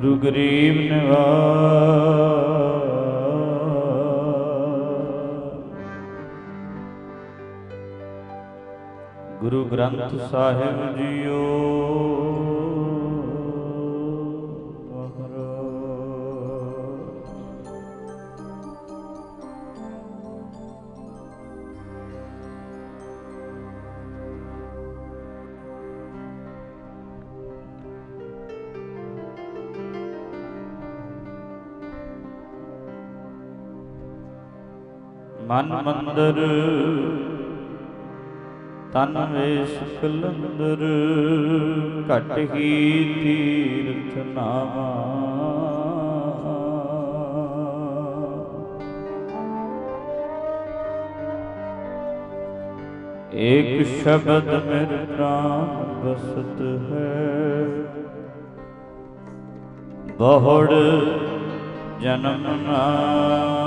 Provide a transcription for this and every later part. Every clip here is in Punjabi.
ਗੁਰੂ ਗਰੀਬ ਨਿਵਾਸ। ਗੁਰੂ ਗ੍ਰੰਥ ਸਾਹਿਬ ਜੀ ਮਨ ਮੰਦਰ। ਤਨ ਵੇਸ ਕਲੰਦਰ। ਘਟ ਹੀ ਤੀਰਥ ਨਾਮਾ ਏਕ ਸ਼ਬਦ ਮੇਰ ਪ੍ਰਾਨ ਬਸਤ ਹੈ। ਬਹੁੜ ਜਨਮ ਨਾ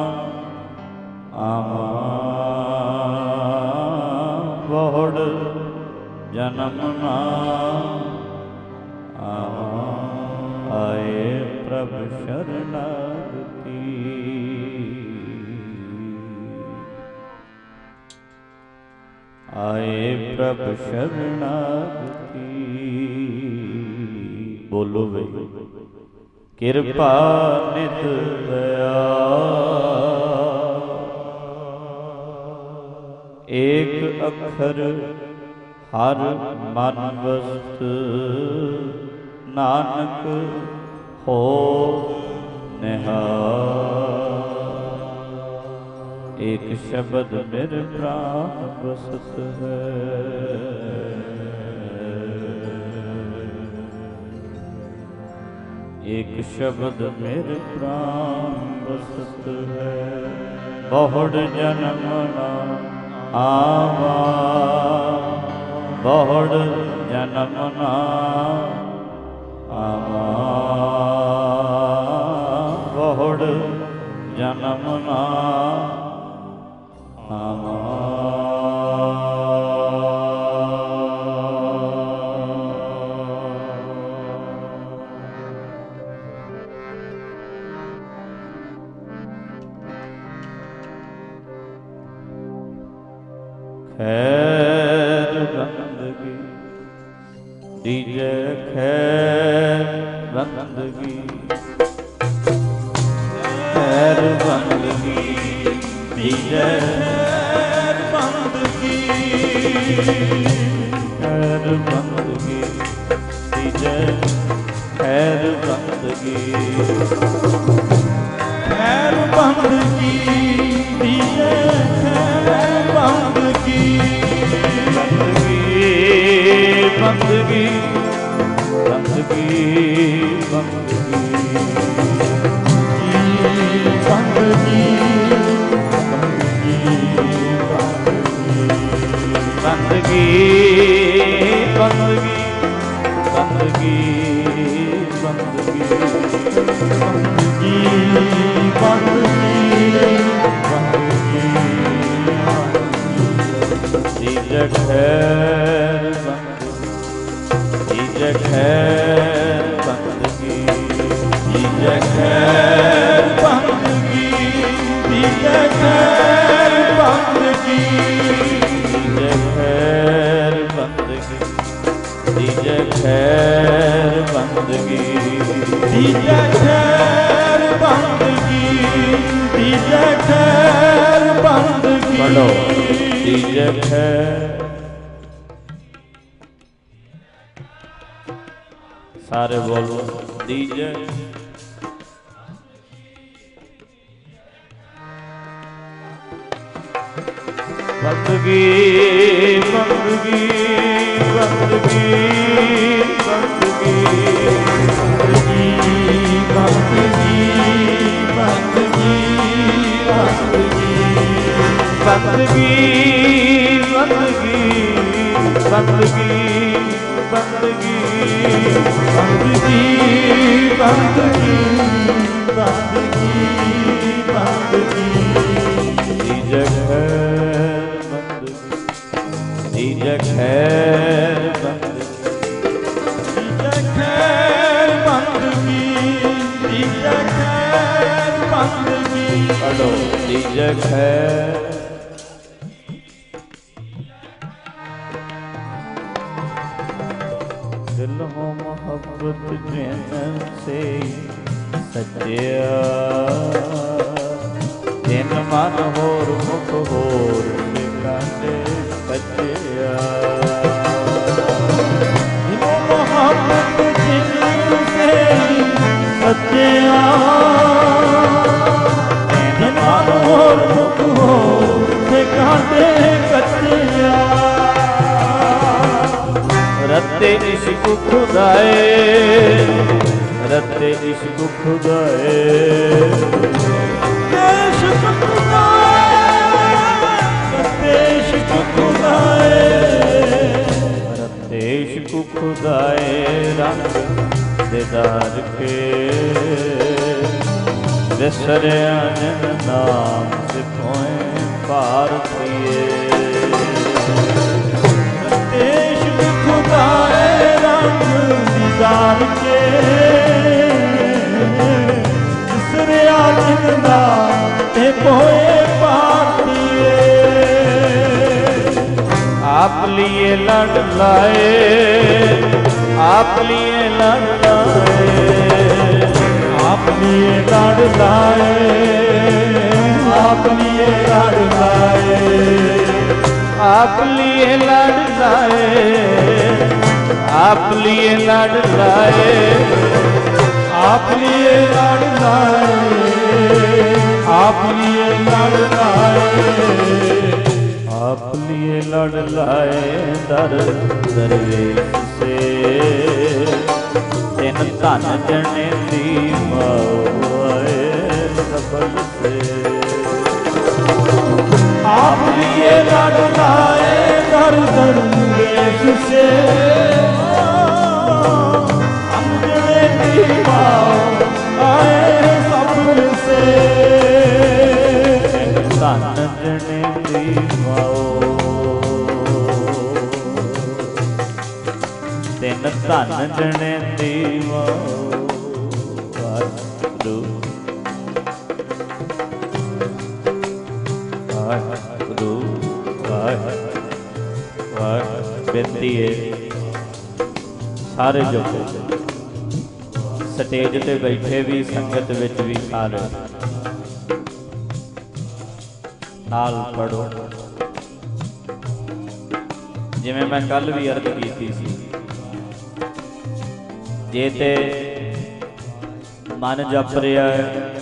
ਆਏ ਪ੍ਰਭ ਸ਼ਰਨਾਗਤੀ ਆਏ ਪ੍ਰਭ ਸ਼ਰਨਾਗਤੀ ਬੋਲੋ ਵੇ ਕਿਰਪਾ ਨਿਤ ਦਇਆ। ਏਕ ਅੱਖਰ ਹਰ ਮਨ ਵਸਤ ਨਾਨਕ ਹੋ ਨਿਹਾਲ ਏਕ ਸ਼ਬਦ ਮੇਰੇ ਪ੍ਰਾਨ ਬਸਤ ਹੈ। ਏਕ ਸ਼ਬਦ ਮੇਰੇ ਪ੍ਰਾਨ ਬਸਤ ਹੈ। ਬਹੁੜ ਜਨਮ ਨਾ ਆਵਾ। ਬਹੁੜ ਜਨਮ ਨਾ ਆਵਾ। ਬਹੁੜ ਜਨਮ ਨਾ ਜਪ ਰਿਹਾ ਹੈ।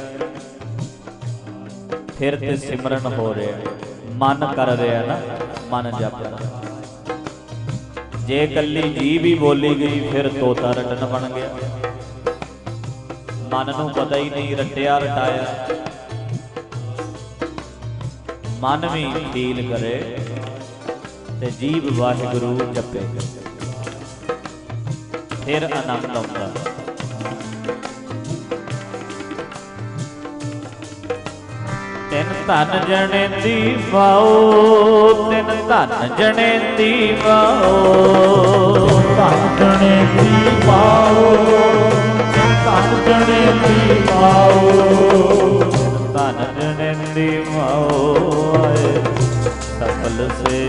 ਫਿਰ ਤੇ ਸਿਮਰਨ ਹੋ ਰਿਹਾ ਮਨ ਕਰ ਰਿਹਾ ਨਾ, ਮਨ ਜਪ ਰਿਹਾ ਜੇ ਕੱਲੀ ਜੀ ਵੀ ਬੋਲੀ ਗਈ, ਫਿਰ ਤੋਤਾ ਰਟਣ ਬਣ ਗਿਆ। ਮਨ ਨੂੰ ਪਤਾ ਹੀ ਨਹੀਂ, ਰਟਿਆ ਰਟਾਇਆ। ਮਨ ਵੀ ਫੀਲ ਕਰੇ ਤੇ ਜੀਬ ਵਾਹਿਗੁਰੂ ਜਪੇ। ਫਿਰ ਆਨੰਦ ਆਉਂਦਾ। ਤਿੰਨ ਧਨ ਜਣੇ ਦੀ ਵਾਓ ਤਿੰਨ ਧਨ ਜਣੇ ਦੀ ਵਾਓ ਧਨ ਜਣੇ ਦੀ ਪਾਓ ਧਨ ਜਣੇ ਦੀ ਪਾਓ ਧਨ ਜਣੇ ਦੀ ਵਾਓ ਆਏ ਸਫਲ ਸੇ।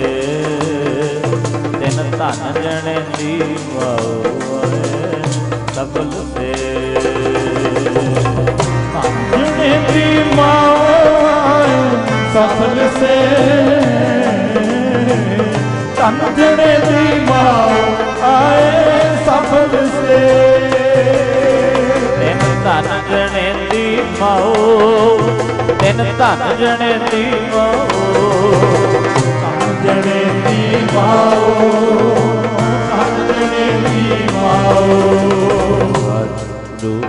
ਤਿੰਨ ਧਨ ਜਣੇ ਦੀ ਵਾਓ ਆਏ ਸਫਲ ਸੇ। ਜਣੇ ਦੀ ਮਾਂ ਸਫਲ ਸੇ। ਧਨ ਜਣੇ ਦੀ ਮਾਂ ਆਏ ਸਫਲ ਸੇ। ਤਿੰਨ ਧਨ ਜਣੇ ਦੀ ਮਾਓ ਤਿੰਨ ਧਨ ਜਣੇ ਦੀ ਮਾਓ। ਧਨ ਜਣੇ ਦੀ ਮਾਂ ਧਨ ਜਣੇ ਦੀ ਮਾਂ ਵਾਹਿਗੁਰੂ ਵਾਹਿਗੁਰੂ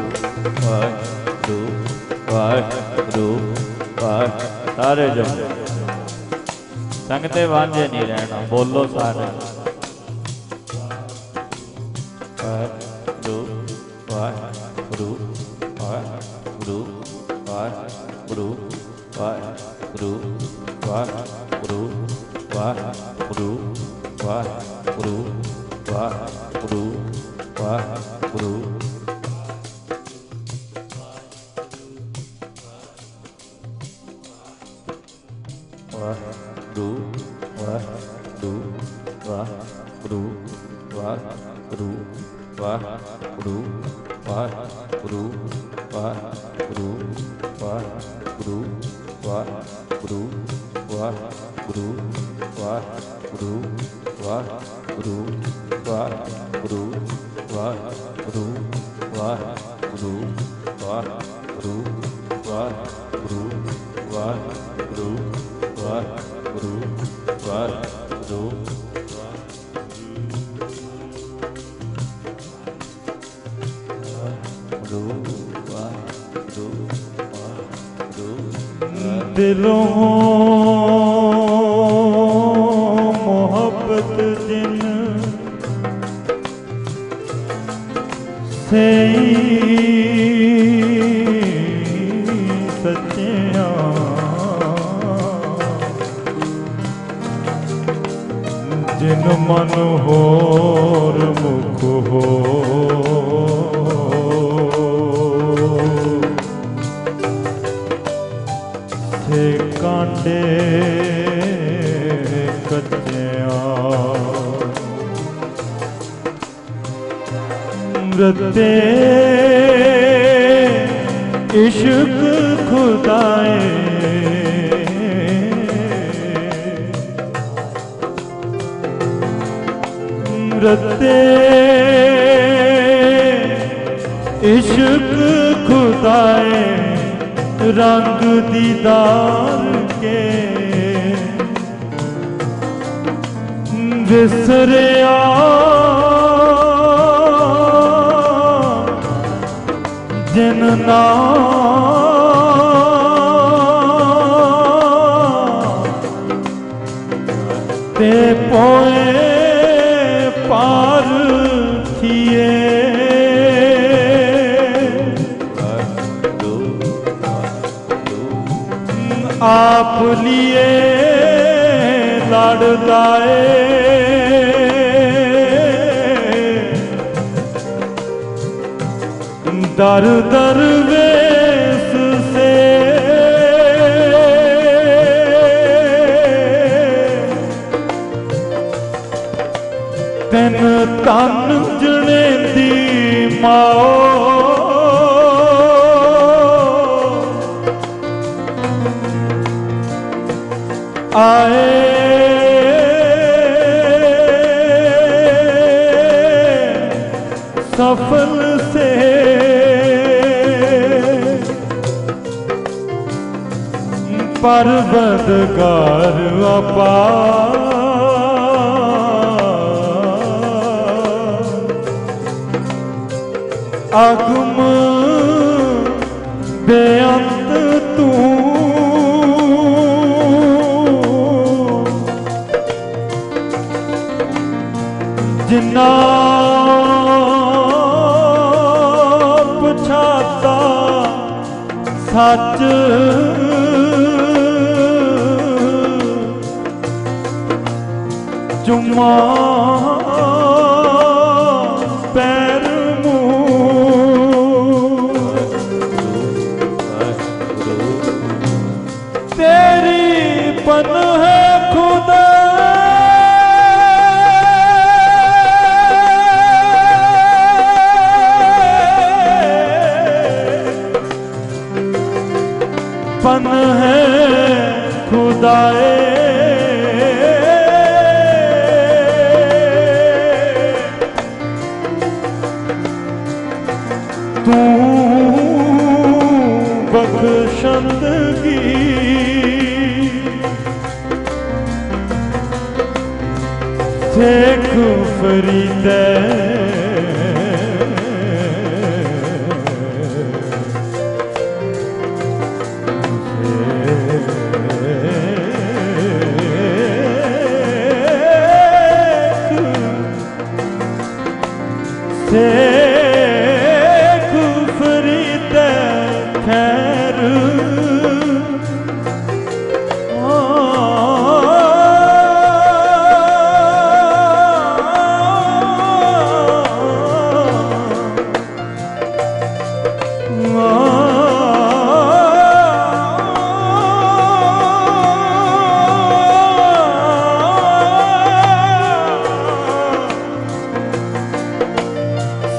ਵਾਹਿਗੁਰੂ ਵਾਹਿਗੁਰੂ। ਸਾਰੇ ਜਪੋ ਸੰਗਤੇ ਵਾਂਝੇ ਨਹੀਂ ਰਹਿਣਾ ਬੋਲੋ ਸਾਰੇ।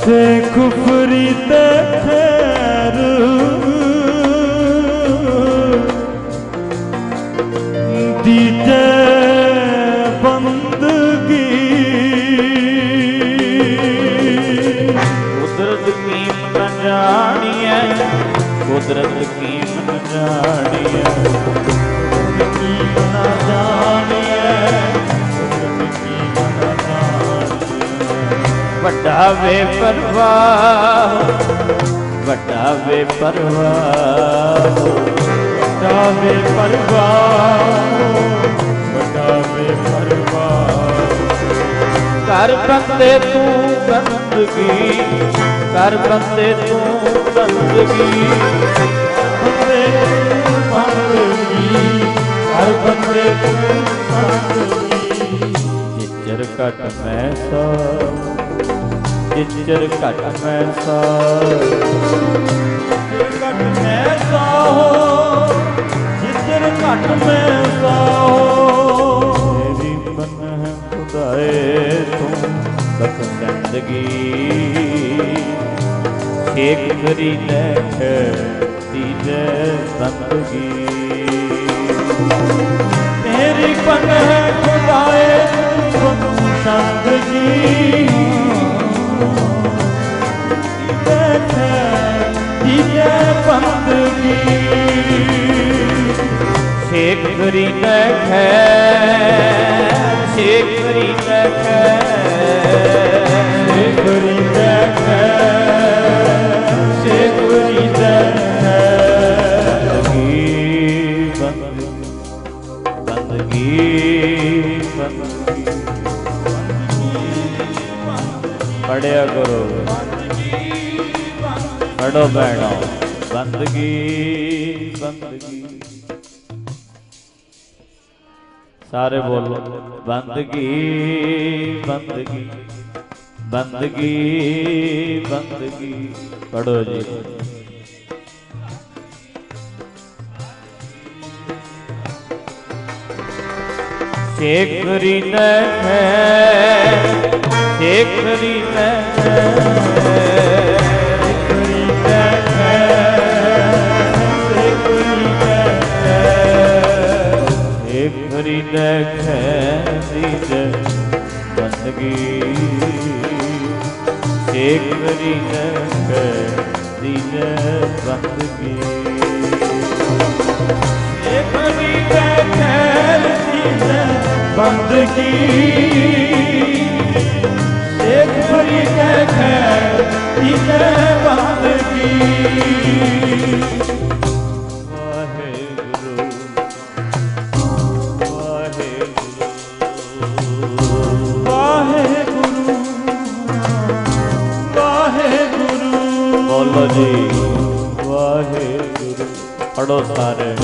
ਸੇਖ ਫਰੀਦ ਖੈਰ। ਦੀਜੇ ਬੰਦਗੀ। ਕੁਦਰਤ ਕੀਮ ਨ ਜਾਣੀਐ? ਕੁਦਰਤ ਕੀਮ ਨ ਜਾਣੀਐ? ਵੱਡਾ ਵੇ ਪਰਵਾਹ ਵੱਡਾ ਵੇ ਪਰਵਾਹ ਵੱਡਾ ਵੇ ਪਰਵਾਹ ਵੱਡਾ ਵੇ ਪਰਵਾਹ ਕਰ ਬੰਦੇ ਤੂੰ ਬੰਦਗੀ ਕਰ ਬੰਦੇ ਤੂੰ ਬੰਦਗੀ ਬੰਦੇ ਤੂੰ ਬੰਦਗੀ ਹਰ ਬੰਦੇ ਤੂੰ ਬੰਦਗੀ ਜਿੱਚਰ ਘਟ ਮੈਂ ਸਾ। ਜਿੱਚਰ ਘਟ ਮੈਂ ਸਾ ਘਟ ਮੈਂ ਸਾਹੋ ਜਿੱਧਰ ਘਟ ਮੈਂ ਸਾਹੋ ਮੇਰੀ ਮਨ ਹੈ ਖੁਦਾਏ ਤੂੰ ਬਖਸ਼ੰਦਗੀ ਛੇਕ ਕਰੀ ਨਖ ਤੀਜੇ ਬੰਦਗੀ ਤੇਰੀ ਪਨ ਹੈ ਖੁਦਾਏ ਕਰੀ ਬੰਦਗੀ ਬੰਦਗੀ ਬੰਦਗੀ ਪੜਿਆ ਪੜੋ ਬੈਣੋ ਬੰਦਗੀ ਬੰਦਗੀ ਸਾਰੇ ਬੋਲੋ ਬੰਦਗੀ ਬੰਦਗੀ ਬੰਦਗੀ ਬੰਦਗੀ ਪੜੋ ਜੀ ਸ਼ੇਖਰੀ ਨਹਿ ਸ਼ੇਖਰੀ ਨਹਿ ਲਖੈ ਨਿਜ ਬੰਦਗੀ ਏਕ ਵਰੀ ਨਖੈ ਦਿਨ ਬੰਦਗੀ ਏਕ ਵਰੀ ਨਖੈ ਦਿਨ ਬੰਦਗੀ ਏਕ ਵਰੀ ਨਖੈ ਦਿਨ ਬੰਦਗੀ। পারে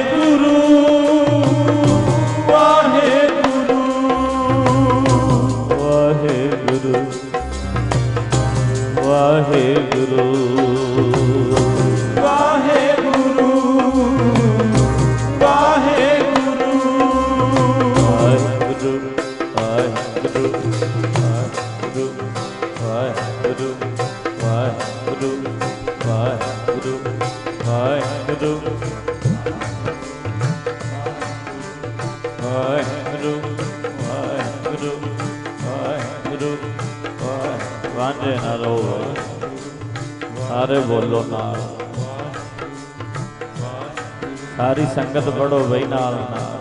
ਸਾਰੇ ਬੋਲੋ ਨਾਲ ਸਾਰੀ ਸੰਗਤ ਪੜੋ ਬਈ ਨਾਲ ਨਾਲ।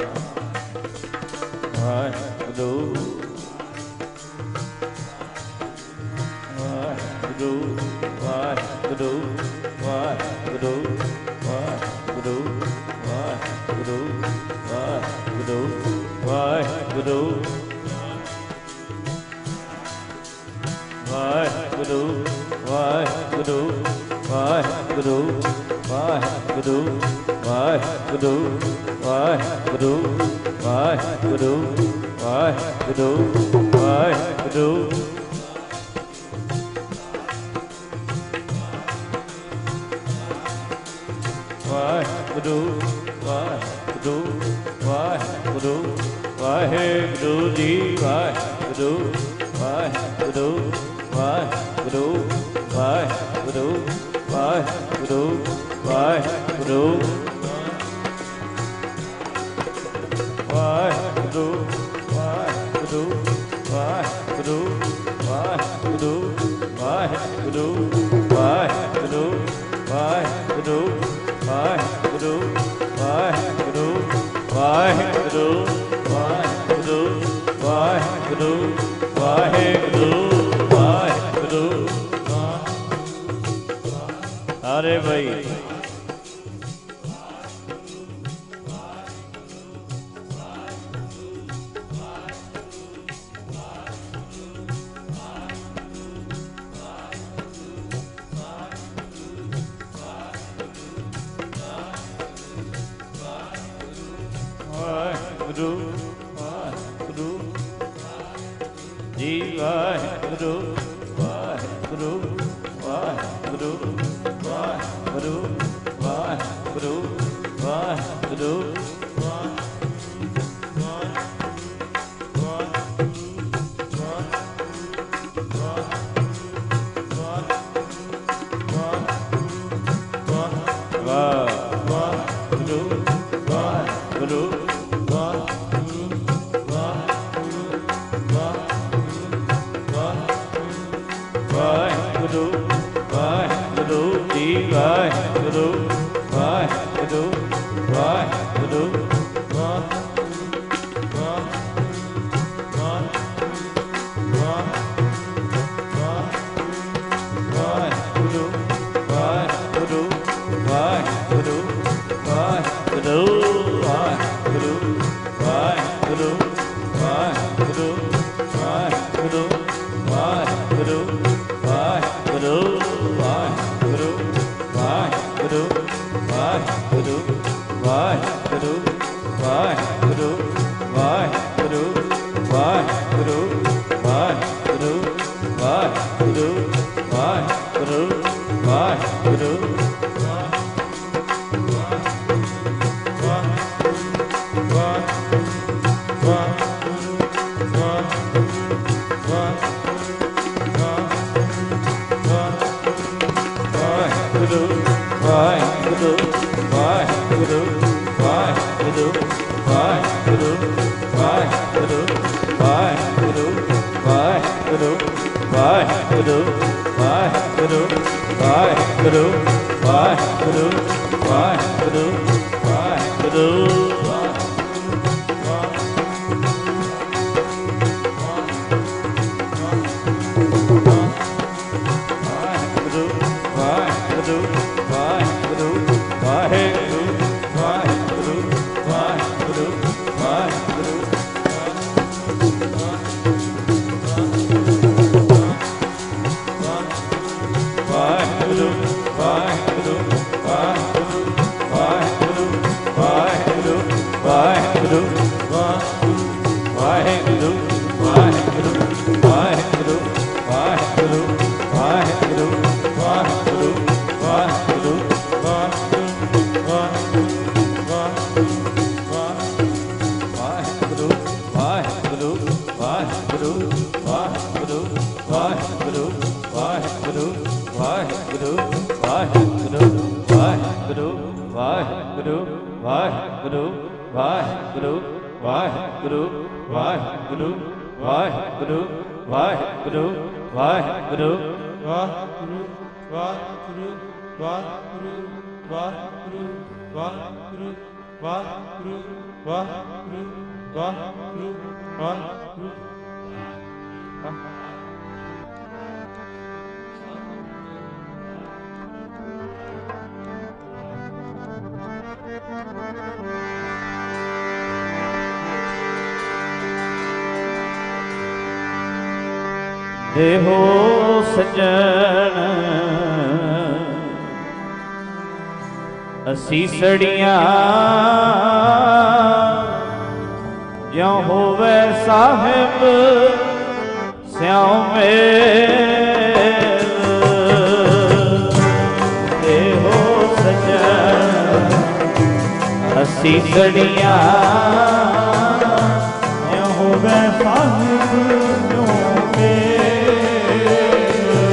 ਹੋਵੇ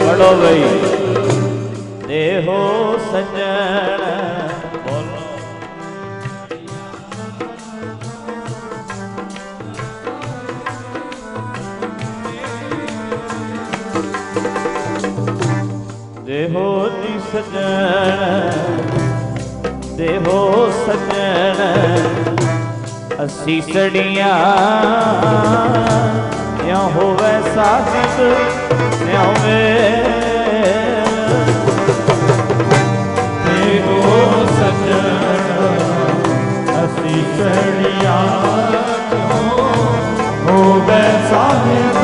ਪੜੋ ਬਈ। ਦੇਹੋ ਸਜਣ ਦੇਹੋ ਜੀ ਸਜਣ ਦੇਹੋ ਸਜਣ। ਅਸੀਂ ਸੜੀਆਂ ਜਾਂ ਹੋਵੇ ਸਾਹਿਬ ਸਿਉ ਮੇਲ ਦੇਹੋ ਸਜਣ ਅਸੀਂ ਸੜੀਆਂ ਕਿਉਂ ਹੋਵੇ ਸਾਹਿਬ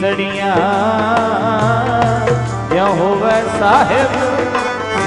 ਸੜੀਆਂ ਜਾਂ ਹੋਵੇ ਸਾਹਿਬ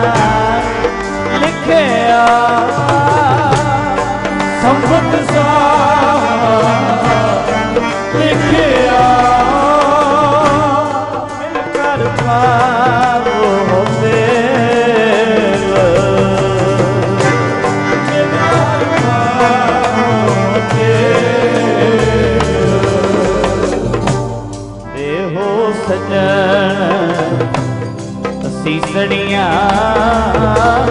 ਲਿਖਿਆ ਅਸੀਂ ਸੜੀਆਂ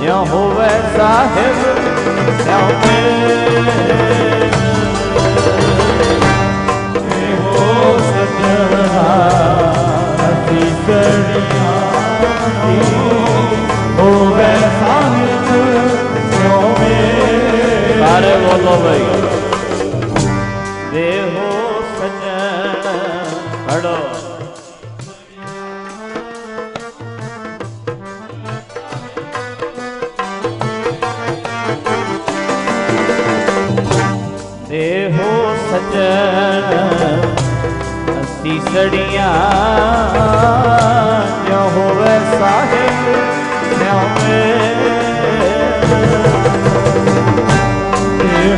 ਜਿਉ ਹੋਵੇ ਸਾਹਿਬ, ਸਿਉ ਮੇਲ ਹੋ ਸਜਣਾ ਅਸੀਂ ਸੜੀਆਂ ਹੋਵੇ ਸਾਹਿਬ ਕਿਉਂ ਮੇਲ ਸਾਰੇ ਬੋਲੋ ਬਈ। ਸਜਣ ਅਸੀਂ ਸੜੀਆਂ ਜੋ ਹੋਵੇ ਸਾਹਿਬ ਸਿਉ ਮੇਲ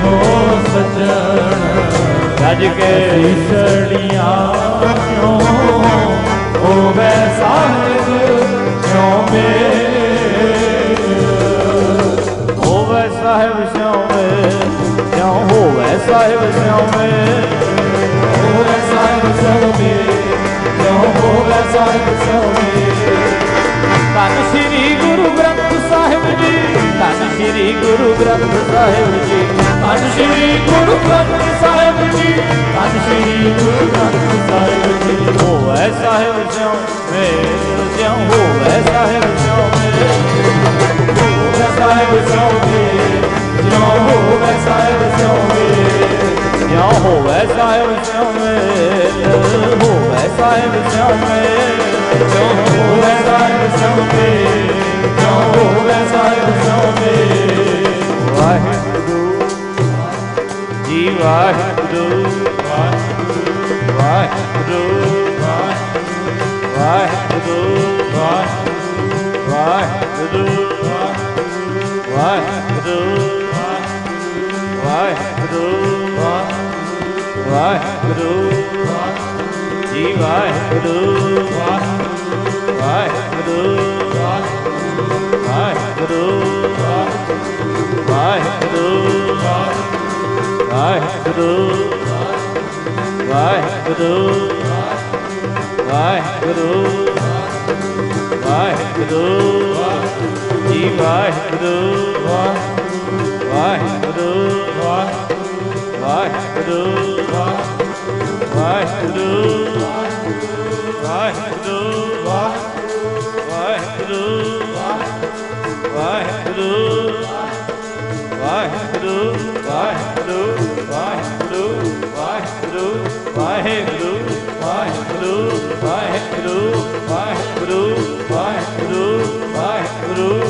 ਹੋ ਸਜਣ। ਗੱਜ ਕੇ। ਸੜੀਆਂ ਕਿਉਂ ਹੋਵੇ ਸਾਹਿਬ ਕਿਉਂ ਮੇਲ ਹੋਵੇ ਸਾਹਿਬ ਸਿਉਵੇਂ ਜਾਂ ਹੋਵੇ ਸਾਹਿਬ ਸਿਉਵੇਂ ਹੋਵੇ ਸਾਹਿਬ ਕਿਉਂ ਮੇਲ ਹੋਵੇ ਸਾਹਿਬ ਕਿਉਂ ਧੰਨ ਸ੍ਰੀ ਗੁਰੂ ਗ੍ਰੰਥ ਸਾਹਿਬ ਜੀ। ਧੰਨ ਸ੍ਰੀ ਗੁਰੂ ਗ੍ਰੰਥ ਸਾਹਿਬ ਜੀ। ਧੰਨ ਸ਼੍ਰੀ ਗੁਰੂ ਗ੍ਰੰਥ ਸਾਹਿਬ ਜੀ। ਧੰਨ ਸ਼੍ਰੀ ਗੁਰੂ ਗ੍ਰੰਥ ਸਾਹਿਬ ਜੀ। ਹੋਵੇ ਸਾਹਿਬ ਸਾਹਿਬ ਸੋਵੇ ਜਿਉ ਹੋਵੇ ਸਾਹਿਬ ਸੋਵੇ ਜਿਉ ਹੋਵੇ ਸਾਹਿਬ ਸੋਵੇ ਹੋਵੇ ਸਾਹਿਬ ਸੋਵੇ ਜਿਉ ਹੋਵੇ ਸਾਹਿਬ ਸੋਵੇ ਜਿਉ ਹੋਵੇ ਸਾਹਿਬ ਸੋਵੇ Waheguru ji Waheguru Waheguru Waheguru Waheguru Waheguru Waheguru Vai, Guru. Vai, Guru. Vai, Guru. Ji vai, Guru. Vai, Guru. Vai, Guru. Vai, Guru. Vai, Guru. Vai, Guru. Vai, Guru. Vai, Guru. ਜੀ ਵਾਹਿਗੁਰੂ ਵਾਹਿਗੁਰੂ ਵਾਹਿਗੁਰੂ ਵਾਹਿਗੁਰੂ ਵਾਹਿਗੁਰੂ ਵਾਹਿਗੁਰੂ ਵਾਹਿਗੁਰੂ ਵਾਹਿਗੁਰੂ ਵਾਹਿਗੁਰੂ ਵਾਹਿਗੁਰੂ ਵਾਹਿਗੁਰੂ ਵਾਹਿਗੁਰੂ ਵਾਹਿਗੁਰੂ ਵਾਹਿਗੁਰੂ ਵਾਹਿਗੁਰੂ ਵਾਹਿਗੁਰੂ ਵਾਹਿਗੁਰੂ ਵਾਹਿਗੁਰੂ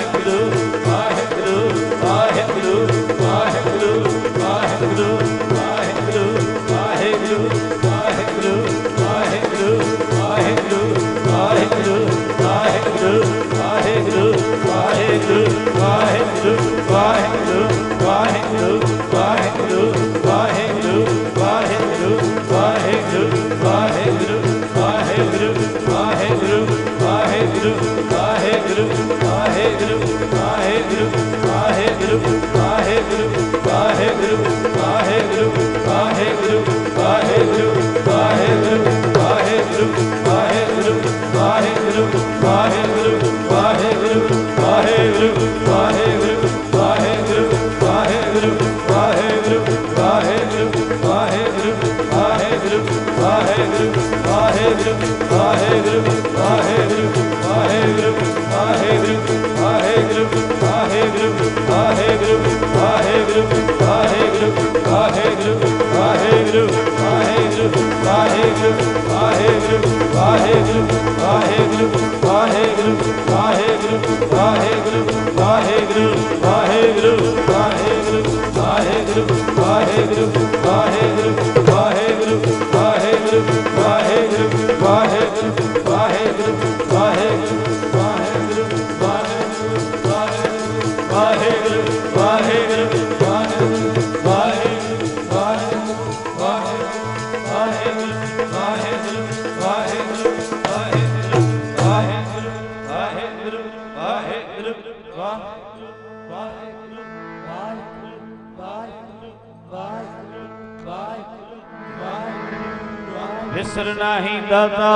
ಗುರು ਨਹੀਂ ਦਾਤਾ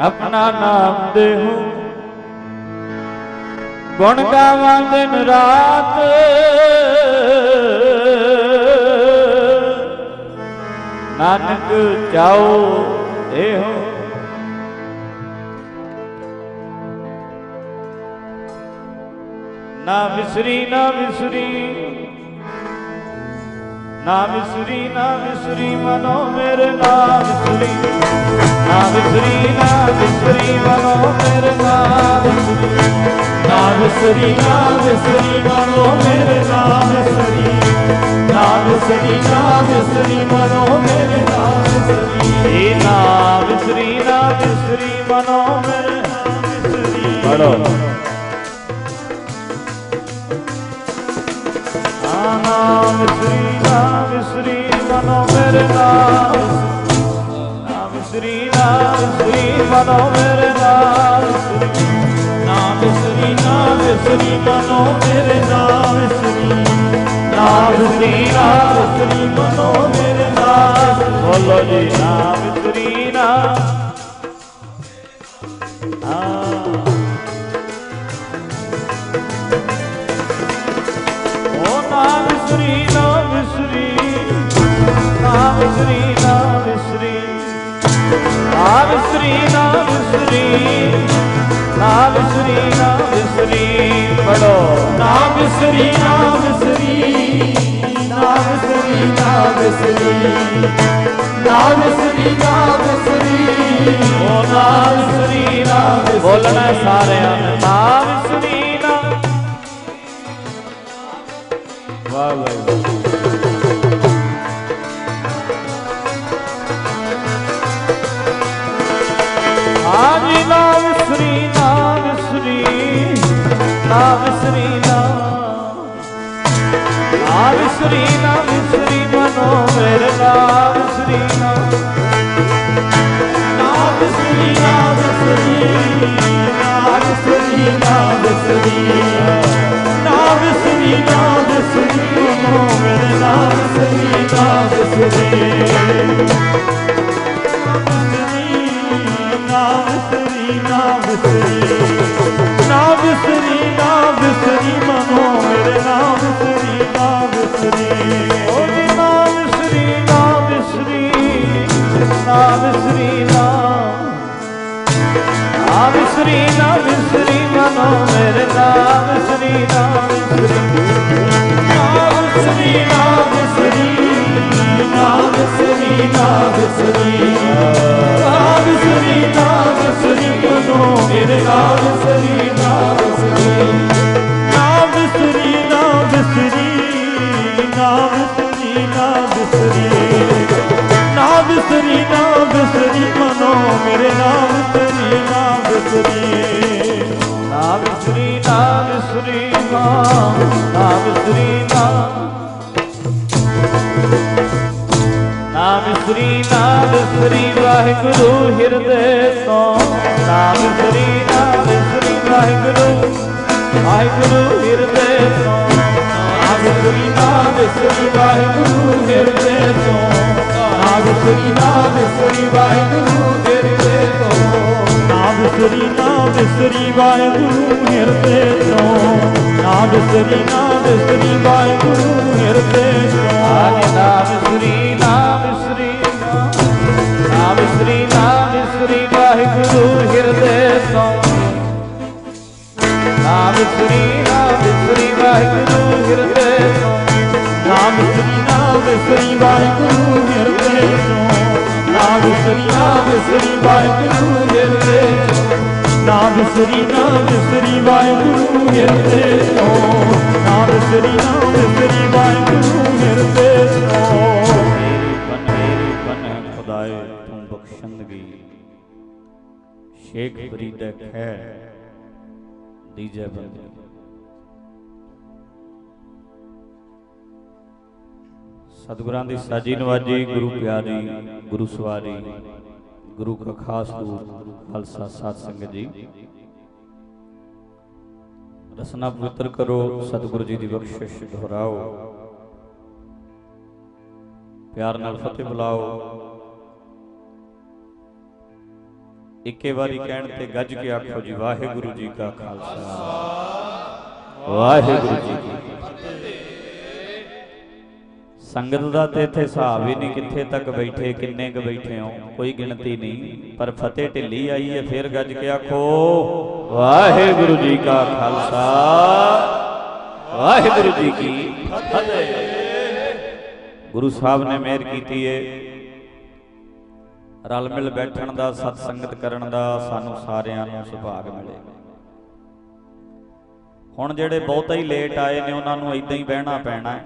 ਆਪਣਾ ਨਾਮ ਦੇਹੋ। ਗੁਣ ਗਾਵਾਂ ਦਿਨ ਰਾਤ। ਨਾਨਕ ਚਾਓ ਇਹੋ ਨਾ ਵਿਸਰੀ ਨਾ ਵਿਸਰੀ। ਨਾ ਵਿਸਰੀ ਨਾ ਵਿਸਰੀ ਮਨੋ ਮੇਰੇ ਨਾ ਵਿਸਰੀ ਨਾ ਵਿਸਰੀ ਨਾ ਵਿਸਰੀ ਮਨੋ ਮੇਰੇ ਨਾ ਵਿਸਰੀ ਨਾ ਵਿਸਰੀ ਨਾ ਵਿਸਰੀ ਮਨੋ ਮੇਰੇ ਨਾਮ ਵਿਸਰੀ ਨਾ ਵਿਸਰੀ ਨਾ ਵਿਸਰੀ ਮਨੋ ਮੇਰੇ ਨਾਮ ਵਿਸਰੀ ਏ ਨਾ ਵਿਸਰੀ ਨਾ ਵਿਸਰੀ ਮਨੋ ਮੇਰੇ ਨਾ ਵਿਸਰੀ ਪੜੋ ਨਾ ਵਿਸਰੀ ਸ੍ਰੀ ਮਨੋ ਮੇਰੇ ਨਾਲ ਨਾਮ ਸ੍ਰੀ ਨਾਮ ਸ੍ਰੀ ਮਨੋ ਮੇਰੇ ਨਾਲ ਨਾਮ ਸ੍ਰੀ ਨਾਮ ਸ੍ਰੀ ਮਨੋ ਮੇਰੇ ਨਾਲ ਸ੍ਰੀ ਨਾਮ ਸ੍ਰੀ ਨਾਮ ਸ੍ਰੀ ਮਨੋ ਮੇਰੇ ਨਾਲ ਬੋਲੋ ਜੀ, ਨਾਮ ਸ੍ਰੀ ਨਾਮ ਸ੍ਰੀ ਨਾਮ ਸ੍ਰੀ ਨਾਮ ਸ੍ਰੀ ਨਾਮ ਸ੍ਰੀ ਨਾਮ ਸ੍ਰੀ ਨਾਮ ਸ੍ਰੀ ਪੜੋ ਨਾਮ ਸ੍ਰੀ ਨਾਮ ਸ੍ਰੀ ਨਾਮ ਸ੍ਰੀ ਨਾਮ ਸ੍ਰੀ ਨਾਮ ਸ੍ਰੀ ਨਾਮ ਸ੍ਰੀ ਓ ਨਾਮ ਸ੍ਰੀ ਨਾਮ ਬੋਲਣਾ ਸਾਰਿਆਂ ਨੇ ਨਾਮ ਸ੍ਰੀ ਨਾਮ ਵਾਹ ਵਾਹ ਸ੍ਰੀ ਨਾਮ ਸ੍ਰੀ ਮਨੋ ਮੇਰ ਨਾਮ ਸ੍ਰੀ ਨਾਮ ਨਾਮ ਸ੍ਰੀ ਨਾਮ ਸ੍ਰੀ ਨਾਮ ਸ੍ਰੀ ਨਾਮ ਸ੍ਰੀ ਨਾਮ ਸ੍ਰੀ ਨਾਮ ਸ੍ਰੀ ਮਨੋ ਮੇਰ ਨਾਮ ਸ੍ਰੀ ਨਾਮ ਸ੍ਰੀ ਨਾਮ ਸ੍ਰੀ ਨਾਮ ਸ੍ਰੀ ਨਾਮ ਸ੍ਰੀ ਨਾਮ ਸ੍ਰੀ ਨਾ ਵਿਸਰੀ ਨਾ ਨਾ ਵਿਸਰੀ ਨਾ ਵਿਸਰੀ ਮਨੋ ਮੇਰੇ ਨਾ ਸ਼੍ਰੀ ਨਾ ਵਿਸਰੀ ਨਾ ਵਿਸਰੀ ਨਾ ਸ਼੍ਰੀ ਨਾ ਵਿਸਰੀ ਨਾ ਵਿਸਰੀ ਨਾ ਵਿਸਰੀ ਨਾ ਵਿਸਰੀ ਮਨੋ ਮੇਰੇ ਨਾ ਵਿਸਰੀ ਨਾ ਵਿਸਰੀ ਨਾਮ ਸ੍ਰੀ ਨਾਮ ਨਾਮ ਸ੍ਰੀ ਨਾਮ ਸ੍ਰੀ ਵਾਹਿਗੁਰੂ ਹਿਰਦੇ ਤੋਂ। ਨਾਮ ਸ੍ਰੀ ਨਾਮ ਸ੍ਰੀ ਵਾਹਿਗੁਰੂ ਵਾਹਿਗੁਰੂ ਹਿਰਦੇ ਤੋਂ। ਨਾਮ ਸ੍ਰੀ ਨਾਮ ਸ੍ਰੀ ਵਾਹਿਗੁਰੂ ਹਿਰਦੇ ਤੋਂ। ਨਾਮ ਸ੍ਰੀ ਨਾਮ ਸ੍ਰੀ ਵਾਹਿਗੁਰੂ ਹਿਰਦੇ ਤੋਂ। ਵਿਸਰੀ ਨਾ ਵਿਸਰੀ ਵਾਹਿਗੁਰੂ ਹਿਰਦੇ ਤੋਂ ਨਾ ਵਿਸਰੀ ਨਾ ਵਿਸਰੀ ਵਾਹਿਗੁਰੂ ਹਿਰਦੇ ਤੋਂ ਆਗੇ ਨਾ ਵਿਸਰੀ ਨਾ ਵਿਸਰੀ ਨਾ ਵਿਸਰੀ ਨਾ ਵਿਸਰੀ ਵਾਹਿਗੁਰੂ ਹਿਰਦੇ ਤੋਂ ਨਾ ਵਿਸਰੀ ਨਾ ਵਿਸਰੀ ਵਾਹਿਗੁਰੂ ਹਿਰਦੇ ਤੋਂ ਨਾ ਵਿਸਰੀ ਨਾ ਵਿਸਰੀ ਵਾਹਿਗੁਰੂ ਹਿਰਦੇ ਤੋਂ ਨਾ ਵਿਸਰੀ ਨਾ ਵਿਸਰੀ ਵਾਹਿਗੁਰੂ ਹਿਰਦੇ ਨਾ ਵਿਸਰੀ ਨਾ ਵਿਸਰੀ ਵਾਹਿਗੁਰੂ ਹਿਰਦੇ ਤੋਂ। ਨਾ ਵਿਸਰੀ ਨਾ ਵਿਸਰੀ ਵਾਹਿਗੁਰੂ ਹਿਰਦੇ ਤੋਂ। ਮੇਰੀ ਬਨ ਮੇਰੀ ਬਨ, ਖੁਦਾਏ ਤੂੰ ਬਖਸ਼ੰਦਗੀ ਸ਼ੇਖ ਫਰੀਦ ਖੈਰ ਦੀਜੇ ਬੰਦੇ। ਸਤਿਗੁਰਾਂ ਦੀ ਸਾਜੀ ਨਵਾਜੀ ਗੁਰੂ ਪਿਆਰੀ ਗੁਰੂ ਸਵਾਰੀ ਗੁਰੂ ਕਾ ਖਾਸ ਦੂਤ ਖਾਲਸਾ ਸਾਧ ਸੰਗਤ ਜੀ। ਰਸਨਾ ਪਵਿੱਤਰ ਕਰੋ ਸਤਿਗੁਰੂ ਜੀ ਦੀ ਬਖਸ਼ਿਸ਼ ਦੁਹਰਾਓ। ਪਿਆਰ ਨਾਲ ਫਤਿਹ ਬੁਲਾਓ। ਇੱਕੇ ਵਾਰੀ ਕਹਿਣ ਤੇ ਗੱਜ ਕੇ ਆਖੋ ਜੀ ਵਾਹਿਗੁਰੂ ਜੀ ਕਾ ਖਾਲਸਾ। ਵਾਹਿਗੁਰੂ ਜੀ ਸੰਗਤ ਦਾ ਤੇ ਇੱਥੇ ਹਿਸਾਬ ਹੀ ਨਹੀਂ ਕਿੱਥੇ ਤੱਕ ਬੈਠੇ, ਕਿੰਨੇ ਕ ਬੈਠੇ ਹੋ, ਕੋਈ ਗਿਣਤੀ ਨਹੀਂ। ਪਰ ਫਤਿਹ ਢਿੱਲੀ ਆਈ ਹੈ, ਫਿਰ ਗੱਜ ਕੇ ਆਖੋ, ਵਾਹਿਗੁਰੂ ਜੀ ਕਾ ਖਾਲਸਾ। ਵਾਹਿਗੁਰੂ ਜੀ ਕੀ ਫਤਿਹ। ਗੁਰੂ ਸਾਹਿਬ ਨੇ ਮਿਹਰ ਕੀਤੀ ਏ। ਰਲ ਮਿਲ ਬੈਠਣ ਦਾ, ਸਤ ਸੰਗਤ ਕਰਨ ਦਾ ਸਾਨੂੰ ਸਾਰਿਆਂ ਨੂੰ ਸੁਭਾਗ ਮਿਲੇ। ਹੁਣ ਜਿਹੜੇ ਬਹੁਤਾ ਹੀ ਲੇਟ ਆਏ ਨੇ, ਉਹਨਾਂ ਨੂੰ ਇਦਾਂ ਹੀ ਬਹਿਣਾ ਪੈਣਾ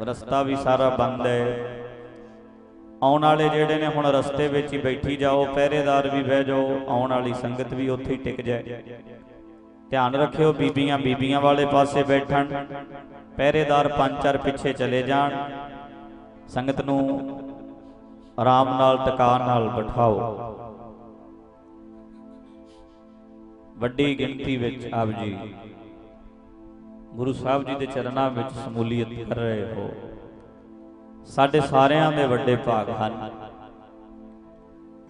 ਰਸਤਾ ਵੀ ਸਾਰਾ ਬੰਦ ਹੈ। ਆਉਣ ਵਾਲੇ ਜਿਹੜੇ ਨੇ ਹੁਣ ਰਸਤੇ ਵਿੱਚ ਹੀ ਬੈਠੀ ਜਾਓ, ਪਹਿਰੇਦਾਰ ਵੀ ਬਹਿ ਜਾਓ, ਆਉਣ ਵਾਲੀ ਸੰਗਤ ਵੀ ਉੱਥੇ ਹੀ ਟਿਕ ਜਾਏ। ਧਿਆਨ ਰੱਖਿਓ, ਬੀਬੀਆਂ ਬੀਬੀਆਂ ਵਾਲੇ ਪਾਸੇ ਬੈਠਣ। ਪਹਿਰੇਦਾਰ ਪੰਜ ਚਾਰ ਪਿੱਛੇ ਚਲੇ ਜਾਣ। ਸੰਗਤ ਨੂੰ ਆਰਾਮ ਨਾਲ ਟਿਕਾਣ ਨਾਲ ਬਿਠਾਓ। ਵੱਡੀ ਗਿਣਤੀ ਵਿੱਚ ਆਪ ਜੀ। ਗੁਰੂ ਸਾਹਿਬ ਜੀ ਦੇ ਚਰਨਾਂ ਵਿੱਚ ਸਮੂਲੀਅਤ ਕਰ ਰਹੇ ਹੋ। ਸਾਡੇ ਸਾਰਿਆਂ ਦੇ ਵੱਡੇ ਭਾਗ ਹਨ।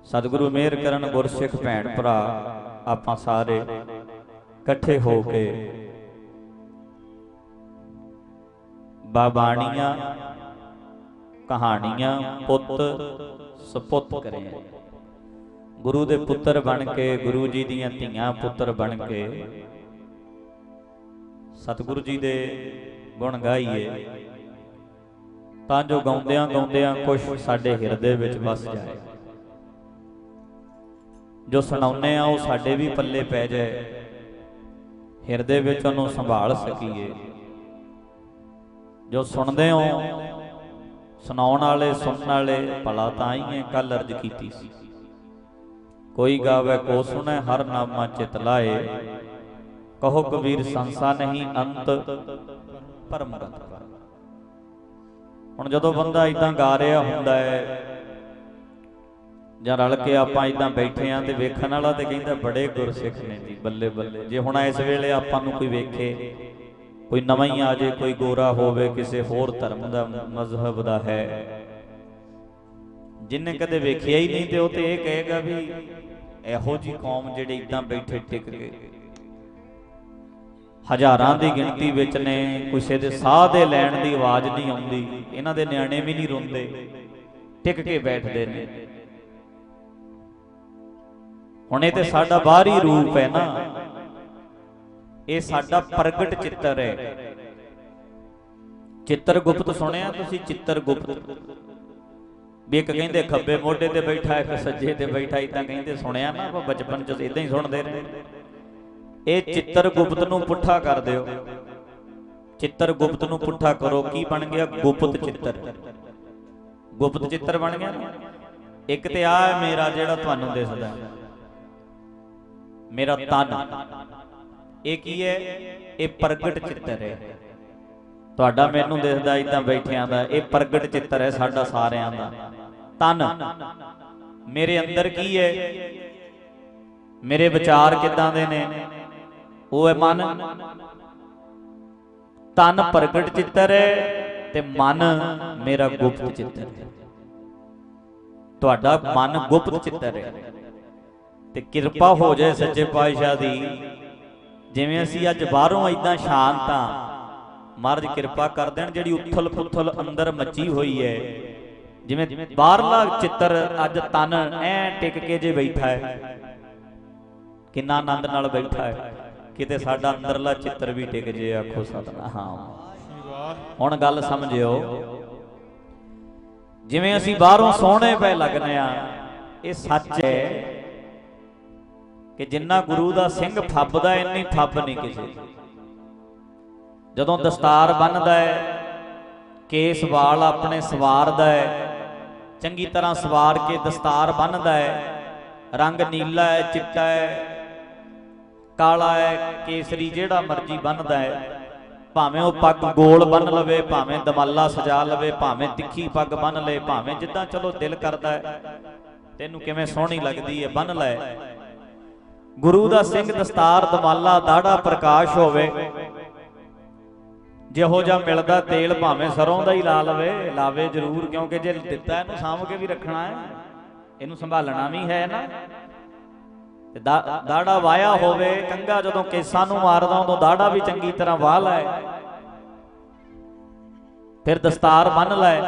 ਸਤਿਗੁਰੂ ਮਿਹਰ ਕਰਨ ਗੁਰਸਿੱਖ ਭੈਣ ਭਰਾ, ਆਪਾਂ ਸਾਰੇ ਇਕੱਠੇ ਹੋ ਕੇ ਬਾਬਾਣੀਆਂ, ਕਹਾਣੀਆਂ ਪੁੱਤ ਸਪੁੱਤ ਕਰੇ। ਗੁਰੂ ਦੇ ਪੁੱਤਰ ਬਣ ਕੇ, ਗੁਰੂ ਜੀ ਦੀਆਂ ਧੀਆਂ ਪੁੱਤਰ ਬਣ ਕੇ ਸਤਿਗੁਰੂ ਜੀ ਦੇ ਗੁਣ ਗਾਈਏ। ਤਾਂ ਜੋ ਗਾਉਂਦਿਆਂ ਗਾਉਂਦਿਆਂ ਕੁਝ ਸਾਡੇ ਹਿਰਦੇ ਵਿੱਚ ਵਸ ਜਾਏ। ਜੋ ਸੁਣਾਉਨੇ ਆ, ਉਹ ਸਾਡੇ ਵੀ ਪੱਲੇ ਪੈ ਜਾਏ। ਹਿਰਦੇ ਵਿੱਚ ਉਹਨੂੰ ਸੰਭਾਲ ਸਕੀਏ। ਜੋ ਸੁਣਦੇ ਹੋ, ਸੁਣਾਉਣ ਵਾਲੇ, ਸੁਣਨ ਵਾਲੇ, ਭਲਾ ਤਾਂ ਹੀ ਹੈ ਕੱਲ ਅਰਜ ਕੀਤੀ ਸੀ। ਕੋਈ ਗਾਵੇ, ਕੋ ਸੁਣੇ, ਹਰ ਨਾਮਾ ਚਿਤ ਲਾਏ। ਕਹੋ ਕਬੀਰ ਸੰਸਾ ਨਹੀਂ ਅੰਤ ਪਰਮਗਤ ਹੁਣ ਜਦੋਂ ਬੰਦਾ ਇਦਾਂ ਗਾ ਰਿਹਾ ਹੁੰਦਾ ਹੈ, ਜਾਂ ਰਲ ਕੇ ਆਪਾਂ ਇਦਾਂ ਬੈਠੇ ਆਂ ਤੇ ਵੇਖਣ ਵਾਲਾ ਤੇ ਕਹਿੰਦਾ ਬੜੇ ਗੁਰਸਿੱਖ ਨੇ ਜੀ, ਬੱਲੇ ਬੱਲੇ। ਜੇ ਹੁਣ ਇਸ ਵੇਲੇ ਆਪਾਂ ਨੂੰ ਕੋਈ ਵੇਖੇ, ਕੋਈ ਨਵਾਂ ਹੀ ਆ ਜੇ, ਕੋਈ ਗੋਰਾ ਹੋਵੇ, ਕਿਸੇ ਹੋਰ ਧਰਮ ਦਾ ਮਜ਼ਹਬ ਦਾ ਹੈ। ਜਿੰਨੇ ਕਦੇ ਵੇਖਿਆ ਹੀ ਨਹੀਂ ਤੇ ਉਹ ਤੇ ਇਹ ਕਹੇਗਾ ਵੀ ਇਹੋ ਜੀ ਕੌਮ ਜਿਹੜੇ ਇਦਾਂ ਬੈਠੇ ਟਿਕ ਗਏ। ਹਜ਼ਾਰਾਂ ਦੀ ਗਿਣਤੀ ਵਿੱਚ ਨੇ ਕਿਸੇ ਦੇ ਸਾਹ ਦੇ ਲੈਣ ਦੀ ਆਵਾਜ਼ ਨਹੀਂ ਆਉਂਦੀ, ਇਹਨਾਂ ਦੇ ਨਿਆਣੇ ਵੀ ਨਹੀਂ ਰੋਂਦੇ, ਟਿਕ ਕੇ ਬੈਠਦੇ ਨੇ। ਹੁਣ ਇਹ ਤੇ ਸਾਡਾ ਬਾਹਰੀ ਰੂਪ ਹੈ ਨਾ, ਇਹ ਸਾਡਾ ਪ੍ਰਗਟ ਚਿੱਤਰ ਹੈ। ਚਿੱਤਰ ਗੁਪਤ ਸੁਣਿਆ ਤੁਸੀਂ? ਚਿੱਤਰ ਗੁਪਤ ਵੀ ਇੱਕ ਕਹਿੰਦੇ ਖੱਬੇ ਮੋਢੇ ਤੇ ਬੈਠਾ, ਇੱਕ ਸੱਜੇ ਤੇ ਬੈਠਾ ਇਦਾਂ ਕਹਿੰਦੇ ਸੁਣਿਆ ਨਾ ਆਪਾਂ ਬਚਪਨ ਚ, ਇਦਾਂ ਹੀ ਸੁਣਦੇ ਰਹੇ। ਇਹ ਚਿੱਤਰ ਗੁਪਤ ਨੂੰ ਪੁੱਠਾ ਕਰ ਦਿਓ। ਚਿੱਤਰ ਗੁਪਤ ਨੂੰ ਪੁੱਠਾ ਕਰੋ। ਕੀ ਬਣ ਗਿਆ? ਗੁਪਤ ਚਿੱਤਰ। ਗੁਪਤ ਚਿੱਤਰ ਬਣ ਗਿਆ? ਇੱਕ ਤੇ ਆ ਮੇਰਾ ਜਿਹੜਾ ਤੁਹਾਨੂੰ ਦਿਸਦਾ ਮੇਰਾ ਤਨ। ਇਹ ਕੀ ਹੈ? ਇਹ ਪ੍ਰਗਟ ਚਿੱਤਰ ਹੈ। ਤੁਹਾਡਾ ਮੈਨੂੰ ਦਿਸਦਾ ਇਦਾਂ ਬੈਠਿਆਂ ਦਾ। ਇਹ ਪ੍ਰਗਟ ਚਿੱਤਰ ਹੈ ਸਾਡਾ ਸਾਰਿਆਂ ਦਾ। ਤਨ। ਮੇਰੇ ਅੰਦਰ ਕੀ ਹੈ? ਮੇਰੇ ਵਿਚਾਰ ਕਿਦਾਂ ਦੇ ਨੇ? ਉਹ ਹੈ ਮਨ। ਤਨ ਪ੍ਰਗਟ ਚਿੱਤਰ ਹੈ ਤੇ ਮਨ ਮੇਰਾ ਗੁਪਤ ਚਿੱਤਰ ਹੈ। ਤੁਹਾਡਾ ਮਨ ਗੁਪਤ ਚਿੱਤਰ ਹੈ ਤੇ ਕਿਰਪਾ ਹੋ ਜਾਏ ਸੱਚੇ ਪਾਤਸ਼ਾਹ ਦੀ। ਜਿਵੇਂ ਅਸੀਂ ਅੱਜ ਬਾਹਰੋਂ ਇਦਾਂ ਸ਼ਾਂਤ ਆ ਮਹਾਰਾਜ ਕਿਰਪਾ ਕਰ ਦੇਣ ਜਿਹੜੀ ਉਥਲ ਪੁਥਲ ਅੰਦਰ ਮੱਚੀ ਹੋਈ ਹੈ। ਜਿਵੇਂ ਬਾਹਰਲਾ ਚਿੱਤਰ ਅੱਜ ਤਨ ਐ ਟਿਕ ਕੇ ਜੇ ਬੈਠਾ ਹੈ। ਕਿੰਨਾ ਆਨੰਦ ਨਾਲ ਬੈਠਾ ਹੈ। ਕਿਤੇ ਸਾਡਾ ਅੰਦਰਲਾ ਚਿੱਤਰ ਵੀ ਟਿਕ ਜੇ ਆਖੋ ਸਤਨਾਮ। ਹੁਣ ਗੱਲ ਸਮਝਿਓ। ਜਿਵੇਂ ਅਸੀਂ ਬਾਹਰੋਂ ਸੋਹਣੇ ਪੈ ਲੱਗਨੇ ਆ ਇਹ ਸੱਚ ਹੈ ਕਿ ਜਿੰਨਾ ਗੁਰੂ ਦਾ ਸਿੰਘ ਫੱਬਦਾ ਇੰਨੀ ਫੱਬ ਨਹੀਂ ਕਿਸੇ ਜਦੋਂ ਦਸਤਾਰ ਬੰਨਦਾ ਹੈ ਕੇਸ ਵਾਲ ਆਪਣੇ ਸਵਾਰਦਾ ਹੈ ਚੰਗੀ ਤਰ੍ਹਾਂ ਸਵਾਰ ਕੇ ਦਸਤਾਰ ਬੰਨਦਾ ਹੈ ਰੰਗ ਨੀਲਾ ਹੈ ਚਿੱਟਾ ਹੈ ਕਾਲਾ ਹੈ, ਕੇਸਰੀ ਜਿਹੜਾ ਮਰਜ਼ੀ ਬੰਨਦਾ ਹੈ। ਭਾਵੇਂ ਉਹ ਪੱਗ ਗੋਲ ਬੰਨ ਲਵੇ, ਭਾਵੇਂ ਦਮਾਲਾ ਸਜਾ ਲਵੇ, ਭਾਵੇਂ ਤਿੱਖੀ ਪੱਗ ਬੰਨ ਲੇ, ਭਾਵੇਂ ਜਿੱਦਾਂ ਚਲੋ ਦਿਲ ਕਰਦਾ ਹੈ। ਤੈਨੂੰ ਕਿਵੇਂ ਸੋਹਣੀ ਲੱਗਦੀ ਹੈ ਬੰਨ ਲੈ। ਗੁਰੂ ਦਾ ਸਿੰਘ ਦਸਤਾਰ ਦਮਾਲਾ ਦਾੜਾ ਪ੍ਰਕਾਸ਼ ਹੋਵੇ। ਜਿਹੋ ਜਿਹਾ ਮਿਲਦਾ ਤੇਲ ਭਾਵੇਂ ਸਰੋਂ ਦਾ ਹੀ ਲਾ ਲਵੇ, ਲਾਵੇ ਜ਼ਰੂਰ, ਕਿਉਂਕਿ ਜੇ ਦਿੱਤਾ ਇਹਨੂੰ ਸਾਂਭ ਕੇ ਵੀ ਰੱਖਣਾ ਹੈ, ਇਹਨੂੰ ਸੰਭਾਲਣਾ ਵੀ ਹੈ ਨਾ। ਤੇ ਦਾੜਾ ਵਾਇਆ ਹੋਵੇ, ਕੰਗਾ ਜਦੋਂ ਕੇਸਾਂ ਨੂੰ ਮਾਰਦਾ ਉਦੋਂ ਦਾੜਾ ਵੀ ਚੰਗੀ ਤਰ੍ਹਾਂ ਵਾਹ ਲੈ। ਫਿਰ ਦਸਤਾਰ ਬੰਨ ਲੈ।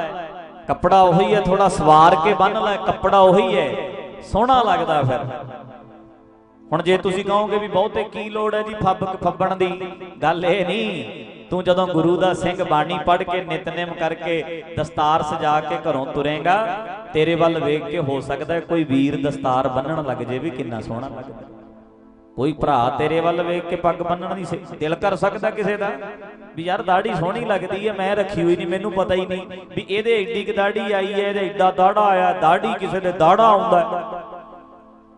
ਕੱਪੜਾ ਉਹੀ ਹੈ ਥੋੜਾ ਸਵਾਰ ਕੇ ਬੰਨ ਲੈ, ਕੱਪੜਾ ਉਹੀ ਹੈ। ਸੋਹਣਾ ਲੱਗਦਾ ਫਿਰ। ਹੁਣ ਜੇ ਤੁਸੀਂ ਕਹੋਗੇ ਵੀ ਬਹੁਤੇ ਕੀ ਲੋੜ ਹੈ ਜੀ ਫੱਬ ਫੱਬਣ ਦੀ? ਗੱਲ ਇਹ ਨਹੀਂ। ਤੂੰ ਜਦੋਂ ਗੁਰੂ ਦਾ ਸਿੰਘ ਬਾਣੀ ਪੜ੍ਹ ਕੇ ਨਿਤਨੇਮ ਕਰਕੇ ਦਸਤਾਰ ਸਜਾ ਕੇ ਘਰੋਂ ਤੁਰੇਗਾ, ਤੇਰੇ ਵੱਲ ਵੇਖ ਕੇ ਹੋ ਸਕਦਾ ਕੋਈ ਵੀਰ ਦਸਤਾਰ ਬੰਨਣ ਲੱਗ ਜੇ ਵੀ ਕਿੰਨਾ ਸੋਹਣਾ ਲੱਗਦਾ ਕੋਈ ਭਰਾ ਤੇਰੇ ਵੱਲ ਵੇਖ ਕੇ ਪੱਗ ਬੰਨਣ ਦੀ ਦਿਲ ਕਰ ਸਕਦਾ ਕਿਸੇ ਦਾ? ਵੀ ਯਾਰ ਦਾੜੀ ਸੋਹਣੀ ਲੱਗਦੀ ਹੈ, ਮੈਂ ਰੱਖੀ ਹੋਈ ਨਹੀਂ, ਮੈਨੂੰ ਪਤਾ ਹੀ ਨਹੀਂ ਵੀ ਇਹਦੇ ਏਡੀ ਕਿ ਦਾੜੀ ਆਈ ਹੈ, ਇਹਦੇ ਏਡਾ ਦਾੜਾ ਆਇਆ ਦਾੜੀ ਕਿਸੇ ਦੇ ਦਾੜਾ ਆਉਂਦਾ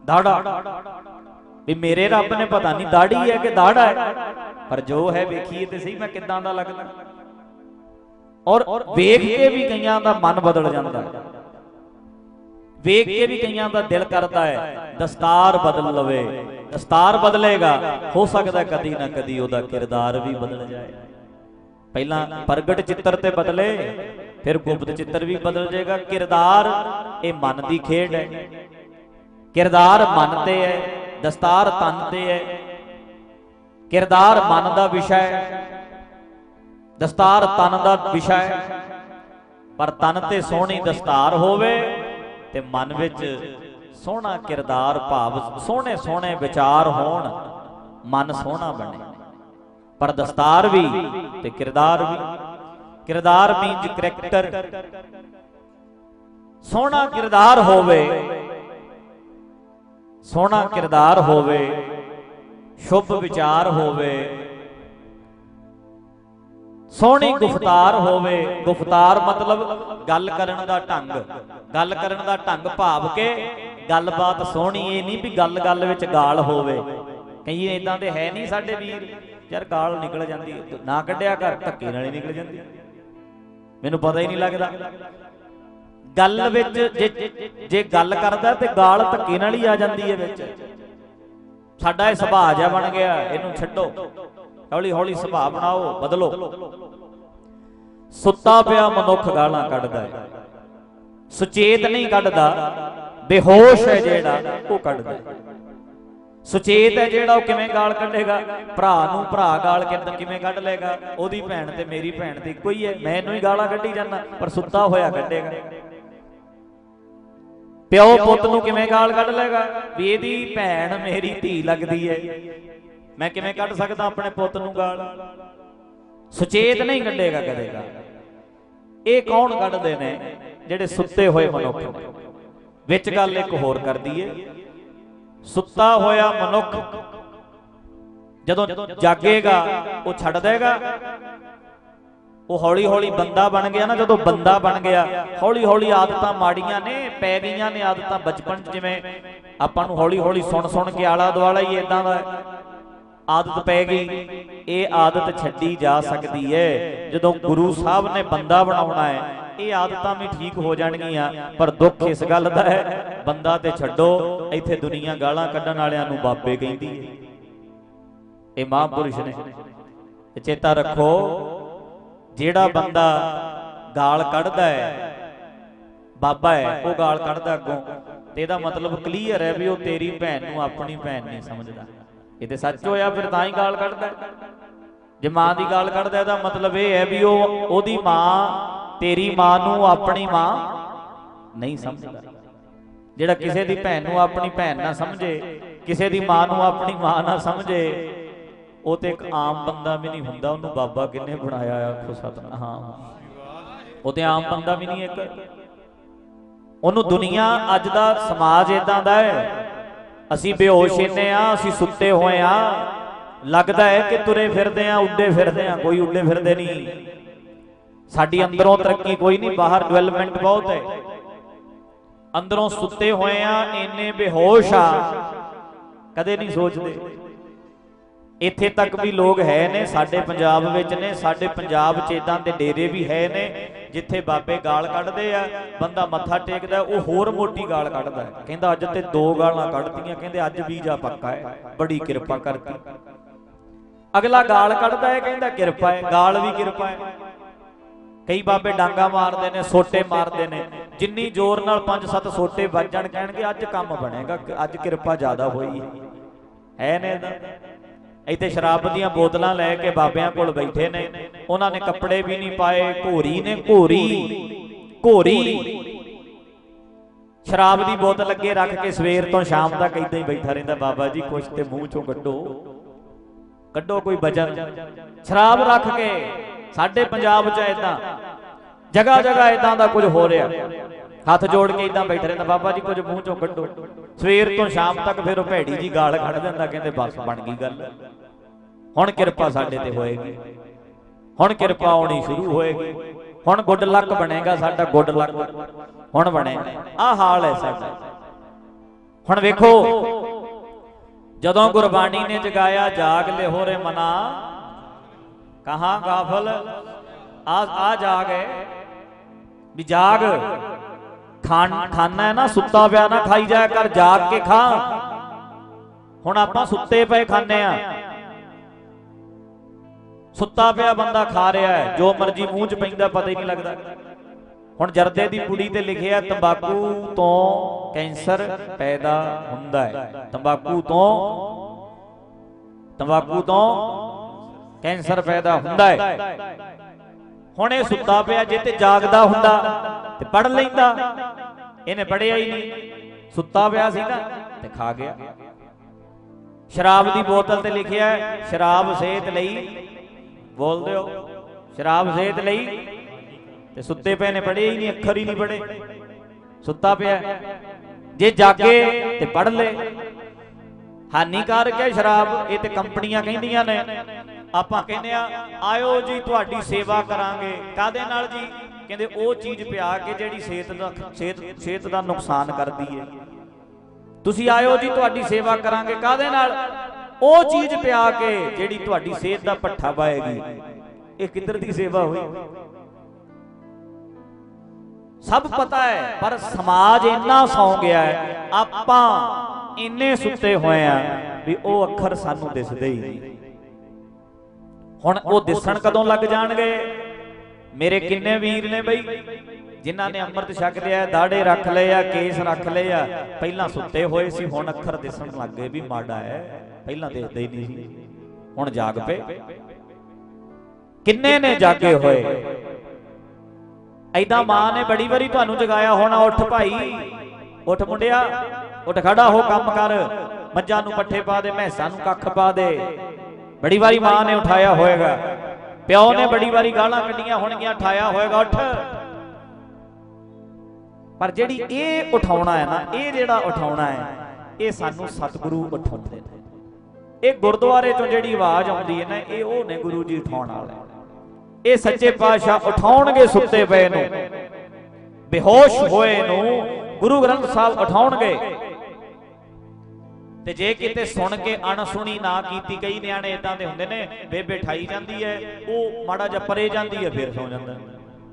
ਦਾੜਾ ਵੀ ਮੇਰੇ ਰੱਬ ਨੇ ਪਤਾ ਨਹੀਂ ਦਾੜੀ ਹੈ ਕਿ ਦਾੜਾ ਹੈ। ਪਰ ਜੋ ਹੈ ਵੇਖੀਏ ਤੇ ਸਹੀ ਮੈਂ ਕਿੱਦਾਂ ਦਾ ਲੱਗਦਾ। ਔਰ ਵੇਖ ਕੇ ਵੀ ਕਈਆਂ ਦਾ ਮਨ ਬਦਲ ਜਾਂਦਾ। ਵੇਖ ਕੇ ਵੀ ਕਈਆਂ ਦਾ ਦਿਲ ਕਰਦਾ ਹੈ, ਦਸਤਾਰ ਬਦਲ ਲਵੇ। ਦਸਤਾਰ ਬਦਲੇਗਾ, ਹੋ ਸਕਦਾ ਕਦੀ ਨਾ ਕਦੀ ਉਹਦਾ ਕਿਰਦਾਰ ਵੀ ਬਦਲ ਜਾਏ। ਪਹਿਲਾਂ ਪ੍ਰਗਟ ਚਿੱਤਰ ਤੇ ਬਦਲੇ, ਫਿਰ ਗੁਪਤ ਚਿੱਤਰ ਵੀ ਬਦਲ ਜਾਏਗਾ। ਕਿਰਦਾਰ, ਇਹ ਮਨ ਦੀ ਖੇਡ ਹੈ। ਕਿਰਦਾਰ ਮਨ ਤੇ ਹੈ। ਦਸਤਾਰ ਤਨ ਤੇ ਹੈ। ਕਿਰਦਾਰ ਮਨ ਦਾ ਵਿਸ਼ਾ ਹੈ। ਦਸਤਾਰ ਤਨ ਦਾ ਵਿਸ਼ਾ ਹੈ। ਪਰ ਤਨ ਤੇ ਸੋਹਣੀ ਦਸਤਾਰ ਹੋਵੇ ਤੇ ਮਨ ਵਿੱਚ ਸੋਹਣਾ ਕਿਰਦਾਰ ਭਾਵ ਸੋਹਣੇ ਸੋਹਣੇ ਵਿਚਾਰ ਹੋਣ, ਮਨ ਸੋਹਣਾ ਬਣੇ। ਪਰ ਦਸਤਾਰ ਵੀ ਤੇ ਕਿਰਦਾਰ ਵੀ। ਕਿਰਦਾਰ ਮੀਨਸ ਕਰੈਕਟਰ ਸੋਹਣਾ ਕਿਰਦਾਰ ਹੋਵੇ ਸੋਹਣਾ ਕਿਰਦਾਰ ਹੋਵੇ ਸ਼ੁਭ ਵਿਚਾਰ ਹੋਵੇ ਸੋਹਣੀ ਗੁਫਤਾਰ ਹੋਵੇ ਗੁਫਤਾਰ ਮਤਲਬ ਗੱਲ ਕਰਨ ਦਾ ਢੰਗ ਗੱਲ ਕਰਨ ਦਾ ਢੰਗ ਭਾਵ ਕੇ ਗੱਲਬਾਤ ਸੋਹਣੀ ਇਹ ਨਹੀਂ ਵੀ ਗੱਲ-ਗੱਲ ਵਿੱਚ ਗਾਲ ਹੋਵੇ। ਕਈ ਇਦਾਂ ਦੇ ਹੈ ਨਹੀਂ ਸਾਡੇ ਵੀਰ ਯਾਰ ਗਾਲ ਨਿਕਲ ਜਾਂਦੀ। ਨਾ ਕੱਢਿਆ ਕਰ ਧੱਕੇ ਨਾਲ ਹੀ ਨਿਕਲ ਜਾਂਦੀ। ਮੈਨੂੰ ਪਤਾ ਹੀ ਨਹੀਂ ਲੱਗਦਾ। ਗੱਲ ਵਿੱਚ ਜੇ ਜੇ ਗੱਲ ਕਰਦਾ ਤੇ ਗਾਲ ਧੱਕੇ ਨਾਲ ਹੀ ਆ ਜਾਂਦੀ ਹੈ ਵਿੱਚ। ਸਾਡਾ ਇਹ ਸੁਭਾਅ ਜਿਹਾ ਬਣ ਗਿਆ, ਇਹਨੂੰ ਛੱਡੋ। ਹੌਲੀ ਹੌਲੀ ਸੁਭਾਅ ਬਣਾਓ, ਬਦਲੋ। ਸੁੱਤਾ ਪਿਆ ਮਨੁੱਖ ਗਾਲਾਂ ਕੱਢਦਾ ਹੈ। ਸੁਚੇਤ ਨਹੀਂ ਕੱਢਦਾ, ਬੇਹੋਸ਼ ਹੈ ਜਿਹੜਾ ਉਹ ਕੱਢਦਾ ਸੁਚੇਤ ਹੈ ਜਿਹੜਾ ਉਹ ਕਿਵੇਂ ਗਾਲ ਕੱਢੇਗਾ? ਭਰਾ ਨੂੰ ਭਰਾ ਗਾਲ ਕਿੱਦਾਂ, ਕਿਵੇਂ ਕੱਢ ਲੇਗਾ ਉਹਦੀ ਭੈਣ ਤੇ ਮੇਰੀ ਭੈਣ ਤੇ ਇੱਕੋ ਹੀ ਹੈ। ਮੈਂ ਇਹਨੂੰ ਹੀ ਗਾਲਾਂ ਕੱਢੀ ਜਾਂਦਾ, ਪਰ ਸੁੱਤਾ ਹੋਇਆ ਕੱਢੇਗਾ। ਪਿਓ ਪੁੱਤ ਨੂੰ ਕਿਵੇਂ ਗਾਲ ਕੱਢ ਲੇਗਾ ਵੀ ਇਹਦੀ ਭੈਣ ਮੇਰੀ ਧੀ ਲੱਗਦੀ ਹੈ ਮੈਂ ਕਿਵੇਂ ਕੱਢ ਸਕਦਾ ਆਪਣੇ ਪੁੱਤ ਨੂੰ ਗਾਲ? ਸੁਚੇਤ ਨਹੀਂ ਕੱਢੇਗਾ ਕਦੇ ਗਾਲ। ਇਹ ਕੌਣ ਕੱਢਦੇ ਨੇ ਜਿਹੜੇ ਸੁੱਤੇ ਹੋਏ ਮਨੁੱਖ ਵਿੱਚ ਗੱਲ ਇੱਕ ਹੋਰ ਕਰਦੀ ਦਈਏ ਸੁੱਤਾ ਹੋਇਆ ਮਨੁੱਖ ਜਦੋਂ ਜਾਗੇਗਾ, ਉਹ ਛੱਡ ਦੇਗਾ। ਉਹ ਹੌਲੀ ਹੌਲੀ ਬੰਦਾ ਬਣ ਗਿਆ ਨਾ, ਜਦੋਂ ਬੰਦਾ ਬਣ ਗਿਆ ਹੌਲੀ ਹੌਲੀ ਆਦਤਾਂ ਮਾੜੀਆਂ ਨੇ, ਪੈ ਗਈਆਂ ਨੇ ਆਦਤਾਂ ਬਚਪਨ ਜਿਵੇਂ ਆਪਾਂ ਨੂੰ ਹੌਲੀ ਹੌਲੀ ਸੁਣ ਸੁਣ ਕੇ ਆਲਾ ਦੁਆਲਾ ਹੀ ਇਦਾਂ ਦਾ ਆਦਤ ਪੈ ਗਈ। ਇਹ ਆਦਤ ਛੱਡੀ ਜਾ ਸਕਦੀ ਹੈ ਜਦੋਂ ਗੁਰੂ ਸਾਹਿਬ ਨੇ ਬੰਦਾ ਬਣਾਉਣਾ ਹੈ ਇਹ ਆਦਤਾਂ ਵੀ ਠੀਕ ਹੋ ਜਾਣਗੀਆਂ, ਪਰ ਦੁੱਖ ਇਸ ਗੱਲ ਦਾ ਹੈ, ਬੰਦਾ ਤੇ ਛੱਡੋ, ਇੱਥੇ ਦੁਨੀਆ ਗਾਲਾਂ ਕੱਢਣ ਵਾਲਿਆਂ ਨੂੰ ਬਾਬੇ ਕਹਿੰਦੀ ਹੈ ਇਹ ਮਹਾਂਪੁਰਸ਼ ਨੇ। ਚੇਤਾ ਰੱਖੋ ਜਿਹੜਾ ਬੰਦਾ ਗਾਲ ਕੱਢਦਾ ਹੈ ਬਾਬਾ ਹੈ ਉਹ ਗਾਲ ਕੱਢਦਾ ਅੱਗੋਂ। ਤੇ ਇਹਦਾ ਮਤਲਬ ਕਲੀਅਰ ਹੈ ਵੀ ਉਹ ਤੇਰੀ ਭੈਣ ਨੂੰ ਆਪਣੀ ਭੈਣ ਨਹੀਂ ਸਮਝਦਾ। ਇਹ ਤੇ ਸੱਚ ਹੋਇਆ ਫਿਰ ਤਾਂ ਹੀ ਗਾਲ ਕੱਢਦਾ। ਜੇ ਮਾਂ ਦੀ ਗਾਲ ਕੱਢਦਾ ਇਹਦਾ ਮਤਲਬ ਇਹ ਹੈ ਵੀ ਉਹ ਉਹਦੀ ਮਾਂ ਤੇਰੀ ਮਾਂ ਨੂੰ ਆਪਣੀ ਮਾਂ ਨਹੀਂ ਸਮਝਦਾ। ਜਿਹੜਾ ਕਿਸੇ ਦੀ ਭੈਣ ਨੂੰ ਆਪਣੀ ਭੈਣ ਨਾ ਸਮਝੇ ਕਿਸੇ ਦੀ ਮਾਂ ਨੂੰ ਆਪਣੀ ਮਾਂ ਨਾ ਸਮਝੇ ਉਹ ਤੇ ਇੱਕ ਆਮ ਬੰਦਾ ਵੀ ਨਹੀਂ ਹੁੰਦਾ, ਉਹਨੂੰ ਬਾਬਾ ਕਿੰਨੇ ਬਣਾਇਆ ਆਖੋ ਸਤਨਾਮ। ਉਹ ਤੇ ਆਮ ਬੰਦਾ ਵੀ ਨਹੀਂ ਇੱਕ। ਉਹਨੂੰ ਦੁਨੀਆ ਅੱਜ ਦਾ ਸਮਾਜ ਇਦਾਂ ਦਾ ਹੈ, ਅਸੀਂ ਬੇਹੋਸ਼ ਇੰਨੇ ਆ, ਅਸੀਂ ਸੁੱਤੇ ਹੋਏ ਆ, ਲੱਗਦਾ ਹੈ ਕਿ ਤੁਰੇ ਫਿਰਦੇ ਆ, ਉੱਡੇ ਫਿਰਦੇ ਆ, ਕੋਈ ਉੱਡੇ ਫਿਰਦੇ ਨਹੀਂ। ਸਾਡੀ ਅੰਦਰੋਂ ਤਰੱਕੀ ਕੋਈ ਨਹੀਂ, ਬਾਹਰ ਡਿਵੈਲਪਮੈਂਟ ਬਹੁਤ ਹੈ। ਅੰਦਰੋਂ ਸੁੱਤੇ ਹੋਏ ਆ, ਇੰਨੇ ਬੇਹੋਸ਼ ਆ, ਕਦੇ ਨਹੀਂ ਸੋਚਦੇ। ਇੱਥੇ ਤੱਕ ਵੀ ਲੋਕ ਹੈ ਨੇ ਸਾਡੇ ਪੰਜਾਬ ਵਿੱਚ ਨੇ ਸਾਡੇ ਪੰਜਾਬ 'ਚ ਇਦਾਂ ਦੇ ਡੇਰੇ ਵੀ ਹੈ ਨੇ ਜਿੱਥੇ ਬਾਬੇ ਗਾਲ ਕੱਢਦੇ ਆ ਬੰਦਾ ਮੱਥਾ ਟੇਕਦਾ ਉਹ ਹੋਰ ਮੋਟੀ ਗਾਲ ਕੱਢਦਾ। ਕਹਿੰਦਾ ਅੱਜ ਤੇ ਦੋ ਗਾਲਾਂ ਕੱਢਤੀਆਂ ਕਹਿੰਦੇ ਅੱਜ ਵੀਜ਼ਾ ਪੱਕਾ ਹੈ ਬੜੀ ਕਿਰਪਾ ਕਰਤੀ। ਅਗਲਾ ਗਾਲ ਕੱਢਦਾ ਹੈ ਕਹਿੰਦਾ ਕਿਰਪਾ ਹੈ ਗਾਲ ਵੀ ਕਿਰਪਾ ਹੈ। ਕਈ ਬਾਬੇ ਡਾਂਗਾ ਮਾਰਦੇ ਨੇ ਸੋਟੇ ਮਾਰਦੇ ਨੇ ਜਿੰਨੀ ਜ਼ੋਰ ਨਾਲ ਪੰਜ ਸੱਤ ਸੋਟੇ ਵੱਜਣ ਕਹਿਣਗੇ ਅੱਜ ਕੰਮ ਬਣੇਗਾ ਅੱਜ ਕਿਰਪਾ ਜ਼ਿਆਦਾ ਹੋਈ ਹੈ। ਹੈ। ਨੇ ਇਹਦਾ ਇੱਥੇ ਸ਼ਰਾਬ ਦੀਆਂ ਬੋਤਲਾਂ ਲੈ ਕੇ ਬਾਬਿਆਂ ਕੋਲ ਬੈਠੇ ਨੇ। ਉਹਨਾਂ ਨੇ ਕੱਪੜੇ ਵੀ ਨਹੀਂ ਪਾਏ, ਘੋਰੀ ਨੇ ਘੋਰੀ ਘੋਰੀ। ਸ਼ਰਾਬ ਦੀ ਬੋਤਲ ਅੱਗੇ ਰੱਖ ਕੇ ਸਵੇਰ ਤੋਂ ਸ਼ਾਮ ਤੱਕ ਇਦਾਂ ਹੀ ਬੈਠਾ ਰਹਿੰਦਾ। ਬਾਬਾ ਜੀ, ਕੁਛ ਤੇ ਮੂੰਹ ਚੋਂ ਕੱਢੋ। ਕੱਢੋ ਕੋਈ ਬਚਨ ਸ਼ਰਾਬ ਰੱਖ ਕੇ ਸਾਡੇ ਪੰਜਾਬ 'ਚ ਇਦਾਂ ਜਗਾ ਜਗਾ ਇਦਾਂ ਦਾ ਕੁਝ ਹੋ ਰਿਹਾ। ਹੱਥ ਜੋੜ ਕੇ ਇਦਾਂ ਬੈਠੇ ਰਹਿੰਦਾ। ਬਾਬਾ ਜੀ, ਕੁਝ ਮੂੰਹ ਚੋਂ ਕੱਢੋ। ਸਵੇਰ ਤੋਂ ਸ਼ਾਮ ਤੱਕ ਫਿਰ ਉਹ ਭੈੜੀ ਜੀ ਗਾਲ ਕੱਢ ਦਿੰਦਾ, ਕਹਿੰਦੇ ਬਸ ਬਣ ਗਈ ਗੱਲ। ਹੁਣ ਕਿਰਪਾ ਸਾਡੇ ਤੇ ਹੋਏਗੀ। ਹੁਣ ਕਿਰਪਾ ਆਉਣੀ ਸ਼ੁਰੂ ਹੋਏਗੀ। ਹੁਣ ਗੁੱਡ ਲੱਕ ਬਣੇਗਾ ਸਾਡਾ, ਗੁੱਡ ਲੱਕ ਹੁਣ ਬਣੇਗਾ। ਆਹ ਹਾਲ ਹੈ ਸਾਡਾ ਹੁਣ ਵੇਖੋ, ਜਦੋਂ ਗੁਰਬਾਣੀ ਨੇ ਜਗਾਇਆ, ਜਾਗ ਲਿਹੋ ਰੇ ਮਨਾ। ਕਹਾਂ ਗਾਫਲ? ਆ ਆ ਜਾਗ ਹੈ। ਵੀ ਜਾਗ। ਖਾਣ ਖਾਣਾ ਹੈ ਨਾ, ਸੁੱਤਾ ਪਿਆ ਨਾ, ਖਾਈ ਜਾਇਆ ਕਰ, ਜਾਗ ਕੇ ਖਾ। ਹੁਣ ਆਪਾਂ ਸੁੱਤੇ ਪਏ ਖਾਣੇ ਆ। ਸੁੱਤਾ ਪਿਆ ਬੰਦਾ ਖਾ ਰਿਹਾ ਹੈ, ਜੋ ਮਰਜ਼ੀ ਮੂੰਹ 'ਚ ਪੈਂਦਾ, ਪਤਾ ਹੀ ਨਹੀਂ ਲੱਗਦਾ। ਹੁਣ ਜਰਦੇ ਦੀ ਪੁੜੀ ਤੇ ਲਿਖਿਆ, ਤੰਬਾਕੂ ਤੋਂ ਕੈਂਸਰ ਪੈਦਾ ਹੁੰਦਾ ਹੈ। ਤੰਬਾਕੂ ਤੋਂ ਤੰਬਾਕੂ ਤੋਂ ਕੈਂਸਰ ਪੈਦਾ ਹੁੰਦਾ ਹੈ। ਹੁਣ ਇਹ ਸੁੱਤਾ ਪਿਆ ਜੇ ਤੇ ਜਾਗਦਾ ਹੁੰਦਾ ਤੇ ਪੜ ਲੈਂਦਾ। ਇਹਨੇ ਪੜਿਆ ਹੀ ਨਹੀਂ। ਸੁੱਤਾ ਪਿਆ ਸੀ ਨਾ ਤੇ ਖਾ ਗਿਆ। ਸ਼ਰਾਬ ਦੀ ਬੋਤਲ ਤੇ ਲਿਖਿਆ ਸ਼ਰਾਬ ਸਿਹਤ ਲਈ। ਬੋਲ ਦਿਓ, ਸ਼ਰਾਬ ਸਿਹਤ ਲਈ। ਤੇ ਸੁੱਤੇ ਪਏ ਨੇ ਪੜੇ ਹੀ ਨਹੀਂ, ਅੱਖਰ ਹੀ ਨਹੀਂ ਪੜੇ ਸੁੱਤਾ ਪਿਆ ਜੇ ਜਾਗੇ ਤੇ ਪੜ ਲੈ। ਹਾਨੀਕਾਰਕ ਹੈ ਸ਼ਰਾਬ, ਇਹ ਤੇ ਕੰਪਨੀਆਂ ਕਹਿੰਦੀਆਂ ਨੇ। ਆਪਾਂ ਕਹਿੰਦੇ ਆ, ਆਇਓ ਜੀ ਤੁਹਾਡੀ ਸੇਵਾ ਕਰਾਂਗੇ। ਕਾਦੇ ਨਾਲ ਜੀ? ਕਹਿੰਦੇ ਉਹ ਚੀਜ਼ ਪਿਆ ਕੇ ਜਿਹੜੀ ਸਿਹਤ ਦਾ ਸਿਹਤ ਸਿਹਤ ਦਾ ਨੁਕਸਾਨ ਕਰਦੀ ਹੈ ਤੁਸੀਂ ਆਇਓ ਜੀ ਤੁਹਾਡੀ ਸੇਵਾ ਕਰਾਂਗੇ। ਕਾਦੇ ਨਾਲ? ਉਹ ਚੀਜ਼ ਪਿਆ ਕੇ ਜਿਹੜੀ ਤੁਹਾਡੀ ਸਿਹਤ ਦਾ ਪੱਠਾ ਪਾਏਗੀ ਇਹ ਕਿੱਧਰ ਦੀ ਸੇਵਾ ਹੋਈ? ਸਭ ਪਤਾ ਹੈ, ਪਰ ਸਮਾਜ ਇੰਨਾ ਸੌ ਗਿਆ ਹੈ, ਆਪਾਂ ਇੰਨੇ ਸੁੱਤੇ ਹੋਏ ਆ ਵੀ ਉਹ ਅੱਖਰ ਸਾਨੂੰ ਦਿਸਦੇ ਹੀ ਨਹੀਂ। ਹੁਣ ਉਹ ਦਿਸਣ ਕਦੋਂ ਲੱਗ ਜਾਣਗੇ? ਮੇਰੇ ਕਿੰਨੇ ਵੀਰ ਨੇ ਬਈ? ਜਿਨ੍ਹਾਂ ਨੇ ਅੰਮ੍ਰਿਤ ਛਕ ਲਿਆ ਦਾੜੇ ਰੱਖ ਲਏ ਆ ਕੇਸ ਰੱਖ ਲਏ ਆ। ਪਹਿਲਾਂ ਸੁੱਤੇ ਹੋਏ ਸੀ ਹੁਣ ਅੱਖਰ ਦਿਸਣ ਲੱਗ ਗਏ ਵੀ ਮਾੜਾ ਹੈ। ਪਹਿਲਾਂ ਦੇਖਦੇ ਹੀ ਨਹੀਂ ਸੀ। ਹੁਣ ਜਾਗ ਪਏ। ਕਿੰਨੇ ਨੇ ਜਾਗੇ ਹੋਏ? ਐਦਾਂ ਮਾਂ ਨੇ ਬੜੀ ਵਾਰੀ ਤੁਹਾਨੂੰ ਜਗਾਇਆ ਹੋਣਾ ਉੱਠ ਭਾਈ। ਉੱਠ ਮੁੰਡਿਆ ਉੱਠ ਖੜਾ ਹੋ ਕੰਮ ਕਰ। ਮੱਝਾਂ ਨੂੰ ਪੱਠੇ ਪਾ ਦੇ ਮੈਸਾਂ ਨੂੰ ਕੱਖ ਪਾ ਦੇ। ਬੜੀ ਵਾਰੀ ਮਾਂ ਨੇ ਉਠਾਇਆ ਹੋਏਗਾ। ਪਿਓ ਨੇ ਬੜੀ ਵਾਰੀ ਗਾਲਾਂ ਕੱਢੀਆਂ ਹੋਣਗੀਆਂ, ਉਠਾਇਆ ਹੋਏਗਾ, ਉੱਠ। ਪਰ ਜਿਹੜੀ ਇਹ ਉਠਾਉਣਾ ਹੈ ਨਾ, ਇਹ ਜਿਹੜਾ ਉਠਾਉਣਾ ਹੈ, ਇਹ ਸਾਨੂੰ ਸਤਿਗੁਰੂ ਉਠਾਉਂਦੇ ਨੇ। ਇਹ ਗੁਰਦੁਆਰੇ ਤੋਂ ਜਿਹੜੀ ਆਵਾਜ਼ ਆਉਂਦੀ ਹੈ ਨਾ, ਇਹ ਉਹ ਨੇ ਗੁਰੂ ਜੀ ਉਠਾਉਣ ਵਾਲੇ। ਇਹ ਸੱਚੇ ਪਾਤਸ਼ਾਹ ਉਠਾਉਣਗੇ ਸੁੱਤੇ ਪਏ ਨੂੰ। ਬੇਹੋਸ਼ ਹੋਏ ਨੂੰ ਗੁਰੂ ਗ੍ਰੰਥ ਸਾਹਿਬ ਉਠਾਉਣਗੇ। ਤੇ ਜੇ ਕਿਤੇ ਸੁਣ ਕੇ ਅਣਸੁਣੀ ਨਾ ਕੀਤੀ ਕਈ ਨਿਆਣੇ ਇਦਾਂ ਦੇ ਹੁੰਦੇ ਨੇ, ਬੇਬੇ ਠਾਈ ਜਾਂਦੀ ਹੈ ਉਹ ਮਾੜਾ ਜਿਹਾ ਪਰੇ ਜਾਂਦੀ ਹੈ ਫੇਰ ਸੌ ਜਾਂਦਾ।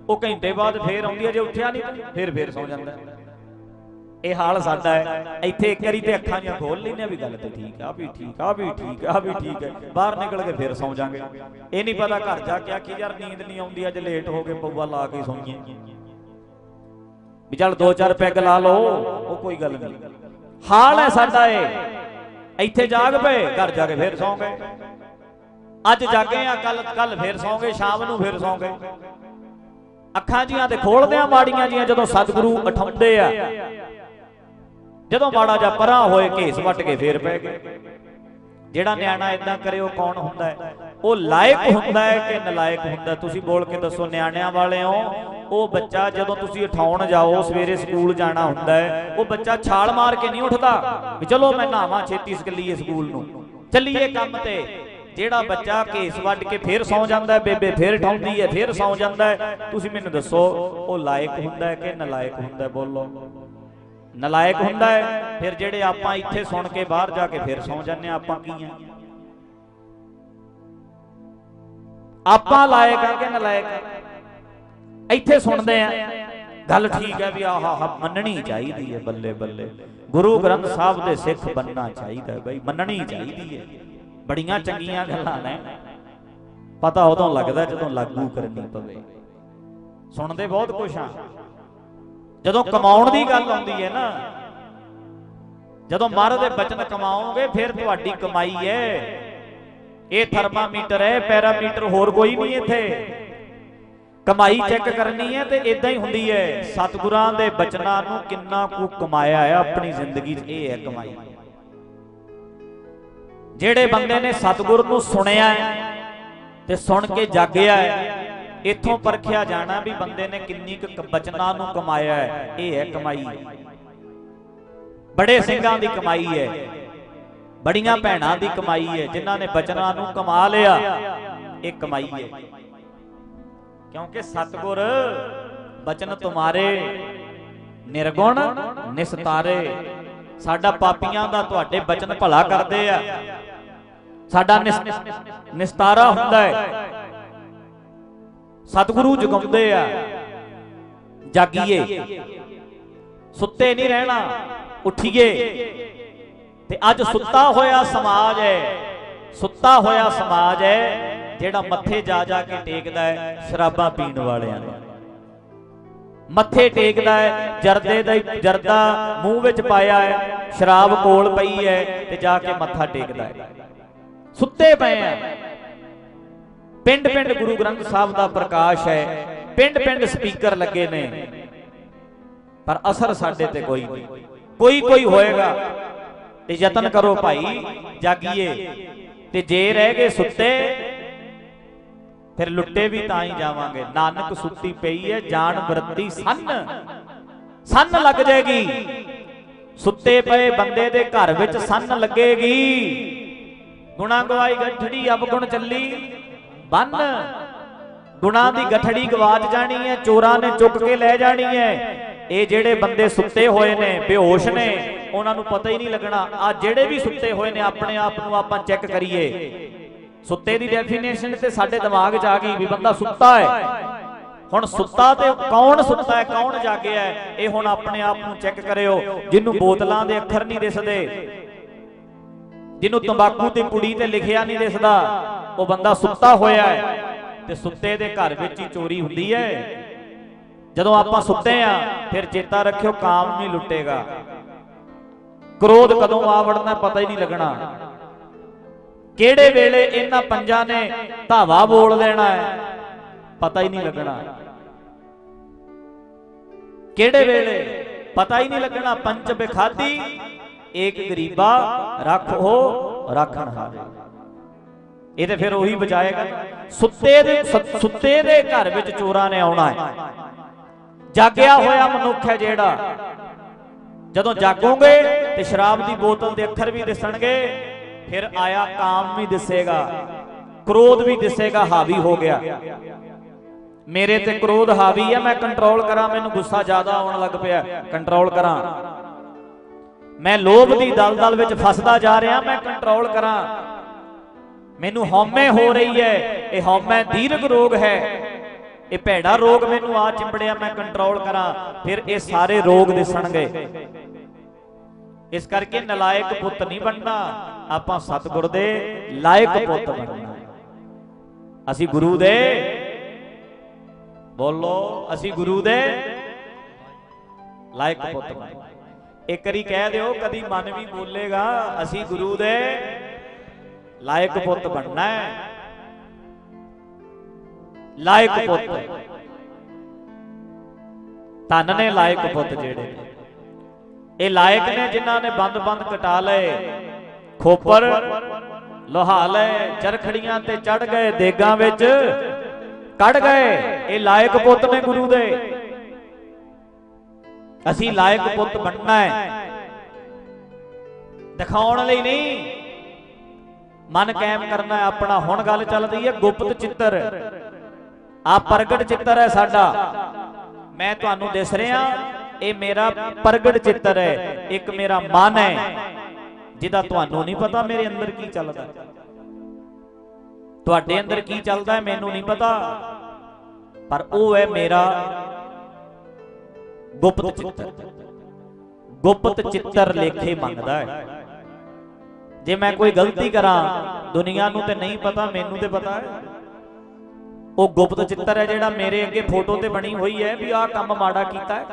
ਉਹ ਘੰਟੇ ਬਾਅਦ ਫੇਰ ਆਉਂਦੀ ਹੈ ਜੇ ਉੱਠਿਆ ਨਹੀਂ ਫੇਰ ਫੇਰ ਸੌ ਜਾਂਦਾ। ਇਹ ਹਾਲ ਸਾਡਾ ਹੈ ਇੱਥੇ ਇੱਕ ਵਾਰੀ ਤੇ ਅੱਖਾਂ ਜਿਹਾ ਖੋਲ ਲੈਨੇ ਵੀ ਗੱਲ ਤੇ ਠੀਕ ਆ ਵੀ ਠੀਕ, ਆ ਵੀ ਠੀਕ, ਆ ਵੀ ਠੀਕ ਹੈ ਬਾਹਰ ਨਿਕਲ ਕੇ ਫੇਰ ਸੌ ਜਾਾਂਗੇ। ਇਹ ਨਹੀਂ ਪਤਾ ਘਰ ਜਾ ਕੇ ਆਖੀ ਯਾਰ ਨੀਂਦ ਨਹੀਂ ਆਉਂਦੀ, ਅੱਜ ਲੇਟ ਹੋ ਗਏ, ਪਊਆ ਲਾ ਕੇ ਸੌਈਏ। ਵੀ ਚੱਲ ਦੋ ਚਾਰ ਪੈਗ ਲਾ ਲਓ, ਉਹ ਕੋਈ ਗੱਲ ਨਹੀਂ ਹਾਲ ਹੈ ਸਾਡਾ ਇਹ। ਇੱਥੇ ਜਾਗ ਪਏ, ਘਰ ਜਾ ਕੇ ਫੇਰ ਸੌਂ ਗਏ। ਅੱਜ ਜਾਗੇ ਆ ਕੱਲ ਕੱਲ ਫੇਰ ਸੌਂ ਗਏ, ਸ਼ਾਮ ਨੂੰ ਫੇਰ ਸੌਂ ਗਏ। ਅੱਖਾਂ ਜੀਆਂ ਤੇ ਖੋਲਦੇ ਆ ਮਾੜੀਆਂ ਜੀਆਂ ਜਦੋਂ ਸਤਿਗੁਰੂ ਉਠਾਉਂਦੇ ਆ, ਜਦੋਂ ਮਾੜਾ ਜਾ ਪਰਾਂ ਹੋਏ, ਘੇਸ ਵੱਟ ਕੇ ਫੇਰ ਪੈ ਗਏ। ਜਿਹੜਾ ਨਿਆਣਾ ਇਦਾਂ ਕਰੇ, ਉਹ ਕੌਣ ਹੁੰਦਾ ਹੈ? ਉਹ ਲਾਇਕ ਹੁੰਦਾ ਹੈ ਕਿ ਨਲਾਇਕ ਹੁੰਦਾ? ਤੁਸੀਂ ਬੋਲ ਕੇ ਦੱਸੋ ਨਿਆਣਿਆਂ ਵਾਲਿਓ ਉਹ ਬੱਚਾ ਜਦੋਂ ਤੁਸੀਂ ਉਠਾਉਣ ਜਾਓ ਸਵੇਰੇ ਸਕੂਲ ਜਾਣਾ ਹੁੰਦਾ ਹੈ ਉਹ ਬੱਚਾ ਛਾਲ ਮਾਰ ਕੇ ਨਹੀਂ ਉੱਠਦਾ? ਵੀ ਚਲੋ ਮੈਂ ਨਹਾਵਾਂ ਛੇਤੀ ਸਕਲੀਏ ਸਕੂਲ ਨੂੰ। ਚੱਲੀਏ ਕੰਮ ਤੇ। ਜਿਹੜਾ ਬੱਚਾ ਕੇਸ ਵੱਢ ਕੇ ਫੇਰ ਸੌ ਜਾਂਦਾ ਹੈ ਬੇਬੇ ਫੇਰ ਠਾਉਂਦੀ ਹੈ ਫੇਰ ਸੌ ਜਾਂਦਾ ਹੈ। ਤੁਸੀਂ ਮੈਨੂੰ ਦੱਸੋ ਉਹ ਲਾਇਕ ਹੁੰਦਾ ਹੈ ਕਿ ਨਲਾਇਕ ਹੁੰਦਾ ਹੈ? ਬੋਲੋ। ਨਲਾਇਕ ਹੁੰਦਾ ਹੈ ਫਿਰ ਜਿਹੜੇ ਆਪਾਂ ਇੱਥੇ ਸੁਣ ਕੇ ਬਾਹਰ ਜਾ ਕੇ ਫਿਰ ਸੌ ਜਾਂਦੇ ਹਾਂ, ਆਪਾਂ ਕੀ ਆ ਆਪਾਂ ਲਾਇਕ ਆ ਕਿ ਨਲਾਇਕ ਇੱਥੇ ਸੁਣਦੇ ਆ ਗੱਲ ਠੀਕ ਹੈ ਵੀ ਆਹ ਮੰਨਣੀ ਚਾਹੀਦੀ ਹੈ ਬੱਲੇ ਬੱਲੇ। ਗੁਰੂ ਗ੍ਰੰਥ ਸਾਹਿਬ ਦੇ ਸਿੱਖ ਬੰਨਣਾ ਚਾਹੀਦਾ ਹੈ ਬਈ ਮੰਨਣੀ ਚਾਹੀਦੀ ਹੈ। ਬੜੀਆਂ ਚੰਗੀਆਂ ਗੱਲਾਂ ਨੇ। ਪਤਾ ਉਦੋਂ ਲੱਗਦਾ ਜਦੋਂ ਲਾਗੂ ਕਰਨੀ ਪਵੇ। ਸੁਣਦੇ ਬਹੁਤ ਕੁਛ ਆ। ਜਦੋਂ ਕਮਾਉਣ ਦੀ ਗੱਲ ਆਉਂਦੀ ਹੈ ਨਾ ਜਦੋਂ ਮਹਾਰਾਜ ਦੇ ਬਚਨ ਕਮਾਓਗੇ ਫਿਰ ਤੁਹਾਡੀ ਕਮਾਈ ਹੈ। ਇਹ ਥਰਮਾਮੀਟਰ ਹੈ, ਪੈਰਾਮੀਟਰ ਹੋਰ ਕੋਈ ਨਹੀਂ ਇੱਥੇ। ਕਮਾਈ ਚੈੱਕ ਕਰਨੀ ਹੈ ਤੇ ਇਦਾਂ ਹੀ ਹੁੰਦੀ ਹੈ। ਸਤਿਗੁਰਾਂ ਦੇ ਬਚਨਾਂ ਨੂੰ ਕਿੰਨਾ ਕੁ ਕਮਾਇਆ ਹੈ, ਆਪਣੀ ਜ਼ਿੰਦਗੀ 'ਚ ਇਹ ਹੈ ਕਮਾਈ। ਜਿਹੜੇ ਬੰਦੇ ਨੇ ਸਤਿਗੁਰ ਨੂੰ ਸੁਣਿਆ ਹੈ ਤੇ ਸੁਣ ਕੇ ਜਾਗਿਆ ਹੈ, ਇੱਥੋਂ ਪਰਖਿਆ ਜਾਣਾ ਵੀ ਬੰਦੇ ਨੇ ਕਿੰਨੀ ਕੁ ਬਚਨਾਂ ਨੂੰ ਕਮਾਇਆ ਹੈ, ਇਹ ਹੈ ਕਮਾਈ। ਬੜੇ ਸਿੰਘਾਂ ਦੀ ਕਮਾਈ ਹੈ। ਬੜੀਆਂ ਭੈਣਾਂ ਦੀ ਕਮਾਈ ਹੈ ਜਿਨ੍ਹਾਂ ਨੇ ਬਚਨਾਂ ਨੂੰ ਕਮਾ ਲਿਆ। ਇਹ ਕਮਾਈ ਹੈ ਕਿਉਂਕਿ ਸਤਗੁਰ ਬਚਨ ਤੁਮਾਰੇ ਨਿਰਗੁਣ ਨਿਸਤਾਰੇ। ਸਾਡਾ ਪਾਪੀਆਂ ਦਾ ਤੁਹਾਡੇ ਬਚਨ ਭਲਾ ਕਰਦੇ ਆ। ਸਾਡਾ ਨਿਸਤਾਰਾ ਹੁੰਦਾ ਹੈ ਸਤਿਗੁਰੂ ਜਗਾਉਂਦੇ ਆ। ਜਾਗੀਏ। ਸੁੱਤੇ ਨਹੀਂ ਰਹਿਣਾ। ਉੱਠੀਏ। ਤੇ ਅੱਜ ਸੁੱਤਾ ਹੋਇਆ ਸਮਾਜ ਹੈ। ਸੁੱਤਾ ਹੋਇਆ ਸਮਾਜ ਹੈ, ਜਿਹੜਾ ਮੱਥੇ ਜਾ ਜਾ ਕੇ ਟੇਕਦਾ ਹੈ ਸ਼ਰਾਬਾਂ ਪੀਣ ਵਾਲਿਆਂ ਨੂੰ। ਮੱਥੇ ਟੇਕਦਾ ਹੈ, ਜਰਦੇ ਦਾ ਜਰਦਾ ਮੂੰਹ ਵਿੱਚ ਪਾਇਆ ਹੈ, ਸ਼ਰਾਬ ਕੋਲ ਪਈ ਹੈ ਤੇ ਜਾ ਕੇ ਮੱਥਾ ਟੇਕਦਾ ਹੈ। ਸੁੱਤੇ ਪਏ ਆ। ਪਿੰਡ ਪਿੰਡ ਗੁਰੂ ਗ੍ਰੰਥ ਸਾਹਿਬ ਦਾ ਪ੍ਰਕਾਸ਼ ਹੈ, ਪਿੰਡ ਪਿੰਡ ਸਪੀਕਰ ਲੱਗੇ ਨੇ। ਪਰ ਅਸਰ ਸਾਡੇ ਤੇ ਕੋਈ ਨਹੀਂ। ਕੋਈ ਕੋਈ ਹੋਏਗਾ। ਤੇ ਯਤਨ ਕਰੋ ਭਾਈ ਜਾਗੀਏ। ਤੇ ਜੇ ਰਹਿ ਗਏ ਸੁੱਤੇ ਫਿਰ ਲੁੱਟੇ ਵੀ ਤਾਂ ਹੀ ਜਾਵਾਂਗੇ। ਨਾਨਕ ਸੁੱਤੀ ਪਈ ਹੈ ਜਾਨ ਵਰਤੀ ਸੰਨ। ਸੰਨ। ਲੱਗ ਜਾਏਗੀ। ਸੁੱਤੇ ਪਏ ਬੰਦੇ ਦੇ ਘਰ ਵਿੱਚ ਸੰਨ ਲੱਗੇਗੀ। ਗੁਣਾ ਗਵਾਈ ਗੱਠੜੀ ਅਵਗੁਣ ਚੱਲੀ। ਬੰਨ। ਗੁਣਾ ਦੀ ਗੱਠੜੀ ਗਵਾਚ ਜਾਣੀ ਹੈ, ਚੋਰਾਂ ਨੇ ਚੁੱਕ ਕੇ ਲੈ ਜਾਣੀ ਹੈ। ਇਹ ਜਿਹੜੇ ਬੰਦੇ ਸੁੱਤੇ ਹੋਏ ਨੇ, ਬੇਹੋਸ਼ ਨੇ, ਉਹਨਾਂ ਨੂੰ ਪਤਾ ਹੀ ਨਹੀਂ ਲੱਗਣਾ। ਆ ਜਿਹੜੇ ਵੀ ਸੁੱਤੇ ਹੋਏ ਨੇ, ਆਪਣੇ ਆਪ ਨੂੰ ਆਪਾਂ ਚੈੱਕ ਕਰੀਏ। ਸੁੱਤੇ ਦੀ ਡੈਫੀਨੇਸ਼ਨ ਤੇ ਸਾਡੇ ਦਿਮਾਗ 'ਚ ਆ ਗਈ ਵੀ ਬੰਦਾ ਸੁੱਤਾ ਹੈ। ਹੁਣ ਸੁੱਤਾ ਤੇ ਕੌਣ ਸੁੱਤਾ ਹੈ, ਕੌਣ ਜਾਗਿਆ ਹੈ, ਇਹ ਹੁਣ ਆਪਣੇ ਆਪ ਨੂੰ ਚੈੱਕ ਕਰਿਓ। ਜਿਹਨੂੰ ਬੋਤਲਾਂ ਦੇ ਅੱਖਰ ਨਹੀਂ ਦਿਸਦੇ, ਜਿਹਨੂੰ ਤੰਬਾਕੂ ਤੇ ਕੁੜੀ ਤੇ ਲਿਖਿਆ ਨਹੀਂ ਦਿਸਦਾ, ਉਹ ਬੰਦਾ ਸੁੱਤਾ ਹੋਇਆ ਹੈ। ਤੇ ਸੁੱਤੇ ਦੇ ਘਰ ਵਿੱਚ ਹੀ ਚੋਰੀ ਹੁੰਦੀ ਹੈ। ਜਦੋਂ ਆਪਾਂ ਸੁੱਤੇ ਆ ਫਿਰ ਚੇਤਾ ਰੱਖਿਓ ਕਾਮ ਨਹੀਂ ਲੁੱਟੇਗਾ। ਕ੍ਰੋਧ ਕਦੋਂ ਆ ਵੜਨਾ ਪਤਾ ਹੀ ਨਹੀਂ ਲੱਗਣਾ। ਕਿਹੜੇ ਵੇਲੇ ਇਹਨਾਂ ਪੰਜਾਂ ਨੇ ਧਾਵਾ ਬੋਲ ਦੇਣਾ ਹੈ? ਪਤਾ ਹੀ ਨਹੀਂ ਲੱਗਣਾ। ਕਿਹੜੇ ਵੇਲੇ? ਪਤਾ ਹੀ ਨਹੀਂ ਲੱਗਣਾ। ਪੰਚ ਬਿਖਾਦੀ ਏਕ ਗਰੀਬਾ ਰੱਖੋ ਰੱਖਣ ਹਾਰੇ ਇਹ ਤੇ ਫਿਰ ਉਹੀ ਬਚਾਏਗਾ। ਸੁੱਤੇ ਦੇ ਸੁੱਤੇ ਦੇ ਘਰ ਵਿੱਚ ਚੋਰਾਂ ਨੇ ਆਉਣਾ ਹੈ। ਜਾਗਿਆ ਹੋਇਆ ਮਨੁੱਖ ਹੈ ਜਿਹੜਾ। ਜਦੋਂ ਜਾਗੋਗੇ ਤੇ ਸ਼ਰਾਬ ਦੀ ਬੋਤਲ ਦੇ ਅੱਖਰ ਵੀ ਦਿਸਣਗੇ, ਫਿਰ ਆਇਆ ਕਾਮ ਵੀ ਦਿਸੇਗਾ, ਕ੍ਰੋਧ ਵੀ ਦਿਸੇਗਾ, ਹਾਵੀ ਹੋ ਗਿਆ। ਮੇਰੇ ਤੇ ਕ੍ਰੋਧ ਹਾਵੀ ਹੈ ਮੈਂ ਕੰਟਰੋਲ ਕਰਾਂ, ਮੈਨੂੰ ਗੁੱਸਾ ਜ਼ਿਆਦਾ ਆਉਣ ਲੱਗ ਪਿਆ। ਕੰਟਰੋਲ ਕਰਾਂ। ਮੈਂ ਲੋਭ ਦੀ ਦਲਦਲ ਵਿੱਚ ਫਸਦਾ ਜਾ ਰਿਹਾ, ਮੈਂ ਕੰਟਰੋਲ ਕਰਾਂ। ਮੈਨੂੰ ਹਉਮੈ ਹੋ ਰਹੀ ਹੈ। ਇਹ ਹਉਮੈ ਦੀਰਘ ਰੋਗ ਹੈ। ਇਹ ਭੈੜਾ ਰੋਗ ਮੈਨੂੰ ਆ ਚਿੰਬੜਿਆ, ਮੈਂ ਕੰਟਰੋਲ ਕਰਾਂ। ਫਿਰ ਇਹ ਸਾਰੇ ਰੋਗ ਦਿਸਣਗੇ। ਇਸ ਕਰਕੇ ਨਲਾਇਕ ਪੁੱਤ ਨਹੀਂ ਬਣਨਾ। ਆਪਾਂ ਸਤਿਗੁਰ ਦੇ ਲਾਇਕ ਪੁੱਤ ਬਣਨਾ। ਅਸੀਂ ਗੁਰੂ ਦੇ ਬੋਲੋ, ਅਸੀਂ ਗੁਰੂ ਦੇ ਲਾਇਕ ਪੁੱਤ ਬਣਨਾ। ਇੱਕ ਵਾਰੀ ਕਹਿ ਦਿਓ, ਕਦੀ ਮਨ ਵੀ ਬੋਲੇਗਾ, ਅਸੀਂ ਗੁਰੂ ਦੇ ਲਾਇਕ ਪੁੱਤ ਬਣਨਾ ਹੈ। ਲਾਇਕ ਪੁੱਤ। ਧੰਨ ਨੇ ਲਾਇਕ ਪੁੱਤ ਜਿਹੜੇ ਨੇ। ਇਹ ਲਾਇਕ ਨੇ ਜਿਨ੍ਹਾਂ ਨੇ ਬੰਦ-ਬੰਦ ਕਟਾ ਲਏ। ਖੋਪਰ ਲੋਹਾ ਲਏ, ਚਰਖੜੀਆਂ ਤੇ ਚੜ ਗਏ, ਦੇਗਾਂ ਵਿੱਚ ਕੱਢ ਗਏ। ਇਹ ਲਾਇਕ ਪੁੱਤ ਨੇ ਗੁਰੂ ਦੇ। ਅਸੀਂ ਲਾਇਕ ਪੁੱਤ ਬਣਨਾ ਹੈ। ਦਿਖਾਉਣ ਲਈ ਨਹੀਂ। ਮਨ ਕਾਇਮ ਕਰਨਾ ਆਪਣਾ ਹੁਣ ਗੱਲ ਚੱਲਦੀ ਹੈ, ਗੁਪਤ ਚਿੱਤਰ। ਆ ਪ੍ਰਗਟ ਚਿੱਤਰ ਹੈ ਸਾਡਾ। ਮੈਂ ਤੁਹਾਨੂੰ ਦਿਸ ਰਿਹਾ, ਇਹ ਮੇਰਾ ਪ੍ਰਗਟ ਚਿੱਤਰ ਹੈ, ਇੱਕ ਮੇਰਾ ਮਨ ਹੈ, ਜਿਹਦਾ ਤੁਹਾਨੂੰ ਨਹੀਂ ਪਤਾ ਮੇਰੇ ਅੰਦਰ ਕੀ ਚੱਲਦਾ। ਤੁਹਾਡੇ ਅੰਦਰ ਕੀ ਚੱਲਦਾ ਹੈ, ਮੈਨੂੰ ਨਹੀਂ ਪਤਾ। ਪਰ ਉਹ ਹੈ ਮੇਰਾ ਗੁਪਤ ਚਿੱਤਰ। ਗੁਪਤ ਚਿੱਤਰ ਲੇਖੇ ਮੰਗਦਾ ਹੈ। ਜੇ ਮੈਂ ਕੋਈ ਗਲਤੀ ਕਰਾਂ ਦੁਨੀਆ ਨੂੰ ਤੇ ਨਹੀਂ ਪਤਾ ਮੈਨੂੰ ਤੇ ਪਤਾ ਹੈ। ਉਹ ਗੁਪਤ ਚਿੱਤਰ ਹੈ ਜਿਹੜਾ ਮੇਰੇ ਅੱਗੇ ਫੋਟੋ ਤੇ ਬਣੀ ਹੋਈ ਹੈ ਵੀ ਆਹ ਕੰਮ ਮਾੜਾ ਕੀਤਾ ਹੈ।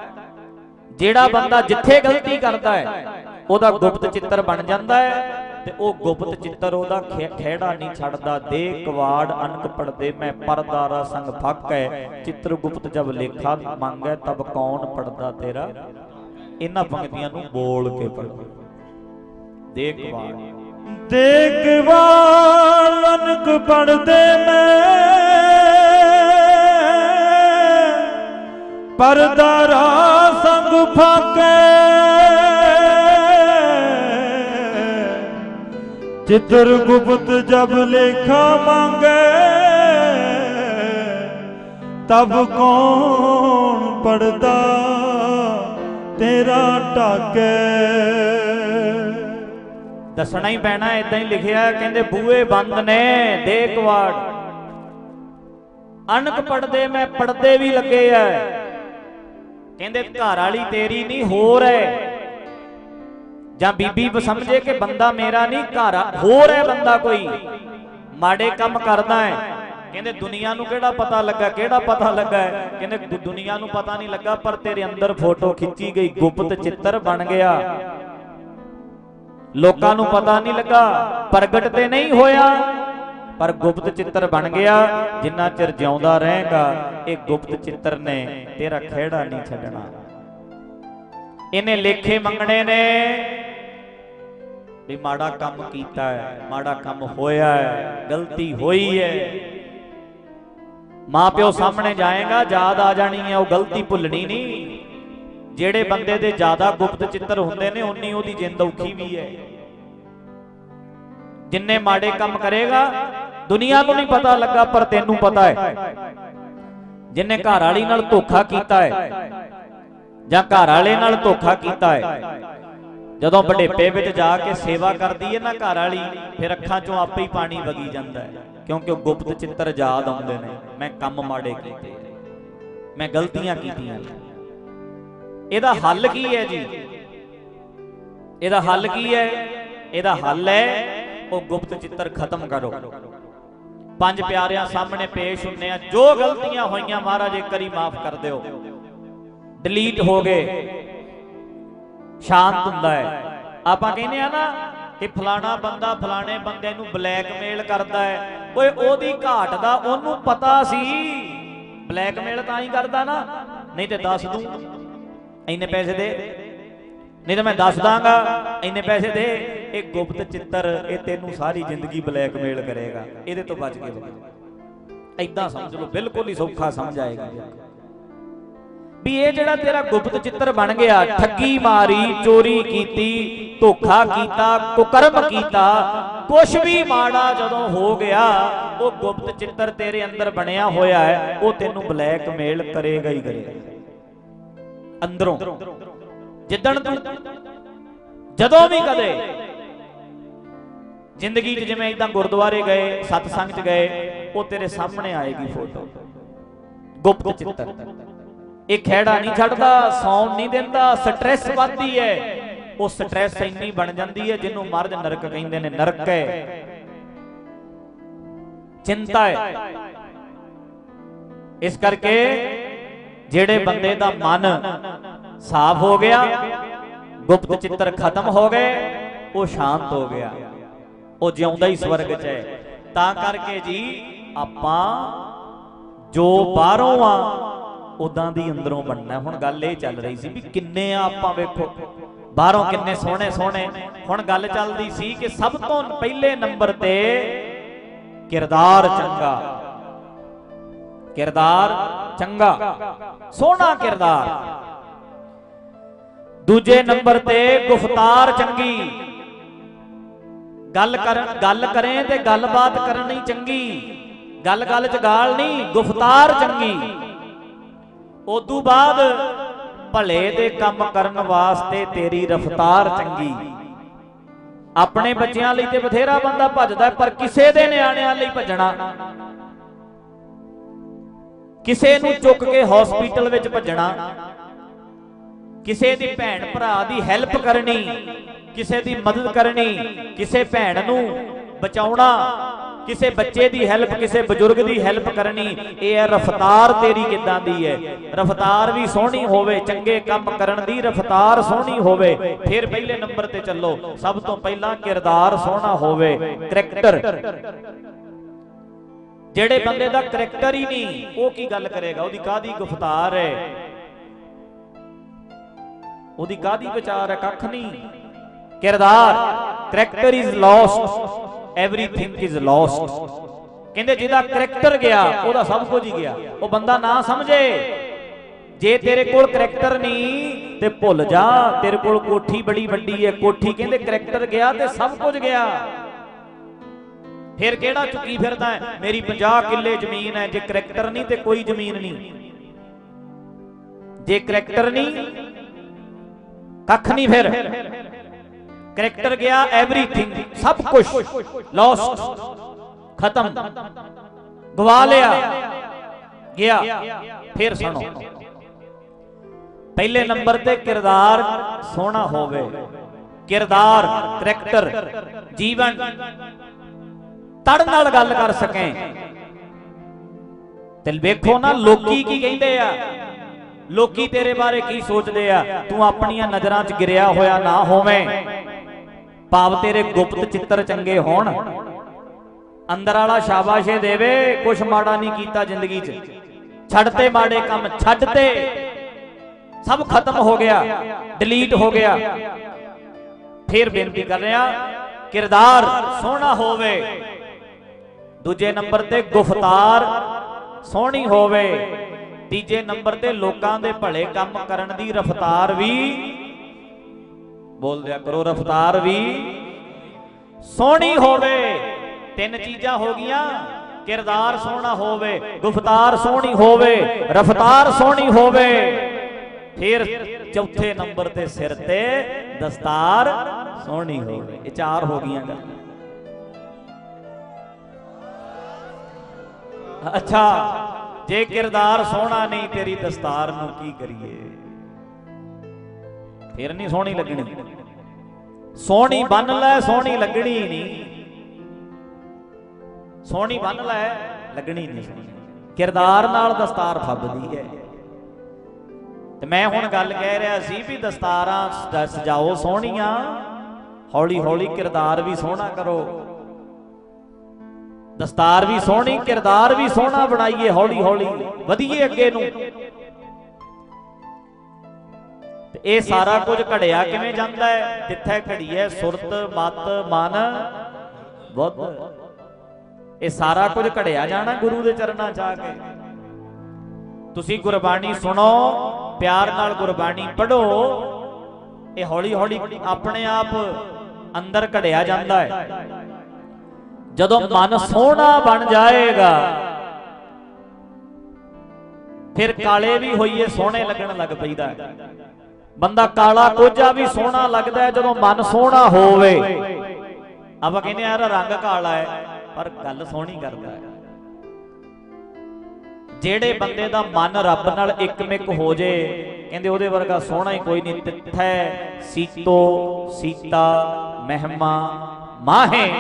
ਜਿਹੜਾ ਬੰਦਾ ਜਿੱਥੇ ਗਲਤੀ ਕਰਦਾ ਹੈ ਉਹਦਾ ਗੁਪਤ ਚਿੱਤਰ ਬਣ ਜਾਂਦਾ ਹੈ ਤੇ ਉਹ ਗੁਪਤ ਚਿੱਤਰ ਉਹਦਾ ਖਹਿੜਾ ਨਹੀਂ ਛੱਡਦਾ ਦੇ ਕਵਾੜ ਅਨਕ ਪੜਦੇ ਮੈਂ ਪਰਦਾਰਾ ਸੰਗ ਫੱਕ ਹੈ ਚਿੱਤਰ ਗੁਪਤ ਜਬ ਲੇਖਾ ਮੰਗੈ ਤਬ ਕੌਣ ਪੜਦਾ ਤੇਰਾ? ਇਹਨਾਂ ਪੰਕਤੀਆਂ ਨੂੰ ਬੋਲ ਕੇ ਪੜੋ ਦੇ ਕਵਾੜ। ਦੇਖਵਾਲ ਅਨਕ ਪੜਦੇ ਮੈਂ। ਪਰਦਾਰਾ ਸੰਗ ਫਾਕੇ। ਚਿੱਤਰ ਗੁਪਤ ਜਬ ਲੇਖਾ ਮੰਗੇ, ਤਬ ਕੌਣ ਪੜਦਾ ਤੇਰਾ ਟਾਕੇ ਦੱਸਣਾ ਹੀ ਪੈਣਾ ਇਦਾਂ ਹੀ ਲਿਖਿਆ, ਕਹਿੰਦੇ ਬੂਏ ਬੰਦ ਨੇ, ਦੇ ਕਵਾੜ। ਅਣਕ ਪੜਦੇ ਮੈਂ, ਪੜਦੇ ਵੀ ਲੱਗੇ ਐ। ਕਹਿੰਦੇ ਘਰ ਵਾਲੀ ਤੇਰੀ ਨਹੀਂ ਹੋਰ ਐ। ਜਾਂ ਬੀਬੀ ਸਮਝੇ ਕਿ ਬੰਦਾ ਮੇਰਾ ਨਹੀਂ ਘਰ ਹੋਰ ਐ ਬੰਦਾ ਕੋਈ। ਮਾੜੇ ਕੰਮ ਕਰਦਾ ਹੈ ਕਹਿੰਦੇ ਦੁਨੀਆ ਨੂੰ ਕਿਹੜਾ ਪਤਾ ਲੱਗਾ, ਕਿਹੜਾ ਪਤਾ ਲੱਗਾ ਕਹਿੰਦੇ ਦੁ- ਦੁਨੀਆ ਨੂੰ ਪਤਾ ਨਹੀਂ ਲੱਗਾ, ਪਰ ਤੇਰੇ ਅੰਦਰ ਫੋਟੋ ਖਿੱਚੀ ਗਈ, ਗੁਪਤ ਚਿੱਤਰ ਬਣ ਗਿਆ। ਲੋਕਾਂ ਨੂੰ ਪਤਾ ਨਹੀਂ ਲੱਗਾ, ਪ੍ਰਗਟ ਤੇ ਨਹੀਂ ਹੋਇਆ। ਪਰ ਗੁਪਤ ਚਿੱਤਰ ਬਣ ਗਿਆ, ਜਿੰਨਾ ਚਿਰ ਜਿਉਂਦਾ ਰਹੇਗਾ, ਇਹ ਗੁਪਤ ਚਿੱਤਰ ਨੇ ਤੇਰਾ ਖਿਹੜਾ ਨਹੀਂ ਛੱਡਣਾ। ਇਹਨੇ ਲੇਖੇ ਮੰਗਣੇ ਨੇ ਵੀ ਮਾੜਾ ਕੰਮ ਕੀਤਾ ਹੈ, ਮਾੜਾ ਕੰਮ ਹੋਇਆ ਹੈ, ਗਲਤੀ ਹੋਈ ਹੈ। ਮਾਂ ਪਿਓ ਸਾਹਮਣੇ ਜਾਏਗਾ, ਯਾਦ ਆ ਜਾਣੀ ਹੈ, ਉਹ ਗਲਤੀ ਭੁੱਲਣੀ ਨਹੀਂ। ਜਿਹੜੇ ਬੰਦੇ ਦੇ ਜ਼ਿਆਦਾ ਗੁਪਤ ਚਿੱਤਰ ਹੁੰਦੇ ਨੇ, ਉਨੀ ਉਹਦੀ ਜਿੰਦ ਔਖੀ ਵੀ ਹੈ। ਜਿੰਨੇ ਮਾੜੇ ਕੰਮ ਕਰੇਗਾ, ਦੁਨੀਆ ਨੂੰ ਨਹੀਂ ਪਤਾ ਲੱਗਾ, ਪਰ ਤੈਨੂੰ ਪਤਾ ਹੈ। ਜਿੰਨੇ ਘਰ ਵਾਲੀ ਨਾਲ ਧੋਖਾ ਕੀਤਾ ਹੈ, ਜਾਂ ਘਰ ਵਾਲੇ ਨਾਲ ਧੋਖਾ ਕੀਤਾ ਹੈ, ਜਦੋਂ ਵਡੇਪੇ ਵਿੱਚ ਜਾ ਕੇ ਸੇਵਾ ਕਰਦੀ ਹੈ ਨਾ ਘਰ ਵਾਲੀ, ਫਿਰ ਅੱਖਾਂ 'ਚੋਂ ਆਪੇ ਹੀ ਪਾਣੀ ਵਗੀ ਜਾਂਦਾ ਹੈ, ਕਿਉਂਕਿ ਉਹ ਗੁਪਤ ਚਿੱਤਰ ਯਾਦ ਆਉਂਦੇ ਨੇ, ਮੈਂ ਕੰਮ ਮਾੜੇ ਕੀਤੇ ਮੈਂ ਗਲਤੀਆਂ ਕੀਤੀਆਂ ਇਹਦਾ ਹੱਲ ਕੀ ਹੈ ਜੀ? ਇਹਦਾ ਹੱਲ ਕੀ ਹੈ? ਇਹਦਾ ਹੱਲ ਹੈ, ਉਹ ਗੁਪਤ ਚਿੱਤਰ ਖਤਮ ਕਰੋ। ਪੰਜ ਪਿਆਰਿਆਂ ਸਾਹਮਣੇ ਪੇਸ਼ ਹੁੰਨੇ ਆ। ਜੋ ਗਲਤੀਆਂ ਹੋਈਆਂ ਮਹਾਰਾਜ, ਇੱਕ ਵਾਰੀ ਮਾਫ ਕਰ ਦਿਓ। ਡਿਲੀਟ ਹੋ ਗਏ। ਸ਼ਾਂਤ ਹੁੰਦਾ ਹੈ। ਆਪਾਂ ਕਹਿੰਦੇ ਆ ਨਾ ਕਿ ਫਲਾਣਾ ਬੰਦਾ ਫਲਾਣੇ ਬੰਦੇ ਨੂੰ ਬਲੈਕਮੇਲ ਕਰਦਾ ਹੈ। ਓਏ, ਉਹਦੀ ਘਾਟ ਦਾ ਉਹਨੂੰ ਪਤਾ ਸੀ। ਬਲੈਕਮੇਲ ਤਾਂ ਹੀ ਕਰਦਾ ਨਾ। ਨਹੀਂ ਤੇ ਦੱਸ ਦੂੰ। ਇੰਨੇ ਪੈਸੇ ਦੇ। ਨਹੀਂ ਤਾਂ ਮੈਂ ਦੱਸ ਦਾਂਗਾ, ਇੰਨੇ ਪੈਸੇ ਦੇ। ਇਹ ਗੁਪਤ ਚਿੱਤਰ, ਇਹ ਤੈਨੂੰ ਸਾਰੀ ਜ਼ਿੰਦਗੀ ਬਲੈਕਮੇਲ ਕਰੇਗਾ। ਇਹਦੇ ਤੋਂ ਬਚ ਕੇ ਰਹੋ ਐਦਾਂ ਸਮਝ ਲਓ, ਬਿਲਕੁਲ ਹੀ ਸੌਖਾ ਸਮਝ ਆਏਗਾ। ਵੀ ਇਹ ਜਿਹੜਾ ਤੇਰਾ ਗੁਪਤ ਚਿੱਤਰ ਬਣ ਗਿਆ, ਠੱਗੀ ਮਾਰੀ, ਚੋਰੀ ਕੀਤੀ, ਧੋਖਾ ਕੀਤਾ, ਕੁਕਰਮ ਕੀਤਾ, ਕੁਛ ਵੀ ਮਾੜਾ ਜਦੋਂ ਹੋ ਗਿਆ, ਉਹ ਗੁਪਤ ਚਿੱਤਰ ਤੇਰੇ ਅੰਦਰ ਬਣਿਆ ਹੋਇਆ ਹੈ, ਉਹ ਤੈਨੂੰ ਬਲੈਕਮੇਲ ਕਰੇਗਾ ਹੀ ਕਰੇਗਾ। ਅੰਦਰੋਂ। ਜਿੱਦਣ ਤੂੰ ਜਦੋਂ ਵੀ ਕਦੇ ਜ਼ਿੰਦਗੀ 'ਚ ਜਿਵੇਂ ਇਦਾਂ ਗੁਰਦੁਆਰੇ ਗਏ, ਸਤਸੰਗ 'ਚ ਗਏ, ਉਹ ਤੇਰੇ ਸਾਹਮਣੇ ਆਏਗੀ ਫੋਟੋ ਗੁਪਤ ਚਿੱਤਰ। ਇਹ ਖਿਹੜਾ ਨਹੀਂ ਛੱਡਦਾ, ਸੌਣ ਨਹੀਂ ਦਿੰਦਾ ਸਟ੍ਰੈਸ ਵੱਧਦੀ ਹੈ। ਉਹ ਸਟ੍ਰੈਸ ਇੰਨੀ ਬਣ ਜਾਂਦੀ ਹੈ ਜਿਹਨੂੰ ਮਰਦ ਨਰਕ ਕਹਿੰਦੇ ਨੇ, ਨਰਕ ਹੈ। ਚਿੰਤਾ ਹੈ। ਇਸ ਕਰਕੇ ਜਿਹੜੇ ਬੰਦੇ ਦਾ ਮਨ ਸਾਫ਼ ਹੋ ਗਿਆ ਗੁਪਤ ਚਿੱਤਰ ਖਤਮ ਹੋ ਗਏ ਉਹ ਸ਼ਾਂਤ ਹੋ ਗਿਆ। ਉਹ ਜਿਉਂਦਾ ਹੀ ਸਵਰਗ 'ਚ ਹੈ। ਤਾਂ ਕਰਕੇ ਜੀ ਆਪਾਂ ਜੋ ਬਾਹਰੋਂ ਆ ਉਦਾਂ ਦੀ ਅੰਦਰੋਂ ਬਣਨਾ ਹੁਣ ਗੱਲ ਇਹ ਚੱਲ ਰਹੀ ਸੀ ਵੀ ਕਿੰਨੇ ਆ ਆਪਾਂ ਵੇਖੋ ਬਾਹਰੋਂ ਕਿੰਨੇ ਸੋਹਣੇ ਸੋਹਣੇ ਹੁਣ ਗੱਲ ਚੱਲਦੀ ਸੀ ਕਿ ਸਭ ਤੋਂ ਪਹਿਲੇ ਨੰਬਰ ਤੇ ਕਿਰਦਾਰ ਚੰਗਾ। ਕਿਰਦਾਰ ਚੰਗਾ, ਸੋਹਣਾ ਕਿਰਦਾਰ। ਦੂਜੇ ਨੰਬਰ ਤੇ ਗੁਫਤਾਰ ਚੰਗੀ। ਗੱਲ ਕਰ, ਗੱਲ ਕਰੇ ਤੇ ਗੱਲਬਾਤ ਕਰਨੀ ਚੰਗੀ। ਗੱਲ ਗੱਲ ਚ ਗਾਲ ਨਹੀਂ, ਗੁਫਤਾਰ ਚੰਗੀ। ਉਦੋਂ ਬਾਅਦ ਭਲੇ ਦੇ ਕੰਮ ਕਰਨ ਵਾਸਤੇ ਤੇਰੀ ਰਫਤਾਰ ਚੰਗੀ। ਆਪਣੇ ਬੱਚਿਆਂ ਲਈ ਤੇ ਬਥੇਰਾ ਬੰਦਾ ਭੱਜਦਾ ਪਰ ਕਿਸੇ ਦੇ ਨਿਆਣਿਆਂ ਲਈ ਭੱਜਣਾ। ਕਿਸੇ ਨੂੰ ਚੁੱਕ ਕੇ ਹਸਪੀਟਲ ਵਿੱਚ ਭੱਜਣਾ, ਕਿਸੇ ਦੀ ਭੈਣ ਭਰਾ ਦੀ ਹੈਲਪ ਕਰਨੀ, ਕਿਸੇ ਦੀ ਮਦਦ ਕਰਨੀ, ਕਿਸੇ ਭੈਣ ਨੂੰ ਬਚਾਉਣਾ, ਕਿਸੇ ਬੱਚੇ ਦੀ ਹੈਲਪ ਕਿਸੇ ਬਜ਼ੁਰਗ ਦੀ ਹੈਲਪ ਕਰਨੀ, ਇਹ ਹੈ ਰਫਤਾਰ ਤੇਰੀ ਕਿੱਦਾਂ ਦੀ ਹੈ? ਰਫਤਾਰ ਵੀ ਸੋਹਣੀ ਹੋਵੇ, ਚੰਗੇ ਕੰਮ ਕਰਨ ਦੀ ਰਫਤਾਰ ਸੋਹਣੀ ਹੋਵੇ, ਫਿਰ ਪਹਿਲੇ ਨੰਬਰ ਤੇ ਚੱਲੋ, ਸਭ ਤੋਂ ਪਹਿਲਾਂ ਕਿਰਦਾਰ ਸੋਹਣਾ ਹੋਵੇ, ਕਰੈਕਟਰ। ਜਿਹੜੇ ਬੰਦੇ ਦਾ ਕਰੈਕਟਰ ਹੀ ਨਹੀਂ, ਉਹ ਕੀ ਗੱਲ ਕਰੇਗਾ? ਉਹਦੀ ਕਾਦੀ ਗੁਫਤਾਰ ਹੈ? ਉਹਦੀ ਕਾਦੀ ਵਿਚਾਰ ਹੈ? ਕੱਖ ਨਹੀਂ। ਕਿਰਦਾਰ character is lost everything is lost ਕਹਿੰਦੇ ਜਿਹਦਾ ਕਰੈਕਟਰ ਗਿਆ, ਉਹਦਾ ਸਭ ਕੁਝ ਹੀ ਗਿਆ। ਉਹ ਬੰਦਾ ਨਾ ਸਮਝੇ। ਜੇ ਤੇਰੇ ਕੋਲ ਕਰੈਕਟਰ ਨਹੀਂ, ਤੇ ਭੁੱਲ ਜਾ। ਤੇਰੇ ਕੋਲ ਕੋਠੀ ਬੜੀ ਵੱਡੀ ਹੈ। ਕੋਠੀ ਕਹਿੰਦੇ ਕਰੈਕਟਰ ਗਿਆ ਤੇ ਸਭ ਕੁਝ ਗਿਆ। ਫਿਰ ਕਿਹੜਾ ਚੁੱਕੀ ਫਿਰਦਾ ਹੈ? ਮੇਰੀ 50 ਕਿੱਲੇ ਜ਼ਮੀਨ ਹੈ, ਜੇ ਕਰੈਕਟਰ ਨਹੀਂ ਤੇ ਕੋਈ ਜ਼ਮੀਨ ਨਹੀਂ। ਜੇ ਕਰੈਕਟਰ ਨਹੀਂ, ਕੱਖ ਨਹੀਂ ਫਿਰ। ਕਰੈਕਟਰ ਗਿਆ ਐਵਰੀਥਿੰਗ ਸਭ ਕੁਝ ਲਾਸਟ ਖਤਮ। ਗਵਾ ਲਿਆ, ਗਿਆ, ਫਿਰ ਸੁਣੋ। ਪਹਿਲੇ ਨੰਬਰ ਤੇ ਕਿਰਦਾਰ ਸੋਹਣਾ ਹੋਵੇ। ਕਿਰਦਾਰ, ਕਰੈਕਟਰ, ਜੀਵਨ। ਤੜ ਨਾਲ ਗੱਲ ਕਰ ਸਕੇ। ਤੇ ਵੇਖੋ ਨਾ ਲੋਕੀ ਕੀ ਕਹਿੰਦੇ ਆ? ਲੋਕੀ ਤੇਰੇ ਬਾਰੇ ਕੀ ਸੋਚਦੇ ਆ? ਤੂੰ ਆਪਣੀਆਂ ਨਜ਼ਰਾਂ 'ਚ ਗਿਰਿਆ ਹੋਇਆ ਨਾ ਹੋਵੇਂ। ਭਾਵ ਤੇਰੇ ਗੁਪਤ ਚਿੱਤਰ ਚੰਗੇ ਹੋਣ। ਅੰਦਰ ਵਾਲਾ ਸ਼ਾਬਾਸ਼ੇ ਦੇਵੇ ਕੁਛ ਮਾੜਾ ਨਹੀਂ ਕੀਤਾ ਜ਼ਿੰਦਗੀ 'ਚ। ਛੱਡ ਤੇ ਮਾੜੇ ਕੰਮ ਛੱਡ ਤੇ। ਸਭ ਖਤਮ ਹੋ ਗਿਆ ਡਿਲੀਟ ਹੋ ਗਿਆ। ਫਿਰ ਬੇਨਤੀ ਕਰ ਰਿਹਾ ਕਿਰਦਾਰ ਸੋਹਣਾ ਹੋਵੇ। ਦੂਜੇ ਨੰਬਰ ਤੇ ਗੁਫਤਾਰ ਸੋਹਣੀ ਹੋਵੇ। ਤੀਜੇ ਨੰਬਰ ਤੇ ਲੋਕਾਂ ਦੇ ਭਲੇ ਕੰਮ ਕਰਨ ਦੀ ਰਫਤਾਰ ਵੀ ਬੋਲ ਦਿਆ ਕਰੋ, ਰਫਤਾਰ ਵੀ ਸੋਹਣੀ ਹੋਵੇ। ਤਿੰਨ ਚੀਜ਼ਾਂ ਹੋ ਗਈਆਂ, ਕਿਰਦਾਰ ਸੋਹਣਾ ਹੋਵੇ, ਗੁਫਤਾਰ ਸੋਹਣੀ ਹੋਵੇ, ਰਫਤਾਰ ਸੋਹਣੀ ਹੋਵੇ। ਫਿਰ ਚੌਥੇ ਨੰਬਰ ਤੇ ਸਿਰ ਤੇ ਦਸਤਾਰ ਸੋਹਣੀ ਹੋਵੇ। ਇਹ ਚਾਰ ਹੋ ਗਈਆਂ ਗੱਲਾਂ। ਅੱਛਾ, ਜੇ ਕਿਰਦਾਰ ਸੋਹਣਾ ਨਹੀਂ, ਤੇਰੀ ਦਸਤਾਰ ਨੂੰ ਕੀ ਕਰੀਏ? ਫਿਰ ਨਹੀਂ ਸੋਹਣੀ ਲੱਗਣੀ। ਸੋਹਣੀ ਬੰਨ ਲੈ, ਸੋਹਣੀ ਲੱਗਣੀ ਨਹੀਂ। ਸੋਹਣੀ ਬੰਨ ਲੈ, ਲੱਗਣੀ ਨਹੀਂ ਕਿਰਦਾਰ ਨਾਲ ਦਸਤਾਰ ਫੱਬਦੀ ਹੈ। ਤੇ ਮੈਂ ਹੁਣ ਗੱਲ ਕਹਿ ਰਿਹਾ ਸੀ ਵੀ ਦਸਤਾਰਾਂ ਸਜਾਓ ਸੋਹਣੀਆਂ। ਹੌਲੀ ਹੌਲੀ ਕਿਰਦਾਰ ਵੀ ਸੋਹਣਾ ਕਰੋ। ਦਸਤਾਰ ਵੀ ਸੋਹਣੀ, ਕਿਰਦਾਰ ਵੀ ਸੋਹਣਾ ਬਣਾਈਏ ਹੌਲੀ ਹੌਲੀ, ਵਧੀਏ ਅੱਗੇ ਨੂੰ। ਤੇ ਇਹ ਸਾਰਾ ਕੁਝ ਘੜਿਆ ਕਿਵੇਂ ਜਾਂਦਾ ਹੈ? ਜਿੱਥੇ ਘੜੀਏ ਸੁਰਤ, ਮਤ, ਮਨ, ਬੁੱਧ। ਇਹ ਸਾਰਾ ਕੁਝ ਘੜਿਆ ਜਾਣਾ ਗੁਰੂ ਦੇ ਚਰਨਾਂ 'ਚ ਆ ਕੇ। ਤੁਸੀਂ ਗੁਰਬਾਣੀ ਸੁਣੋ, ਪਿਆਰ ਨਾਲ ਗੁਰਬਾਣੀ ਪੜੋ ਇਹ ਹੌਲੀ ਹੌਲੀ ਆਪਣੇ ਆਪ ਅੰਦਰ ਘੜਿਆ ਜਾਂਦਾ ਹੈ। ਜਦੋਂ ਮਨ ਸੋਹਣਾ ਬਣ ਜਾਏਗਾ ਫਿਰ ਕਾਲੇ ਵੀ ਹੋਈਏ ਸੋਹਣੇ ਲੱਗਣ ਲੱਗ ਪਈਦਾ। ਬੰਦਾ ਕਾਲਾ ਕੋਝਾ ਵੀ ਸੋਹਣਾ ਲੱਗਦਾ ਜਦੋਂ ਮਨ ਸੋਹਣਾ ਹੋਵੇ। ਆਪਾਂ ਕਹਿੰਦੇ ਆ ਯਾਰ ਰੰਗ ਕਾਲਾ ਹੈ ਪਰ ਗੱਲ ਸੋਹਣੀ ਕਰਦਾ ਹੈ। ਜਿਹੜੇ ਬੰਦੇ ਦਾ ਮਨ ਰੱਬ ਨਾਲ ਇੱਕਮਿਕ ਹੋ ਜੇ ਕਹਿੰਦੇ ਉਹਦੇ ਵਰਗਾ ਸੋਹਣਾ ਹੀ ਕੋਈ ਨਹੀਂ ਤਿੱਥੈ ਸੀਤੋ ਸੀਤਾ ਮਹਿਮਾ ਮਾਹੇ।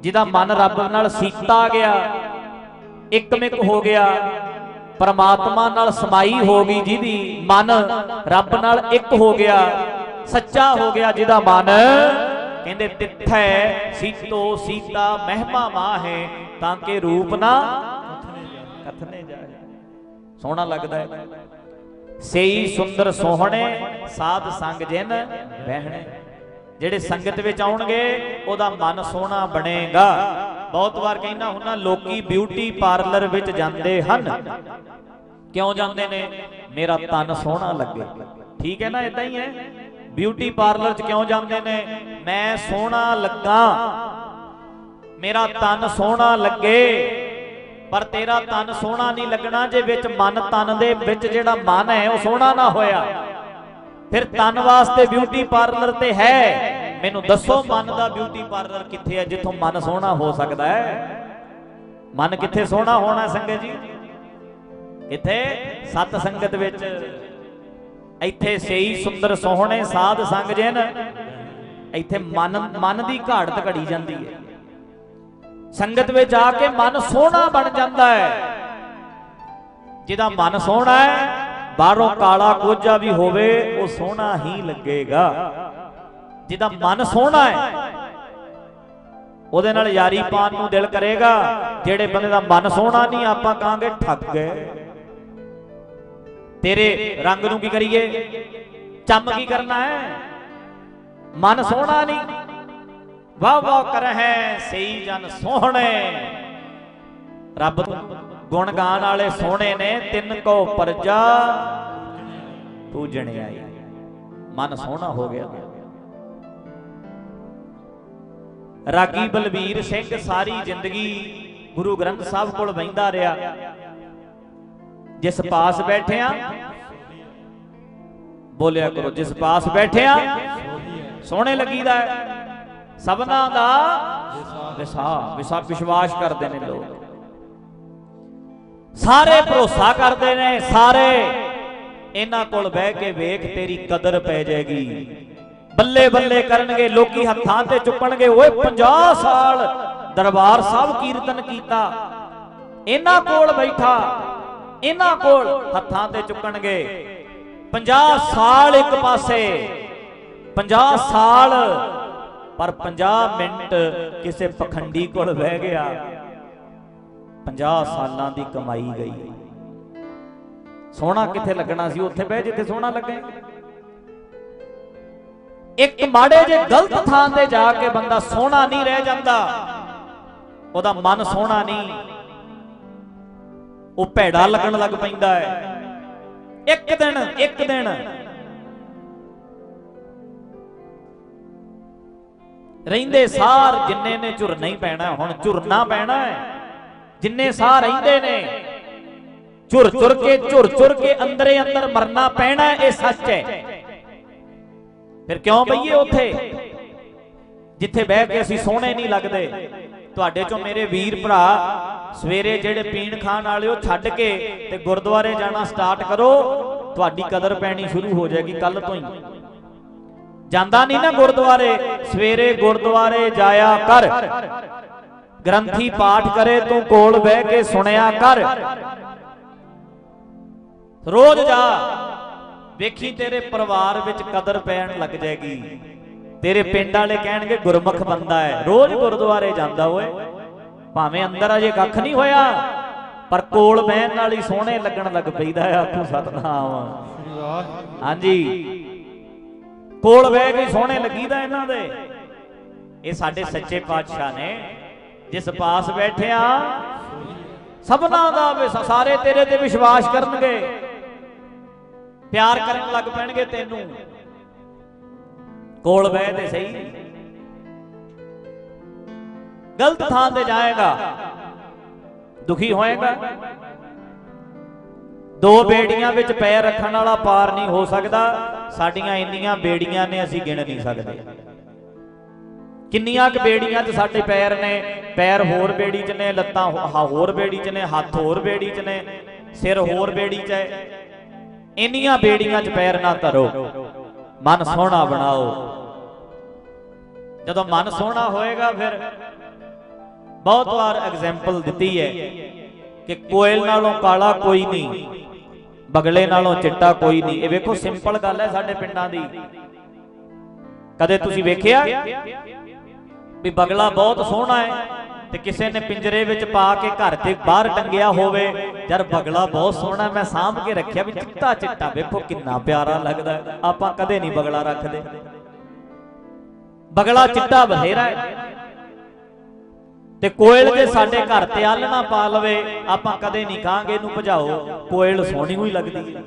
ਜਿਹਦਾ ਮਨ ਰੱਬ ਨਾਲ ਸੀਤਾ ਗਿਆ, ਇੱਕਮਿਕ ਹੋ ਗਿਆ, ਪਰਮਾਤਮਾ ਨਾਲ ਸਮਾਈ ਹੋ ਗਈ ਜਿਹਦੀ ਮਨ ਰੱਬ ਨਾਲ ਇੱਕ ਹੋ ਗਿਆ, ਸੱਚਾ ਹੋ ਗਿਆ ਜਿਹਦਾ ਮਨ। ਕਹਿੰਦੇ ਤਿੱਥੈ ਸੀਤੋ ਸੀਤਾ ਮਹਿਮਾ ਮਾਹੇ, ਤਾਂ ਕਿ ਰੂਪ ਨਾ ਕਥਨੇ ਜਾਏ ਸੋਹਣਾ ਲੱਗਦਾ ਹੈ। ਸਈ ਸੁੰਦਰ ਸੋਹਣੇ, ਸਾਧ ਸੰਗ ਜਿਨ ਬਹਿਣੇ। ਜਿਹੜੇ ਸੰਗਤ ਵਿੱਚ ਆਉਣਗੇ, ਉਹਦਾ ਮਨ ਸੋਹਣਾ ਬਣੇਗਾ। ਬਹੁਤ ਵਾਰ ਕਹਿੰਦਾ ਹੁੰਨਾ ਲੋਕੀ ਬਿਊਟੀ ਪਾਰਲਰ ਵਿੱਚ ਜਾਂਦੇ ਹਨ। ਕਿਉਂ ਜਾਂਦੇ ਨੇ? ਮੇਰਾ ਤਨ ਸੋਹਣਾ ਲੱਗੇ। ਠੀਕ ਹੈ ਨਾ ਇਦਾਂ ਹੀ ਹੈ? ਬਿਊਟੀ ਪਾਰਲਰ 'ਚ ਕਿਉਂ ਜਾਂਦੇ ਨੇ? ਮੈਂ ਸੋਹਣਾ ਲੱਗਾ। ਮੇਰਾ ਤਨ ਸੋਹਣਾ ਲੱਗੇ। ਪਰ ਤੇਰਾ ਤਨ ਸੋਹਣਾ ਨਹੀਂ ਲੱਗਣਾ ਜੇ ਵਿੱਚ ਮਨ ਤਨ ਦੇ ਵਿੱਚ ਜਿਹੜਾ ਮਨ ਹੈ, ਉਹ ਸੋਹਣਾ ਨਾ ਹੋਇਆ। ਫਿਰ ਤਨ ਵਾਸਤੇ ਬਿਊਟੀ ਪਾਰਲਰ ਤੇ ਹੈ। ਮੈਨੂੰ ਦੱਸੋ, ਮਨ ਦਾ ਬਿਊਟੀ ਪਾਰਲਰ ਕਿੱਥੇ ਹੈ, ਜਿੱਥੋਂ ਮਨ ਸੋਹਣਾ ਹੋ ਸਕਦਾ ਹੈ? ਮਨ ਕਿੱਥੇ ਸੋਹਣਾ ਹੋਣਾ ਸੰਗਤ ਜੀ? ਇੱਥੇ ਸਤ ਸੰਗਤ ਵਿੱਚ ਇੱਥੇ ਸਹੀ ਸੁੰਦਰ ਸੋਹਣੇ ਸਾਧ ਸੰਗ ਜਿਨ ਇੱਥੇ ਮਨ ਮਨ ਦੀ ਘਾੜਤ ਘੜੀ ਜਾਂਦੀ ਹੈ। ਸੰਗਤ ਵਿੱਚ ਆ ਕੇ ਮਨ ਸੋਹਣਾ ਬਣ ਜਾਂਦਾ ਹੈ। ਜਿਹਦਾ ਮਨ ਸੋਹਣਾ ਹੈ ਬਾਹਰੋਂ ਕਾਲਾ ਕੋਝਾ ਵੀ ਹੋਵੇ, ਉਹ ਸੋਹਣਾ ਹੀ ਲੱਗੇਗਾ। ਜਿਹਦਾ ਮਨ ਸੋਹਣਾ ਹੈ, ਉਹਦੇ ਨਾਲ ਯਾਰੀ ਪਾਣ ਨੂੰ ਦਿਲ ਕਰੇਗਾ। ਜਿਹੜੇ ਬੰਦੇ ਦਾ ਮਨ ਸੋਹਣਾ ਨਹੀਂ, ਆਪਾਂ ਕਹਾਂਗੇ ਠੱਗ ਗਏ। ਤੇਰੇ ਰੰਗ ਨੂੰ ਕੀ ਕਰੀਏ? ਚੰਮ ਕੀ ਕਰਨਾ ਹੈ? ਮਨ ਸੋਹਣਾ ਨਹੀਂ। ਵਾਹ ਵਾਹ ਕਰਹਿ ਸਈ ਜਨ ਸੋਹਣੇ। ਰੱਬ ਗੁਣ ਗਾਣ ਵਾਲੇ ਸੋਹਣੇ ਨੇ, ਤਿੰਨ ਕੋ ਪਰਜਾ ਪੂਜਣ ਆਈ ਮਨ ਸੋਹਣਾ ਹੋ ਗਿਆ। ਰਾਗੀ ਬਲਵੀਰ ਸਿੰਘ ਸਾਰੀ ਜ਼ਿੰਦਗੀ ਗੁਰੂ ਗ੍ਰੰਥ ਸਾਹਿਬ ਕੋਲ ਬੈੰਦਾ ਰਿਹਾ। ਜਿਸ ਪਾਸ ਬੈਠਿਆ, ਬੋਲਿਆ ਕਰੋ, ਜਿਸ ਪਾਸ ਬੈਠਿਆ, ਸੋਹਣੇ ਲੱਗੀਦਾ। ਹੈ ਸਭਨਾ ਦਾ ਵਿਸਾ ਵਿਸਾ ਵਿਸ਼ਵਾਸ ਕਰਦੇ ਨੇ ਲੋਕ। ਸਾਰੇ ਭਰੋਸਾ ਕਰਦੇ ਨੇ, ਸਾਰੇ। ਇਹਨਾਂ ਕੋਲ ਬਹਿ ਕੇ ਵੇਖ, ਤੇਰੀ ਕਦਰ ਪੈ ਜਾਏਗੀ। ਬੱਲੇ ਬੱਲੇ ਕਰਨਗੇ, ਲੋਕੀ ਹੱਥਾਂ ਤੇ ਚੁੱਕਣਗੇ ਓਏ 50 ਸਾਲ ਦਰਬਾਰ ਸਾਹਿਬ ਕੀਰਤਨ ਕੀਤਾ। ਇਹਨਾਂ ਕੋਲ ਬੈਠਾ, ਇਹਨਾਂ ਕੋਲ ਹੱਥਾਂ ਤੇ ਚੁੱਕਣਗੇ। 50 ਸਾਲ ਇੱਕ ਪਾਸੇ 50 ਸਾਲ, ਪਰ 50 ਮਿੰਟ ਕਿਸੇ ਪਖੰਡੀ ਕੋਲ ਬਹਿ ਗਿਆ। 50 ਸਾਲਾਂ ਦੀ ਕਮਾਈ ਗਈ। ਸੋਹਣਾ ਕਿੱਥੇ ਲੱਗਣਾ ਸੀ? ਉੱਥੇ ਬਹਿ ਜਿੱਥੇ ਸੋਹਣਾ ਲੱਗੇ। ਇੱਕ ਮਾੜੇ ਜੇ ਗਲਤ ਥਾਂ ਤੇ ਜਾ ਕੇ ਬੰਦਾ ਸੋਹਣਾ ਨਹੀਂ ਰਹਿ ਜਾਂਦਾ। ਉਹਦਾ ਮਨ ਸੋਹਣਾ ਨਹੀਂ। ਉਹ ਭੈੜਾ ਲੱਗਣ ਲੱਗ ਪੈਂਦਾ ਹੈ। ਇੱਕ ਦਿਨ ਇੱਕ ਦਿਨ। ਰਹਿੰਦੇ ਸਾਰ ਜਿੰਨੇ ਨੇ ਝੁਰ ਨਹੀਂ ਪੈਣਾ, ਹੁਣ ਝੁਰਨਾ ਪੈਣਾ ਹੈ। ਜਿੰਨੇ ਸਾਹ ਰਹਿੰਦੇ ਨੇ, ਝੁਰ ਝੁਰ ਕੇ, ਝੁਰ ਝੁਰ ਕੇ ਅੰਦਰੇ ਅੰਦਰ ਮਰਨਾ ਪੈਣਾ ਇਹ ਸੱਚ ਹੈ। ਫਿਰ ਕਿਉਂ ਬਈਏ ਉੱਥੇ? ਜਿੱਥੇ ਬਹਿ ਕੇ ਅਸੀਂ ਸੋਹਣੇ ਨਹੀਂ ਲੱਗਦੇ। ਤੁਹਾਡੇ ਚੋਂ ਮੇਰੇ ਵੀਰ ਭਰਾ ਸਵੇਰੇ ਜਿਹੜੇ ਪੀਣ ਖਾਣ ਵਾਲੇ ਉਹ ਛੱਡ ਕੇ ਤੇ ਗੁਰਦੁਆਰੇ ਜਾਣਾ ਸਟਾਰਟ ਕਰੋ, ਤੁਹਾਡੀ ਕਦਰ ਪੈਣੀ ਸ਼ੁਰੂ ਹੋ ਜਾਏਗੀ ਕੱਲ ਤੋਂ ਹੀ। ਜਾਂਦਾ ਨਹੀਂ ਨਾ ਗੁਰਦੁਆਰੇ, ਸਵੇਰੇ ਗੁਰਦੁਆਰੇ ਜਾਇਆ ਕਰ। ਗ੍ਰੰਥੀ ਪਾਠ ਕਰੇ, ਤੂੰ ਕੋਲ ਬਹਿ ਕੇ ਸੁਣਿਆ ਕਰ। ਰੋਜ਼ ਜਾ, ਵੇਖੀ ਤੇਰੇ ਪਰਿਵਾਰ ਵਿੱਚ ਕਦਰ ਪੈਣ ਲੱਗ ਜਾਏਗੀ। ਤੇਰੇ ਪਿੰਡ ਵਾਲੇ ਕਹਿਣਗੇ, ਗੁਰਮੁਖ ਬੰਦਾ ਹੈ। ਰੋਜ਼ ਗੁਰਦੁਆਰੇ ਜਾਂਦਾ ਓਏ। ਭਾਵੇਂ ਅੰਦਰ ਅਜੇ ਕੱਖ ਨਹੀਂ ਹੋਇਆ, ਪਰ ਕੋਲ ਬਹਿਣ ਨਾਲ ਹੀ ਸੋਹਣੇ ਲੱਗਣ ਲੱਗ ਪੈਂਦਾ ਆ ਤੂੰ ਸਤਨਾਮ। ਹਾਂਜੀ। ਕੋਲ ਬਹਿ ਕੇ ਸੋਹਣੇ ਲੱਗੀਦਾ ਇਹਨਾਂ ਦੇ। ਇਹ ਸਾਡੇ ਸੱਚੇ ਪਾਤਸ਼ਾਹ ਨੇ ਜਿਸ ਪਾਸ ਬੈਠਿਆ, ਸਭਨਾ ਦਾ ਸਾਰੇ ਤੇਰੇ ਤੇ ਵਿਸ਼ਵਾਸ ਕਰਨਗੇ। ਪਿਆਰ ਕਰਨ ਲੱਗ ਪੈਣਗੇ ਤੈਨੂੰ। ਕੋਲ ਬਹਿ ਤੇ ਸਹੀ। ਗਲਤ ਥਾਂ ਤੇ ਜਾਏਗਾ। ਦੁਖੀ ਹੋਏਗਾ। ਦੋ ਬੇੜੀਆਂ ਵਿੱਚ ਪੈਰ ਰੱਖਣ ਵਾਲਾ ਪਾਰ ਨਹੀਂ ਹੋ ਸਕਦਾ। ਸਾਡੀਆਂ ਇੰਨੀਆਂ ਬੇੜੀਆਂ ਨੇ ਅਸੀਂ ਗਿਣ ਨਹੀਂ ਸਕਦੇ। ਕਿੰਨੀਆਂ ਕੁ ਬੇੜੀਆਂ 'ਚ ਸਾਡੇ ਪੈਰ ਨੇ? ਪੈਰ ਹੋਰ ਬੇੜੀ 'ਚ ਨੇ, ਲੱਤਾਂ ਹੋਰ ਬੇੜੀ 'ਚ ਨੇ, ਹੱਥ ਹੋਰ ਬੇੜੀ 'ਚ ਨੇ, ਸਿਰ ਹੋਰ ਬੇੜੀ 'ਚ ਹੈ। ਇੰਨੀਆਂ ਬੇੜੀਆਂ 'ਚ ਪੈਰ ਨਾ ਧਰੋ। ਮਨ ਸੋਹਣਾ ਬਣਾਓ। ਜਦੋਂ ਮਨ ਸੋਹਣਾ ਹੋਏਗਾ ਫਿਰ ਬਹੁਤ ਵਾਰ ਐਗਜ਼ਾਮਪਲ ਦਿੱਤੀ ਹੈ ਕਿ ਕੋਇਲ ਨਾਲੋਂ ਕਾਲਾ ਕੋਈ ਨਹੀਂ, ਬਗਲੇ ਨਾਲੋਂ ਚਿੱਟਾ ਕੋਈ ਨਹੀਂ। ਇਹ ਵੇਖੋ ਸਿੰਪਲ ਗੱਲ ਹੈ ਸਾਡੇ ਪਿੰਡਾਂ ਦੀ। ਕਦੇ ਤੁਸੀਂ ਵੇਖਿਆ? ਵੀ ਬਗਲਾ ਬਹੁਤ ਸੋਹਣਾ ਹੈ ਤੇ ਕਿਸੇ ਨੇ ਪਿੰਜਰੇ ਵਿੱਚ ਪਾ ਕੇ ਘਰ ਦੇ ਬਾਹਰ ਟੰਗਿਆ ਹੋਵੇ, ਯਾਰ ਬਗਲਾ ਬਹੁਤ ਸੋਹਣਾ ਮੈਂ ਸਾਂਭ ਕੇ ਰੱਖਿਆ ਵੀ ਚਿੱਟਾ ਚਿੱਟਾ, ਵੇਖੋ ਕਿੰਨਾ ਪਿਆਰਾ ਲੱਗਦਾ ਆਪਾਂ ਕਦੇ ਨਹੀਂ ਬਗਲਾ ਰੱਖਦੇ। ਬਗਲਾ ਚਿੱਟਾ ਬਥੇਰਾ ਹੈ। ਤੇ ਕੋਇਲ ਜੇ ਸਾਡੇ ਘਰ ਤੇ ਆਲਣਾ ਪਾ ਲਵੇ, ਆਪਾਂ ਕਦੇ ਨਹੀਂ ਕਹਾਂਗੇ ਇਹਨੂੰ ਭਜਾਓ। ਕੋਇਲ ਸੋਹਣੀ ਹੋਈ ਲੱਗਦੀ ਹੈ।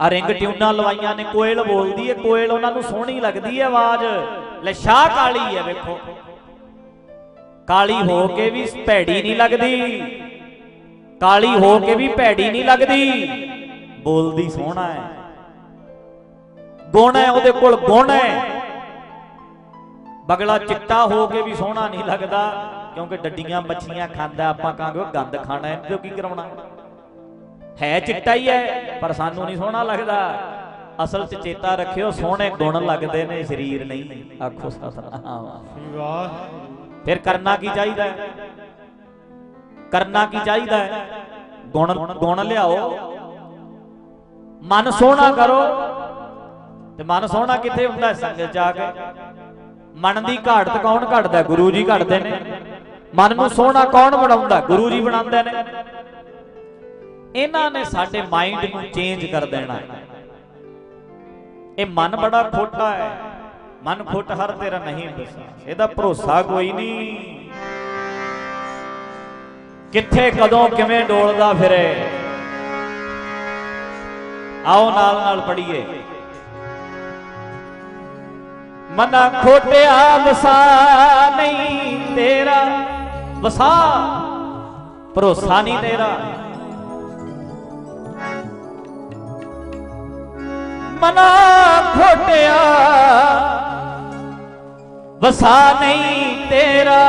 ਆ ਰਿੰਗ ਟਿਊਨਾਂ ਲਵਾਈਆਂ ਨੇ, ਕੋਇਲ ਬੋਲਦੀ ਹੈ ਕੋਇਲ ਉਹਨਾਂ ਨੂੰ ਸੋਹਣੀ ਲੱਗਦੀ ਹੈ ਆਵਾਜ਼। ਲੈ, ਸ਼ਾਹ ਕਾਲੀ ਹੈ ਵੇਖੋ। ਕਾਲੀ ਹੋ ਕੇ ਵੀ ਭੈੜੀ ਨਹੀਂ ਲੱਗਦੀ। ਕਾਲੀ ਹੋ ਕੇ ਵੀ ਭੈੜੀ ਨਹੀਂ ਲੱਗਦੀ। ਬੋਲਦੀ ਸੋਹਣਾ ਹੈ ਗੁਣ ਹੈ ਉਹਦੇ ਕੋਲ ਗੁਣ ਹੈ ਬਗਲਾ ਚਿੱਟਾ ਹੋ ਕੇ ਵੀ ਸੋਹਣਾ ਨਹੀਂ ਲੱਗਦਾ, ਕਿਉਂਕਿ ਡੱਡੀਆਂ ਮੱਛੀਆਂ ਖਾਂਦਾ, ਆਪਾਂ ਕਹਾਂਗੇ ਗੰਦ ਖਾਣਾ ਇਹਨੂੰ ਕਿਉਂ ਕੀ ਕਰਾਉਣਾ? ਹੈ ਚਿੱਟਾ ਹੀ ਹੈ, ਪਰ ਸਾਨੂੰ ਨਹੀਂ ਸੋਹਣਾ ਲੱਗਦਾ। ਅਸਲ 'ਚ ਚੇਤਾ ਰੱਖਿਓ, ਸੋਹਣੇ ਗੁਣ ਲੱਗਦੇ ਨੇ, ਸਰੀਰ ਨਹੀਂ। ਆਖੋ ਸਤਨਾਮ। ਵਾਹ ਫਿਰ ਕਰਨਾ ਕੀ ਚਾਹੀਦਾ? ਹੈ ਕਰਨਾ ਕੀ ਚਾਹੀਦਾ? ਹੈ ਗੁਣ ਗੁਣ ਲਿਆਓ। ਮਨ ਸੋਹਣਾ ਕਰੋ। ਤੇ ਮਨ ਸੋਹਣਾ ਕਿੱਥੇ ਹੁੰਦਾ ਸੰਗਤ ਜਾ ਕੇ? ਮਨ ਦੀ ਘਾਟ ਕੌਣ ਘਟਦਾ? ਗੁਰੂ ਜੀ ਘਟਦੇ ਨੇ। ਮਨ ਨੂੰ ਸੋਹਣਾ ਕੌਣ ਬਣਾਉਂਦਾ? ਗੁਰੂ ਜੀ ਬਣਾਉਂਦੇ ਨੇ। ਇਹਨਾਂ ਨੇ ਸਾਡੇ ਮਾਈਂਡ ਨੂੰ ਚੇਂਜ ਕਰ ਦੇਣਾ ਇਹ ਮਨ ਬੜਾ ਖੋਟਾ ਹੈ। ਮਨ ਖੁੱਟ ਹਰ ਤੇਰਾ ਨਹੀਂ ਬਸਾ ਇਹਦਾ ਭਰੋਸਾ ਕੋਈ ਨਹੀਂ। ਕਿੱਥੇ, ਕਦੋਂ, ਕਿਵੇਂ ਡੋਲਦਾ ਫਿਰੇ। ਆਓ ਨਾਲ ਨਾਲ ਪੜੀਏ ਮਨਾ ਖੋਟਿਆ, ਵਸਾ ਨਹੀਂ ਤੇਰਾ। ਵਸਾ, ਭਰੋਸਾ ਨਹੀਂ ਤੇਰਾ। ਮਨਾ ਖੋਟਿਆ ਵਸਾ ਨਹੀਂ ਤੇਰਾ।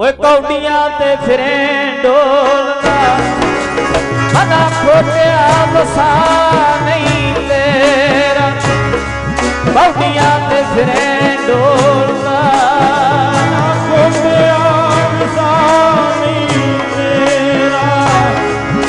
ਓਏ ਕੌਡੀਆਂ ਤੇ ਫਿਰੇ ਡੋਲਦਾ ਮਨਾ ਖੋਟਿਆ ਵਸਾ ਨਹੀਂ ਤੇਰਾ। ਕੌਡੀਆਂ ਤੇ ਫਿਰੇ ਡੋਲਦਾ ਖੋਟਿਆ ਵਸਾ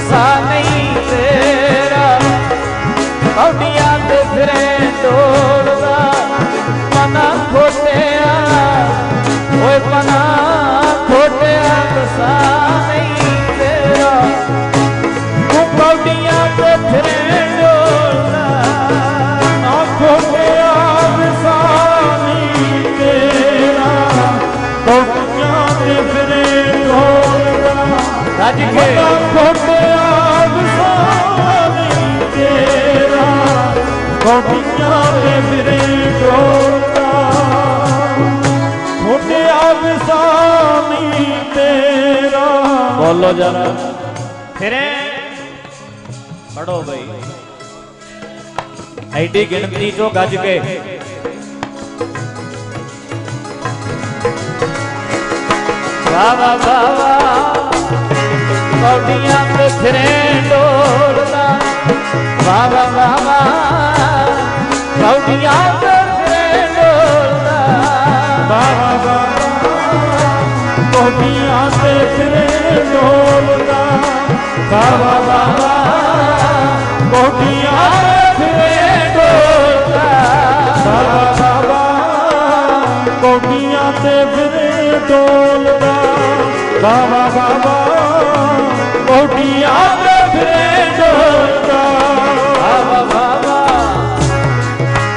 ਵਸਾ ਨਹੀਂ ਤੇਰਾ। ਪੌੜੀਆਂ ਤੇ ਫਿਰੇ ਡੋਲਦਾ ਪਨਾ ਖੋਟਿਆ। ਓਏ ਪਨਾ ਖੋਟਿਆ ਵਸਾ ਨਹੀਂ ਤੇਰਾ। ਤੂੰ ਪੌੜੀਆਂ ਤੇ ਫਿਰੇ ਡੋਲਦਾ ਨਾ ਖੋਟਿਆ ਵਿਸਾਨੀ ਤੇਰਾ। ਪੌੜੀਆਂ ਤੇ ਫਿਰੇ ਡੋਲਦਾ ਰੱਜ ਕੇ ਤੇ ਫਿਰੇ ਖੋਟਿਆ ਵਿਸਾਨੀ ਤੇਰਾ। ਬੋਲੋ ਜਰਾ ਫਿਰੇ ਪੜੋ ਬਈ। ਐਡੀ ਗਿਣਤੀ ਚੋਂ ਗੱਜ ਕੇ। ਵਾ ਵਾ ਵਾ ਵਾ ਪੌੜੀਆਂ ਤੇ ਫਿਰੇ ਡੋਲਦਾ ਵਾ ਵਾ ਪੌੜੀਆਂ ਤੇ ਫਿਰੇ ਡੋਲਦਾ ਬਾਬਾ ਬਾਬਾ ਕੋਟੀਆਂ ਤੇ ਫਿਰੇ ਡੋਲਦਾ ਬਾਬਾ ਬਾਬਾ ਕੋਟੀਆਂ ਤੇ ਫਿਰੇ ਡੋਲਦਾ ਬਾਬਾ ਬਾਬਾ ਕੋਟੀਆਂ ਤੇ ਫਿਰੇ ਡੋਲਦਾ ਬਾਬਾ ਬਾਬਾ ਕੋਟੀਆਂ ਤੇ ਫਿਰੇ ਡੋਲਦਾ ਵਾ ਵਾ ਵਾ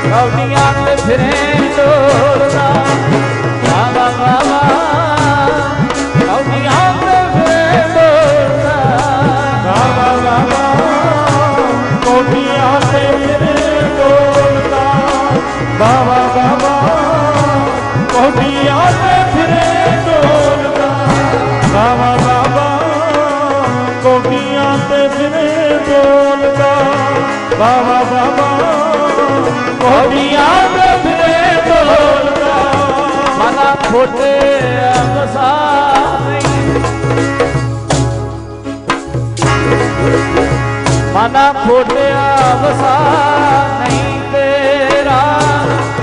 ਪੌੜੀਆਂ ਤੇ ਫਿਰੇ ਡੋਲਦਾ ਵਾ ਵਾ ਵਾ ਵਾ ਪੌੜੀਆਂ ਤੇ ਫਿਰੇ ਡੋਲਦਾ ਬਾਬਾ ਬਾਬਾ ਕੋਟੀਆਂ ਤੇ ਫਿਰੇ ਡੋਲਦਾ ਬਾਬਾ ਬਾਬਾ ਕੋਟੀਆਂ ਤੇ ਫਿਰੇ ਕੋਟੀਆਂ ਤੇ ਫਿਰੇ ਡੋਲਦਾ ਮਨਾ ਖੋਟੇ ਵਸਾ ਮਨਾ ਖੋਟਿਆ ਵਸਾ ਨਹੀਂ ਤੇਰਾ।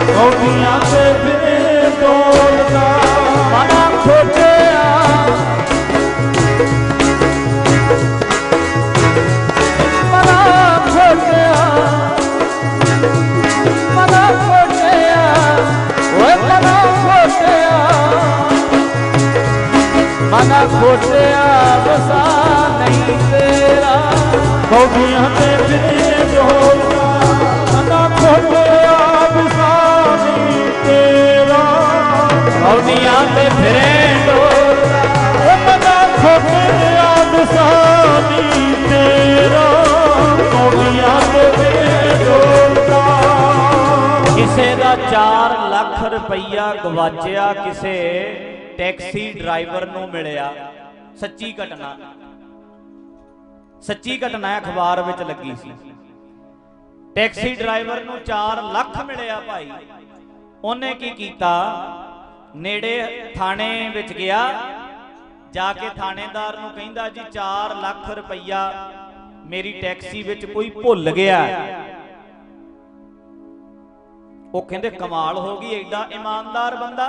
ਕੋਟੀਆਂ ਤੇ ਫਿਰੇ ਡੋਲਦਾ ਖੋਟਿਆ ਵਸਾ ਨਹੀਂ ਤੇਰਾ। ਕੋਟੀਆਂ ਤੇ ਫਿਰੇ ਡੋਲਦਾ ਨਾ ਖੋਟਿਆ ਵਿਸਾਨੀ ਤੇਰਾ। ਪੌੜੀਆਂ ਤੇ ਫਿਰੇ ਡੋਲਦਾ ਮਨਾ ਖੋਟਿਆ ਵਿਸਾਨੀ ਤੇਰਾ। ਕੋਟੀਆਂ ਤੇ ਫਿਰੇ ਡੋਲਦਾ ਕਿਸੇ ਦਾ 4 ਲੱਖ ਰੁਪਈਆ ਗਵਾਚਿਆ ਕਿਸੇ ਟੈਕਸੀ ਡਰਾਈਵਰ ਨੂੰ ਮਿਲਿਆ। ਸੱਚੀ ਘਟਨਾ। ਸੱਚੀ ਘਟਨਾ ਅਖਬਾਰ ਵਿੱਚ ਲੱਗੀ ਸੀ। ਟੈਕਸੀ ਡਰਾਈਵਰ ਨੂੰ 4 ਲੱਖ ਮਿਲਿਆ ਭਾਈ। ਉਹਨੇ ਕੀ ਕੀਤਾ? ਨੇੜੇ ਥਾਣੇ ਵਿੱਚ ਗਿਆ। ਜਾ ਕੇ ਥਾਣੇਦਾਰ ਨੂੰ ਕਹਿੰਦਾ, ਜੀ 4 ਲੱਖ ਰੁਪਈਆ ਮੇਰੀ ਟੈਕਸੀ ਵਿੱਚ ਕੋਈ ਭੁੱਲ ਗਿਆ ਉਹ ਕਹਿੰਦੇ, ਕਮਾਲ ਹੋ ਗਈ ਐਡਾ ਇਮਾਨਦਾਰ ਬੰਦਾ।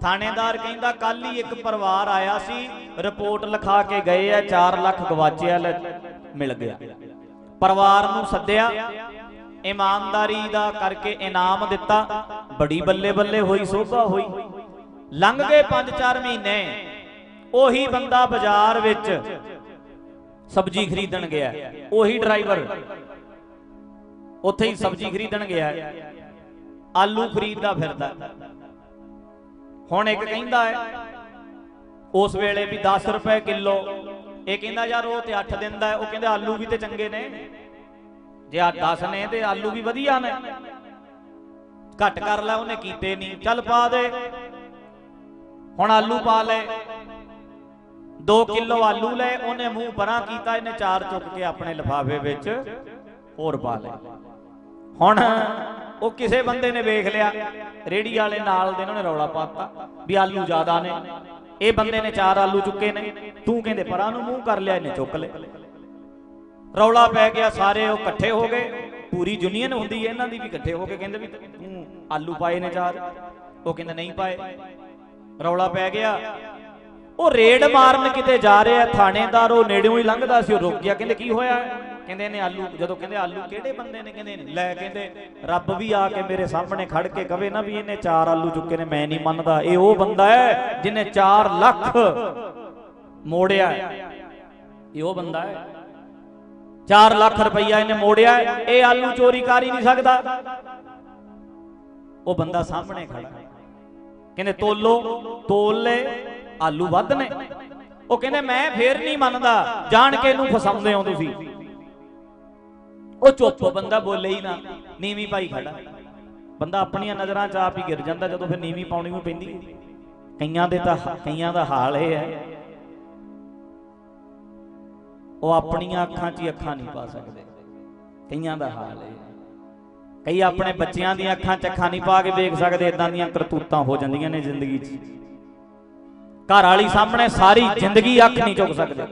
ਥਾਣੇਦਾਰ ਕਹਿੰਦਾ ਕੱਲ ਹੀ ਇੱਕ ਪਰਿਵਾਰ ਆਇਆ ਸੀ, ਰਿਪੋਰਟ ਲਿਖਾ ਕੇ ਗਏ ਆ 4 ਲੱਖ ਗਵਾਚਿਆ ਮਿਲ ਗਿਆ। ਪਰਿਵਾਰ ਨੂੰ ਸੱਦਿਆ, ਇਮਾਨਦਾਰੀ ਦਾ ਕਰਕੇ ਇਨਾਮ ਦਿੱਤਾ, ਬੜੀ ਬੱਲੇ ਬੱਲੇ ਹੋਈ, ਸੋਭਾ ਹੋਈ। ਲੰਘ ਗਏ 5-4 ਮਹੀਨੇ, ਉਹੀ ਬੰਦਾ ਬਾਜ਼ਾਰ ਵਿੱਚ ਸਬਜ਼ੀ ਖਰੀਦਣ ਗਿਆ, ਉਹੀ ਡਰਾਈਵਰ ਉੱਥੇ ਹੀ ਸਬਜ਼ੀ ਖਰੀਦਣ ਗਿਆ, ਆਲੂ ਖਰੀਦਦਾ ਫਿਰਦਾ। ਹੁਣ ਇੱਕ ਕਹਿੰਦਾ ਹੈ, ਉਸ ਵੇਲੇ ਵੀ 10 ਰੁਪਏ ਕਿਲੋ। ਇਹ ਕਹਿੰਦਾ, ਯਾਰ ਉਹ ਤੇ 8 ਦਿੰਦਾ ਉਹ ਕਹਿੰਦੇ ਆਲੂ ਵੀ ਤੇ ਚੰਗੇ ਨੇ। ਜੇ ਆ 10 ਨੇ ਤੇ ਆਲੂ ਵੀ ਵਧੀਆ ਨੇ। ਘੱਟ ਕਰ ਲੈ, ਉਹਨੇ ਕੀਤੇ ਨਹੀਂ। ਚੱਲ ਪਾ ਦੇ। ਹੁਣ ਆਲੂ ਪਾ ਲੈ। 2 ਕਿਲੋ ਆਲੂ ਲੈ, ਉਹਨੇ ਮੂੰਹ ਪਰਾਂ ਕੀਤਾ, ਇਹਨੇ ਚਾਰ ਚੁੱਕ ਕੇ ਆਪਣੇ ਲਿਫਾਫੇ ਵਿੱਚ ਹੋਰ ਪਾ ਲੈ ਹੁਣ ਉਹ ਕਿਸੇ ਬੰਦੇ ਨੇ ਵੇਖ ਲਿਆ ਰੇੜੀ ਵਾਲੇ ਨਾਲ ਦੇ ਨੇ ਰੌਲਾ ਪਾਤਾ ਵੀ ਆਲੂ ਜ਼ਿਆਦਾ ਨੇ। ਇਹ ਬੰਦੇ ਨੇ ਚਾਰ ਆਲੂ ਚੁੱਕੇ ਨੇ। ਤੂੰ ਕਹਿੰਦੇ ਪਰਾਂ ਨੂੰ ਮੂੰਹ ਕਰ ਲਿਆ, ਇਹਨੇ ਚੁੱਕ ਲਏ। ਰੌਲਾ ਪੈ ਗਿਆ, ਸਾਰੇ ਉਹ ਇਕੱਠੇ ਹੋ ਗਏ। ਪੂਰੀ ਯੂਨੀਅਨ ਹੁੰਦੀ ਹੈ, ਇਹਨਾਂ ਦੀ ਵੀ ਇਕੱਠੇ ਹੋ ਕੇ ਕਹਿੰਦੇ ਵੀ ਤੂੰ ਆਲੂ ਪਾਏ ਨੇ ਚਾਰ। ਉਹ ਕਹਿੰਦੇ ਨਹੀਂ ਪਾਏ। ਰੌਲਾ ਪੈ ਗਿਆ। ਉਹ ਰੇਡ ਮਾਰਨ ਕਿਤੇ ਜਾ ਰਿਹਾ, ਥਾਣੇਦਾਰ ਉਹ ਨੇੜਿਓਂ ਹੀ ਲੰਘਦਾ ਸੀ, ਉਹ ਰੁਕ ਗਿਆ। ਕਹਿੰਦੇ ਕੀ ਹੋਇਆ? ਕਹਿੰਦੇ ਨੇ ਆਲੂ, ਜਦੋਂ ਕਹਿੰਦੇ ਆਲੂ ਕਿਹੜੇ ਬੰਦੇ ਨੇ ਕਹਿੰਦੇ, ਲੈ ਕਹਿੰਦੇ, ਰੱਬ ਵੀ ਆ ਕੇ ਮੇਰੇ ਸਾਹਮਣੇ ਖੜ ਕੇ ਕਵੇ ਨਾ ਵੀ ਇਹਨੇ ਚਾਰ ਆਲੂ ਚੁੱਕੇ ਨੇ, ਮੈਂ ਨਹੀਂ ਮੰਨਦਾ। ਇਹ ਉਹ ਬੰਦਾ ਹੈ ਜਿਹਨੇ 4 ਲੱਖ ਮੋੜਿਆ ਇਹ ਉਹ ਬੰਦਾ ਹੈ। 4 ਲੱਖ ਰੁਪਈਆ ਇਹਨੇ ਮੋੜਿਆ ਇਹ ਆਲੂ ਚੋਰੀ ਕਰ ਹੀ ਨਹੀਂ ਸਕਦਾ। ਉਹ ਬੰਦਾ ਸਾਹਮਣੇ ਖੜਾ ਕਹਿੰਦੇ, ਤੋਲੋ, ਤੋਲ ਲੈ, ਆਲੂ ਵੱਧ ਨੇ। ਉਹ ਕਹਿੰਦੇ, ਮੈਂ ਫੇਰ ਨਹੀਂ ਮੰਨਦਾ। ਜਾਣ ਕੇ ਇਹਨੂੰ ਫਸਾਉਂਦੇ ਹੋ ਤੁਸੀਂ। ਉਹ ਚੁੱਪ, ਬੰਦਾ ਬੋਲੇ ਹੀ ਨਾ। ਨੀਵੀਂ ਪਾਈ ਖੜਾ। ਬੰਦਾ ਆਪਣੀਆਂ ਨਜ਼ਰਾਂ 'ਚ ਆਪ ਹੀ ਗਿਰ ਜਾਂਦਾ, ਜਦੋਂ ਫਿਰ ਨੀਵੀਂ ਪਾਉਣੀ ਵੀ ਪੈਂਦੀ। ਕਈਆਂ ਦੇ ਤਾਂ, ਕਈਆਂ ਦਾ ਹਾਲ ਇਹ ਹੈ। ਉਹ ਆਪਣੀਆਂ ਅੱਖਾਂ 'ਚ ਹੀ ਅੱਖਾਂ ਨਹੀਂ ਪਾ ਸਕਦੇ। ਕਈਆਂ ਦਾ ਹਾਲ ਇਹ ਕਈ ਆਪਣੇ ਬੱਚਿਆਂ ਦੀਆਂ ਅੱਖਾਂ 'ਚ ਅੱਖਾਂ ਨਹੀਂ ਪਾ ਕੇ ਵੇਖ ਸਕਦੇ ਇਦਾਂ ਦੀਆਂ ਕਰਤੂਤਾਂ ਹੋ ਜਾਂਦੀਆਂ ਨੇ ਜ਼ਿੰਦਗੀ 'ਚ। ਘਰ ਵਾਲੀ ਸਾਹਮਣੇ ਸਾਰੀ ਜ਼ਿੰਦਗੀ ਅੱਖ ਨਹੀਂ ਚੁੱਕ ਸਕਦੇ।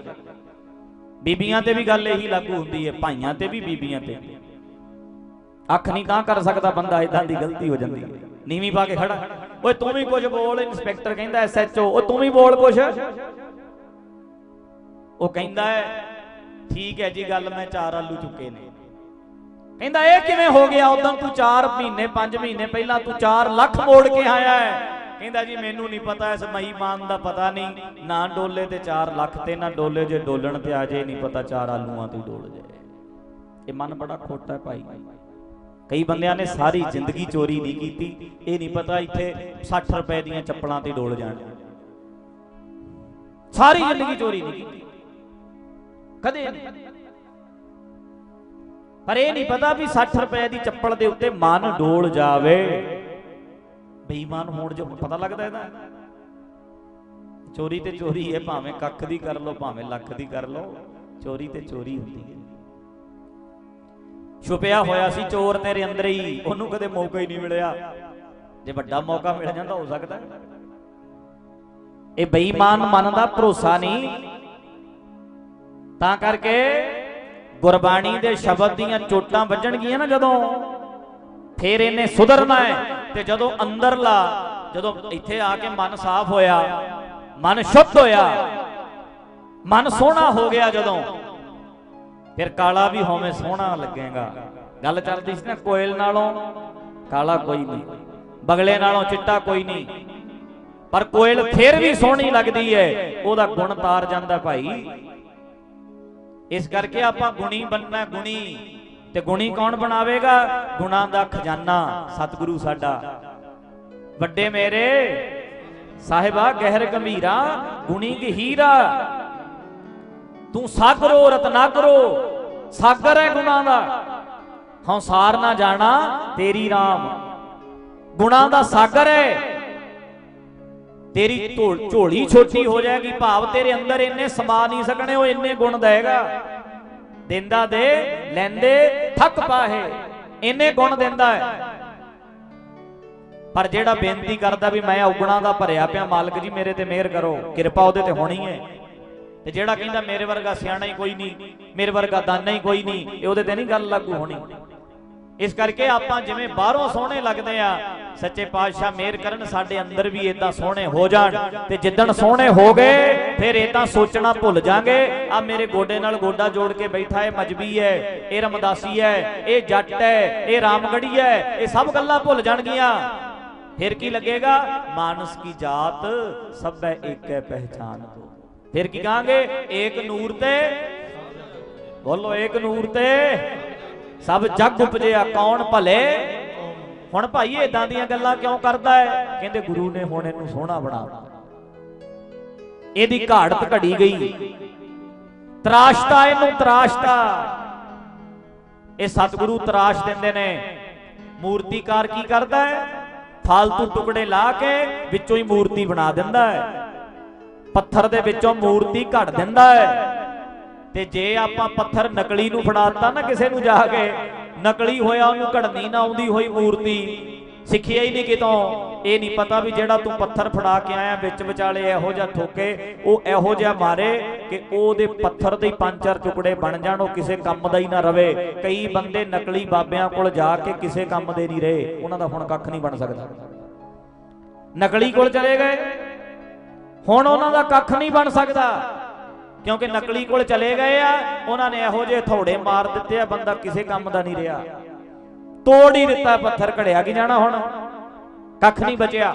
ਬੀਬੀਆਂ ਤੇ ਵੀ ਗੱਲ ਇਹੀ ਲਾਗੂ ਹੁੰਦੀ ਹੈ, ਭਾਈਆਂ ਤੇ ਵੀ ਬੀਬੀਆਂ ਤੇ। ਅੱਖ ਨਹੀਂ ਤਾਂ ਕਰ ਸਕਦਾ ਬੰਦਾ ਇਦਾਂ ਦੀ ਗਲਤੀ ਹੋ ਜਾਂਦੀ ਹੈ। ਨੀਵੀਂ ਪਾ ਕੇ ਖੜਾ। ਓਏ, ਤੂੰ ਵੀ ਕੁਝ ਬੋਲ, ਇੰਸਪੈਕਟਰ ਕਹਿੰਦਾ ਐਸਐਚਓ। ਉਹ ਤੂੰ ਵੀ ਬੋਲ ਕੁਝ। ਉਹ ਕਹਿੰਦਾ ਹੈ, ਠੀਕ ਹੈ ਜੀ, ਗੱਲ ਮੈਂ ਚਾਰ ਆਲੂ ਚੁੱਕੇ ਨੇ। ਕਹਿੰਦਾ, ਇਹ ਕਿਵੇਂ ਹੋ ਗਿਆ? ਉਦੋਂ ਤੂੰ 4 ਮਹੀਨੇ 5 ਮਹੀਨੇ ਪਹਿਲਾਂ ਤੂੰ 4 ਲੱਖ ਮੋੜ ਕੇ ਆਇਆ ਹੈ। ਕਹਿੰਦਾ ਜੀ, ਮੈਨੂੰ ਨਹੀਂ ਪਤਾ, ਇਸ ਮਈ ਮਾਨ ਦਾ ਪਤਾ ਨਹੀਂ। ਨਾ ਡੋਲੇ ਤੇ 4 ਲੱਖ ਤੇ, ਨਾ ਡੋਲੇ ਜੇ ਡੋਲਣ ਤੇ ਆ ਜੇ, ਨਹੀਂ ਪਤਾ ਚਾਰ ਆਲੂਆਂ ਤੇ ਡੋਲ ਜਾਏ ਇਹ ਮਨ ਬੜਾ ਖੋਟਾ ਹੈ ਭਾਈ। ਕਈ ਬੰਦਿਆਂ ਨੇ ਸਾਰੀ ਜ਼ਿੰਦਗੀ ਚੋਰੀ ਨਹੀਂ ਕੀਤੀ। ਇਹ ਨਹੀਂ ਪਤਾ ਇੱਥੇ 60 ਰੁਪਏ ਦੀਆਂ ਚੱਪਲਾਂ ਤੇ ਡੋਲ ਜਾਣ। ਸਾਰੀ ਜ਼ਿੰਦਗੀ ਚੋਰੀ ਨਹੀਂ ਕੀਤੀ। ਕਦੇ ਪਰ ਇਹ ਨਹੀਂ ਪਤਾ ਵੀ 60 ਰੁਪਏ ਦੀ ਚੱਪਲ ਦੇ ਉੱਤੇ ਮਨ ਡੋਲ ਜਾਵੇ। ਬੇਈਮਾਨ ਹੋਣ ਜੋ ਪਤਾ ਲੱਗਦਾ ਇਹਦਾ? ਚੋਰੀ ਤੇ ਚੋਰੀ ਹੈ, ਭਾਵੇਂ ਕੱਖ ਦੀ ਕਰ ਲਓ, ਭਾਵੇਂ ਲੱਖ ਦੀ ਕਰ ਲਓ, ਚੋਰੀ ਤੇ ਚੋਰੀ ਹੁੰਦੀ ਹੈ। ਛੁਪਿਆ ਹੋਇਆ ਸੀ ਚੋਰ ਤੇਰੇ ਅੰਦਰ ਹੀ, ਉਹਨੂੰ ਕਦੇ ਮੌਕਾ ਹੀ ਨਹੀਂ ਮਿਲਿਆ। ਜੇ ਵੱਡਾ ਮੌਕਾ ਮਿਲ ਜਾਂਦਾ, ਹੋ ਸਕਦਾ ਇਹ ਬੇਈਮਾਨ ਮਨ ਦਾ ਭਰੋਸਾ ਨਹੀਂ। ਤਾਂ ਕਰਕੇ ਗੁਰਬਾਣੀ ਦੇ ਸ਼ਬਦ ਦੀਆਂ ਚੋਟਾਂ ਵੱਜਣਗੀਆਂ ਨਾ ਜਦੋਂ। ਫੇਰ ਇਹਨੇ ਸੁਧਰਨਾ ਹੈ। ਤੇ ਜਦੋਂ ਅੰਦਰਲਾ, ਜਦੋਂ ਇੱਥੇ ਆ ਕੇ ਮਨ ਸਾਫ਼ ਹੋਇਆ, ਮਨ ਸ਼ੁੱਧ ਹੋਇਆ, ਮਨ ਸੋਹਣਾ ਹੋ ਗਿਆ ਜਦੋਂ, ਫਿਰ ਕਾਲਾ ਵੀ ਹੋਵੇਂ ਸੋਹਣਾ ਲੱਗੇਗਾ। ਗੱਲ ਚੱਲਦੀ ਸੀ ਨਾ, ਕੋਇਲ ਨਾਲੋਂ ਕਾਲਾ ਕੋਈ ਨਹੀਂ, ਬਗਲੇ ਨਾਲੋਂ ਚਿੱਟਾ ਕੋਈ ਨਹੀਂ। ਪਰ ਕੋਇਲ ਫਿਰ ਵੀ ਸੋਹਣੀ ਲੱਗਦੀ ਹੈ, ਉਹਦਾ ਗੁਣ ਤਾਰ ਜਾਂਦਾ ਭਾਈ। ਇਸ ਕਰਕੇ ਆਪਾਂ ਗੁਣੀ ਬੰਨਣਾ ਗੁਣੀ। ਤੇ ਗੁਣੀ ਕੌਣ ਬਣਾਵੇਗਾ? ਗੁਣਾ ਦਾ ਖਜ਼ਾਨਾ ਸਤਿਗੁਰੂ ਸਾਡਾ। ਵੱਡੇ ਮੇਰੇ, ਸਾਹਿਬਾ ਗਹਿਰ ਗੰਭੀਰਾ, ਗੁਣੀ ਗਹੀਰਾ। ਤੂੰ ਸਾਗਰੋ ਰਤਨਾਗਰੋ ਸਾਗਰ ਹੈ ਗੁਣਾ ਦਾ। ਹੰਸਾਰ ਨਾ ਜਾਣਾ ਤੇਰੀ RAM ਗੁਣਾ ਦਾ ਸਾਗਰ ਹੈ। ਤੇਰੀ ਢੋਲ- ਝੋਲੀ ਛੋਟੀ ਹੋ ਜਾਏਗੀ। ਭਾਵ ਤੇਰੇ ਅੰਦਰ ਇੰਨੇ ਸਮਾ ਨਹੀਂ ਸਕਣੇ, ਉਹ ਇੰਨੇ ਗੁਣ ਦੇਗਾ ਦਿੰਦਾ ਦੇ, ਲੈਂਦੇ, ਥੱਕ ਪਾਹੇ। ਇੰਨੇ ਗੁਣ ਦਿੰਦਾ ਹੈ। ਪਰ ਜਿਹੜਾ ਬੇਨਤੀ ਕਰਦਾ ਵੀ ਮੈਂ ਔਗਣਾ ਦਾ ਭਰਿਆ ਪਿਆ, ਮਾਲਕ ਜੀ ਮੇਰੇ ਤੇ ਮਿਹਰ ਕਰੋ, ਕਿਰਪਾ ਉਹਦੇ ਤੇ ਹੋਣੀ ਹੈ। ਤੇ ਜਿਹੜਾ ਕਹਿੰਦਾ ਮੇਰੇ ਵਰਗਾ ਸਿਆਣਾ ਹੀ ਕੋਈ ਨਹੀਂ, ਮੇਰੇ ਵਰਗਾ ਦਾਨਾ ਹੀ ਕੋਈ ਨਹੀਂ, ਇਹ ਉਹਦੇ ਤੇ ਨਹੀਂ ਗੱਲ ਲਾਗੂ ਹੋਣੀ। ਇਸ ਕਰਕੇ ਆਪਾਂ ਜਿਵੇਂ ਬਾਹਰੋਂ ਸੋਹਣੇ ਲੱਗਦੇ ਆ, ਸੱਚੇ ਪਾਤਸ਼ਾਹ ਮਿਹਰ ਕਰਨ, ਸਾਡੇ ਅੰਦਰ ਵੀ ਇਦਾਂ ਸੋਹਣੇ ਹੋ ਜਾਣ। ਤੇ ਜਿੱਦਣ ਸੋਹਣੇ ਹੋ ਗਏ, ਫਿਰ ਇਦਾਂ ਸੋਚਣਾ ਭੁੱਲ ਜਾਾਂਗੇ। ਆ ਮੇਰੇ ਗੋਡੇ ਨਾਲ ਗੋਡਾ ਜੋੜ ਕੇ ਬੈਠਾ ਹੈ ਮਜਬੀ ਹੈ ਇਹ ਰਮਦਾਸੀ ਹੈ ਇਹ ਜੱਟ ਹੈ ਇਹ ਰਾਮਗੜੀ ਹੈ ਇਹ ਸਭ ਗੱਲਾਂ ਭੁੱਲ ਜਾਣਗੀਆਂ। ਫਿਰ ਕੀ ਲੱਗੇਗਾ? ਮਾਨਸ ਕੀ ਜਾਤ ਸਭੈ ਏਕੈ ਪਹਿਚਾਨ ਕੋ ਫਿਰ ਕੀ ਕਹਾਂਗੇ? ਏਕ ਨੂਰ ਤੇ, ਬੋਲੋ ਏਕ ਨੂਰ ਤੇ। ਸਭ ਜਗ ਉਪਜਿਆ ਕੌਣ ਭਲੇ? ਹੁਣ ਭਾਈ ਇਦਾਂ ਦੀਆਂ ਗੱਲਾਂ ਕਿਉਂ ਕਰਦਾ ਹੈ? ਕਹਿੰਦੇ ਗੁਰੂ ਨੇ ਹੁਣ ਇਹਨੂੰ ਸੋਹਣਾ ਬਣਾਤਾ ਇਹਦੀ ਘਾੜਤ ਘੜੀ ਗਈ। ਤਰਾਸ਼ਤਾ ਇਹਨੂੰ ਤਰਾਸ਼ਤਾ। ਇਹ ਸਤਿਗੁਰੂ ਤਰਾਸ਼ ਦਿੰਦੇ ਨੇ। ਮੂਰਤੀਕਾਰ ਕੀ ਕਰਦਾ ਹੈ? ਫਾਲਤੂ ਟੁਕੜੇ ਲਾ ਕੇ ਵਿੱਚੋਂ ਹੀ ਮੂਰਤੀ ਬਣਾ ਦਿੰਦਾ ਹੈ। ਪੱਥਰ ਦੇ ਵਿੱਚੋਂ ਮੂਰਤੀ ਘੜ ਦਿੰਦਾ ਹੈ। ਤੇ ਜੇ ਆਪਾਂ ਪੱਥਰ ਨਕਲੀ ਨੂੰ ਫੜਾਤਾ ਨਾ ਕਿਸੇ ਨੂੰ ਜਾ ਕੇ, ਨਕਲੀ ਹੋਇਆ ਉਹਨੂੰ ਘੜਨੀ ਨਾ ਆਉਂਦੀ ਹੋਈ ਮੂਰਤੀ, ਸਿੱਖਿਆ ਹੀ ਨਹੀਂ ਕਿਤੋਂ। ਇਹ ਨਹੀਂ ਪਤਾ ਵੀ ਜਿਹੜਾ ਤੂੰ ਪੱਥਰ ਫੜਾ ਕੇ ਆਇਆ, ਵਿੱਚ ਵਿਚਾਲੇ ਇਹੋ ਜਿਹਾ ਠੋਕੇ, ਉਹ ਇਹੋ ਜਿਹਾ ਮਾਰੇ ਕਿ ਉਹਦੇ ਪੱਥਰ ਦੇ ਹੀ ਪੰਜ ਚਾਰ ਟੁਕੜੇ ਬਣ ਜਾਣ, ਉਹ ਕਿਸੇ ਕੰਮ ਦਾ ਹੀ ਨਾ ਰਵੇ। ਕਈ ਬੰਦੇ ਨਕਲੀ ਬਾਬਿਆਂ ਕੋਲ ਜਾ ਕੇ ਕਿਸੇ ਕੰਮ ਦੇ ਨਹੀਂ ਰਹੇ, ਉਹਨਾਂ ਦਾ ਹੁਣ ਕੱਖ ਨਹੀਂ ਬਣ ਸਕਦਾ। ਨਕਲੀ ਕੋਲ ਚਲੇ ਗਏ, ਹੁਣ ਉਹਨਾਂ ਦਾ ਕੱਖ ਨਹੀਂ ਬਣ ਸਕਦਾ। ਕਿਉਂਕਿ ਨਕਲੀ ਕੋਲ ਚਲੇ ਗਏ ਆ, ਉਹਨਾਂ ਨੇ ਇਹੋ ਜਿਹੇ ਥੋੜੇ ਮਾਰ ਦਿੱਤੇ ਆ, ਬੰਦਾ ਕਿਸੇ ਕੰਮ ਦਾ ਨਹੀਂ ਰਿਹਾ। ਤੋੜ ਹੀ ਦਿੱਤਾ, ਪੱਥਰ ਘੜਿਆ ਕੀ ਜਾਣਾ ਹੁਣ? ਕੱਖ ਨਹੀਂ ਬਚਿਆ।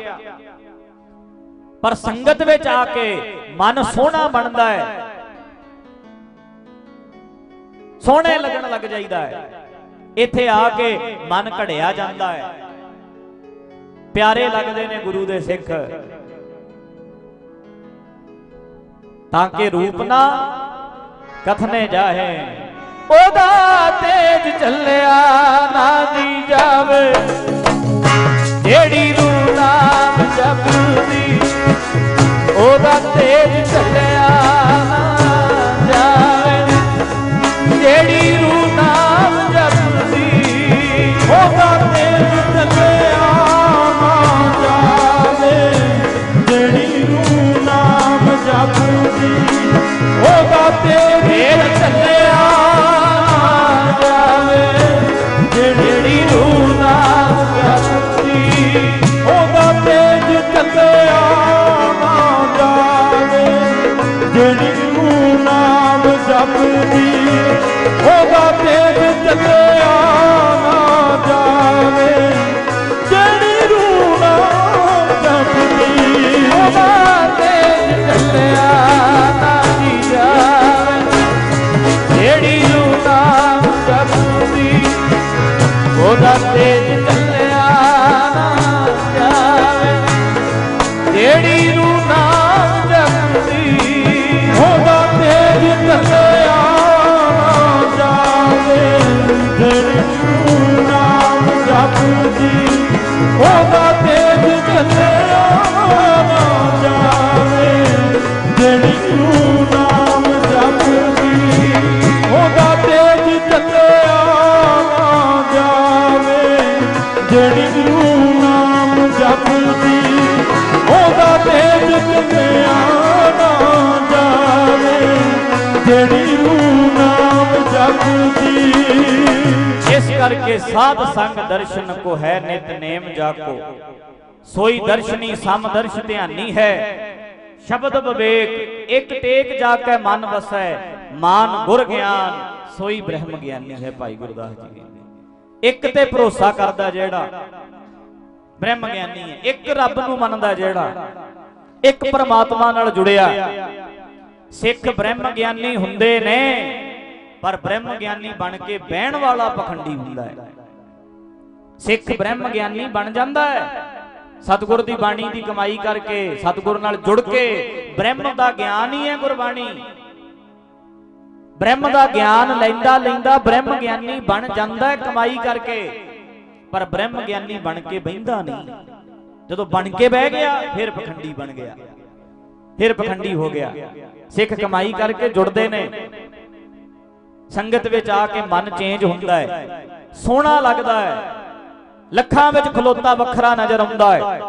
ਪਰ ਸੰਗਤ ਵਿੱਚ ਆ ਕੇ ਮਨ ਸੋਹਣਾ ਬਣਦਾ ਹੈ। ਸੋਹਣੇ ਲੱਗਣ ਲੱਗ ਜਾਈਦਾ ਹੈ। ਇੱਥੇ ਆ ਕੇ ਮਨ ਘੜਿਆ ਜਾਂਦਾ ਹੈ। ਪਿਆਰੇ ਲੱਗਦੇ ਨੇ ਗੁਰੂ ਦੇ ਸਿੱਖ। ਤਾਂ ਕਿ ਰੂਪ ਨਾ ਕਥਨੇ ਜਾਹੇ। ਉਹਦਾ ਤੇਜ ਚੱਲਿਆ ਨਾ ਦੀ ਜਾਵੇ। ਜਿਹੜੀ ਰੂ ਨਾਮ ਜਪਦੀ, ਉਹਦਾ ਤੇਜ ਚੱਲਿਆ ਨਾ ਜਾਵੇ। ਜਿਹੜੀ ਰੂ ਸਾਧ ਸੰਗ ਦਰਸ਼ਨ ਕੋ ਹੈ ਨਿਤ ਨੇਮ ਜਾਕੋ। ਸੋਈ ਦਰਸ਼ਨੀ ਸਮ ਦਰਸ਼ ਧਿਆਨੀ ਹੈ। ਸ਼ਬਦ ਵਿਵੇਕ, ਇੱਕ ਟੇਕ ਜਾ ਕੇ ਮਨ ਵਸੈ, ਮਾਨ ਗੁਰ ਗਿਆਨ, ਸੋਈ ਬ੍ਰਹਮ ਗਿਆਨੀ ਹੈ ਭਾਈ ਗੁਰਦਾਸ ਜੀ। ਕਹਿੰਦੇ ਇੱਕ ਤੇ ਭਰੋਸਾ ਕਰਦਾ ਜਿਹੜਾ, ਬ੍ਰਹਮ ਗਿਆਨੀ ਹੈ। ਇੱਕ ਰੱਬ ਨੂੰ ਮੰਨਦਾ ਜਿਹੜਾ, ਇੱਕ ਪਰਮਾਤਮਾ ਨਾਲ ਜੁੜਿਆ। ਸਿੱਖ ਬ੍ਰਹਮ ਗਿਆਨੀ ਹੁੰਦੇ ਨੇ। ਪਰ ਬ੍ਰਹਮ ਗਿਆਨੀ ਬਣ ਕੇ ਬਹਿਣ ਵਾਲਾ ਪਖੰਡੀ ਹੁੰਦਾ ਹੈ। ਸਿੱਖ ਬ੍ਰਹਮ ਗਿਆਨੀ ਬਣ ਜਾਂਦਾ ਹੈ। ਸਤਿਗੁਰ ਦੀ ਬਾਣੀ ਦੀ ਕਮਾਈ ਕਰਕੇ ਸਤਿਗੁਰ ਨਾਲ ਜੁੜ ਕੇ ਬ੍ਰਹਮ ਦਾ ਗਿਆਨ ਹੀ ਹੈ ਗੁਰਬਾਣੀ। ਬ੍ਰਹਮ ਦਾ ਗਿਆਨ ਲੈਂਦਾ ਲੈਂਦਾ ਬ੍ਰਹਮ ਗਿਆਨੀ ਬਣ ਜਾਂਦਾ ਹੈ ਕਮਾਈ ਕਰਕੇ। ਪਰ ਬ੍ਰਹਮ ਗਿਆਨੀ ਬਣ ਕੇ ਬਹਿੰਦਾ ਨਹੀਂ। ਜਦੋਂ ਬਣ ਕੇ ਬਹਿ ਗਿਆ, ਫਿਰ ਪਖੰਡੀ ਬਣ ਗਿਆ। ਫਿਰ ਪਖੰਡੀ ਹੋ ਗਿਆ। ਸਿੱਖ ਕਮਾਈ ਕਰਕੇ ਜੁੜਦੇ ਨੇ। ਸੰਗਤ ਵਿੱਚ ਆ ਕੇ ਮਨ ਚੇਂਜ ਹੁੰਦਾ ਹੈ। ਸੋਹਣਾ ਲੱਗਦਾ ਹੈ। ਲੱਖਾਂ ਵਿੱਚ ਖਲੋਤਾ ਵੱਖਰਾ ਨਜ਼ਰ ਆਉਂਦਾ ਹੈ।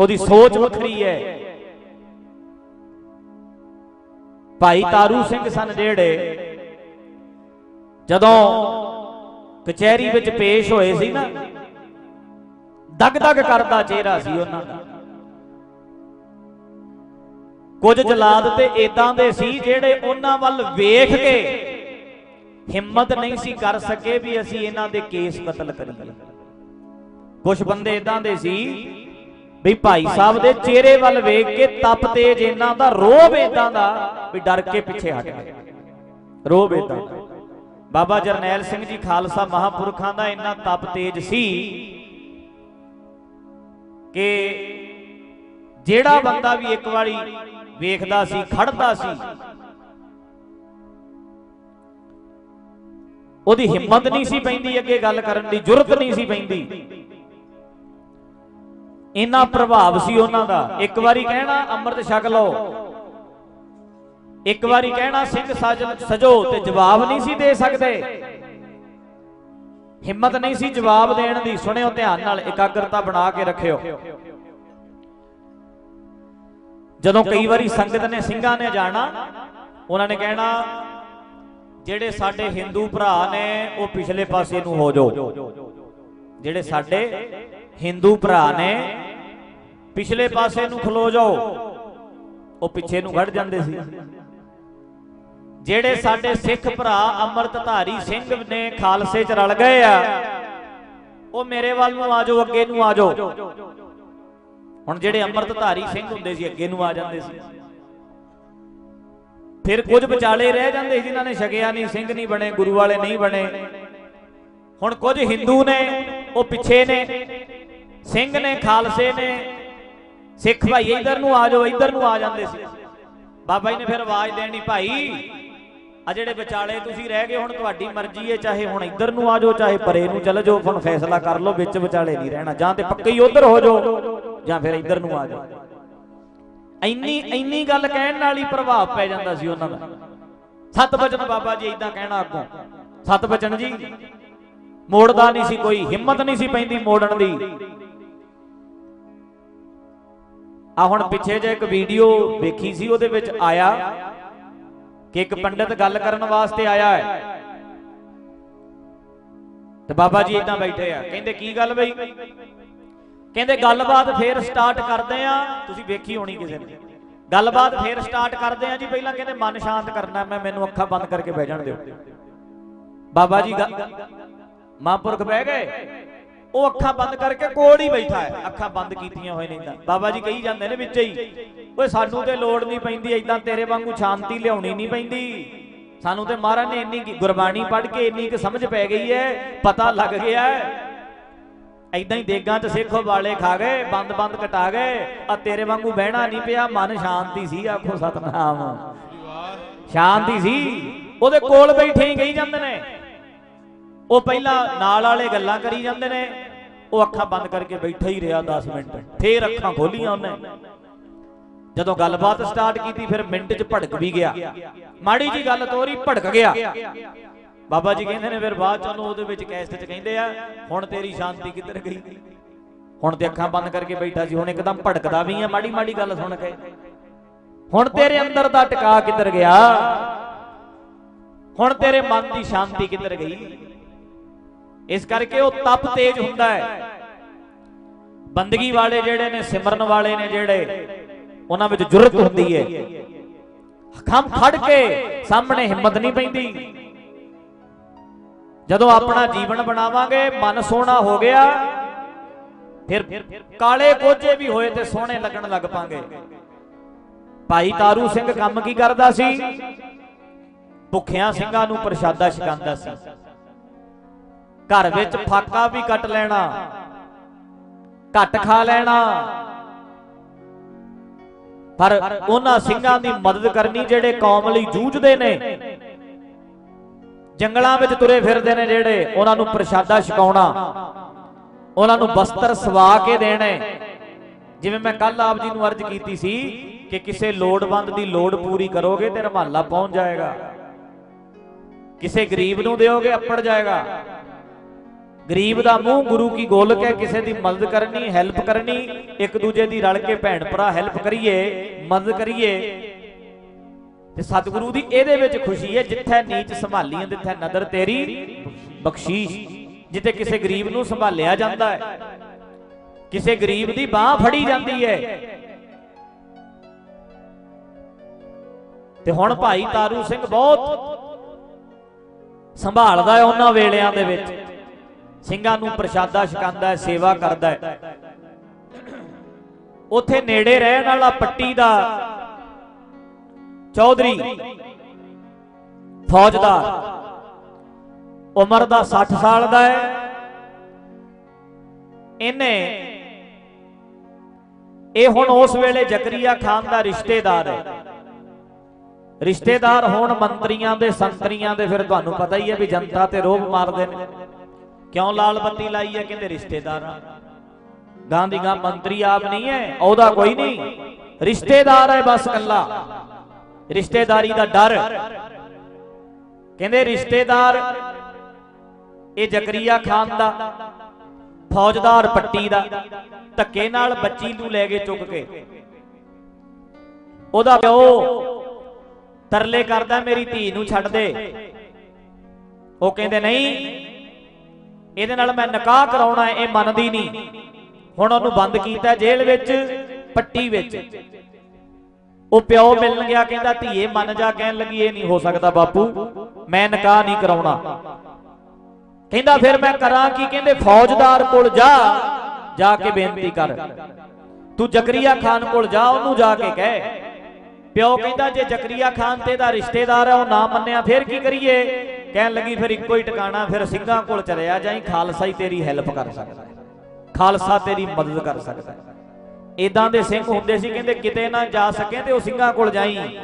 ਉਹਦੀ ਸੋਚ ਵੱਖਰੀ ਹੈ। ਭਾਈ ਤਾਰੂ ਸਿੰਘ ਸਨ ਜਿਹੜੇ ਜਦੋਂ ਕਚਹਿਰੀ ਵਿੱਚ ਪੇਸ਼ ਹੋਏ ਸੀ ਨਾ ਦਗ ਦਗ ਕਰਦਾ ਚਿਹਰਾ ਸੀ ਉਹਨਾਂ ਦਾ। ਕੁਝ ਜਲਾਦ ਤੇ ਇਦਾਂ ਦੇ ਸੀ ਜਿਹੜੇ ਉਹਨਾਂ ਵੱਲ ਵੇਖ ਕੇ ਹਿੰਮਤ ਨਹੀਂ ਸੀ ਕਰ ਸਕੇ ਵੀ ਅਸੀਂ ਇਹਨਾਂ ਦੇ ਕੇਸ ਕਤਲ ਕਰੀਏ। ਕੁਝ ਬੰਦੇ ਇਦਾਂ ਦੇ ਸੀ ਵੀ ਭਾਈ ਸਾਹਿਬ ਦੇ ਚਿਹਰੇ ਵੱਲ ਵੇਖ ਕੇ ਤਪ ਤੇਜ ਇਹਨਾਂ ਦਾ ਰੋਬ ਇਦਾਂ ਦਾ ਵੀ ਡਰ ਕੇ ਪਿੱਛੇ ਹਟ ਗਏ। ਰੋਬ ਇਦਾਂ ਬਾਬਾ ਜਰਨੈਲ ਸਿੰਘ ਜੀ ਖਾਲਸਾ ਮਹਾਪੁਰਖਾਂ ਦਾ ਇੰਨਾ ਤਪ ਤੇਜ ਸੀ ਕਿ ਜਿਹੜਾ ਬੰਦਾ ਵੀ ਇੱਕ ਵਾਰੀ ਵੇਖਦਾ ਸੀ ਖੜਦਾ ਸੀ ਉਹਦੀ ਹਿੰਮਤ ਨਹੀਂ ਸੀ ਪੈਂਦੀ ਅੱਗੇ ਗੱਲ ਕਰਨ ਦੀ ਜੁਰਤ ਨਹੀਂ ਸੀ ਪੈਂਦੀ। ਇੰਨਾ ਪ੍ਰਭਾਵ ਸੀ ਉਹਨਾਂ ਦਾ। ਇੱਕ ਵਾਰੀ ਕਹਿਣਾ ਅੰਮ੍ਰਿਤ ਛਕ ਲਓ। ਇੱਕ ਵਾਰੀ ਕਹਿਣਾ ਸਿੰਘ ਸਾਜਨ ਸਜੋ ਤੇ ਜਵਾਬ ਨਹੀਂ ਸੀ ਦੇ ਸਕਦੇ। ਹਿੰਮਤ ਨਹੀਂ ਸੀ ਜਵਾਬ ਦੇਣ ਦੀ। ਸੁਣਿਓ ਧਿਆਨ ਨਾਲ ਇਕਾਗਰਤਾ ਬਣਾ ਕੇ ਰੱਖਿਓ। ਜਦੋਂ ਕਈ ਵਾਰੀ ਸੰਗਤ ਨੇ ਸਿੰਘਾਂ ਨੇ ਜਾਣਾ ਉਹਨਾਂ ਨੇ ਕਹਿਣਾ ਜਿਹੜੇ ਸਾਡੇ ਹਿੰਦੂ ਭਰਾ ਨੇ, ਉਹ ਪਿਛਲੇ ਪਾਸੇ ਨੂੰ ਹੋ ਜਾਓ। ਜਿਹੜੇ ਸਾਡੇ ਹਿੰਦੂ ਭਰਾ ਨੇ, ਪਿਛਲੇ ਪਾਸੇ ਨੂੰ ਖਲੋ ਜਾਓ। ਉਹ ਪਿੱਛੇ ਨੂੰ ਖੜ ਜਾਂਦੇ ਸੀ। ਜਿਹੜੇ ਸਾਡੇ ਸਿੱਖ ਭਰਾ ਅੰਮ੍ਰਿਤਧਾਰੀ ਸਿੰਘ ਨੇ ਖਾਲਸੇ ਚ ਰਲ ਗਏ ਆ, ਉਹ ਮੇਰੇ ਵੱਲ ਨੂੰ ਆ ਜਾਓ, ਅੱਗੇ ਨੂੰ ਆ ਜਾਓ। ਹੁਣ ਜਿਹੜੇ ਅੰਮ੍ਰਿਤਧਾਰੀ ਸਿੰਘ ਹੁੰਦੇ ਸੀ, ਅੱਗੇ ਨੂੰ ਆ ਜਾਂਦੇ ਸੀ। ਫਿਰ ਕੁਝ ਵਿਚਾਲੇ ਰਹਿ ਜਾਂਦੇ ਸੀ, ਜਿਨ੍ਹਾਂ ਨੇ ਛਕਿਆ ਨਹੀਂ, ਸਿੰਘ ਨਹੀਂ ਬਣੇ, ਗੁਰੂ ਵਾਲੇ ਨਹੀਂ ਬਣੇ। ਹੁਣ ਕੁਝ ਹਿੰਦੂ ਨੇ, ਉਹ ਪਿੱਛੇ ਨੇ। ਸਿੰਘ ਨੇ, ਖਾਲਸੇ ਨੇ। ਸਿੱਖ ਭਾਈ ਇਧਰ ਨੂੰ ਆ ਜਾਓ, ਇਧਰ ਨੂੰ ਆ ਜਾਂਦੇ ਸੀ। ਬਾਬਾ ਜੀ ਨੇ ਫਿਰ ਆਵਾਜ਼ ਦੇਣੀ, ਭਾਈ ਆ ਜਿਹੜੇ ਵਿਚਾਲੇ ਤੁਸੀਂ ਰਹਿ ਗਏ, ਹੁਣ ਤੁਹਾਡੀ ਮਰਜ਼ੀ ਹੈ ਚਾਹੇ ਹੁਣ ਇੱਧਰ ਨੂੰ ਆ ਜਾਓ, ਚਾਹੇ ਪਰੇ ਨੂੰ ਚਲੇ ਜਾਓ, ਹੁਣ ਫੈਸਲਾ ਕਰ ਲਓ, ਵਿੱਚ ਵਿਚਾਲੇ ਨਹੀਂ ਰਹਿਣਾ। ਜਾਂ ਤੇ ਪੱਕੇ ਹੀ ਉੱਧਰ ਹੋ ਜਾਓ, ਜਾਂ ਫਿਰ ਇੱਧਰ ਨੂੰ ਆ ਜਾਓ। ਇੰਨੀ ਇੰਨੀ ਗੱਲ ਕਹਿਣ ਨਾਲ ਹੀ ਪ੍ਰਭਾਵ ਪੈ ਜਾਂਦਾ ਸੀ ਉਹਨਾਂ ਦਾ। ਸਤ ਬਚਨ ਬਾਬਾ ਜੀ ਇਦਾਂ ਕਹਿਣਾ ਅੱਗੋਂ। ਸਤ ਬਚਨ ਜੀ। ਮੋੜਦਾ ਨਹੀਂ ਸੀ ਕੋਈ ਹਿੰਮਤ ਨਹੀਂ ਸੀ ਪੈਂਦੀ ਮੋੜਨ ਦੀ। ਆ ਹੁਣ ਪਿੱਛੇ ਜੇ ਇੱਕ ਵੀਡੀਓ ਵੇਖੀ ਸੀ ਉਹਦੇ ਵਿੱਚ ਆਇਆ ਕਿ ਇੱਕ ਪੰਡਿਤ ਗੱਲ ਕਰਨ ਵਾਸਤੇ ਆਇਆ ਹੈ। ਤੇ ਬਾਬਾ ਜੀ ਇਦਾਂ ਬੈਠੇ ਆ। ਕਹਿੰਦੇ ਕੀ ਗੱਲ ਬਈ? ਕਹਿੰਦੇ ਗੱਲਬਾਤ ਫੇਰ ਸਟਾਰਟ ਕਰਦੇ ਆ ਤੁਸੀਂ ਵੇਖੀ ਹੋਣੀ ਕਿਸੇ ਨੇ। ਗੱਲਬਾਤ ਫੇਰ ਸਟਾਰਟ ਕਰਦੇ ਆ ਜੀ। ਪਹਿਲਾਂ ਕਹਿੰਦੇ ਮਨ ਸ਼ਾਂਤ ਕਰਨਾ ਮੈਂ ਮੈਨੂੰ ਅੱਖਾਂ ਬੰਦ ਕਰਕੇ ਬਹਿ ਜਾਣ ਦਿਓ। ਬਾਬਾ ਜੀ ਮਹਾਂਪੁਰਖ ਬਹਿ ਗਏ। ਉਹ ਅੱਖਾਂ ਬੰਦ ਕਰਕੇ ਕੋਲ ਹੀ ਬੈਠਾ ਹੈ। ਅੱਖਾਂ ਬੰਦ ਕੀਤੀਆਂ ਹੋਏ ਨੇ ਤਾਂ ਬਾਬਾ ਜੀ ਕਹੀ ਜਾਂਦੇ ਨੇ ਵਿੱਚ ਹੀ ਓਏ ਸਾਨੂੰ ਤੇ ਲੋੜ ਨਹੀਂ ਪੈਂਦੀ ਐਦਾਂ ਤੇਰੇ ਵਾਂਗੂ ਸ਼ਾਂਤੀ ਲਿਆਉਣੀ ਨਹੀਂ ਪੈਂਦੀ। ਸਾਨੂੰ ਤੇ ਮਹਾਰਾਜ ਨੇ ਇੰਨੀ ਗੁਰਬਾਣੀ ਪੜ੍ਹ ਕੇ ਇੰਨੀ ਕਿ ਸਮਝ ਪੈ ਗਈ ਹੈ। ਪਤਾ ਲੱਗ ਗਿਆ ਹੈ। ਐਦਾਂ ਹੀ ਦੇਗਾਂ 'ਚ ਸਿੱਖ ਵਾਲੇ ਖਾ ਗਏ, ਬੰਦ ਬੰਦ ਕਟਾ ਗਏ, ਆ ਤੇਰੇ ਵਾਂਗੂ ਬਹਿਣਾ ਨਹੀਂ ਪਿਆ, ਮਨ ਸ਼ਾਂਤੀ ਸੀ, ਆਖੋ ਸਤਨਾਮ। ਸ਼ਾਂਤੀ ਸੀ, ਉਹਦੇ ਕੋਲ ਬੈਠੇ ਹੀ ਕਹੀ ਜਾਂਦੇ ਨੇ। ਉਹ ਪਹਿਲਾਂ ਨਾਲ ਵਾਲੇ ਗੱਲਾਂ ਕਰੀ ਜਾਂਦੇ ਨੇ, ਉਹ ਅੱਖਾਂ ਬੰਦ ਕਰਕੇ ਬੈਠਾ ਹੀ ਰਿਹਾ 10 ਮਿੰਟ, ਫੇਰ ਅੱਖਾਂ ਖੋਲੀਆਂ ਉਹਨੇ। ਜਦੋਂ ਗੱਲਬਾਤ ਸਟਾਰਟ ਕੀਤੀ, ਫਿਰ ਮਿੰਟ 'ਚ ਭੜਕ ਵੀ ਗਿਆ। ਮਾੜੀ ਜੀ ਗੱਲ ਤੋਰੀ, ਭੜਕ ਗਿਆ। ਬਾਬਾ ਜੀ ਕਹਿੰਦੇ ਨੇ ਫਿਰ ਬਾਅਦ ਚ ਉਹਨੂੰ ਉਹਦੇ ਵਿੱਚ ਕੈਸਟ 'ਚ ਕਹਿੰਦੇ ਆ, ਹੁਣ ਤੇਰੀ ਸ਼ਾਂਤੀ ਕਿੱਧਰ ਗਈ? ਹੁਣ ਤੇ ਅੱਖਾਂ ਬੰਦ ਕਰਕੇ ਬੈਠਾ ਸੀ, ਹੁਣ ਇੱਕਦਮ ਭੜਕਦਾ ਵੀ ਆ, ਮਾੜੀ ਮਾੜੀ ਗੱਲ ਸੁਣ ਕੇ। ਹੁਣ ਤੇਰੇ ਅੰਦਰ ਦਾ ਟਿਕਾ ਕਿੱਧਰ ਗਿਆ? ਹੁਣ ਤੇਰੇ ਮਨ ਦੀ ਸ਼ਾਂਤੀ ਕਿੱਧਰ ਗਈ? ਇਸ ਕਰਕੇ ਉਹ ਤਪ ਤੇਜ ਹੁੰਦਾ ਹੈ। ਬੰਦਗੀ ਵਾਲੇ ਜਿਹੜੇ ਨੇ, ਸਿਮਰਨ ਵਾਲੇ ਨੇ ਜਿਹੜੇ, ਉਹਨਾਂ ਵਿੱਚ ਜੁਰਤ ਹੁੰਦੀ ਹੈ। ਖੰਮ ਖੜ ਕੇ ਸਾਹਮਣੇ ਹਿੰਮਤ ਨਹੀਂ ਪੈਂਦੀ। ਜਦੋਂ ਆਪਣਾ ਜੀਵਨ ਬਣਾਵਾਂਗੇ, ਮਨ ਸੋਹਣਾ ਹੋ ਗਿਆ, ਫਿਰ ਕਾਲੇ ਕੋਝੇ ਵੀ ਹੋਏ ਤੇ ਸੋਹਣੇ ਲੱਗਣ ਲੱਗ ਪਾਂਗੇ। ਭਾਈ ਤਾਰੂ ਸਿੰਘ ਕੰਮ ਕੀ ਕਰਦਾ ਸੀ? ਭੁੱਖਿਆਂ ਸਿੰਘਾਂ ਨੂੰ ਪ੍ਰਸ਼ਾਦਾ ਛਕਾਉਂਦਾ ਸੀ। ਘਰ ਵਿੱਚ ਫਾਕਾ ਵੀ ਕੱਟ ਲੈਣਾ, ਘੱਟ ਖਾ ਲੈਣਾ। ਪਰ ਉਹਨਾਂ ਸਿੰਘਾਂ ਦੀ ਮਦਦ ਕਰਨੀ ਜਿਹੜੇ ਕੌਮ ਲਈ ਜੂਝਦੇ ਨੇ ਜੰਗਲਾਂ ਵਿੱਚ ਤੁਰੇ ਫਿਰਦੇ ਨੇ ਜਿਹੜੇ ਉਹਨਾਂ ਨੂੰ ਪ੍ਰਸ਼ਾਦਾ ਛਕਾਉਣਾ, ਉਹਨਾਂ ਨੂੰ ਬਸਤਰ ਸਵਾ ਕੇ ਦੇਣੇ। ਜਿਵੇਂ ਮੈਂ ਕੱਲ ਆਪ ਜੀ ਨੂੰ ਅਰਜ਼ ਕੀਤੀ ਸੀ ਕਿ ਕਿਸੇ ਲੋੜਵੰਦ ਦੀ ਲੋੜ ਪੂਰੀ ਕਰੋਗੇ ਤੇ ਰਮਾਲਾ ਪਹੁੰਚ ਜਾਏਗਾ। ਕਿਸੇ ਗਰੀਬ ਨੂੰ ਦਿਓਗੇ, ਅੱਪੜ ਜਾਏਗਾ। ਗਰੀਬ ਦਾ ਮੂੰਹ ਗੁਰੂ ਕੀ ਗੋਲਕ ਹੈ? ਕਿਸੇ ਦੀ ਮਦਦ ਕਰਨੀ, ਹੈਲਪ ਕਰਨੀ, ਇੱਕ ਦੂਜੇ ਦੀ ਰਲ ਕੇ ਭੈਣ ਭਰਾ ਹੈਲਪ ਕਰੀਏ, ਮਦਦ ਕਰੀਏ। ਤੇ ਸਤਿਗੁਰੂ ਦੀ ਇਹਦੇ ਵਿੱਚ ਖੁਸ਼ੀ ਹੈ, ਜਿੱਥੇ ਨੀਚ ਸੰਭਾਲੀਆਂ ਜਿੱਥੇ ਨਦਰ ਤੇਰੀ ਬਖਸ਼ੀਸ਼, ਜਿੱਥੇ ਕਿਸੇ ਗਰੀਬ ਨੂੰ ਸੰਭਾਲਿਆ ਜਾਂਦਾ ਹੈ, ਕਿਸੇ ਗਰੀਬ ਦੀ ਬਾਹ ਫੜੀ ਜਾਂਦੀ ਹੈ। ਤੇ ਹੁਣ ਭਾਈ ਤਾਰੂ ਸਿੰਘ ਬਹੁਤ ਸੰਭਾਲਦਾ ਹੈ ਉਹਨਾਂ ਵੇਲਿਆਂ ਦੇ ਵਿੱਚ। ਸਿੰਘਾਂ ਨੂੰ ਪ੍ਰਸ਼ਾਦਾ ਛਕਾਉਂਦਾ ਹੈ, ਸੇਵਾ ਕਰਦਾ ਹੈ। ਉੱਥੇ ਨੇੜੇ ਰਹਿਣ ਵਾਲਾ ਪੱਟੀ ਦਾ ਚੌਧਰੀ, ਫੌਜਦਾਰ, ਉਮਰ ਦਾ 60 ਸਾਲ ਦਾ ਹੈ। ਇਹਨੇ ਇਹ ਹੁਣ ਉਸ ਵੇਲੇ ਜ਼ਕਰੀਆ ਖਾਨ ਦਾ ਰਿਸ਼ਤੇਦਾਰ ਹੈ। ਰਿਸ਼ਤੇਦਾਰ ਹੋਣ ਮੰਤਰੀਆਂ ਦੇ, ਸੰਤਰੀਆਂ ਦੇ ਫਿਰ ਤੁਹਾਨੂੰ ਪਤਾ ਹੀ ਹੈ ਵੀ ਜਨਤਾ ਤੇ ਰੋਬ ਮਾਰਦੇ ਨੇ। ਕਿਉਂ ਲਾਲ ਬੱਤੀ ਲਾਈ ਹੈ? ਕਹਿੰਦੇ ਰਿਸ਼ਤੇਦਾਰਾਂ। ਗਾਂ ਦੀ ਗਾਂ ਮੰਤਰੀ ਆਪ ਨਹੀਂ ਹੈ, ਉਹਦਾ ਕੋਈ ਨਹੀਂ। ਰਿਸ਼ਤੇਦਾਰ ਹੈ ਬਸ ਕੱਲਾ ਰਿਸ਼ਤੇਦਾਰੀ ਦਾ ਡਰ। ਕਹਿੰਦੇ ਰਿਸ਼ਤੇਦਾਰ, ਇਹ ਜ਼ਕਰੀਆ ਖਾਨ ਦਾ, ਫੌਜਦਾਰ ਪੱਟੀ ਦਾ, ਧੱਕੇ ਨਾਲ ਬੱਚੀ ਨੂੰ ਲੈ ਕੇ ਚੁੱਕ ਕੇ। ਉਹਦਾ ਪਿਓ ਤਰਲੇ ਕਰਦਾ, ਮੇਰੀ ਧੀ ਨੂੰ ਛੱਡ ਦੇ। ਉਹ ਕਹਿੰਦੇ, ਨਹੀਂ, ਇਹਦੇ ਨਾਲ ਮੈਂ ਨਿਕਾਹ ਕਰਾਉਣਾ ਇਹ ਮੰਨਦੀ ਨਹੀਂ। ਹੁਣ ਉਹਨੂੰ ਬੰਦ ਕੀਤਾ ਜੇਲ੍ਹ ਵਿੱਚ, ਪੱਟੀ ਵਿੱਚ। ਉਹ ਪਿਓ ਮਿਲਣ ਗਿਆ, ਕਹਿੰਦਾ ਧੀਏ ਮੰਨ ਜਾ, ਕਹਿਣ ਲੱਗੀ, ਇਹ ਨਹੀਂ ਹੋ ਸਕਦਾ ਬਾਪੂ, ਮੈਂ ਨਿਕਾਹ ਨਹੀਂ ਕਰਾਉਣਾ। ਕਹਿੰਦਾ ਫਿਰ ਮੈਂ ਕਰਾਂ ਕੀ? ਕਹਿੰਦੇ ਫੌਜਦਾਰ ਕੋਲ ਜਾ ਜਾ ਕੇ ਬੇਨਤੀ ਕਰ। ਤੂੰ ਜ਼ਕਰੀਆ ਖਾਨ ਕੋਲ ਜਾ, ਉਹਨੂੰ ਜਾ ਕੇ ਕਹਿ। ਪਿਓ ਕਹਿੰਦਾ, ਜੇ ਜ਼ਕਰੀਆ ਖਾਨ ਤੇ ਦਾ ਰਿਸ਼ਤੇਦਾਰ ਹੈ ਉਹ ਨਾ ਮੰਨਿਆ, ਫਿਰ ਕੀ ਕਰੀਏ? ਕਹਿਣ ਲੱਗੀ, ਫਿਰ ਇੱਕੋ ਹੀ ਟਿਕਾਣਾ, ਫਿਰ ਸਿੰਘਾਂ ਕੋਲ ਚਲਿਆ ਜਾਈ, ਖਾਲਸਾ ਹੀ ਤੇਰੀ ਹੈਲਪ ਕਰ ਸਕਦਾ। ਖਾਲਸਾ ਤੇਰੀ ਮਦਦ ਕਰ ਸਕਦਾ। ਇਦਾਂ ਦੇ ਸਿੰਘ ਹੁੰਦੇ ਸੀ, ਕਹਿੰਦੇ ਕਿਤੇ ਨਾ ਜਾ ਸਕੇ ਤੇ ਉਹ ਸਿੰਘਾਂ ਕੋਲ ਜਾਈ।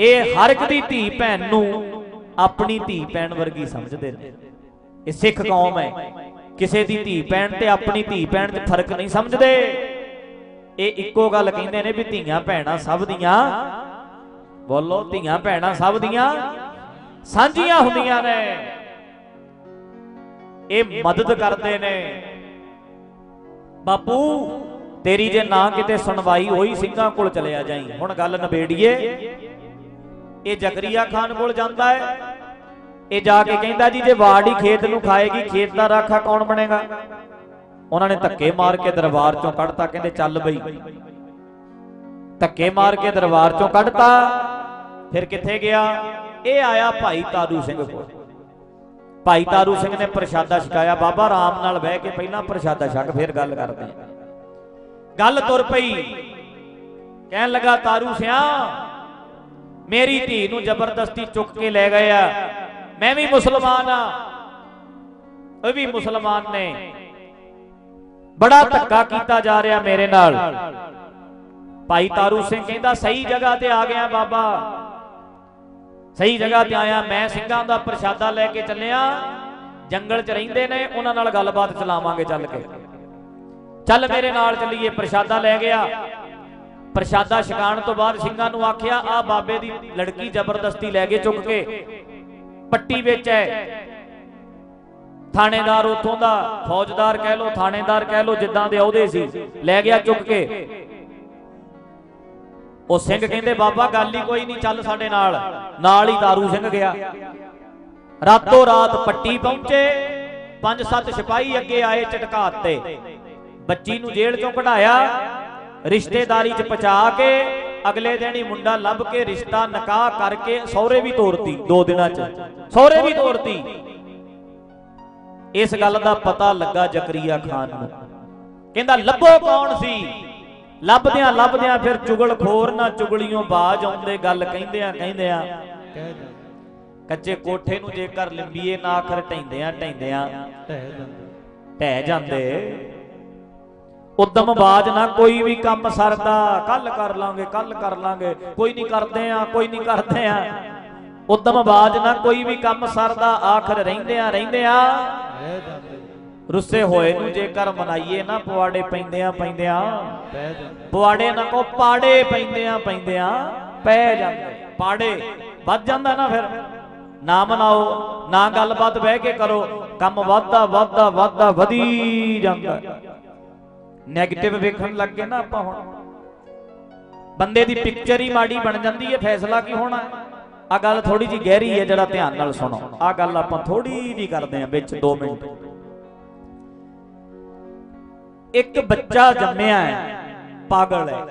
ਇਹ ਹਰ ਇੱਕ ਦੀ ਧੀ ਭੈਣ ਨੂੰ ਆਪਣੀ ਧੀ ਭੈਣ ਵਰਗੀ ਸਮਝਦੇ ਨੇ। ਇਹ ਸਿੱਖ ਕੌਮ ਹੈ। ਕਿਸੇ ਦੀ ਧੀ ਭੈਣ ਤੇ ਆਪਣੀ ਧੀ ਭੈਣ 'ਚ ਫ਼ਰਕ ਨਹੀਂ ਸਮਝਦੇ। ਇਹ ਇੱਕੋ ਗੱਲ ਕਹਿੰਦੇ ਨੇ ਵੀ ਧੀਆਂ ਭੈਣਾਂ ਸਭ ਦੀਆਂ, ਬੋਲੋ, ਧੀਆਂ ਭੈਣਾਂ ਸਭ ਦੀਆਂ ਸਾਂਝੀਆਂ ਹੁੰਦੀਆਂ ਨੇ। ਇਹ ਮਦਦ ਕਰਦੇ ਨੇ। ਬਾਪੂ ਤੇਰੀ ਜੇ ਨਾ ਕਿਤੇ ਸੁਣਵਾਈ ਹੋਈ ਸਿੰਘਾਂ ਕੋਲ ਚਲਿਆ ਜਾਈ। ਹੁਣ ਗੱਲ ਨਿਬੇੜੀਏ। ਇਹ ਜ਼ਕਰੀਆ ਖਾਨ ਕੋਲ ਜਾਂਦਾ ਹੈ। ਇਹ ਜਾ ਕੇ ਕਹਿੰਦਾ ਜੀ ਜੇ ਵਾੜੀ ਖੇਤ ਨੂੰ ਖਾਏਗੀ ਖੇਤ ਦਾ ਰਾਖਾ ਕੌਣ ਬਣੇਗਾ? ਉਹਨਾਂ ਨੇ ਧੱਕੇ ਮਾਰ ਕੇ ਦਰਬਾਰ ਚੋਂ ਕੱਢਤਾ ਕਹਿੰਦੇ ਚੱਲ ਬਈ। ਧੱਕੇ ਮਾਰ ਕੇ ਦਰਬਾਰ ਚੋਂ ਕੱਢਤਾ। ਫਿਰ ਕਿੱਥੇ ਗਿਆ? ਇਹ ਆਇਆ ਭਾਈ ਤਾਰੂ ਸਿੰਘ ਕੋਲ। ਭਾਈ ਤਾਰੂ ਸਿੰਘ ਨੇ ਪ੍ਰਸ਼ਾਦਾ ਛਕਾਇਆ। ਬਾਬਾ ਰਾਮ ਨਾਲ ਬਹਿ ਕੇ ਪਹਿਲਾਂ ਪ੍ਰਸ਼ਾਦਾ ਛਕ ਫਿਰ ਗੱਲ ਕਰਦੇ ਹਾਂ। ਗੱਲ ਤੁਰ ਪਈ। ਕਹਿਣ ਲੱਗਾ, ਤਾਰੂ ਸਿਆ, ਮੇਰੀ ਧੀ ਨੂੰ ਜ਼ਬਰਦਸਤੀ ਚੁੱਕ ਕੇ ਲੈ ਗਏ ਆ। ਮੈਂ ਵੀ ਮੁਸਲਮਾਨ ਆ। ਉਹ ਵੀ ਮੁਸਲਮਾਨ ਨੇ। ਬੜਾ ਧੱਕਾ ਕੀਤਾ ਜਾ ਰਿਹਾ ਮੇਰੇ ਨਾਲ। ਭਾਈ ਤਾਰੂ ਸਿੰਘ ਕਹਿੰਦਾ, ਸਹੀ ਜਗ੍ਹਾ ਤੇ ਆ ਗਿਆ ਬਾਬਾ। ਸਹੀ ਜਗ੍ਹਾ ਤੇ ਆਇਆ। ਮੈਂ ਸਿੰਘਾਂ ਦਾ ਪ੍ਰਸ਼ਾਦਾ ਲੈ ਕੇ ਚੱਲਿਆ। ਜੰਗਲ 'ਚ ਰਹਿੰਦੇ ਨੇ, ਉਹਨਾਂ ਨਾਲ ਗੱਲਬਾਤ ਚਲਾਵਾਂਗੇ ਚੱਲ ਕੇ। ਚੱਲ ਮੇਰੇ ਨਾਲ ਚੱਲੀਏ, ਪ੍ਰਸ਼ਾਦਾ ਲੈ ਗਿਆ। ਪ੍ਰਸ਼ਾਦਾ ਛਕਾਣ ਤੋਂ ਬਾਅਦ ਸਿੰਘਾਂ ਨੂੰ ਆਖਿਆ, ਆ ਬਾਬੇ ਦੀ ਲੜਕੀ ਜ਼ਬਰਦਸਤੀ ਲੈ ਕੇ ਚੁੱਕ ਕੇ ਪੱਟੀ ਵਿੱਚ ਹੈ। ਥਾਣੇਦਾਰ ਉਥੋਂ ਦਾ ਫੌਜਦਾਰ ਕਹਿ ਲੋ ਥਾਣੇਦਾਰ ਕਹਿ ਲੋ ਜਿੱਦਾਂ ਦੇ ਅਹੁਦੇ ਸੀ, ਲੈ ਗਿਆ ਚੁੱਕ ਕੇ। ਉਹ ਸਿੰਘ ਕਹਿੰਦੇ, ਬਾਬਾ, ਗੱਲ ਹੀ ਕੋਈ ਨਹੀਂ, ਚੱਲ ਸਾਡੇ ਨਾਲ। ਨਾਲ ਹੀ ਤਾਰੂ ਸਿੰਘ ਗਿਆ। ਰਾਤੋਂ ਰਾਤ ਪੱਟੀ ਪਹੁੰਚੇ, ਪੰਜ ਸੱਤ ਸਿਪਾਹੀ ਅੱਗੇ ਆਏ ਝਟਕਾਤੇ ਬੱਚੀ ਨੂੰ ਜੇਲ੍ਹ ਚੋਂ ਕਢਾਇਆ ਰਿਸ਼ਤੇਦਾਰੀ 'ਚ ਪਹੁੰਚਾ ਕੇ ਅਗਲੇ ਦਿਨ ਹੀ ਮੁੰਡਾ ਲੱਭ ਕੇ ਰਿਸ਼ਤਾ ਨਿਕਾਹ ਕਰਕੇ ਸਹੁਰੇ ਵੀ ਤੋਰਤੀ ਦੋ ਦਿਨਾਂ 'ਚ। ਸਹੁਰੇ ਵੀ ਤੋਰਤੀ। ਇਸ ਗੱਲ ਦਾ ਪਤਾ ਲੱਗਾ ਜ਼ਕਰੀਆ ਖਾਨ ਨੂੰ। ਕਹਿੰਦਾ ਲੱਭੋ ਕੌਣ ਸੀ? ਲੱਭਦਿਆਂ ਲੱਭਦਿਆਂ ਫਿਰ ਚੁਗਲਖੋਰ ਨਾ ਚੁਗਲੀਆਂ ਬਾਜ ਆਉਂਦੇ ਗੱਲ ਕਹਿੰਦਿਆਂ ਕਹਿੰਦਿਆਂ ਕੱਚੇ ਕੋਠੇ ਨੂੰ ਜੇਕਰ ਲਿੰਬੀਏ ਨਾ ਆਖਰ ਢੈਂਦਿਆਂ ਢੈਂਦਿਆਂ ਢਹਿ ਜਾਂਦੇ। ਢਹਿ ਜਾਂਦੇ। ਉਦਮ ਬਾਜ ਨਾ ਕੋਈ ਵੀ ਕੰਮ ਸਰਦਾ ਕੱਲ ਕਰ ਲਾਂਗੇ ਕੱਲ ਕਰ ਲਾਂਗੇ, ਕੋਈ ਨਹੀਂ ਕਰਦੇ ਆ, ਕੋਈ ਨਹੀਂ ਕਰਦੇ ਆ। ਉਦਮ ਬਾਜ ਨਾ ਕੋਈ ਵੀ ਕੰਮ ਸਰਦਾ, ਆਖਰ ਰਹਿੰਦੇ ਆ ਰਹਿ ਜਾਂਦੇ ਰੁੱਸੇ ਹੋਏ ਨੂੰ ਜੇਕਰ ਮਨਾਈਏ ਨਾ ਪਵਾੜੇ ਪੈਂਦੇ ਆ ਪੈਂਦੇ ਆ ਪਵਾੜੇ ਨਾ ਕੋ ਪਾੜੇ ਪੈਂਦਿਆਂ ਪੈਂਦਿਆਂ, ਪੈ ਜਾਂਦੇ। ਪਾੜੇ ਵੱਧ ਜਾਂਦਾ ਨਾ ਫਿਰ। ਨਾ ਮਨਾਓ, ਨਾ ਗੱਲਬਾਤ ਬਹਿ ਕੇ ਕਰੋ। ਕੰਮ ਵੱਧਦਾ ਵੱਧਦਾ ਵੱਧਦਾ, ਵਧੀ ਜਾਂਦਾ। 네ਗੇਟਿਵ ਵੇਖਣ ਲੱਗ ਗਏ ਨਾ ਆਪਾਂ ਹੁਣ। ਬੰਦੇ ਦੀ ਪਿਕਚਰ ਹੀ ਮਾੜੀ ਬਣ ਜਾਂਦੀ ਹੈ ਫੈਸਲਾ ਕੀ ਹੋਣਾ? ਆ ਗੱਲ ਥੋੜੀ ਜੀ ਗਹਿਰੀ ਹੈ ਜਿਹੜਾ ਧਿਆਨ ਨਾਲ ਸੁਣੋ। ਆ ਗੱਲ ਆਪਾਂ ਥੋੜੀ ਜੀ ਕਰਦੇ ਆਂ ਵਿੱਚ 2 ਮਿੰਟ। ਇੱਕ ਬੱਚਾ ਜੰਮਿਆ ਹੈ ਪਾਗਲ ਹੈ।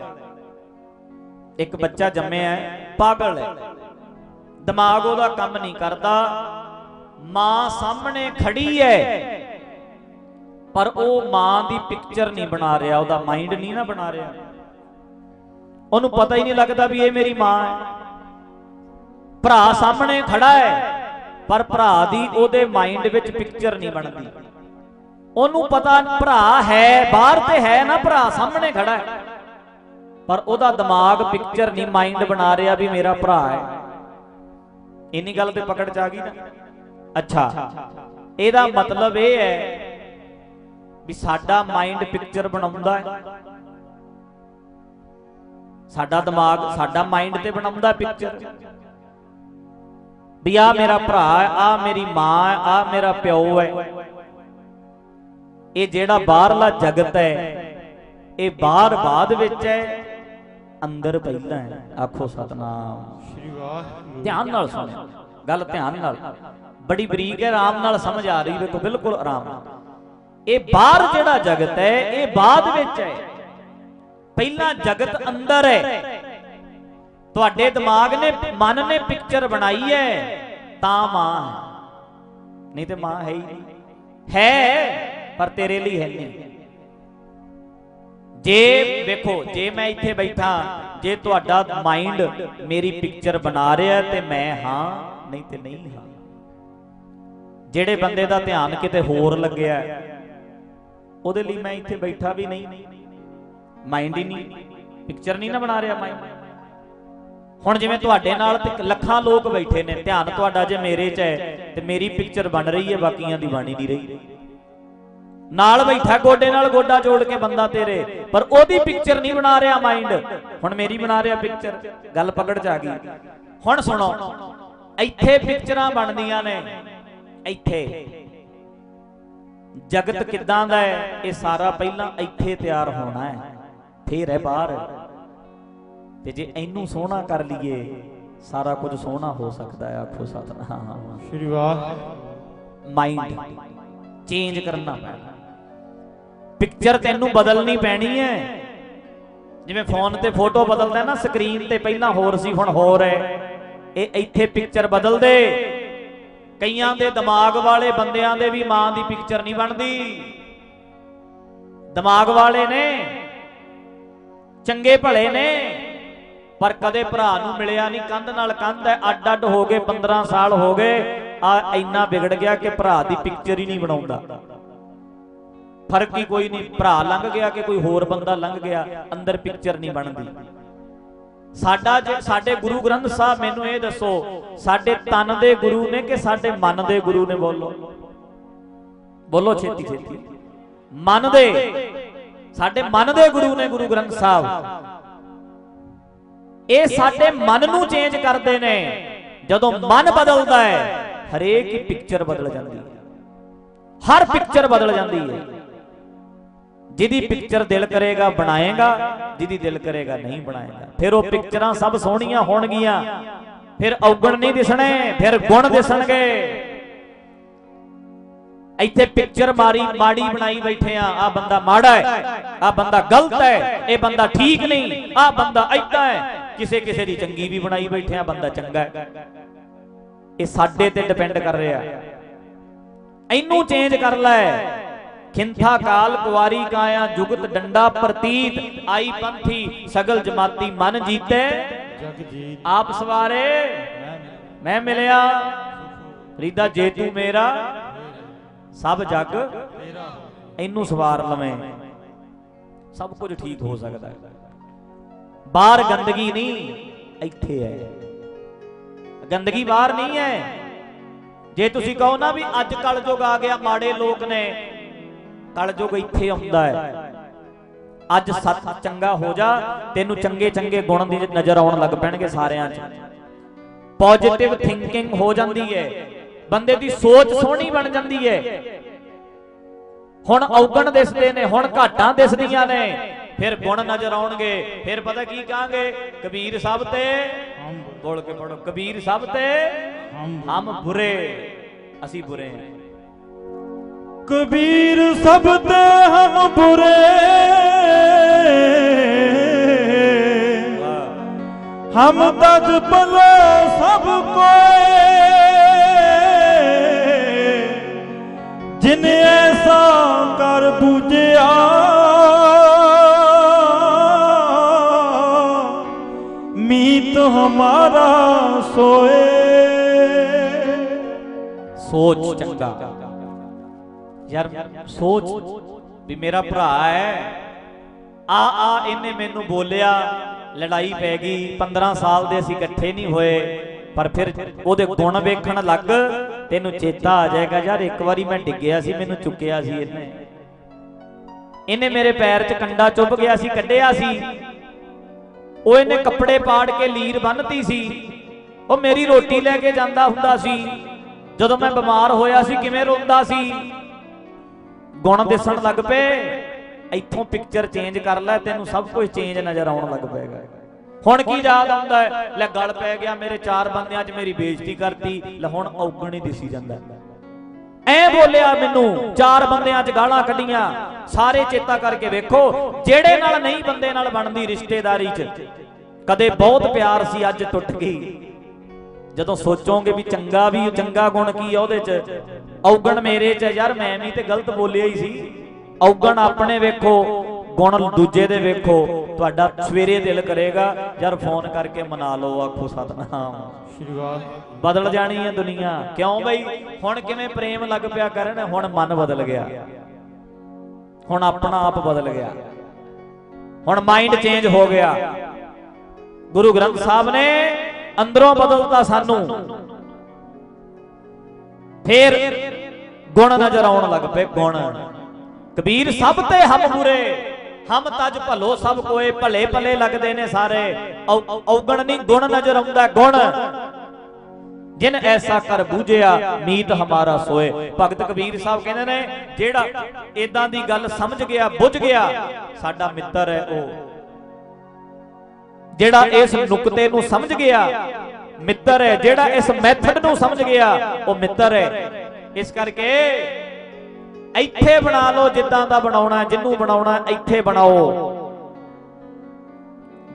ਇੱਕ ਬੱਚਾ ਜੰਮਿਆ ਹੈ ਪਾਗਲ ਹੈ। ਦਿਮਾਗ ਉਹਦਾ ਕੰਮ ਨਹੀਂ ਕਰਦਾ। ਮਾਂ ਸਾਹਮਣੇ ਖੜੀ ਹੈ। ਪਰ ਉਹ ਮਾਂ ਦੀ ਪਿਕਚਰ ਨਹੀਂ ਬਣਾ ਰਿਹਾ, ਉਹਦਾ ਮਾਈਂਡ ਨਹੀਂ ਨਾ ਬਣਾ ਰਿਹਾ। ਉਹਨੂੰ ਪਤਾ ਹੀ ਨਹੀਂ ਲੱਗਦਾ ਵੀ ਇਹ ਮੇਰੀ ਮਾਂ ਹੈ। ਭਰਾ ਸਾਹਮਣੇ ਖੜਾ ਹੈ, ਪਰ ਭਰਾ ਦੀ ਉਹਦੇ ਮਾਈਂਡ ਵਿੱਚ ਪਿਕਚਰ ਨਹੀਂ ਬਣਦੀ। ਉਹਨੂੰ ਪਤਾ ਭਰਾ ਹੈ, ਬਾਹਰ ਤੇ ਹੈ ਨਾ, ਭਰਾ ਸਾਹਮਣੇ ਖੜਾ ਹੈ। ਪਰ ਉਹਦਾ ਦਿਮਾਗ ਪਿਕਚਰ ਨਹੀਂ ਮਾਈਂਡ ਬਣਾ ਰਿਹਾ ਵੀ ਮੇਰਾ ਭਰਾ ਹੈ। ਇੰਨੀ ਗੱਲ ਤੇ ਪਕੜ ਚ ਆ ਗਈ ਨਾ। ਅੱਛਾ, ਇਹਦਾ ਮਤਲਬ ਇਹ ਹੈ ਵੀ ਸਾਡਾ ਮਾਈਂਡ ਪਿਕਚਰ ਬਣਾਉਂਦਾ ਹੈ। ਸਾਡਾ ਦਿਮਾਗ ਸਾਡਾ ਮਾਈਂਡ ਤੇ ਬਣਾਉਂਦਾ ਪਿਕਚਰ ਵੀ ਆ ਮੇਰਾ ਭਰਾ ਹੈ ਆ ਮੇਰੀ ਮਾਂ ਹੈ ਆ ਮੇਰਾ ਪਿਓ ਹੈ। ਇਹ ਜਿਹੜਾ ਬਾਹਰਲਾ ਜਗਤ ਹੈ ਇਹ ਬਾਹਰ ਬਾਦ ਵਿੱਚ ਹੈ ਅੰਦਰ ਪਹਿਲਾਂ ਹੈ। ਆਖੋ ਸਤਨਾਮ। ਸ਼੍ਰੀ ਵਾਹਿਗੁਰੂ। ਧਿਆਨ ਨਾਲ ਸੁਣੋ। ਗੱਲ ਧਿਆਨ ਨਾਲ। ਬੜੀ ਬਰੀਕ ਹੈ ਆਰਾਮ ਨਾਲ ਸਮਝ ਆ ਰਹੀ ਵੇਖੋ ਬਿਲਕੁਲ ਆਰਾਮ ਨਾਲ। ਇਹ ਬਾਹਰ ਜਿਹੜਾ ਜਗਤ ਹੈ ਇਹ ਬਾਅਦ ਵਿੱਚ ਹੈ। ਪਹਿਲਾਂ ਜਗਤ ਅੰਦਰ ਹੈ। ਤੁਹਾਡੇ ਦਿਮਾਗ ਨੇ ਮਨ ਨੇ ਪਿਕਚਰ ਬਣਾਈ ਹੈ ਤਾਂ ਮਾਂ ਹੈ। ਨਹੀਂ ਤੇ ਮਾਂ ਹੈ ਹੀ ਨਹੀਂ। ਹੈ ਪਰ ਤੇਰੇ ਲਈ ਹੈ ਨਹੀਂ। ਜੇ ਵੇਖੋ ਜੇ ਮੈਂ ਇੱਥੇ ਬੈਠਾ ਜੇ ਤੁਹਾਡਾ ਮਾਈਂਡ ਮੇਰੀ ਪਿਕਚਰ ਬਣਾ ਰਿਹਾ ਤੇ ਮੈਂ ਹਾਂ ਨਹੀਂ ਤੇ ਨਹੀਂ ਹਾਂ। ਜਿਹੜੇ ਬੰਦੇ ਦਾ ਧਿਆਨ ਕਿਤੇ ਹੋਰ ਲੱਗਿਆ ਹੈ, ਉਹਦੇ ਲਈ ਮੈਂ ਇੱਥੇ ਬੈਠਾ ਵੀ ਨਹੀਂ। ਮਾਈਂਡ ਹੀ ਨਹੀਂ। ਪਿਕਚਰ ਨਹੀਂ ਨਾ ਬਣਾ ਰਿਹਾ ਮਾਈਂਡ ਹੁਣ ਜਿਵੇਂ ਤੁਹਾਡੇ ਨਾਲ ਤੇ ਲੱਖਾਂ ਲੋਕ ਬੈਠੇ ਨੇ, ਧਿਆਨ ਤੁਹਾਡਾ ਜੇ ਮੇਰੇ 'ਚ ਹੈ ਤੇ ਮੇਰੀ ਪਿਕਚਰ ਬਣ ਰਹੀ ਹੈ, ਬਾਕੀਆਂ ਦੀ ਬਣ ਹੀ ਰਹੀ। ਨਾਲ ਬੈਠਾ, ਗੋਡੇ ਨਾਲ ਗੋਡਾ ਜੋੜ ਕੇ ਬੰਦਾ ਤੇਰੇ। ਪਰ ਉਹਦੀ ਪਿਕਚਰ ਨਹੀਂ ਬਣਾ ਰਿਹਾ ਮਾਈਂਡ ਹੁਣ ਮੇਰੀ ਬਣਾ ਰਿਹਾ ਪਿਕਚਰ ਗੱਲ ਪਕੜ ਚ ਆ ਗਈ। ਹੁਣ ਸੁਣੋ। ਇੱਥੇ ਪਿਕਚਰਾਂ ਬਣਦੀਆਂ ਨੇ। ਇੱਥੇ। ਜਗਤ ਕਿੱਦਾਂ ਦਾ ਹੈ? ਇਹ ਸਾਰਾ ਪਹਿਲਾਂ ਇੱਥੇ ਤਿਆਰ ਹੋਣਾ ਹੈ। ਫੇਰ ਹੈ ਬਾਹਰ। ਤੇ ਜੇ ਇਹਨੂੰ ਸੋਹਣਾ ਕਰ ਲਈਏ ਸਾਰਾ ਕੁਝ ਸੋਹਣਾ ਹੋ ਸਕਦਾ ਹੈ ਆਖੋ ਸਤਨਾਮ ਸ਼੍ਰੀ ਵਾਹਿਗੁਰੂ ਮਾਈਂਡ ਚੇਂਜ ਕਰਨਾ। ਪੈਣਾ ਪਿਕਚਰ ਤੈਨੂੰ ਬਦਲਣੀ ਪੈਣੀ ਹੈ। ਜਿਵੇਂ ਫੋਨ ਤੇ ਫੋਟੋ ਬਦਲਦਾ ਨਾ ਸਕਰੀਨ ਤੇ ਪਹਿਲਾਂ ਹੋਰ ਸੀ ਹੁਣ ਹੋਰ ਹੈ। ਇਹ ਇੱਥੇ ਪਿਕਚਰ ਬਦਲ ਦੇ। ਕਈਆਂ ਦੇ ਦਿਮਾਗ ਵਾਲੇ ਬੰਦਿਆਂ ਦੇ ਵੀ ਮਾਂ ਦੀ ਪਿਕਚਰ ਨਹੀਂ ਬਣਦੀ। ਦਿਮਾਗ ਵਾਲੇ ਨੇ, ਚੰਗੇ ਭਲੇ ਨੇ, ਪਰ ਕਦੇ ਭਰਾ ਨੂੰ ਮਿਲਿਆ ਨਹੀਂ। ਕੰਧ ਨਾਲ ਕੰਧ ਹੈ ਅੱਡ ਅੱਡ ਹੋ ਗਏ 15 ਸਾਲ ਹੋ ਗਏ, ਆ ਇੰਨਾ ਵਿਗੜ ਗਿਆ ਕਿ ਭਰਾ ਦੀ ਪਿਕਚਰ ਹੀ ਨਹੀਂ ਬਣਾਉਂਦਾ। ਫ਼ਰਕ ਹੀ ਕੋਈ ਨਹੀਂ, ਭਰਾ ਲੰਘ ਗਿਆ ਕਿ ਕੋਈ ਹੋਰ ਬੰਦਾ ਲੰਘ ਗਿਆ, ਅੰਦਰ ਪਿਕਚਰ ਨਹੀਂ ਬਣਦੀ। ਸਾਡਾ ਜੇ ਸਾਡੇ ਗੁਰੂ ਗ੍ਰੰਥ ਸਾਹਿਬ ਮੈਨੂੰ ਇਹ ਦੱਸੋ, ਸਾਡੇ ਤਨ ਦੇ ਗੁਰੂ ਨੇ ਕਿ ਸਾਡੇ ਮਨ ਦੇ ਗੁਰੂ ਨੇ ਬੋਲੋ? ਬੋਲੋ ਛੇਤੀ ਛੇਤੀ। ਮਨ ਦੇ। ਸਾਡੇ ਮਨ ਦੇ ਗੁਰੂ ਨੇ ਗੁਰੂ ਗ੍ਰੰਥ ਸਾਹਿਬ। ਇਹ ਸਾਡੇ ਮਨ ਨੂੰ ਚੇਂਜ ਕਰਦੇ ਨੇ। ਜਦੋਂ ਮਨ ਬਦਲਦਾ ਹੈ, ਹਰੇਕ ਹੀ ਪਿਕਚਰ ਬਦਲ ਜਾਂਦੀ ਹੈ। ਹਰ ਪਿਕਚਰ ਬਦਲ ਜਾਂਦੀ ਹੈ। ਜਿਹਦੀ ਪਿਕਚਰ ਦਿਲ ਕਰੇਗਾ ਬਣਾਏਗਾ, ਜਿਹਦੀ ਦਿਲ ਕਰੇਗਾ ਨਹੀਂ ਬਣਾਏਗਾ। ਫਿਰ ਉਹ ਪਿਕਚਰਾਂ ਸਭ ਸੋਹਣੀਆਂ ਹੋਣਗੀਆਂ। ਫਿਰ ਔਗਣ ਨਹੀਂ ਦਿਸਣੇ, ਫਿਰ ਗੁਣ ਦਿਸਣਗੇ। ਇੱਥੇ ਪਿਕਚਰ ਮਾਰੀ, ਮਾੜੀ ਬਣਾਈ ਬੈਠੇ ਆ ਆ ਬੰਦਾ ਮਾੜਾ ਹੈ ਆ ਬੰਦਾ ਗਲਤ ਹੈ, ਇਹ ਬੰਦਾ ਠੀਕ ਨਹੀਂ ਆ ਬੰਦਾ ਐਦਾਂ ਹੈ। ਕਿਸੇ ਕਿਸੇ ਦੀ ਚੰਗੀ ਵੀ ਬਣਾਈ ਬੈਠੇ ਆ, ਬੰਦਾ ਚੰਗਾ ਹੈ। ਇਹ ਸਾਡੇ ਤੇ ਡਿਪੈਂਡ ਕਰ ਰਿਹਾ। ਇਹਨੂੰ ਚੇਂਜ ਕਰ ਲੈ। ਖਿੰਥਾ ਕਾਲ ਕੁਵਾਰੀ ਕਾਇਆ ਜੁਗਤ ਡੰਡਾ ਪ੍ਰਤੀਤ, ਆਈ ਪੰਥੀ ਸਗਲ ਜਮਾਤੀ ਮਨ ਜੀਤੇ। ਜਗ ਜੀਤ ਆਪ ਸਵਾਰੇ, ਮੈਂ ਮਿਲਿਆ। ਜੇ ਤੂੰ ਮੇਰਾ, ਸਭ ਜਗ ਇਹਨੂੰ ਸਵਾਰ ਲਵੇਂ। ਸਭ ਕੁਝ ਠੀਕ ਹੋ ਸਕਦਾ ਹੈ। ਬਾਹਰ ਗੰਦਗੀ ਨਹੀਂ, ਇੱਥੇ ਹੈ। ਗੰਦਗੀ ਬਾਹਰ ਨਹੀਂ ਹੈ। ਜੇ ਤੁਸੀਂ ਕਹੋ ਨਾ ਵੀ ਅੱਜ ਕੱਲ ਜੁਗ ਆ ਗਿਆ, ਮਾੜੇ ਲੋਕ ਨੇ ਕਲ ਇੱਥੇ ਆਉਂਦਾ ਹੈ। ਅੱਜ ਸੱਤ ਚੰਗਾ ਹੋ ਜਾ, ਤੈਨੂੰ ਚੰਗੇ ਚੰਗੇ ਗੁਣ ਦੀ ਨਜ਼ਰ ਆਉਣ ਲੱਗ ਪੈਣਗੇ ਸਾਰਿਆਂ 'ਚ। ਪੋਜ਼ਿਟਿਵ ਥਿੰਕਿੰਗ ਹੋ ਜਾਂਦੀ ਹੈ। ਬੰਦੇ ਦੀ ਸੋਚ ਸੋਹਣੀ ਬਣ ਜਾਂਦੀ ਹੈ। ਹੁਣ ਔਗਣ ਦਿਸਦੇ ਨੇ, ਹੁਣ ਘਾਟਾਂ ਦਿਸਦੀਆਂ ਨੇ। ਫਿਰ ਗੁਣ ਨਜ਼ਰ ਆਉਣਗੇ, ਫਿਰ ਪਤਾ ਕੀ ਕਹਾਂਗੇ? ਕਬੀਰ ਸਭ ਤੇ ਬੋਲ ਕੇ ਪੜੋ ਕਬੀਰ ਸਭ ਤੇ ਹਮ ਹਮ ਬੁਰੇ, ਅਸੀਂ ਬੁਰੇ ਹਾਂ। ਕਬੀਰ ਸਭ ਤੇ ਹਮ ਬੁਰੇ। ਹਮ ਤਜ ਭਲੇ ਸਭ ਕੋਏ। ਜਿਨ ਐਸਾ ਕਰ ਬੂਝਿਆ। ਮੀਤ ਹਮਾਰਾ ਸੋਏ। ਸੋਚ ਚੰਗਾ। ਯਾਰ, ਸੋਚ ਵੀ ਮੇਰਾ ਭਰਾ ਹੈ। ਆ ਆ, ਇਹਨੇ ਮੈਨੂੰ ਬੋਲਿਆ, ਲੜਾਈ ਪੈ ਗਈ 15 ਸਾਲ ਦੇ ਅਸੀਂ ਇਕੱਠੇ ਨਹੀਂ ਹੋਏ, ਪਰ ਫਿਰ ਉਹਦੇ ਗੁਣ ਵੇਖਣ ਲੱਗ, ਤੈਨੂੰ ਚੇਤਾ ਆ ਜਾਏਗਾ, ਯਾਰ, ਇੱਕ ਵਾਰੀ ਮੈਂ ਡਿੱਗਿਆ ਸੀ, ਮੈਨੂੰ ਚੁੱਕਿਆ ਸੀ ਇਹਨੇ। ਇਹਨੇ ਮੇਰੇ ਪੈਰ 'ਚ ਕੰਡਾ ਚੁੱਭ ਗਿਆ ਸੀ, ਕੱਢਿਆ ਸੀ। ਉਹ ਇਹਨੇ ਕੱਪੜੇ ਪਾੜ ਕੇ ਲੀਰ ਬੰਨਤੀ ਸੀ। ਉਹ ਮੇਰੀ ਰੋਟੀ ਲੈ ਕੇ ਜਾਂਦਾ ਹੁੰਦਾ ਸੀ। ਜਦੋਂ ਮੈਂ ਬਿਮਾਰ ਹੋਇਆ ਸੀ, ਕਿਵੇਂ ਰੋਂਦਾ ਸੀ? ਗੁਣ ਦਿਸਣ ਲੱਗ ਪਏ। ਇੱਥੋਂ ਪਿਕਚਰ ਚੇਂਜ ਕਰ ਲੈ ਤੈਨੂੰ ਸਭ ਕੁਝ ਚੇਂਜ ਨਜ਼ਰ ਆਉਣ ਲੱਗ ਪਏਗਾ। ਹੁਣ ਕੀ ਯਾਦ ਆਉਂਦਾ ਲੈ ਗਲ ਪੈ ਗਿਆ ਮੇਰੇ ਚਾਰ ਬੰਦਿਆਂ 'ਚ ਮੇਰੀ ਬੇਇੱਜ਼ਤੀ ਕਰਤੀ। ਲੈ ਹੁਣ ਔਗਣ ਹੀ ਦਿਸੀ ਜਾਂਦਾ ਐ ਬੋਲਿਆ ਮੈਨੂੰ ਚਾਰ ਬੰਦਿਆਂ 'ਚ ਗਾਲਾਂ ਕੱਢੀਆਂ। ਸਾਰੇ ਚੇਤਾ ਕਰਕੇ ਵੇਖੋ ਜਿਹੜੇ ਨਾਲ ਨਹੀਂ ਬੰਦੇ ਨਾਲ ਬਣਦੀ ਰਿਸ਼ਤੇਦਾਰੀ 'ਚ। ਕਦੇ ਬਹੁਤ ਪਿਆਰ ਸੀ ਅੱਜ ਟੁੱਟ ਗਈ। ਜਦੋਂ ਸੋਚੋਗੇ ਵੀ ਚੰਗਾ ਵੀ, ਚੰਗਾ ਗੁਣ ਕੀ ਆ ਉਹਦੇ 'ਚ? ਔਗਣ ਮੇਰੇ 'ਚ ਯਾਰ, ਮੈਂ ਵੀ ਤੇ ਗਲਤ ਬੋਲਿਆ ਹੀ ਸੀ। ਔਗਣ ਆਪਣੇ ਵੇਖੋ, ਗੁਣ ਦੂਜੇ ਦੇ ਵੇਖੋ, ਤੁਹਾਡਾ ਸਵੇਰੇ ਦਿਲ ਕਰੇਗਾ, ਯਾਰ ਫੋਨ ਕਰਕੇ ਮਨਾ ਲਓ, ਆਖੋ ਸਤਨਾਮ। ਸ਼੍ਰੀ ਬਦਲ ਜਾਣੀ ਹੈ ਦੁਨੀਆ। ਕਿਉਂ ਬਈ? ਹੁਣ ਕਿਵੇਂ ਪ੍ਰੇਮ ਲੱਗ ਪਿਆ ਕਰਨ, ਹੁਣ ਮਨ ਬਦਲ ਗਿਆ। ਹੁਣ ਆਪਣਾ ਆਪ ਬਦਲ ਗਿਆ। ਹੁਣ ਮਾਈਂਡ ਚੇਂਜ ਹੋ ਗਿਆ। ਗੁਰੂ ਗ੍ਰੰਥ ਸਾਹਿਬ ਨੇ ਅੰਦਰੋਂ ਬਦਲਤਾ ਸਾਨੂੰ। ਫੇਰ ਗੁਣ ਨਜ਼ਰ ਆਉਣ ਲੱਗ ਪਏ ਗੁਣ। ਕਬੀਰ, ਸਭ ਤੇ ਹਮ ਬੁਰੇ। ਹਮ ਤਜ ਭਲੋ, ਸਭ ਕੋਏ ਭਲੇ ਭਲੇ ਲੱਗਦੇ ਨੇ ਸਾਰੇ। ਔ- ਔਗਣ ਨਹੀਂ ਗੁਣ ਨਜ਼ਰ ਆਉਂਦਾ ਗੁਣ। ਜਿਨ ਐਸਾ ਕਰ ਬੂਝਿਆ, ਮੀਤ ਹਮਾਰਾ ਸੋਏ। ਭਗਤ ਕਬੀਰ ਸਾਹਿਬ ਕਹਿੰਦੇ ਨੇ, ਜਿਹੜਾ ਇਦਾਂ ਦੀ ਗੱਲ ਸਮਝ ਗਿਆ, ਬੁੱਝ ਗਿਆ, ਸਾਡਾ ਮਿੱਤਰ ਹੈ ਉਹ। ਜਿਹੜਾ ਇਸ ਨੁਕਤੇ ਨੂੰ ਸਮਝ ਗਿਆ ਮਿੱਤਰ ਹੈ। ਜਿਹੜਾ ਇਸ ਮੈਥਡ ਨੂੰ ਸਮਝ ਗਿਆ ਉਹ ਮਿੱਤਰ ਹੈ। ਇਸ ਕਰਕੇ ਇੱਥੇ ਬਣਾ ਲਓ ਜਿੱਦਾਂ ਦਾ ਬਣਾਉਣਾ ਜਿੰਨੂੰ ਬਣਾਉਣਾ ਇੱਥੇ ਬਣਾਓ।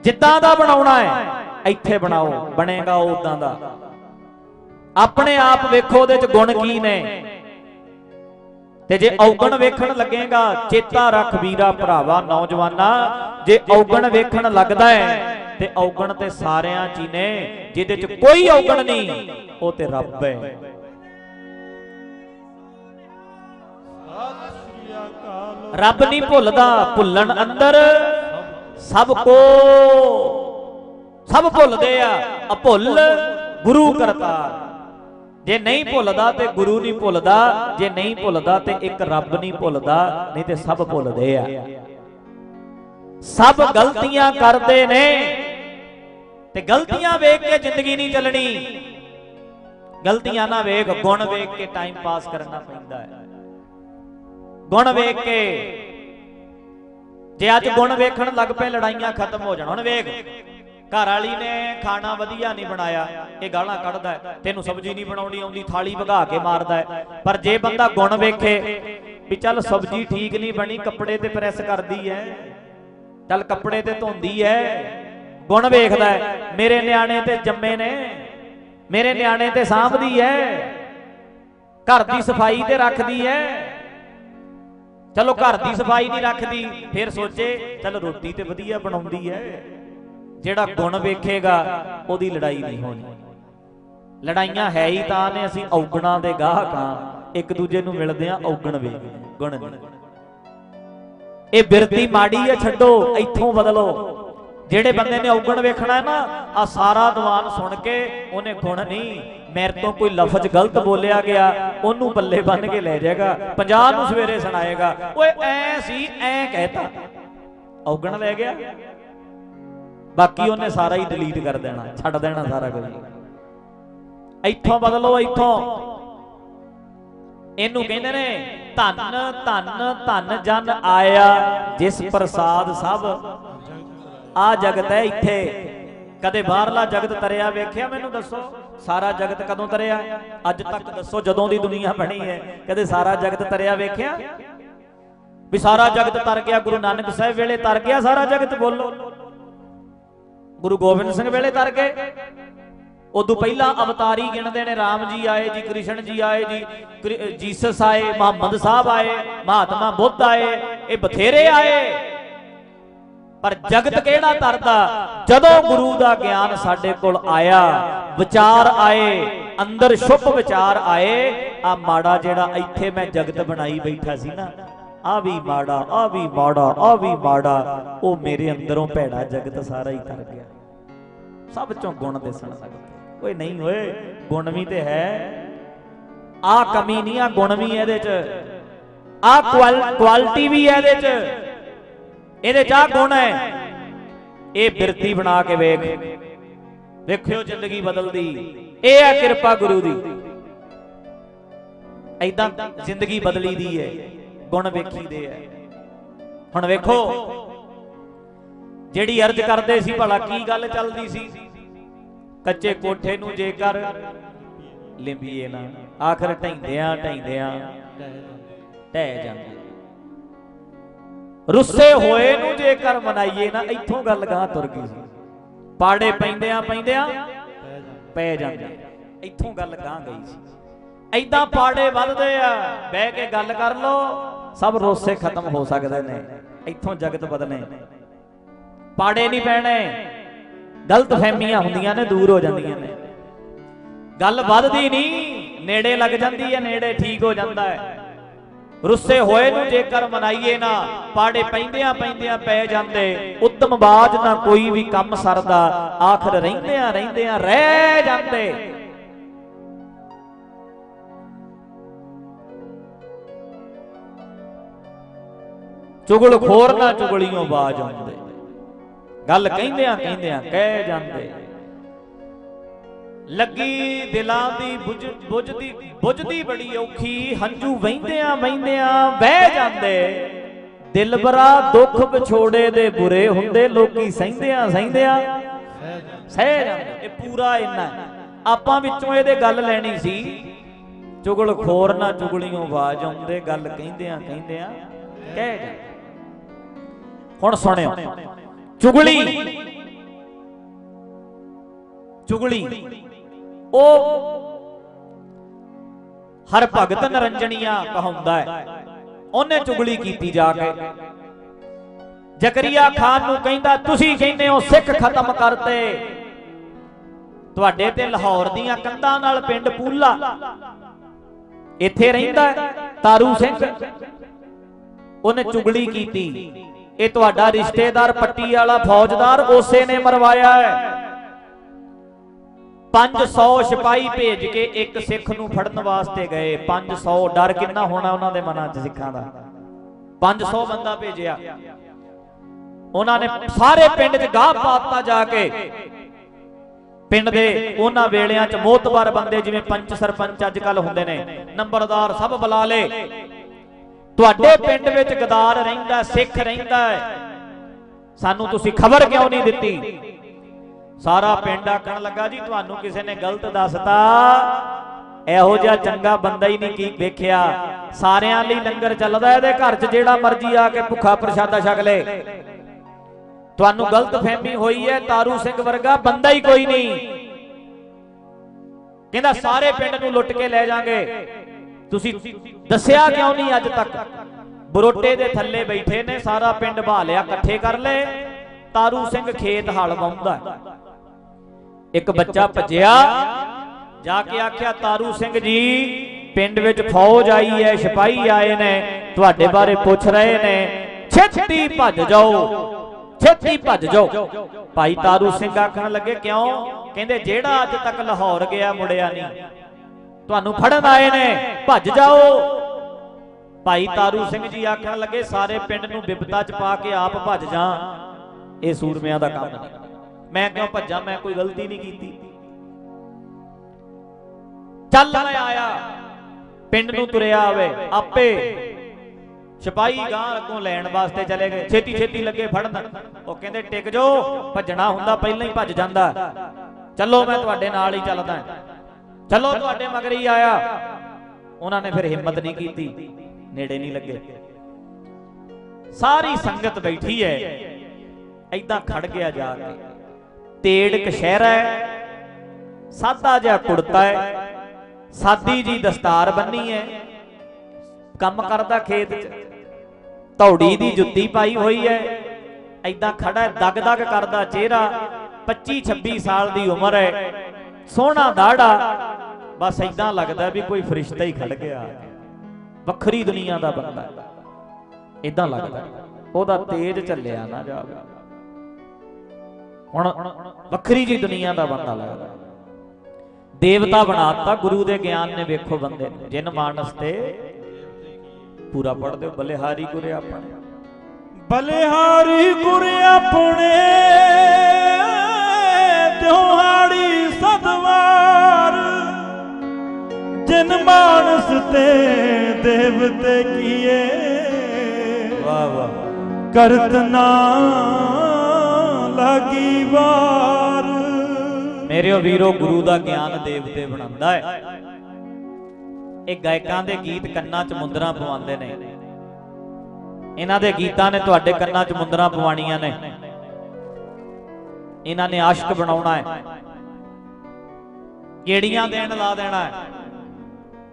ਜਿੱਦਾਂ ਦਾ ਬਣਾਉਣਾ ਹੈ ਇੱਥੇ ਬਣਾਓ। ਬਣੇਗਾ ਉਹ ਉਦਾਂ ਦਾ। ਆਪਣੇ ਆਪ ਵੇਖੋ ਉਹਦੇ ਚ ਗੁਣ ਕੀ ਨੇ। ਤੇ ਜੇ ਔਗਣ ਵੇਖਣ ਲੱਗੇਗਾ ਚੇਤਾ ਰੱਖ ਵੀਰਾ ਭਰਾਵਾ ਨੌਜਵਾਨਾ ਜੇ ਔਗਣ ਵੇਖਣ ਲੱਗਦਾ ਹੈ ਤੇ ਔਗਣ ਤੇ ਸਾਰਿਆਂ ਚ ਹੀ ਨੇ ਜਿਹਦੇ ਚ ਕੋਈ ਔਗਣ ਨਹੀਂ ਉਹ ਤੇ ਰੱਬ ਹੈ। ਰੱਬ ਨਹੀਂ ਭੁੱਲਦਾ ਭੁੱਲਣ ਅੰਦਰ ਸਭ ਕੋ ਸਭ ਭੁੱਲਦੇ ਆ ਅਭੁੱਲ ਗੁਰੂ ਕਰਤਾਰ। ਜੇ ਨਹੀਂ ਭੁੱਲਦਾ ਤੇ ਗੁਰੂ ਨਹੀਂ ਭੁੱਲਦਾ ਜੇ ਨਹੀਂ ਭੁੱਲਦਾ ਤੇ ਇੱਕ ਰੱਬ ਨਹੀਂ ਭੁੱਲਦਾ ਨਹੀਂ ਤੇ ਸਭ ਭੁੱਲਦੇ ਆ। ਸਭ ਗਲਤੀਆਂ ਕਰਦੇ ਨੇ ਤੇ ਗਲਤੀਆਂ ਵੇਖ ਕੇ ਜ਼ਿੰਦਗੀ ਨਹੀਂ ਚੱਲਣੀ। ਗਲਤੀਆਂ ਨਾ ਵੇਖ, ਗੁਣ ਵੇਖ ਕੇ ਟਾਈਮ ਪਾਸ ਕਰਨਾ ਪੈਂਦਾ ਹੈ। ਗੁਣ ਵੇਖ ਕੇ ਜੇ ਅੱਜ ਗੁਣ ਵੇਖਣ ਲੱਗ ਪਏ, ਲੜਾਈਆਂ ਖਤਮ ਹੋ ਜਾਣ। ਹੁਣ ਵੇਖ, ਘਰ ਵਾਲੀ ਨੇ ਖਾਣਾ ਵਧੀਆ ਨਹੀਂ ਬਣਾਇਆ, ਇਹ ਗਾਲਾਂ ਕੱਢਦਾ ਤੈਨੂੰ ਸਬਜ਼ੀ ਨਹੀਂ ਬਣਾਉਣੀ ਆਉਂਦੀ, ਥਾਲੀ ਭਗਾ ਕੇ ਮਾਰਦਾ ਪਰ ਜੇ ਬੰਦਾ ਗੁਣ ਵੇਖੇ ਵੀ ਚੱਲ ਸਬਜ਼ੀ ਠੀਕ ਨਹੀਂ ਬਣੀ, ਕੱਪੜੇ ਤੇ ਪ੍ਰੈਸ ਕਰਦੀ ਹੈ, ਚੱਲ ਕੱਪੜੇ ਤੇ ਧੋਂਦੀ ਹੈ ਗੁਣ ਵੇਖਦਾ ਹੈ। ਮੇਰੇ ਨਿਆਣੇ ਤੇ ਜੰਮੇ ਨੇ। ਮੇਰੇ ਨਿਆਣੇ ਤੇ ਸਾਂਭਦੀ ਹੈ। ਘਰ ਦੀ ਸਫ਼ਾਈ ਤੇ ਰੱਖਦੀ ਹੈ। ਚਲੋ ਘਰ ਦੀ ਸਫ਼ਾਈ ਨਹੀਂ ਰੱਖਦੀ, ਫਿਰ ਸੋਚੇ, ਚਲ ਰੋਟੀ ਤੇ ਵਧੀਆ ਬਣਾਉਂਦੀ ਹੈ। ਜਿਹੜਾ ਗੁਣ ਵੇਖੇਗਾ, ਉਹਦੀ ਲੜਾਈ ਨਹੀਂ ਹੋਣੀ। ਲੜਾਈਆਂ ਹੈ ਹੀ ਤਾਂ ਨੇ, ਅਸੀਂ ਔਗਣਾ ਦੇ ਗਾਹਕਾਂ ਇੱਕ ਦੂਜੇ ਨੂੰ ਮਿਲਦੇ ਆ ਔਗਣ ਵੇਖ ਗੁਣ ਇਹ ਬਿਰਤੀ ਮਾੜੀ ਹੈ, ਛੱਡੋ, ਇੱਥੋਂ ਬਦਲੋ। ਜਿਹੜੇ ਬੰਦੇ ਨੇ ਔਗਣ ਵੇਖਣਾ ਹੈ ਨਾ ਆ ਸਾਰਾ ਦੀਵਾਨ ਸੁਣ ਕੇ ਉਹਨੇ ਗੁਣ ਨਹੀਂ, ਮੇਰੇ ਤੋਂ ਕੋਈ ਲਫ਼ਜ਼ ਗਲਤ ਬੋਲਿਆ ਗਿਆ, ਉਹਨੂੰ ਪੱਲੇ ਬੰਨ ਕੇ ਲੈ ਜਾਏਗਾ 50 ਨੂੰ ਸਵੇਰੇ ਸੁਣਾਏਗਾ। ਓਏ, ਐ ਸੀ, ਐ ਕਹਿਤਾ। ਔਗਣ ਲੈ ਗਿਆ। ਬਾਕੀ ਉਹਨੇ ਸਾਰਾ ਹੀ ਡਿਲੀਟ ਕਰ ਦੇਣਾ, ਛੱਡ ਦੇਣਾ ਸਾਰਾ ਕੁਝ। ਇੱਥੋਂ ਬਦਲੋ, ਇੱਥੋਂ। ਇਹਨੂੰ ਕਹਿੰਦੇ ਨੇ, ਧੰਨ ਧੰਨ ਧੰਨ ਜਨ ਆਇਆ, ਜਿਸ ਪ੍ਰਸਾਦ ਸਭ ਆ ਜਗਤ ਹੈ ਇੱਥੇ। ਕਦੇ ਬਾਹਰਲਾ ਜਗਤ ਤਰਿਆ ਵੇਖਿਆ ਮੈਨੂੰ ਦੱਸੋ? ਸਾਰਾ ਜਗਤ ਕਦੋਂ ਤਰਿਆ? ਅੱਜ ਤੱਕ ਦੱਸੋ ਜਦੋਂ ਦੀ ਦੁਨੀਆ ਬਣੀ ਹੈ। ਕਦੇ ਸਾਰਾ ਜਗਤ ਤਰਿਆ ਵੇਖਿਆ? ਵੀ ਸਾਰਾ ਜਗਤ ਤਰ ਗਿਆ, ਗੁਰੂ ਨਾਨਕ ਸਾਹਿਬ ਵੇਲੇ ਤਰ ਗਿਆ, ਸਾਰਾ ਜਗਤ ਬੋਲੋ। ਗੁਰੂ ਗੋਬਿੰਦ ਸਿੰਘ ਵੇਲੇ ਤਰ ਗਏ। ਉਦੋਂ ਪਹਿਲਾਂ ਅਵਤਾਰੀ ਗਿਣਦੇ ਨੇ, ਰਾਮ ਜੀ ਆਏ ਜੀ, ਕ੍ਰਿਸ਼ਨ ਜੀ ਆਏ ਜੀ, ਕ੍ਰਿ- ਜੀਸਸ ਆਏ, ਮੁਹੰਮਦ ਸਾਹਿਬ ਆਏ, ਮਹਾਤਮਾ ਬੁੱਧ ਆਏ, ਇਹ ਬਥੇਰੇ ਆਏ। ਪਰ ਜਗਤ ਕਿਹੜਾ ਤਰਦਾ? ਜਦੋਂ ਗੁਰੂ ਦਾ ਗਿਆਨ ਸਾਡੇ ਕੋਲ ਆਇਆ, ਵਿਚਾਰ ਆਏ, ਅੰਦਰ ਸ਼ੁਭ ਵਿਚਾਰ ਆਏ ਆ ਮਾੜਾ ਜਿਹੜਾ ਇੱਥੇ ਮੈਂ ਜਗਤ ਬਣਾਈ ਬੈਠਾ ਸੀ ਨਾ ਆ ਵੀ ਮਾੜਾ ਆ ਵੀ ਮਾੜਾ ਆ ਵੀ ਮਾੜਾ, ਉਹ ਮੇਰੇ ਅੰਦਰੋਂ ਭੈੜਾ ਜਗਤ ਸਾਰਾ ਹੀ ਤਰ ਗਿਆ। ਸਭ ਚੋਂ ਗੁਣ ਦਿਸਣ ਲੱਗ ਓਏ ਨਹੀਂ ਓਏ, ਗੁਣ ਵੀ ਤੇ ਹੈ। ਆ ਕਮੀ ਨਹੀਂ ਆ ਗੁਣ ਵੀ ਇਹਦੇ ਚ। ਆ ਕੁਆਲਿਟੀ ਵੀ ਹੈ ਇਹਦੇ ਚ। ਇਹਦੇ ਚ ਆ ਗੁਣ ਹੈ ਇਹ ਬਿਰਤੀ ਬਣਾ ਕੇ ਵੇਖ। ਵੇਖਿਓ ਜ਼ਿੰਦਗੀ ਬਦਲਦੀ। ਇਹ ਆ ਕਿਰਪਾ ਗੁਰੂ ਦੀ। ਐਦਾਂ ਜ਼ਿੰਦਗੀ ਬਦਲੀ ਦੀ ਹੈ ਗੁਣ ਵੇਖੀਦੇ ਹੈ ਹੁਣ ਵੇਖੋ ਜਿਹੜੀ ਅਰਜ਼ ਕਰਦੇ ਸੀ ਭਲਾ ਕੀ ਗੱਲ ਚੱਲਦੀ ਸੀ? ਕੱਚੇ ਕੋਠੇ ਨੂੰ ਜੇਕਰ ਲਿੰਬੀਏ ਨਾ। ਆਖਰ ਢੈਂਦਿਆਂ ਢੈਂਦਿਆਂ ਢਹਿ ਜਾਂਦੇ। ਰੁੱਸੇ ਹੋਏ ਨੂੰ ਜੇਕਰ ਮਨਾਈਏ ਨਾ, ਇੱਥੋਂ ਗੱਲ ਗਾਂ ਤੁਰ ਗਈ। ਸੀ ਪਾੜੇ ਪੈਂਦਿਆਂ ਪੈਂਦਿਆਂ ਪੈ ਜਾਂਦੇ ਇੱਥੋਂ ਗੱਲ ਗਾਂ ਗਈ ਸੀ। ਐਦਾਂ ਪਾੜੇ ਵੱਧਦੇ ਆ, ਬਹਿ ਕੇ ਗੱਲ ਕਰ ਲੋ ਸਭ ਰੋਸੇ ਖਤਮ ਹੋ ਸਕਦੇ ਨੇ। ਇੱਥੋਂ ਜਗਤ ਬਦਲੇ। ਪਾੜੇ ਨਹੀਂ ਪੈਣੇ। ਗਲਤ ਫਹਿਮੀਆਂ ਹੁੰਦੀਆਂ ਨੇ, ਦੂਰ ਹੋ ਜਾਂਦੀਆਂ ਨੇ। ਗੱਲ ਵੱਧਦੀ ਨਹੀਂ, ਨੇੜੇ ਲੱਗ ਜਾਂਦੀ ਹੈ, ਨੇੜੇ ਠੀਕ ਹੋ ਜਾਂਦਾ ਹੈ। ਰੁੱਸੇ ਹੋਏ ਨੂੰ ਜੇਕਰ ਮਨਾਈਏ ਨਾ, ਪਾੜੇ ਪੈਂਦਿਆਂ ਪੈਂਦਿਆਂ ਪੈ ਜਾਂਦੇ, ਉੱਤਮ ਬਾਜ ਨਾ ਕੋਈ ਵੀ ਕੰਮ ਸਰਦਾ, ਆਖਰ ਰਹਿੰਦਿਆਂ ਰਹਿੰਦਿਆਂ ਰਹਿ ਜਾਂਦੇ। ਚੁਗਲ ਖੋਰ ਨਾ ਚੁਗਲੀਆਂ ਬਾਜ ਆਉਂਦੇ। ਗੱਲ ਕਹਿੰਦਿਆਂ ਕਹਿੰਦਿਆਂ ਕਹਿ ਜਾਂਦੇ। ਲੱਗੀ ਦਿਲਾਂ ਦੀ ਬੁਝ, ਬੁਝਦੀ ਬੁਝਦੀ ਬੜੀ ਔਖੀ, ਹੰਝੂ ਵਹਿੰਦਿਆਂ ਵਹਿੰਦਿਆਂ ਵਹਿ ਜਾਂਦੇ। ਦਿਲਬਰਾ ਦੁੱਖ ਵਿਛੋੜੇ ਦੇ ਬੁਰੇ ਹੁੰਦੇ, ਲੋਕੀ ਸਹਿੰਦਿਆਂ ਸਹਿੰਦਿਆਂ ਸਹਿ ਜਾਂਦੇ। ਇਹ ਪੂਰਾ ਇੰਨਾ ਆਪਾਂ ਵਿੱਚੋਂ ਇਹਦੇ ਗੱਲ ਲੈਣੀ ਸੀ, ਚੁਗਲ ਖੋਰ ਨਾ ਚੁਗਲੀਆਂ ਆਵਾਜ਼ ਆਉਂਦੇ, ਗੱਲ ਕਹਿੰਦਿਆਂ ਕਹਿੰਦਿਆਂ ਕਹਿ ਜਾਂਦੇ। ਹੁਣ ਸੁਣਿਓ, ਚੁਗਲੀ ਚੁਗਲੀ। ਉਹ ਹਰ ਭਗਤ ਨਰੰਜਣੀਆਂ ਕਹਾਉਂਦਾ ਹੈ। ਉਹਨੇ ਚੁਗਲੀ ਕੀਤੀ ਜਾ ਕੇ। ਜ਼ਕਰੀਆ ਖਾਨ ਨੂੰ ਕਹਿੰਦਾ, ਤੁਸੀਂ ਕਹਿੰਦੇ ਹੋ ਸਿੱਖ ਖਤਮ ਕਰਤੇ। ਤੁਹਾਡੇ ਤੇ ਲਾਹੌਰ ਦੀਆਂ ਕੰਧਾਂ ਨਾਲ ਪਿੰਡ ਪੂਲਾ। ਇੱਥੇ ਰਹਿੰਦਾ ਤਾਰੂ ਸਿੰਘ। ਉਹਨੇ ਚੁਗਲੀ ਕੀਤੀ। ਇਹ ਤੁਹਾਡਾ ਰਿਸ਼ਤੇਦਾਰ ਪੱਟੀ ਵਾਲਾ ਫੌਜਦਾਰ ਉਸੇ ਨੇ ਮਰਵਾਇਆ ਹੈ। 500 ਸਿਪਾਹੀ ਭੇਜ ਕੇ ਇੱਕ ਸਿੱਖ ਨੂੰ ਫੜਨ ਵਾਸਤੇ ਗਏ। 500 ਡਰ ਕਿੰਨਾ ਹੋਣਾ ਉਹਨਾਂ ਦੇ ਮਨਾਂ 'ਚ ਸਿੱਖਾਂ ਦਾ? 500 ਬੰਦਾ ਭੇਜਿਆ। ਉਹਨਾਂ ਨੇ ਸਾਰੇ ਪਿੰਡ 'ਚ ਗਾਹ ਪਾਤਾ ਜਾ ਕੇ। ਪਿੰਡ ਦੇ ਉਹਨਾਂ ਵੇਲਿਆਂ 'ਚ ਮੋਤਬਰ ਬੰਦੇ ਜਿਵੇਂ ਪੰਚ ਸਰਪੰਚ ਅੱਜ ਕੱਲ ਹੁੰਦੇ ਨੇ। ਨੰਬਰਦਾਰ ਸਭ ਬੁਲਾ ਲੇ। ਤੁਹਾਡੇ ਪਿੰਡ ਵਿੱਚ ਗਦਾਰ ਰਹਿੰਦਾ, ਸਿੱਖ ਰਹਿੰਦਾ ਸਾਨੂੰ ਤੁਸੀਂ ਖਬਰ ਕਿਉਂ ਨਹੀਂ ਦਿੱਤੀ? ਸਾਰਾ ਪਿੰਡ ਆਖਣ ਲੱਗਾ ਜੀ, ਤੁਹਾਨੂੰ ਕਿਸੇ ਨੇ ਗਲਤ ਦੱਸਤਾ। ਇਹੋ ਜਿਹਾ ਚੰਗਾ ਬੰਦਾ ਹੀ ਨਹੀਂ ਕੀ ਵੇਖਿਆ। ਸਾਰਿਆਂ ਲਈ ਲੰਗਰ ਚੱਲਦਾ ਇਹਦੇ ਘਰ 'ਚ, ਜਿਹੜਾ ਮਰਜ਼ੀ ਆ ਕੇ ਭੁੱਖਾ ਪ੍ਰਸ਼ਾਦਾ ਛਕ ਲੇ। ਤੁਹਾਨੂੰ ਗਲਤ ਫਹਿਮੀ ਹੋਈ ਹੈ, ਤਾਰੂ ਸਿੰਘ ਵਰਗਾ ਬੰਦਾ ਹੀ ਕੋਈ ਨਹੀਂ। ਕਹਿੰਦਾ, ਸਾਰੇ ਪਿੰਡ ਨੂੰ ਲੁੱਟ ਕੇ ਲੈ ਜਾਾਂਗੇ। ਤੁਸੀਂ ਦੱਸਿਆ ਕਿਉਂ ਨਹੀਂ ਅੱਜ ਤੱਕ? ਬਰੋਟੇ ਦੇ ਥੱਲੇ ਬੈਠੇ ਨੇ, ਸਾਰਾ ਪਿੰਡ ਭਾ ਲਿਆ ਇਕੱਠੇ ਕਰ ਲਏ। ਤਾਰੂ ਸਿੰਘ ਖੇਤ ਹਲ ਵਾਉਂਦਾ ਇੱਕ ਬੱਚਾ ਭੱਜਿਆ ਜਾ ਕੇ ਆਖਿਆ ਤਾਰੂ ਸਿੰਘ ਜੀ ਪਿੰਡ ਵਿੱਚ ਫੌਜ ਆਈ ਹੈ ਸਿਪਾਹੀ ਆਏ ਨੇ ਤੁਹਾਡੇ ਬਾਰੇ ਪੁੱਛ ਰਹੇ ਨੇ ਛੇਤੀ ਭੱਜ ਜਾਓ ਛੇਤੀ ਭੱਜ ਜਾਓ। ਭਾਈ ਤਾਰੂ ਸਿੰਘ ਆਖਣ ਲੱਗੇ ਕਿਉਂ? ਕਹਿੰਦੇ ਜਿਹੜਾ ਅੱਜ ਤੱਕ ਲਾਹੌਰ ਗਿਆ ਮੁੜਿਆ ਨਹੀਂ। ਤੁਹਾਨੂੰ ਫੜਨ ਆਏ ਨੇ ਭੱਜ ਜਾਓ। ਭਾਈ ਤਾਰੂ ਸਿੰਘ ਜੀ ਆਖਣ ਲੱਗੇ ਸਾਰੇ ਪਿੰਡ ਨੂੰ ਬਿਪਤਾ ਚ ਪਾ ਕੇ ਆਪ ਭੱਜ ਜਾ ਇਹ ਸੂਰਮਿਆਂ ਦਾ ਕੰਮ ਨਹੀਂ ਮੈਂ ਕਿਉਂ ਭੱਜਾਂ? ਮੈਂ ਕੋਈ ਗਲਤੀ ਨਹੀਂ ਕੀਤੀ। ਚੱਲ ਮੈਂ ਆਇਆ। ਪਿੰਡ ਨੂੰ ਤੁਰਿਆ ਆਵੇ। ਆਪੇ ਸਿਪਾਹੀ ਗਾਂ ਅੱਗੋਂ ਲੈਣ ਵਾਸਤੇ ਚਲੇ ਗਏ। ਛੇਤੀ ਛੇਤੀ ਲੱਗੇ ਫੜਨ। ਉਹ ਕਹਿੰਦੇ, ਟਿਕ ਜੋ, ਭੱਜਣਾ ਹੁੰਦਾ, ਪਹਿਲਾਂ ਹੀ ਭੱਜ ਜਾਂਦਾ ਚੱਲੋ, ਮੈਂ ਤੁਹਾਡੇ ਨਾਲ ਹੀ ਚੱਲਦਾ ਚਲੋ, ਤੁਹਾਡੇ ਮਗਰ ਹੀ ਆਇਆ। ਉਹਨਾਂ ਨੇ ਫਿਰ ਹਿੰਮਤ ਨਹੀਂ ਕੀਤੀ। ਨੇੜੇ ਨਹੀਂ ਲੱਗੇ। ਸਾਰੀ ਸੰਗਤ ਬੈਠੀ ਹੈ। ਐਦਾਂ ਖੜ ਗਿਆ ਜਾ ਕੇ। ਤੇੜ ਕਸ਼ਹਿਰਾ ਹੈ, ਸਾਦਾ ਜਿਹਾ ਕੁੜਤਾ ਹੈ, ਸਾਦੀ ਜੀ ਦਸਤਾਰ ਬੰਨੀ ਹੈ, ਕੰਮ ਕਰਦਾ ਖੇਤ 'ਚ, ਧੌੜੀ ਦੀ ਜੁੱਤੀ ਪਾਈ ਹੋਈ ਹੈ ਐਦਾਂ ਖੜਾ ਦਗ ਦਗ ਕਰਦਾ ਚਿਹਰਾ 25 26 ਸਾਲ ਦੀ ਉਮਰ ਹੈ, ਸੋਹਣਾ ਦਾੜਾ, ਬਸ ਐਦਾਂ ਲੱਗਦਾ ਵੀ ਕੋਈ ਫਰਿਸ਼ਤਾ ਹੀ ਖੜ ਗਿਆ, ਵੱਖਰੀ ਦੁਨੀਆ ਦਾ ਬੰਦਾ ਐਦਾਂ ਲੱਗਦਾ, ਉਹਦਾ ਤੇਜ ਚੱਲਿਆ ਨਾ ਜਾਵੇ। ਹੁਣ ਵੱਖਰੀ ਜੀ ਦੁਨੀਆ ਦਾ ਬੰਦਾ ਲੱਗਦਾ ਦੇਵਤਾ ਬਣਾਤਾ ਗੁਰੂ ਦੇ ਗਿਆਨ ਨੇ ਵੇਖੋ ਬੰਦੇ ਨੂੰ ਜਿਨ ਮਾਨਸ ਤੇ ਪੂਰਾ ਪੜਦੇ ਬਲਿਹਾਰੀ ਗੁਰੇ ਆਪਣੇ। ਬਲਿਹਾਰੀ ਗੁਰ ਆਪਣੇ ਦਿਹਾੜੀ ਸਦਵਾਰ ਜਿਨ ਮਾਨਸ ਤੇ ਦੇਵਤੇ ਕੀਏ ਵਾਹ ਵਾਹ। ਕਰਤ ਨਾਮ ਭਾਗੀ ਵਾਰ। ਮੇਰਿਓ ਵੀਰੋ, ਗੁਰੂ ਦਾ ਗਿਆਨ ਦੇਵਤੇ ਬਣਾਉਂਦਾ ਹੈ। ਇਹ ਗਾਇਕਾਂ ਦੇ ਗੀਤ ਕੰਨਾਂ 'ਚ ਮੁੰਦਰਾਂ ਪਵਾਉਂਦੇ ਨੇ। ਇਹਨਾਂ ਦੇ ਗੀਤਾਂ ਨੇ ਤੁਹਾਡੇ ਕੰਨਾਂ 'ਚ ਮੁੰਦਰਾਂ ਪਵਾਣੀਆਂ ਨੇ। ਇਹਨਾਂ ਨੇ ਆਸ਼ਕ ਬਣਾਉਣਾ ਹੈ। ਕਿਹੜੀਆਂ ਦੇਣ ਲਾ ਦੇਣਾ ਹੈ।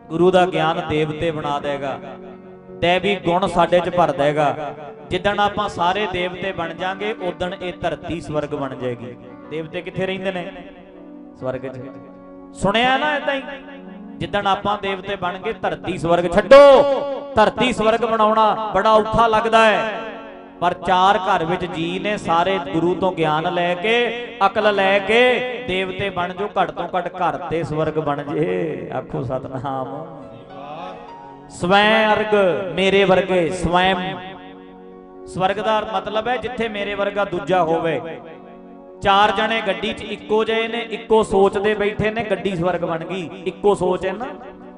ਗੁਰੂ ਦਾ ਗਿਆਨ ਦੇਵਤੇ ਬਣਾ ਦੇਗਾ। ਦੇਵੀ ਗੁਣ ਸਾਡੇ 'ਚ ਭਰ ਦੇਗਾ। ਜਿੱਦਣ ਆਪਾਂ ਸਾਰੇ ਦੇਵਤੇ ਬਣ ਜਾਾਂਗੇ ਉਦਣ ਇਹ ਧਰਤੀ ਸਵਰਗ ਬਣ ਜਾਏਗੀ। ਦੇਵਤੇ ਕਿੱਥੇ ਰਹਿੰਦੇ ਨੇ? ਸਵਰਗ 'ਚ। ਸੁਣਿਆ ਨਾ ਇਦਾਂ ਹੀ? ਜਿੱਦਣ ਆਪਾਂ ਦੇਵਤੇ ਬਣ ਗਏ ਧਰਤੀ ਸਵਰਗ ਛੱਡੋ, ਧਰਤੀ ਸਵਰਗ ਬਣਾਉਣਾ ਬੜਾ ਔਖਾ ਲੱਗਦਾ ਹੈ। ਪਰ ਚਾਰ ਘਰ ਵਿੱਚ ਜੀ ਨੇ ਸਾਰੇ ਗੁਰੂ ਤੋਂ ਗਿਆਨ ਲੈ ਕੇ, ਅਕਲ ਲੈ ਕੇ ਦੇਵਤੇ ਬਣ ਜੋ ਘੱਟ ਤੋਂ ਘੱਟ ਘਰ ਤੇ ਸਵਰਗ ਬਣ ਜੇ। ਆਖੋ ਸਤਨਾਮ। ਸਵੈ ਅਰਗ ਮੇਰੇ ਵਰਗੇ ਸਵੈ ਸਵਰਗ ਦਾ ਮਤਲਬ ਹੈ ਜਿੱਥੇ ਮੇਰੇ ਵਰਗਾ ਦੂਜਾ ਹੋਵੇ। ਚਾਰ ਜਣੇ ਗੱਡੀ 'ਚ ਇੱਕੋ ਜਿਹੇ ਨੇ, ਇੱਕੋ ਸੋਚ ਸੋਚਦੇ ਬੈਠੇ ਨੇ, ਗੱਡੀ ਸਵਰਗ ਬਣ ਗਈ। ਇੱਕੋ ਸੋਚ ਹੈ ਨਾ,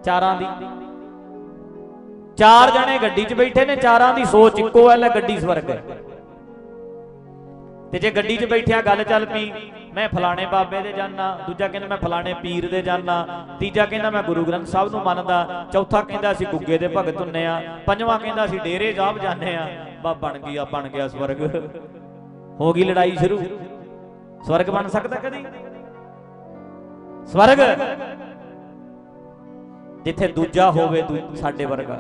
ਚਾਰਾਂ ਦੀ। ਚਾਰ ਜਣੇ ਗੱਡੀ 'ਚ ਬੈਠੇ ਨੇ, ਚਾਰਾਂ ਦੀ ਸੋਚ ਇੱਕੋ ਹੈ, ਲੈ ਗੱਡੀ ਸਵਰਗ ਹੈ। ਤੇ ਜੇ ਗੱਡੀ 'ਚ ਬੈਠਿਆ, ਗੱਲ ਚੱਲ ਪਈ। ਮੈਂ ਫਲਾਣੇ ਬਾਬੇ ਦੇ ਜਾਣਾ ਦੂਜਾ ਕਹਿੰਦਾ ਮੈਂ ਫਲਾਣੇ ਪੀਰ ਦੇ ਜਾਣਾ ਤੀਜਾ ਕਹਿੰਦਾ ਮੈਂ ਗੁਰੂ ਗ੍ਰੰਥ ਸਾਹਿਬ ਨੂੰ ਮੰਨਦਾ, ਚੌਥਾ ਕਹਿੰਦਾ ਅਸੀਂ ਗੁੱਗੇ ਦੇ ਭਗਤ ਹੁੰਨੇ ਆ, ਪੰਜਵਾਂ ਕਹਿੰਦਾ ਅਸੀਂ ਡੇਰੇ ਸਾਹਿਬ ਜਾਂਦੇ ਆ, ਬਾ ਬਣ ਗਿਆ ਬਣ ਗਿਆ ਸਵਰਗ। ਹੋ ਗਈ ਲੜਾਈ ਸ਼ੁਰੂ। ਸਵਰਗ ਬਣ ਸਕਦਾ ਕਦੀ? ਸਵਰਗ! ਜਿੱਥੇ ਦੂਜਾ ਹੋਵੇ ਸਾਡੇ ਵਰਗਾ।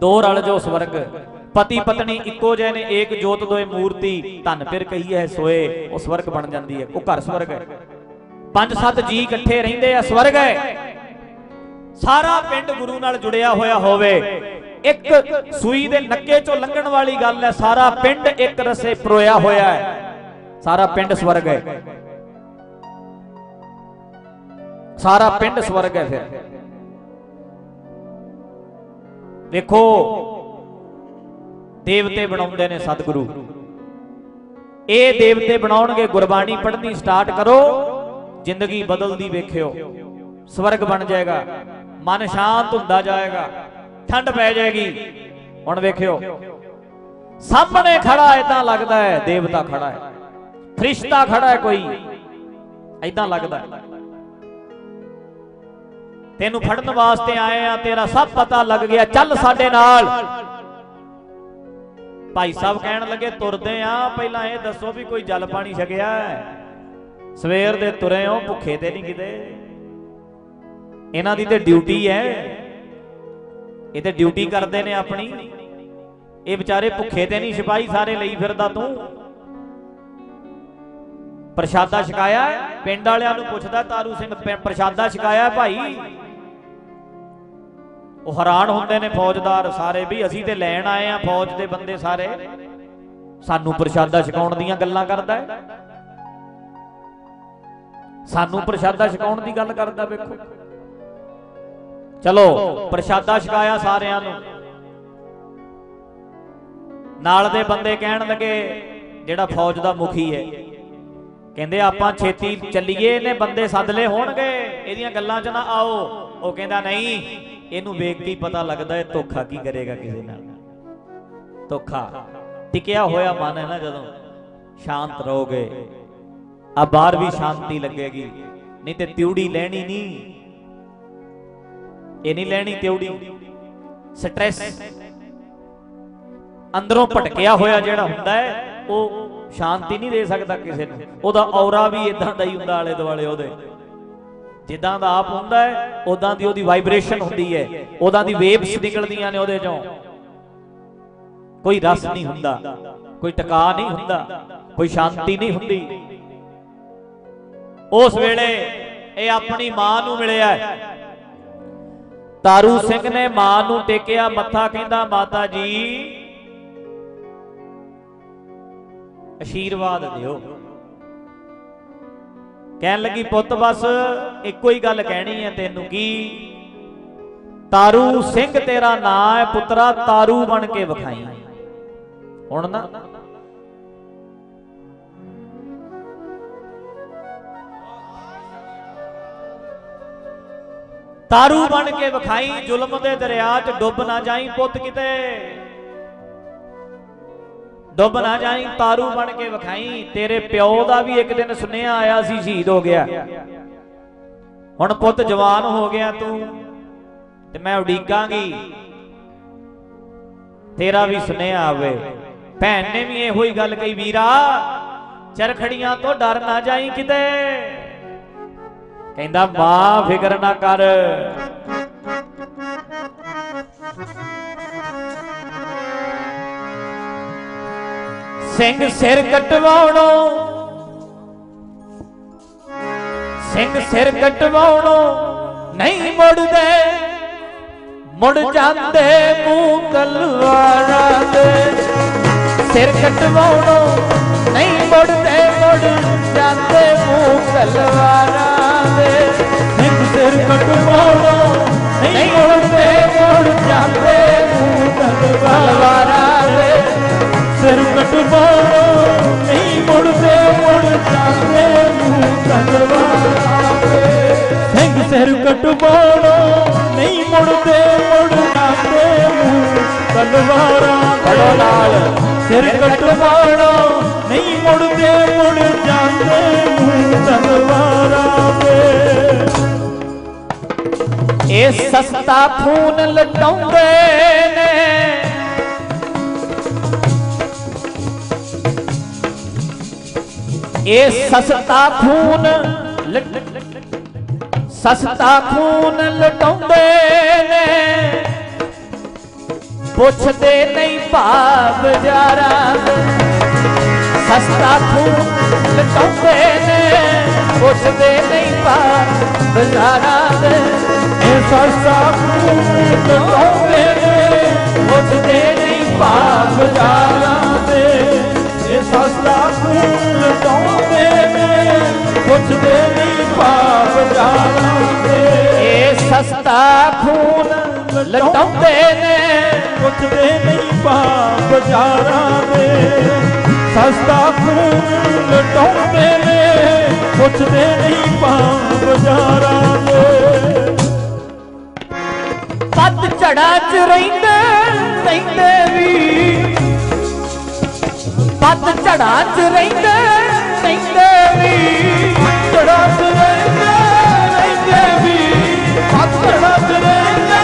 ਦੋ ਰਲ ਜੋ ਸਵਰਗ। ਪਤੀ ਪਤਨੀ ਇੱਕੋ ਜਿਹੇ ਨੇ, ਏਕ ਜੋਤ ਦੋਏ ਮੂਰਤੀ, ਧਨ ਫਿਰ ਕਹੀ ਹੈ ਸੋਏ, ਉਹ ਸਵਰਗ ਬਣ ਜਾਂਦੀ ਹੈ, ਉਹ ਘਰ ਸਵਰਗ ਹੈ। ਪੰਜ ਸੱਤ ਜੀ ਇਕੱਠੇ ਰਹਿੰਦੇ ਆ, ਸਵਰਗ ਹੈ। ਸਾਰਾ ਪਿੰਡ ਗੁਰੂ ਨਾਲ ਜੁੜਿਆ ਹੋਇਆ ਹੋਵੇ। ਇੱਕ ਸੂਈ ਦੇ ਨੱਕੇ ਚੋਂ ਲੰਘਣ ਵਾਲੀ ਗੱਲ ਹੈ, ਸਾਰਾ ਪਿੰਡ ਇੱਕ ਰਸੇ ਪਰੋਇਆ ਹੋਇਆ ਹੈ। ਸਾਰਾ ਪਿੰਡ ਸਵਰਗ ਹੈ। ਸਾਰਾ ਪਿੰਡ ਸਵਰਗ ਹੈ ਫਿਰ। ਵੇਖੋ ਦੇਵਤੇ ਬਣਾਉਂਦੇ ਨੇ ਸਤਿਗੁਰੂ। ਇਹ ਦੇਵਤੇ ਬਣਾਉਣਗੇ, ਗੁਰਬਾਣੀ ਪੜ੍ਹਨੀ ਸਟਾਰਟ ਕਰੋ, ਜ਼ਿੰਦਗੀ ਬਦਲਦੀ ਵੇਖਿਓ। ਸਵਰਗ ਬਣ ਜਾਏਗਾ, ਮਨ ਸ਼ਾਂਤ ਹੁੰਦਾ ਜਾਏਗਾ, ਠੰਡ ਪੈ ਜਾਏਗੀ। ਹੁਣ ਵੇਖਿਓ, ਸਾਹਮਣੇ ਖੜਾ ਇਦਾਂ ਲੱਗਦਾ ਹੈ, ਦੇਵਤਾ ਖੜਾ ਹੈ। ਫਰਿਸ਼ਤਾ ਖੜਾ ਹੈ ਕੋਈ ਇਦਾਂ ਲੱਗਦਾ ਤੈਨੂੰ ਫੜਨ ਵਾਸਤੇ ਆਏ ਆ, ਤੇਰਾ ਸਭ ਪਤਾ ਲੱਗ ਗਿਆ, ਚੱਲ ਸਾਡੇ ਨਾਲ। ਭਾਈ ਸਾਹਿਬ ਕਹਿਣ ਲੱਗੇ, ਤੁਰਦੇ ਆ, ਪਹਿਲਾਂ ਇਹ ਦੱਸੋ ਵੀ ਕੋਈ ਜਲ ਪਾਣੀ ਛਕਿਆ ਸਵੇਰ ਦੇ ਤੁਰੇ ਹੋ ਭੁੱਖੇ ਤੇ ਨਹੀਂ ਕਿਤੇ। ਇਹਨਾਂ ਦੀ ਤੇ ਡਿਊਟੀ ਹੈ। ਇਹ ਤੇ ਡਿਊਟੀ ਕਰਦੇ ਨੇ ਆਪਣੀ। ਇਹ ਵਿਚਾਰੇ ਭੁੱਖੇ ਤੇ ਨਹੀਂ, ਸਿਪਾਹੀ ਸਾਰੇ ਲਈ ਫਿਰਦਾ ਤੂੰ। ਪ੍ਰਸ਼ਾਦਾ ਛਕਾਇਆ ਪਿੰਡ ਵਾਲਿਆਂ ਨੂੰ ਪੁੱਛਦਾ, ਤਾਰੂ ਸਿੰਘ ਪ੍ਰਸ਼ਾਦਾ ਛਕਾਇਆ ਭਾਈ? ਉਹ ਹੈਰਾਨ ਹੁੰਦੇ ਨੇ ਫੌਜਦਾਰ, ਸਾਰੇ ਵੀ ਅਸੀਂ ਤੇ ਲੈਣ ਆਏ ਆ, ਫੌਜ ਦੇ ਬੰਦੇ ਸਾਰੇ। ਸਾਨੂੰ ਪ੍ਰਸ਼ਾਦਾ ਛਕਾਉਣ ਦੀਆਂ ਗੱਲਾਂ ਕਰਦਾ ਹੈ। ਸਾਨੂੰ ਪ੍ਰਸ਼ਾਦਾ ਛਕਾਉਣ ਦੀ ਗੱਲ ਕਰਦਾ ਵੇਖੋ। ਚਲੋ, ਪ੍ਰਸ਼ਾਦਾ ਛਕਾਇਆ ਸਾਰਿਆਂ ਨੂੰ। ਨਾਲ ਦੇ ਬੰਦੇ ਕਹਿਣ ਲੱਗੇ, ਜਿਹੜਾ ਫੌਜ ਦਾ ਮੁਖੀ ਹੈ। ਕਹਿੰਦੇ, ਆਪਾਂ ਛੇਤੀ ਚੱਲੀਏ ਨੇ ਬੰਦੇ ਸੱਦ ਲਏ ਹੋਣਗੇ। ਇਹਦੀਆਂ ਗੱਲਾਂ 'ਚ ਨਾ ਆਓ। ਉਹ ਕਹਿੰਦਾ, ਨਹੀਂ ਇਹਨੂੰ ਵੇਖ ਕੇ ਹੀ ਪਤਾ ਲੱਗਦਾ ਹੈ ਧੋਖਾ ਕੀ ਕਰੇਗਾ ਕਿਸੇ ਨਾਲ। ਧੋਖਾ। ਟਿਕਿਆ ਹੋਇਆ ਮਨ ਹੈ ਨਾ ਜਦੋਂ ਸ਼ਾਂਤ ਰਹੋਗੇ ਆ ਬਾਹਰ ਵੀ ਸ਼ਾਂਤੀ ਲੱਗੇਗੀ। ਨਹੀਂ ਤੇ ਤਿਉੜੀ ਲੈਣੀ ਨਹੀਂ। ਇਹ ਨਹੀਂ ਲੈਣੀ ਤਿਉੜੀ। ਸਟ੍ਰੈਸ। ਅੰਦਰੋਂ ਭਟਕਿਆ ਹੋਇਆ ਜਿਹੜਾ ਹੁੰਦਾ ਹੈ ਉਹ ਸ਼ਾਂਤੀ ਨਹੀਂ ਦੇ ਸਕਦਾ ਕਿਸੇ ਨੂੰ। ਉਹਦਾ ਔਰਾ ਵੀ ਇਦਾਂ ਦਾ ਹੀ ਹੁੰਦਾ ਆਲੇ ਦੁਆਲੇ ਉਹਦੇ। ਜਿੱਦਾਂ ਦਾ ਆਪ ਹੁੰਦਾ ਹੈ ਉਦਾਂ ਦੀ ਉਹਦੀ ਵਾਈਬ੍ਰੇਸ਼ਨ ਹੁੰਦੀ ਹੈ। ਉਦਾਂ ਦੀ ਵੇਵਸ ਨਿਕਲਦੀਆਂ ਨੇ ਉਹਦੇ ਚੋਂ। ਕੋਈ ਰਸ ਨਹੀਂ ਹੁੰਦਾ, ਕੋਈ ਟਿਕਾ ਨਹੀਂ ਹੁੰਦਾ, ਕੋਈ ਸ਼ਾਂਤੀ ਨਹੀਂ ਹੁੰਦੀ। ਉਸ ਵੇਲੇ ਇਹ ਆਪਣੀ ਮਾਂ ਨੂੰ ਮਿਲਿਆ ਤਾਰੂ ਸਿੰਘ ਨੇ ਮਾਂ ਨੂੰ ਟੇਕਿਆ, ਮੱਥਾ ਕਹਿੰਦਾ, ਮਾਤਾ ਜੀ ਅਸ਼ੀਰਵਾਦ ਦਿਓ। ਕਹਿਣ ਲੱਗੀ, ਪੁੱਤ ਬਸ, ਇੱਕੋ ਹੀ ਗੱਲ ਕਹਿਣੀ ਹੈ ਤੈਨੂੰ ਕੀ? ਤਾਰੂ ਸਿੰਘ ਤੇਰਾ ਨਾਂ ਹੈ ਪੁੱਤਰਾ, ਤਾਰੂ ਬਣ ਕੇ ਵਿਖਾਈ। ਹੁਣ ਨਾ। ਤਾਰੂ ਬਣ ਕੇ ਵਿਖਾਈ, ਜ਼ੁਲਮ ਦੇ ਦਰਿਆ 'ਚ ਡੁੱਬ ਨਾ ਜਾਈ ਪੁੱਤ ਕਿਤੇ। ਦੁੱਬ ਨਾ ਜਾਈ, ਤਾਰੂ ਬਣ ਕੇ ਵਿਖਾਈ। ਤੇਰੇ ਪਿਓ ਦਾ ਵੀ ਇੱਕ ਦਿਨ ਸੁਨੇਹਾ ਆਇਆ ਸੀ, ਸ਼ਹੀਦ ਹੋ ਗਿਆ। ਹੁਣ ਪੁੱਤ ਜਵਾਨ ਹੋ ਗਿਆ ਤੂੰ, ਤੇ ਮੈਂ ਉਡੀਕਾਂਗੀ। ਤੇਰਾ ਵੀ ਸੁਨੇਹਾ ਆਵੇ। ਭੈਣ ਨੇ ਵੀ ਇਹੋ ਹੀ ਗੱਲ ਕਹੀ, ਵੀਰਾ, ਚਰਖੜੀਆਂ ਤੋਂ ਡਰ ਨਾ ਜਾਈ ਕਿਤੇ। ਕਹਿੰਦਾ, ਮਾਂ, ਫਿਕਰ ਨਾ ਕਰ। ਸਿੰਘ ਸਿਰ ਕਟਵਾਉਣੋ। ਸਿੰਘ ਸਿਰ ਕਟਵਾਉਣੋ। ਨਹੀਂ ਮੁੜਦੇ, ਮੁੜ ਜਾਂਦੇ ਮੂੰਹ ਤਲਵਾਰਾਂ ਦੇ। ਸਿਰ ਕਟਵਾਉਣੋ, ਨਹੀਂ ਮੁੜਦੇ, ਮੁੜ ਜਾਂਦੇ ਮੂੰਹ ਤਲਵਾਰਾਂ ਦੇ। ਸਿੰਘ ਸਿਰ ਕਟਵਾਉਣਾ, ਨਹੀਂ ਮੁੜਦੇ, ਮੁੜ ਜਾਂਦੇ ਮੂੰਹ ਤਲਵਾਰਾਂ ਦੇ। ਸਿਰ ਕਟਵਾਉਣਾ ਨਹੀਂ ਮੁੜਦੇ ਮੁੜ ਜਾਂਦੇ ਤਲਵਾਰਾਂ ਦੇ ਸਿੰਘ ਸਿਰ ਕਟਵਾਉਣਾ ਨਹੀਂ ਮੁੜਦੇ ਮੁੜ ਜਾਂਦੇ ਮੂੰਹ ਤਲਵਾਰਾਂ ਪੜੋ ਨਾਲ। ਸਿਰ ਕਟਵਾਉਣਾ ਨਹੀਂ ਮੁੜਦੇ ਮੁੜ ਜਾਂਦੇ ਮੂੰਹ ਤਲਵਾਰਾਂ ਦੇ ਇਹ ਸਸਤਾ ਖੂਨ ਲਟਾਉਂਦੇ ਇਹ ਸਸਤਾ ਖੂਨ ਸਸਤਾ ਖੂਨ ਲਟਾਉਂਦੇ ਨੇ। ਪੁੱਛਦੇ ਨਹੀਂ ਭਾਵ ਜਾਰਾਂ। ਸਸਤਾ ਖੂਨ ਲਟਾਉਂਦੇ ਨੇ। ਪੁੱਛਦੇ ਨਹੀਂ ਭਾਵ ਬਾਜ਼ਾਰਾਂ ਦੇ ਇਹ ਸਸਤਾ ਖੂਨ ਲਟਾਉਂਦੇ ਨੇ। ਪੁੱਛਦੇ ਨਹੀਂ ਭਾਵ ਬਾਜ਼ਾਰਾਂ ਦੇ ਇਹ ਸਸਤਾ ਖੂਨ ਲਟਾਉਂਦੇ ਨੇ ਪੁੱਛਦੇ ਨਹੀਂ ਭਾਵ ਬਾਜ਼ਾਰਾਂ ਦੇ ਇਹ ਸਸਤਾ ਖੂਨ ਲਟਾਉਂਦੇ ਨੇ ਪੁੱਛਦੇ ਨਹੀਂ ਭਾਵ ਬਾਜ਼ਾਰਾਂ ਦੇ ਸਸਤਾ ਖੂਨ ਲਟਾਉਂਦੇ ਨੇ ਪੁੱਛਦੇ ਨਹੀਂ ਭਾਵ ਬਾਜ਼ਾਰਾਂ ਦੇ ਪੱਤ ਝੜਾ ਚ ਰਹਿੰਦੇ ਰਹਿੰਦੇ ਵੀ। ਪੱਤ ਝੜਾ ਚ ਰਹਿੰਦੇ ਰਹਿੰਦੇ ਵੀ। ਝੜਾ ਚ ਰਹਿੰਦੇ ਰਹਿੰਦੇ ਵੀ। ਪੱਤੜਾ ਚ ਰਹਿੰਦੇ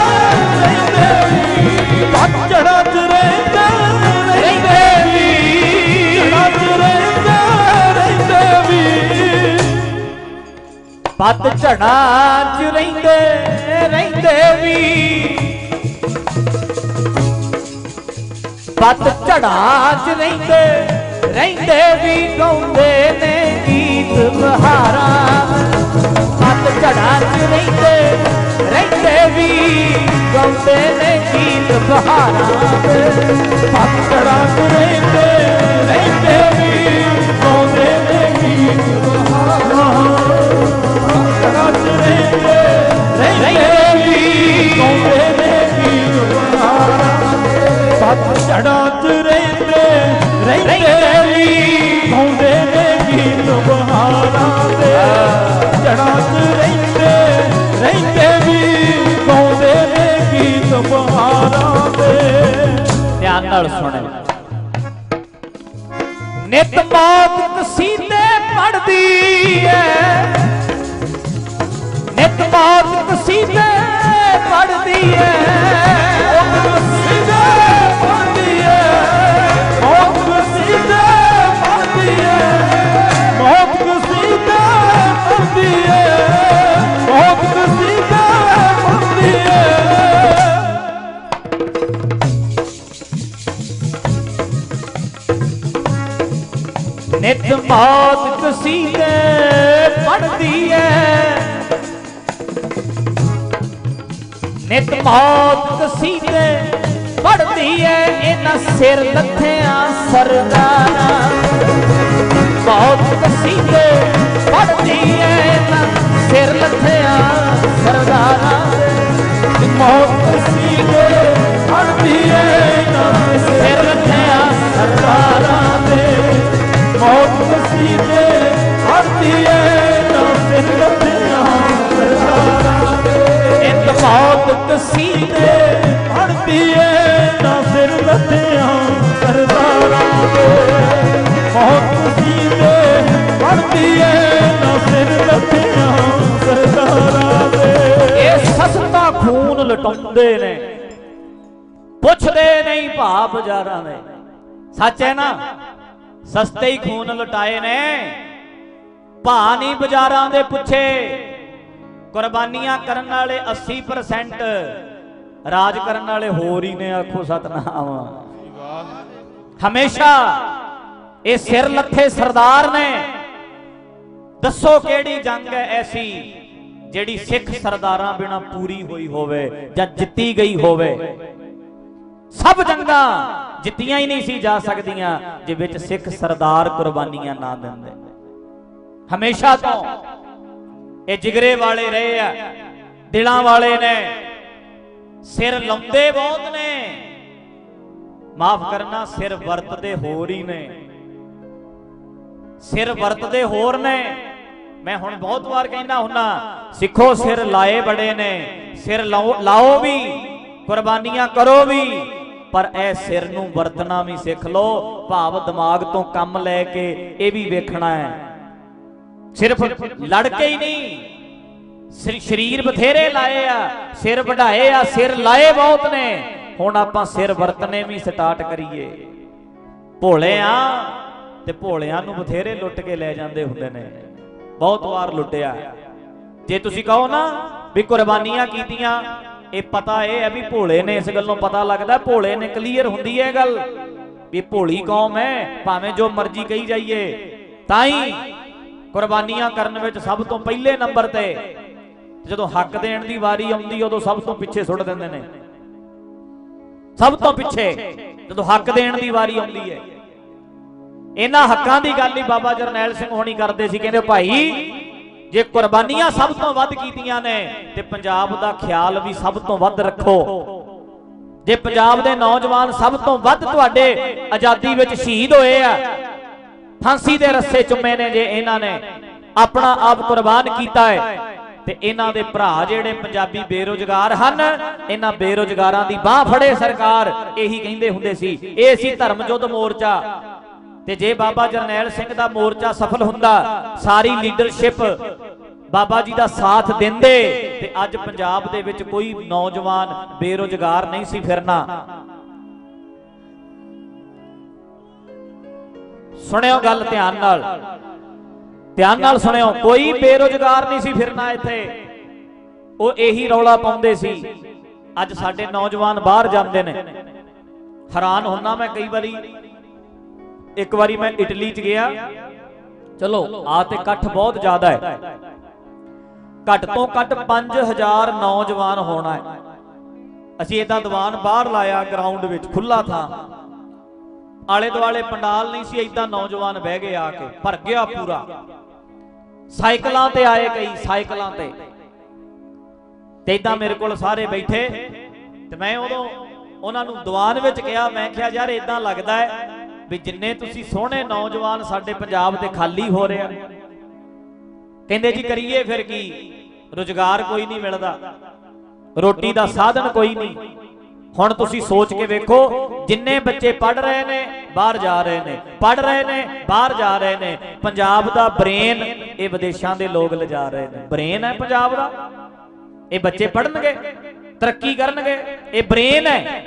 ਰਹਿੰਦੇ ਵੀ। ਪੱਤੜਾ ਚ ਰਹਿੰਦੇ ਰਹਿੰਦੇ ਵੀ। ਝੜਾ ਚ ਰਹਿੰਦੇ ਰਹਿੰਦੇ ਵੀ। ਪੱਤ ਝੜਾ ਚ ਰਹਿੰਦੇ ਰਹਿੰਦੇ ਵੀ। ਪੱਤ ਝੜਾ ਚ ਰਹਿੰਦੇ ਰਹਿੰਦੇ ਵੀ ਗਾਉਂਦੇ ਨੇ ਗੀਤ ਬਹਾਰਾਂ ਪੱਤ ਝੜਾ ਚ ਰਹਿੰਦੇ ਰਹਿੰਦੇ ਵੀ ਗਾਉਂਦੇ ਨੇ ਗੀਤ ਬਹਾਰਾਂ ਦੇ ਪੱਤੜਾ ਚ ਰਹਿੰਦੇ ਰਹਿੰਦੇ ਵੀ ਗਾਉਂਦੇ ਨੇ ਗੀਤ ਬਹਾਰਾਂ ਪੱਤੜਾ ਚ ਰਹਿੰਦੇ ਰਹਿੰਦੇ ਵੀ ਗਾਉਂਦੇ ਪੱਤੜਾ ਚ ਰਹਿੰਦੇ ਰਹਿੰਦੇ ਵੀ। ਗਾਉਂਦੇ ਨੇ ਗੀਤ ਬਹਾਰਾਂ ਦੇ ਜੜਾ ਚ ਰਹਿੰਦੇ ਰਹਿੰਦੇ ਵੀ। ਗਾਉਂਦੇ ਨੇ ਗੀਤ ਬਹਾਰਾਂ ਦੇ ਧਿਆਨ ਨਾਲ ਸੁਣੇ। ਨਿਤ ਮੌਤ ਕਸੀਦੇ ਪੜਦੀ ਐ ਨਿਤ ਮੌਤ ਕਸੀਦੇ ਪੜਦੀ ਐ ਨਿਤ ਮੌਤ ਕਸੀਦੇ ਪੜਦੀ ਐ। ਨਿਤ ਮੌਤ ਕਸੀਦੇ ਪੜਦੀ ਐ, ਇਹਨਾਂ ਸਿਰ ਲੱਥਿਆਂ ਸਰਦਾਰਾਂ। ਮੌਤ ਕਸੀਦੇ ਪੜਦੀ ਐ, ਇਹਨਾਂ ਸਿਰ ਲੱਥਿਆਂ ਸਰਦਾਰਾਂ। ਦੇ ਮੌਤ ਕਸੀਦੇ ਪੜ੍ਹਦੀ ਏ ਨਾ ਸਿਰ ਲੱਥਿਆਂ ਸਰਦਾਰਾਂ ਦੇ ਮੌਤ ਕਸੀਦੇ ਪੜ੍ਹਦੀ ਨਾ ਸਿਰ ਲੱਥਿਆਂ ਸਰਦਾਰਾਂ ਮੌਤ ਕਸੀਦੇ ਪੜਦੀ ਨਾ ਸਿਰ ਲੱਥਿਆਂ ਮੌਤ ਕਸੀਦੇ ਪੜਦੀ ਨਾ ਸਿਰ ਲੱਥਿਆਂ ਦੇ। ਇਹ ਸਸਤਾ ਖੂਨ ਲਟਾਉਂਦੇ ਨੇ। ਪੁੱਛਦੇ ਨਹੀਂ ਭਾ ਬਾਜ਼ਾਰਾਂ ਦੇ। ਸੱਚ ਹੈ ਨਾ? ਸਸਤੇ ਹੀ ਖੂਨ ਲਟਾਏ ਨੇ। ਭਾ ਨਹੀਂ ਬਾਜ਼ਾਰਾਂ ਦੇ ਪੁੱਛੇ। ਕੁਰਬਾਨੀਆਂ ਕਰਨ ਵਾਲੇ 80% ਰਾਜ ਕਰਨ ਵਾਲੇ ਹੋਰ ਹੀ ਨੇ, ਆਖੋ ਸਤਨਾਮ। ਹਮੇਸ਼ਾ ਇਹ ਸਿਰ ਲੱਥੇ ਸਰਦਾਰ ਨੇ। ਦੱਸੋ ਕਿਹੜੀ ਜੰਗ ਹੈ ਐਸੀ, ਜਿਹੜੀ ਸਿੱਖ ਸਰਦਾਰਾਂ ਬਿਨਾ ਪੂਰੀ ਹੋਈ ਹੋਵੇ ਜਾਂ ਜਿੱਤੀ ਗਈ ਹੋਵੇ? ਸਭ ਜੰਗਾਂ ਜਿੱਤੀਆਂ ਹੀ ਨਹੀਂ ਸੀ ਜਾ ਸਕਦੀਆਂ, ਜੇ ਵਿੱਚ ਸਿੱਖ ਸਰਦਾਰ ਕੁਰਬਾਨੀਆਂ ਨਾ ਦਿੰਦੇ। ਹਮੇਸ਼ਾ ਤੋਂ ਇਹ ਜਿਗਰੇ ਵਾਲੇ ਰਹੇ ਆ, ਦਿਲਾਂ ਵਾਲੇ ਨੇ, ਸਿਰ ਲਾਉਂਦੇ ਬਹੁਤ ਨੇ। ਮਾਫ ਕਰਨਾ, ਸਿਰ ਵਰਤਦੇ ਹੋਰ ਹੀ ਨੇ। ਸਿਰ ਵਰਤਦੇ ਹੋਰ ਨੇ। ਮੈਂ ਹੁਣ ਬਹੁਤ ਵਾਰ ਕਹਿੰਦਾ ਹੁੰਨਾ, ਸਿੱਖੋ ਸਿਰ ਲਾਏ ਬੜੇ ਨੇ, ਸਿਰ ਲਾਓ ਲਾਓ ਵੀ, ਕੁਰਬਾਨੀਆਂ ਕਰੋ ਵੀ। ਪਰ ਇਹ ਸਿਰ ਨੂੰ ਵਰਤਣਾ ਵੀ ਸਿੱਖ ਲਓ, ਭਾਵ ਦਿਮਾਗ ਤੋਂ ਕੰਮ ਲੈ ਕੇ ਇਹ ਵੀ ਵੇਖਣਾ ਹੈ। ਸਿਰਫ ਲੜ ਕੇ ਹੀ ਨਹੀਂ ਸਰੀਰ ਬਥੇਰੇ ਲਾਏ ਆ, ਸਿਰ ਵਢਾਏ ਆ, ਸਿਰ ਲਾਏ ਬਹੁਤ ਨੇ। ਹੁਣ ਆਪਾਂ ਸਿਰ ਵਰਤਨੇ ਵੀ ਸਟਾਰਟ ਕਰੀਏ। ਭੋਲੇ ਆ ਤੇ ਭੋਲਿਆਂ ਨੂੰ ਬਥੇਰੇ ਲੁੱਟ ਕੇ ਲੈ ਜਾਂਦੇ ਹੁੰਦੇ ਨੇ। ਬਹੁਤ ਵਾਰ ਲੁੱਟਿਆ। ਜੇ ਤੁਸੀਂ ਕਹੋ ਨਾ ਵੀ ਕੁਰਬਾਨੀਆਂ ਕੀਤੀਆਂ ਇਹ ਪਤਾ ਇਹ ਹੈ ਵੀ ਭੋਲੇ ਨੇ ਇਸ ਗੱਲੋਂ ਪਤਾ ਲੱਗਦਾ, ਭੋਲੇ ਨੇ ਕਲੀਅਰ ਹੁੰਦੀ ਹੈ ਗੱਲ ਵੀ ਭੋਲੀ ਕੌਮ ਹੈ, ਭਾਵੇਂ ਜੋ ਮਰਜ਼ੀ ਕਹੀ ਜਾਈਏ। ਤਾਂ ਹੀ ਕੁਰਬਾਨੀਆਂ ਕਰਨ ਵਿੱਚ ਸਭ ਤੋਂ ਪਹਿਲੇ ਨੰਬਰ ਤੇ ਜਦੋਂ ਹੱਕ ਦੇਣ ਦੀ ਵਾਰੀ ਆਉਂਦੀ, ਉਦੋਂ ਸਭ ਤੋਂ ਪਿੱਛੇ ਸੁੱਟ ਦਿੰਦੇ ਨੇ। ਸਭ ਤੋਂ ਪਿੱਛੇ ਜਦੋਂ ਹੱਕ ਦੇਣ ਦੀ ਵਾਰੀ ਆਉਂਦੀ ਹੈ। ਇਹਨਾਂ ਹੱਕਾਂ ਦੀ ਗੱਲ ਹੀ ਬਾਬਾ ਜਰਨੈਲ ਸਿੰਘ ਹੋਣੀ ਕਰਦੇ ਸੀ, ਕਹਿੰਦੇ ਭਾਈ ਜੇ ਕੁਰਬਾਨੀਆਂ ਸਭ ਤੋਂ ਵੱਧ ਕੀਤੀਆਂ ਨੇ, ਤੇ ਪੰਜਾਬ ਦਾ ਖਿਆਲ ਵੀ ਸਭ ਤੋਂ ਵੱਧ ਰੱਖੋ। ਜੇ ਪੰਜਾਬ ਦੇ ਨੌਜਵਾਨ ਸਭ ਤੋਂ ਵੱਧ ਤੁਹਾਡੇ ਆਜ਼ਾਦੀ ਵਿੱਚ ਸ਼ਹੀਦ ਹੋਏ ਆ, ਫਾਂਸੀ ਦੇ ਰੱਸੇ ਚੁੰਮੇ ਨੇ ਜੇ ਇਹਨਾਂ ਨੇ, ਆਪਣਾ ਆਪ ਕੁਰਬਾਨ ਕੀਤਾ ਹੈ, ਤੇ ਇਹਨਾਂ ਦੇ ਭਰਾ ਜਿਹੜੇ ਪੰਜਾਬੀ ਬੇਰੋਜ਼ਗਾਰ ਹਨ, ਇਹਨਾਂ ਬੇਰੋਜ਼ਗਾਰਾਂ ਦੀ ਬਾਹ ਫੜੇ ਸਰਕਾਰ, ਇਹੀ ਕਹਿੰਦੇ ਹੁੰਦੇ ਸੀ, ਇਹ ਸੀ ਧਰਮ ਯੁੱਧ ਮੋਰਚਾ। ਤੇ ਜੇ ਬਾਬਾ ਜਰਨੈਲ ਸਿੰਘ ਦਾ ਮੋਰਚਾ ਸਫਲ ਹੁੰਦਾ, ਸਾਰੀ ਲੀਡਰਸ਼ਿਪ ਬਾਬਾ ਜੀ ਦਾ ਸਾਥ ਦਿੰਦੇ, ਤੇ ਅੱਜ ਪੰਜਾਬ ਦੇ ਵਿੱਚ ਕੋਈ ਨੌਜਵਾਨ ਬੇਰੋਜ਼ਗਾਰ ਨਹੀਂ ਸੀ ਫਿਰਨਾ। ਸੁਣਿਓ ਗੱਲ ਧਿਆਨ ਨਾਲ। ਧਿਆਨ ਨਾਲ ਸੁਣਿਓ, ਕੋਈ ਬੇਰੋਜ਼ਗਾਰ ਨਹੀਂ ਸੀ ਫਿਰਨਾ ਇੱਥੇ। ਉਹ ਇਹੀ ਰੌਲਾ ਪਾਉਂਦੇ ਸੀ। ਅੱਜ ਸਾਡੇ ਨੌਜਵਾਨ ਬਾਹਰ ਜਾਂਦੇ ਨੇ। ਹੈਰਾਨ ਹੁੰਨਾ ਮੈਂ ਕਈ ਵਾਰੀ ਇੱਕ ਵਾਰੀ ਮੈਂ ਇਟਲੀ ਚ ਗਿਆ। ਚਲੋ, ਆ ਤੇ ਇਕੱਠ ਬਹੁਤ ਜ਼ਿਆਦਾ ਹੈ। ਘੱਟ ਤੋਂ ਘੱਟ 5000 ਨੌਜਵਾਨ ਹੋਣਾ ਹੈ। ਅਸੀਂ ਇਦਾਂ ਦੀਵਾਨ ਬਾਹਰ ਲਾਇਆ ਗਰਾਊਂਡ ਵਿੱਚ ਖੁੱਲਾ ਥਾਂ। ਆਲੇ ਦੁਆਲੇ ਪੰਡਾਲ ਨਹੀਂ ਸੀ ਇਦਾਂ ਨੌਜਵਾਨ ਬਹਿ ਗਏ ਆ ਕੇ, ਭਰ ਗਿਆ ਪੂਰਾ। ਸਾਈਕਲਾਂ ਤੇ ਆਏ ਕਈ, ਸਾਈਕਲਾਂ ਤੇ। ਤੇ ਇਦਾਂ ਮੇਰੇ ਕੋਲ ਸਾਰੇ ਬੈਠੇ। ਤੇ ਮੈਂ ਉਦੋਂ ਉਹਨਾਂ ਨੂੰ ਦੀਵਾਨ ਵਿੱਚ ਕਿਹਾ, ਮੈਂ ਕਿਹਾ, ਯਾਰ ਇਦਾਂ ਲੱਗਦਾ ਹੈ ਵੀ ਜਿੰਨੇ ਤੁਸੀਂ ਸੋਹਣੇ ਨੌਜਵਾਨ ਸਾਡੇ ਪੰਜਾਬ ਤੇ ਖਾਲੀ ਹੋ ਰਹੇ ਕਹਿੰਦੇ ਜੀ ਕਰੀਏ ਫਿਰ ਕੀ? ਰੁਜ਼ਗਾਰ ਕੋਈ ਨਹੀਂ ਮਿਲਦਾ। ਰੋਟੀ ਦਾ ਸਾਧਨ ਕੋਈ ਨਹੀਂ। ਹੁਣ ਤੁਸੀਂ ਸੋਚ ਕੇ ਵੇਖੋ, ਜਿੰਨੇ ਬੱਚੇ ਪੜ ਰਹੇ ਨੇ, ਬਾਹਰ ਜਾ ਰਹੇ ਨੇ। ਪੜ ਰਹੇ ਨੇ, ਬਾਹਰ ਜਾ ਰਹੇ ਨੇ। ਪੰਜਾਬ ਦਾ ਬ੍ਰੇਨ ਇਹ ਵਿਦੇਸ਼ਾਂ ਦੇ ਲੋਕ ਲਿਜਾ ਰਹੇ ਨੇ। ਬ੍ਰੇਨ ਹੈ ਪੰਜਾਬ ਦਾ। ਇਹ ਬੱਚੇ ਪੜਨਗੇ ਤਰੱਕੀ ਕਰਨਗੇ। ਇਹ ਬ੍ਰੇਨ ਹੈ।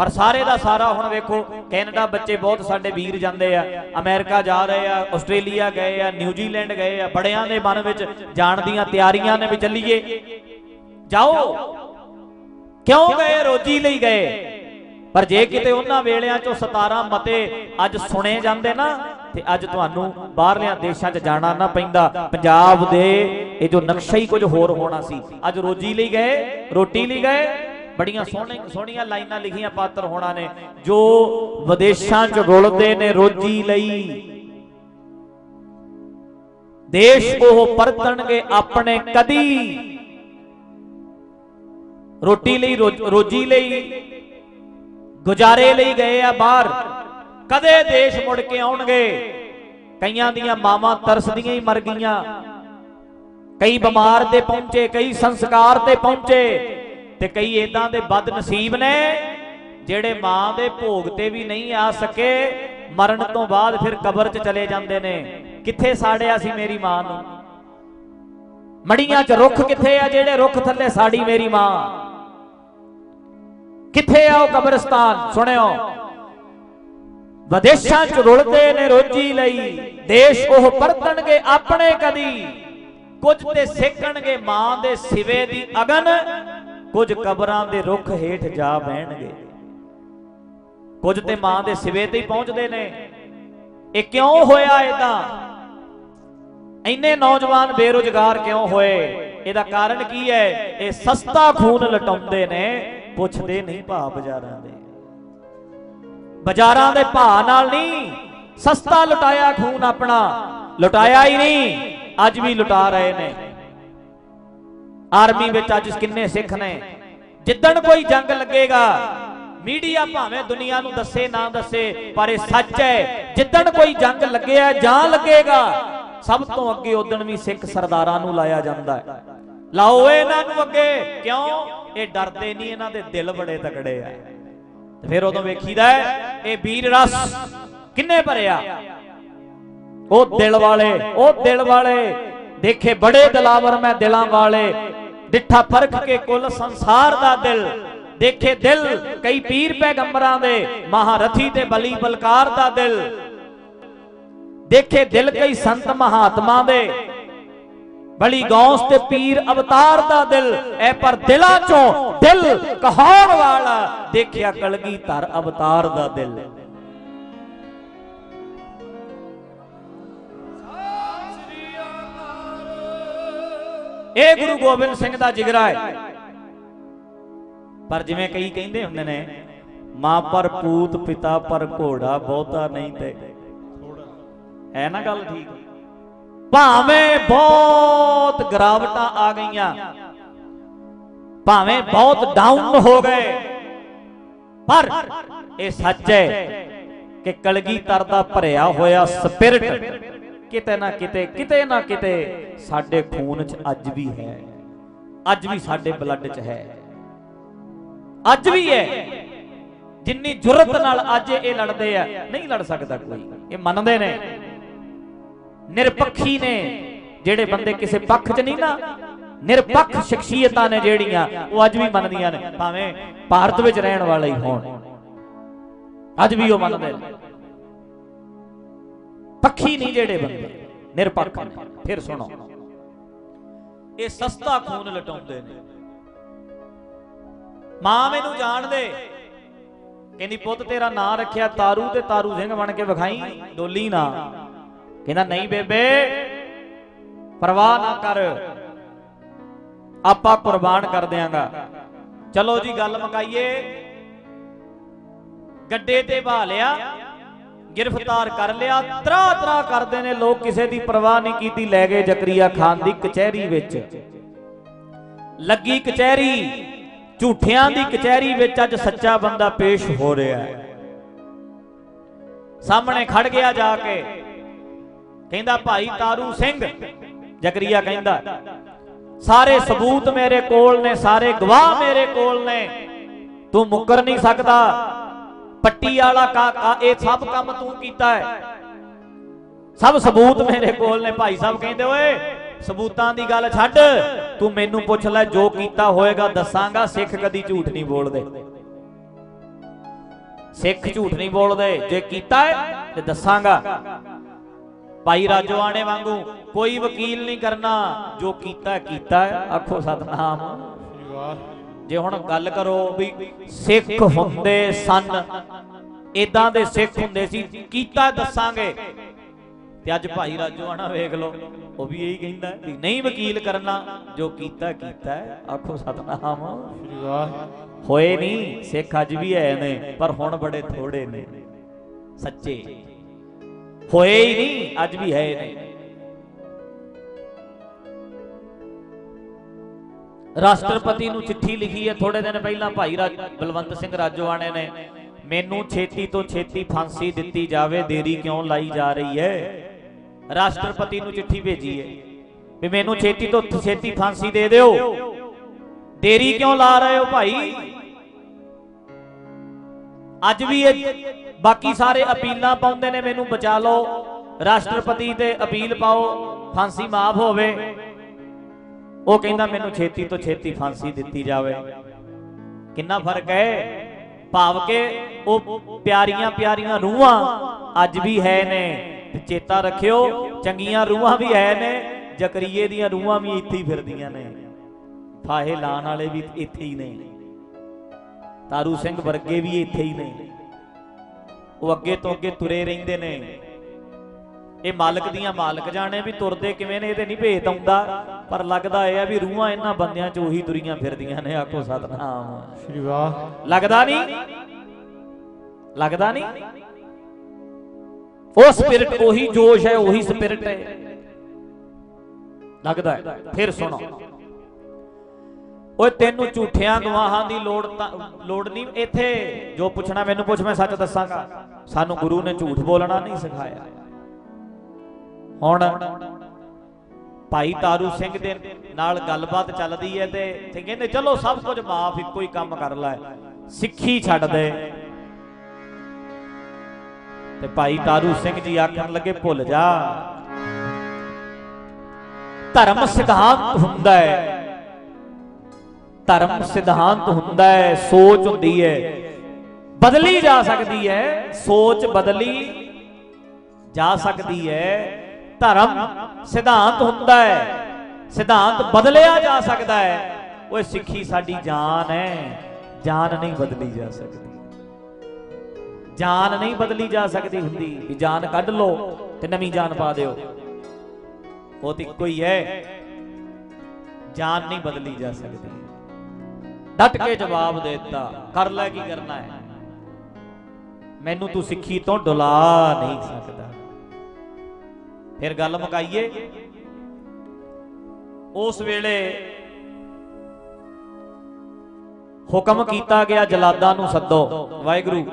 ਪਰ ਸਾਰੇ ਦਾ ਸਾਰਾ ਹੁਣ ਵੇਖੋ, ਕੈਨੇਡਾ ਬੱਚੇ ਬਹੁਤ ਸਾਡੇ ਵੀਰ ਜਾਂਦੇ ਆ, ਅਮਰੀਕਾ ਜਾ ਰਹੇ ਆ, ਆਸਟ੍ਰੇਲੀਆ ਗਏ ਆ ਨਿਊਜ਼ੀਲੈਂਡ ਗਏ ਆ, ਬੜਿਆਂ ਦੇ ਮਨ ਵਿੱਚ ਜਾਣ ਦੀਆਂ ਤਿਆਰੀਆਂ ਨੇ ਵੀ ਚੱਲੀਏ। ਜਾਓ। ਕਿਉਂ ਗਏ? ਰੋਜੀ ਲਈ ਗਏ। ਪਰ ਜੇ ਕਿਤੇ ਉਹਨਾਂ ਵੇਲਿਆਂ ਚੋਂ 17 ਮਤੇ ਅੱਜ ਸੁਣੇ ਜਾਂਦੇ ਨਾ, ਤੇ ਅੱਜ ਤੁਹਾਨੂੰ ਬਾਹਰਲਿਆਂ ਦੇਸ਼ਾਂ 'ਚ ਜਾਣਾ ਨਾ ਪੈਂਦਾ। ਪੰਜਾਬ ਦੇ ਇਹ ਜੋ ਨਕਸ਼ਾ ਹੀ ਕੁਝ ਹੋਰ ਹੋਣਾ ਸੀ। ਅੱਜ ਰੋਜੀ ਲਈ ਗਏ, ਰੋਟੀ ਲਈ ਗਏ ਬੜੀਆਂ ਸੋਹਣੀਆਂ ਸੋਹਣੀਆਂ ਲਾਈਨਾਂ ਲਿਖੀਆਂ ਪਾਤਰ ਹੋਣਾ ਨੇ ਜੋ ਵਿਦੇਸ਼ਾਂ 'ਚ ਰੁਲਦੇ ਨੇ ਰੋਜੀ ਲਈ। ਦੇਸ਼ ਉਹ ਪਰਤਣਗੇ ਆਪਣੇ ਕਦੀ। ਰੋਟੀ ਲਈ ਰੋਜੀ ਲਈ। ਗੁਜ਼ਾਰੇ ਲਈ ਗਏ ਆ ਬਾਹਰ। ਕਦੇ ਦੇਸ਼ ਮੁੜ ਕੇ ਆਉਣਗੇ। ਕਈਆਂ ਦੀਆਂ ਮਾਵਾਂ ਤਰਸਦੀਆਂ ਹੀ ਮਰ ਗਈਆਂ। ਕਈ ਬਿਮਾਰ ਤੇ ਪਹੁੰਚੇ ਕਈ ਸੰਸਕਾਰ ਤੇ ਪਹੁੰਚੇ। ਤੇ ਕਈ ਇਦਾਂ ਦੇ ਬਦ ਨਸੀਬ ਨੇ ਜਿਹੜੇ ਮਾਂ ਦੇ ਭੋਗ ਤੇ ਵੀ ਨਹੀਂ ਆ ਸਕੇ, ਮਰਨ ਤੋਂ ਬਾਅਦ ਫਿਰ ਕਬਰ 'ਚ ਚਲੇ ਜਾਂਦੇ ਨੇ। ਕਿੱਥੇ ਸਾੜਿਆ ਸੀ ਮੇਰੀ ਮਾਂ ਨੂੰ? ਮੜੀਆਂ 'ਚ ਰੁੱਖ ਕਿੱਥੇ ਆ ਜਿਹੜੇ ਰੁੱਖ ਥੱਲੇ ਸਾੜੀ ਮੇਰੀ ਮਾਂ? ਕਿੱਥੇ ਆ ਉਹ ਕਬਰਸਤਾਨ? ਸੁਣਿਓ। ਵਿਦੇਸ਼ਾਂ 'ਚ ਰੁਲਦੇ ਨੇ ਰੋਜੀ ਲਈ। ਦੇਸ਼ ਉਹ ਪਰਤਣਗੇ ਆਪਣੇ ਕਦੀ। ਕੁਝ ਤੇ ਸੇਕਣਗੇ ਮਾਂ ਦੇ ਸਿਵੇ ਦੀ ਅਗਨ। ਕੁਝ ਕਬਰਾਂ ਦੇ ਰੁੱਖ ਹੇਠ ਜਾ ਬਹਿਣਗੇ। ਕੁਝ ਤੇ ਮਾਂ ਦੇ ਸਿਵੇ ਤੇ ਹੀ ਪਹੁੰਚਦੇ ਨੇ। ਇਹ ਕਿਉਂ ਹੋਇਆ ਇਦਾਂ ਇੰਨੇ ਨੌਜਵਾਨ ਬੇਰੁਜ਼ਗਾਰ ਕਿਉਂ ਹੋਏ? ਇਹਦਾ ਕਾਰਨ ਕੀ ਹੈ? ਇਹ ਸਸਤਾ ਖੂਨ ਲਟਾਉਂਦੇ ਨੇ, ਪੁੱਛਦੇ ਨਹੀਂ ਭਾ ਬਾਜ਼ਾਰਾਂ ਦੇ। ਬਾਜ਼ਾਰਾਂ ਦੇ ਭਾਅ ਨਾਲ ਨਹੀਂ, ਸਸਤਾ ਲੁਟਾਇਆ ਖੂਨ ਆਪਣਾ। ਲੁਟਾਇਆ ਹੀ ਨਹੀਂ, ਅੱਜ ਵੀ ਲੁਟਾ ਰਹੇ ਨੇ। ਆਰਮੀ ਵਿੱਚ ਅੱਜ ਕਿੰਨੇ ਸਿੱਖ ਨੇ? ਜਿੱਦਣ ਕੋਈ ਜੰਗ ਲੱਗੇਗਾ ਮੀਡੀਆ ਭਾਵੇਂ ਦੁਨੀਆ ਨੂੰ ਦੱਸੇ ਨਾ ਦੱਸੇ ਪਰ ਇਹ ਸੱਚ ਹੈ ਜਿੱਦਣ ਕੋਈ ਜੰਗ ਲੱਗਿਆ ਜਾਂ ਲੱਗੇਗਾ ਸਭ ਤੋਂ ਅੱਗੇ ਉਦਣ ਵੀ ਸਿੱਖ ਸਰਦਾਰਾਂ ਨੂੰ ਲਾਇਆ ਜਾਂਦਾ ਹੈ। ਲਾਓ ਇਹਨਾਂ ਨੂੰ ਅੱਗੇ। ਕਿਉਂ? ਇਹ ਡਰਦੇ ਨਹੀਂ ਇਹਨਾਂ ਦੇ ਦਿਲ ਬੜੇ ਤਕੜੇ ਆ। ਤੇ ਫਿਰ ਉਦੋਂ ਵੇਖੀਦਾ ਹੈ, ਇਹ ਵੀਰ ਰਸ ਕਿੰਨੇ ਭਰਿਆ ਉਹ ਦਿਲ ਵਾਲੇ ਉਹ ਦਿਲ ਵਾਲੇ। ਦੇਖੇ ਬੜੇ ਦਿਲਾਵਰ ਮੈਂ ਦਿਲਾਂ ਵਾਲੇ। ਡਿੱਠਾ ਫ਼ਰਕ ਕੇ ਕੁੱਲ ਸੰਸਾਰ ਦਾ ਦਿਲ। ਦੇਖੇ ਦਿਲ, ਕਈ ਪੀਰ ਪੈਗੰਬਰਾਂ ਦੇ, ਮਹਾਰਥੀ ਤੇ ਬਲੀ ਬਲਕਾਰ ਦਾ ਦਿਲ। ਦੇਖੇ ਦਿਲ ਕਈ ਸੰਤ ਮਹਾਤਮਾ ਦੇ। ਬਲੀ ਗੌਸ ਤੇ ਪੀਰ ਅਵਤਾਰ ਦਾ ਦਿਲ। ਐ ਪਰ ਦਿਲਾਂ ਚੋਂ ਦਿਲ ਕਹਾਉਣ ਵਾਲਾ ਦੇਖਿਆ ਕਲਗੀ ਧਰ ਅਵਤਾਰ ਦਾ ਦਿਲ। ਇਹ ਗੁਰੂ ਗੋਬਿੰਦ ਸਿੰਘ ਦਾ ਜਿਗਰਾ ਹੈ। ਪਰ ਜਿਵੇਂ ਕਈ ਕਹਿੰਦੇ ਹੁੰਦੇ ਨੇ, ਮਾਂ ਪਰ ਪੂਤ, ਪਿਤਾ ਪਰ ਘੋੜਾ ਬਹੁਤਾ ਨਹੀਂ ਤੇ। ਹੈ ਨਾ ਗੱਲ ਠੀਕ? ਭਾਵੇਂ ਬਹੁਤ ਗਰਾਵਟਾਂ ਆ ਗਈਆਂ, ਭਾਵੇਂ ਬਹੁਤ ਡਾਊਨ ਹੋ ਗਏ, ਪਰ ਇਹ ਸੱਚ ਹੈ ਕਿ ਕਲਗੀਧਰ ਦਾ ਭਰਿਆ ਹੋਇਆ ਸਪਿਰਿਟ ਕਿਤੇ ਨਾ ਕਿਤੇ ਕਿਤੇ ਨਾ ਕਿਤੇ ਸਾਡੇ ਖੂਨ 'ਚ ਅੱਜ ਵੀ ਹੈ। ਅੱਜ ਵੀ ਸਾਡੇ ਬਲੱਡ 'ਚ ਹੈ। ਅੱਜ ਵੀ ਹੈ। ਜਿੰਨੀ ਜੁਰਤ ਨਾਲ ਅੱਜ ਇਹ ਲੜਦੇ ਆ, ਨਹੀਂ ਲੜ ਸਕਦਾ ਕੋਈ। ਇਹ ਮੰਨਦੇ ਨੇ। ਨਿਰਪੱਖੀ ਨੇ। ਜਿਹੜੇ ਬੰਦੇ ਕਿਸੇ ਪੱਖ 'ਚ ਨਹੀਂ ਨਾ, ਨਿਰਪੱਖ ਸ਼ਖਸੀਅਤਾਂ ਨੇ ਜਿਹੜੀਆਂ, ਉਹ ਅੱਜ ਵੀ ਮੰਨਦੀਆਂ ਨੇ। ਭਾਵੇਂ ਭਾਰਤ ਵਿੱਚ ਰਹਿਣ ਵਾਲੇ ਹੀ ਹੋਣ। ਅੱਜ ਵੀ ਉਹ ਮੰਨਦੇ ਨੇ। ਪੱਖੀ ਨਹੀਂ ਜਿਹੜੇ ਬੰਦੇ, ਨਿਰਪੱਖ ਨੇ। ਫਿਰ ਸੁਣੋ। ਇਹ ਸਸਤਾ ਖੂਨ ਲਟਾਉਂਦੇ ਨੇ। ਮਾਂ ਮੈਨੂੰ ਜਾਣਦੇ ਕਹਿੰਦੀ, ਪੁੱਤ, ਤੇਰਾ ਨਾਂ ਰੱਖਿਆ ਤਾਰੂ ਤੇ ਤਾਰੂ ਸਿੰਘ ਬਣ ਕੇ ਵਿਖਾਈ, ਡੋਲੀ ਨਾ। ਕਹਿੰਦਾ, ਨਹੀਂ ਬੇਬੇ, ਪਰਵਾਹ ਨਾ ਕਰ। ਆਪਾਂ ਕੁਰਬਾਨ ਕਰ ਦਿਆਂਗਾ। ਚਲੋ ਜੀ, ਗੱਲ ਮਕਾਈਏ। ਗੱਡੇ ਤੇ ਬਹਾ ਲਿਆ। ਗ੍ਰਿਫਤਾਰ ਕਰ ਲਿਆ। ਤਰਾ ਤਰਾ ਕਰਦੇ ਨੇ ਲੋਕ, ਕਿਸੇ ਦੀ ਪਰਵਾਹ ਨਹੀਂ ਕੀਤੀ। ਲੈ ਗਏ ਜ਼ਕਰੀਆ ਖਾਨ ਦੀ ਕਚਹਿਰੀ ਵਿੱਚ। ਲੱਗੀ ਕਚਹਿਰੀ, ਝੂਠਿਆਂ ਦੀ ਕਚਹਿਰੀ ਵਿੱਚ ਅੱਜ ਸੱਚਾ ਬੰਦਾ ਪੇਸ਼ ਹੋ ਰਿਹਾ ਹੈ। ਸਾਹਮਣੇ ਖੜ ਗਿਆ ਜਾ ਕੇ। ਕਹਿੰਦਾ, ਭਾਈ ਤਾਰੂ ਸਿੰਘ। ਜ਼ਕਰੀਆ ਕਹਿੰਦਾ, ਸਾਰੇ ਸਬੂਤ ਮੇਰੇ ਕੋਲ ਨੇ, ਸਾਰੇ ਗਵਾਹ ਮੇਰੇ ਕੋਲ ਨੇ। ਤੂੰ ਮੁੱਕਰ ਨਹੀਂ ਸਕਦਾ। ਪੱਟੀ ਵਾਲਾ ਕਾ ਇਹ ਸਭ ਕੰਮ ਤੂੰ ਕੀਤਾ ਹੈ। ਸਭ ਸਬੂਤ ਮੇਰੇ ਕੋਲ ਨੇ ਭਾਈ ਸਾਹਿਬ ਕਹਿੰਦੇ ਓਏ ਸਬੂਤਾਂ ਦੀ ਗੱਲ ਛੱਡ, ਤੂੰ ਮੈਨੂੰ ਪੁੱਛ ਲੈ, ਜੋ ਕੀਤਾ ਹੋਏਗਾ ਦੱਸਾਂਗਾ, ਸਿੱਖ ਕਦੀ ਝੂਠ ਨਹੀਂ ਬੋਲਦੇ। ਸਿੱਖ ਝੂਠ ਨਹੀਂ ਬੋਲਦੇ, ਜੇ ਕੀਤਾ ਹੈ, ਤੇ ਦੱਸਾਂਗਾ। ਭਾਈ ਰਾਜਵਾਨੇ ਵਾਂਗੂ ਕੋਈ ਵਕੀਲ ਨਹੀਂ ਕਰਨਾ, ਜੋ ਕੀਤਾ ਕੀਤਾ ਆਖੋ ਸਤਨਾਮ। ਜੇ ਹੁਣ ਗੱਲ ਕਰੋ ਵੀ ਸਿੱਖ ਹੁੰਦੇ ਸਨ ਇਦਾਂ ਦੇ ਸਿੱਖ ਹੁੰਦੇ ਸੀ, ਕੀਤਾ ਦੱਸਾਂਗੇ। ਤੇ ਅੱਜ ਭਾਈ ਰਾਜਵਾਨਾ ਵੇਖ ਲਓ, ਉਹ ਵੀ ਇਹੀ ਕਹਿੰਦਾ ਵੀ ਨਹੀਂ ਵਕੀਲ ਕਰਨਾ, ਜੋ ਕੀਤਾ ਕੀਤਾ ਆਖੋ ਸਤਨਾਮ। ਹੋਏ ਨਹੀਂ, ਸਿੱਖ ਅੱਜ ਵੀ ਹੈ ਨੇ, ਪਰ ਹੁਣ ਬੜੇ ਥੋੜੇ ਨੇ। ਸੱਚੇ। ਹੋਏ ਹੀ ਨਹੀਂ, ਅੱਜ ਵੀ ਹੈ ਨੇ ਰਾਸ਼ਟਰਪਤੀ ਨੂੰ ਚਿੱਠੀ ਲਿਖੀ ਹੈ। ਥੋੜੇ ਦਿਨ ਪਹਿਲਾਂ ਭਾਈ ਰਾਜ ਬਲਵੰਤ ਸਿੰਘ ਰਾਜੋਆਣੇ ਨੇ ਮੈਨੂੰ ਛੇਤੀ ਤੋਂ ਛੇਤੀ ਫਾਂਸੀ ਦਿੱਤੀ ਜਾਵੇ, ਦੇਰੀ ਕਿਉਂ ਲਾਈ ਜਾ ਰਹੀ ਹੈ? ਰਾਸ਼ਟਰਪਤੀ ਨੂੰ ਚਿੱਠੀ ਭੇਜੀ ਹੈ ਵੀ ਮੈਨੂੰ ਛੇਤੀ ਤੋਂ ਛੇਤੀ ਫਾਂਸੀ ਦੇ ਦਿਓ। ਦੇਰੀ ਕਿਉਂ ਲਾ ਰਹੇ ਹੋ ਭਾਈ? ਅੱਜ ਵੀ ਇਹ ਬਾਕੀ ਸਾਰੇ ਅਪੀਲਾਂ ਪਾਉਂਦੇ ਨੇ, ਮੈਨੂੰ ਬਚਾ ਲਓ। ਰਾਸ਼ਟਰਪਤੀ ਤੇ ਅਪੀਲ ਪਾਓ, ਫਾਂਸੀ ਮਾਫ ਹੋਵੇ। ਉਹ ਕਹਿੰਦਾ ਮੈਨੂੰ ਛੇਤੀ ਤੋਂ ਛੇਤੀ ਫਾਂਸੀ ਦਿੱਤੀ ਜਾਵੇ। ਕਿੰਨਾ ਫ਼ਰਕ ਹੈ? ਭਾਵ ਕਿ ਉਹ ਪਿਆਰੀਆਂ ਪਿਆਰੀਆਂ ਰੂਹਾਂ ਅੱਜ ਵੀ ਹੈ ਨੇ ਚੇਤਾ ਰੱਖਿਓ, ਚੰਗੀਆਂ ਰੂਹਾਂ ਵੀ ਹੈ ਨੇ, ਜ਼ਕਰੀਏ ਦੀਆਂ ਰੂਹਾਂ ਵੀ ਇੱਥੇ ਹੀ ਫਿਰਦੀਆਂ ਨੇ। ਫਾਹੇ ਲਾਣ ਵਾਲੇ ਵੀ ਇੱਥੇ ਹੀ ਨੇ। ਤਾਰੂ ਸਿੰਘ ਵਰਗੇ ਵੀ ਇੱਥੇ ਹੀ ਨੇ। ਉਹ ਅੱਗੇ ਤੋਂ ਅੱਗੇ ਤੁਰੇ ਰਹਿੰਦੇ ਨੇ। ਇਹ ਮਾਲਕ ਦੀਆਂ ਮਾਲਕ ਜਾਣੇ ਵੀ ਤੁਰਦੇ ਕਿਵੇਂ ਨੇ ਇਹਦੇ ਨਹੀਂ ਭੇਤ ਆਉਂਦਾ। ਪਰ ਲੱਗਦਾ ਇਹ ਆ ਵੀ ਰੂਹਾਂ ਇਹਨਾਂ ਬੰਦਿਆਂ 'ਚ ਉਹੀ ਤੁਰੀਆਂ ਫਿਰਦੀਆਂ ਨੇ ਆਖੋ ਸਤਨਾਮ। ਸ਼੍ਰੀ ਵਾਹ। ਲੱਗਦਾ ਨਹੀਂ? ਲੱਗਦਾ ਨਹੀਂ? ਉਹ ਸਪਿਰਿਟ ਉਹੀ ਜੋਸ਼ ਹੈ ਉਹੀ ਸਪਿਰਿਟ ਹੈ। ਲੱਗਦਾ ਹੈ। ਫਿਰ ਸੁਣੋ। ਓਏ ਤੈਨੂੰ ਝੂਠਿਆਂ ਗਵਾਹਾਂ ਦੀ ਲੋੜ ਤਾਂ ਲੋੜ ਨਹੀਂ ਇੱਥੇ। ਜੋ ਪੁੱਛਣਾ ਮੈਨੂੰ ਪੁੱਛ ਮੈਂ ਸੱਚ ਦੱਸਾਂਗਾ। ਸਾਨੂੰ ਗੁਰੂ ਨੇ ਝੂਠ ਬੋਲਣਾ ਨਹੀਂ ਸਿਖਾਇਆ। ਹੁਣ ਭਾਈ ਤਾਰੂ ਸਿੰਘ ਦੇ ਨਾਲ ਗੱਲਬਾਤ ਚੱਲਦੀ ਹੈ ਤੇ ਤੇ ਕਹਿੰਦੇ, ਚਲੋ ਸਭ ਕੁਝ ਮਾਫ, ਇੱਕੋ ਹੀ ਕੰਮ ਕਰ ਲੈ। ਸਿੱਖੀ ਛੱਡ ਦੇ। ਤੇ ਭਾਈ ਤਾਰੂ ਸਿੰਘ ਜੀ ਆਖਣ ਲੱਗੇ, ਭੁੱਲ ਜਾ। ਧਰਮ ਸਿਧਾਂਤ ਹੁੰਦਾ ਹੈ। ਧਰਮ ਸਿਧਾਂਤ ਹੁੰਦਾ ਹੈ, ਸੋਚ ਹੁੰਦੀ ਹੈ। ਬਦਲੀ ਜਾ ਸਕਦੀ ਹੈ, ਸੋਚ ਬਦਲੀ ਜਾ ਸਕਦੀ ਹੈ। ਧਰਮ ਸਿਧਾਂਤ ਹੁੰਦਾ ਹੈ। ਸਿਧਾਂਤ ਬਦਲਿਆ ਜਾ ਸਕਦਾ ਹੈ। ਓਏ ਸਿੱਖੀ ਸਾਡੀ ਜਾਨ ਹੈ। ਜਾਨ ਨਹੀਂ ਬਦਲੀ ਜਾ ਸਕਦੀ। ਜਾਨ ਨਹੀਂ ਬਦਲੀ ਜਾ ਸਕਦੀ ਹੁੰਦੀ। ਵੀ ਜਾਨ ਕੱਢ ਲਓ ਤੇ ਨਵੀਂ ਜਾਨ ਪਾ ਦਿਓ। ਉਹ ਤੇ ਇੱਕੋ ਹੀ ਹੈ। ਜਾਨ ਨਹੀਂ ਬਦਲੀ ਜਾ ਸਕਦੀ। ਡਟ ਕੇ ਜਵਾਬ ਦੇ ਦਿੱਤਾ। ਕਰ ਲੈ ਕੀ ਕਰਨਾ ਹੈ। ਮੈਨੂੰ ਤੂੰ ਸਿੱਖੀ ਤੋਂ ਡੁਲਾ ਨਹੀਂ ਸਕਦਾ। ਫਿਰ ਗੱਲ ਮੁਕਾਈਏ। ਉਸ ਵੇਲੇ ਹੁਕਮ ਕੀਤਾ ਗਿਆ, ਜਲਾਦਾਂ ਨੂੰ ਸੱਦੋ। ਵਾਹਿਗੁਰੂ,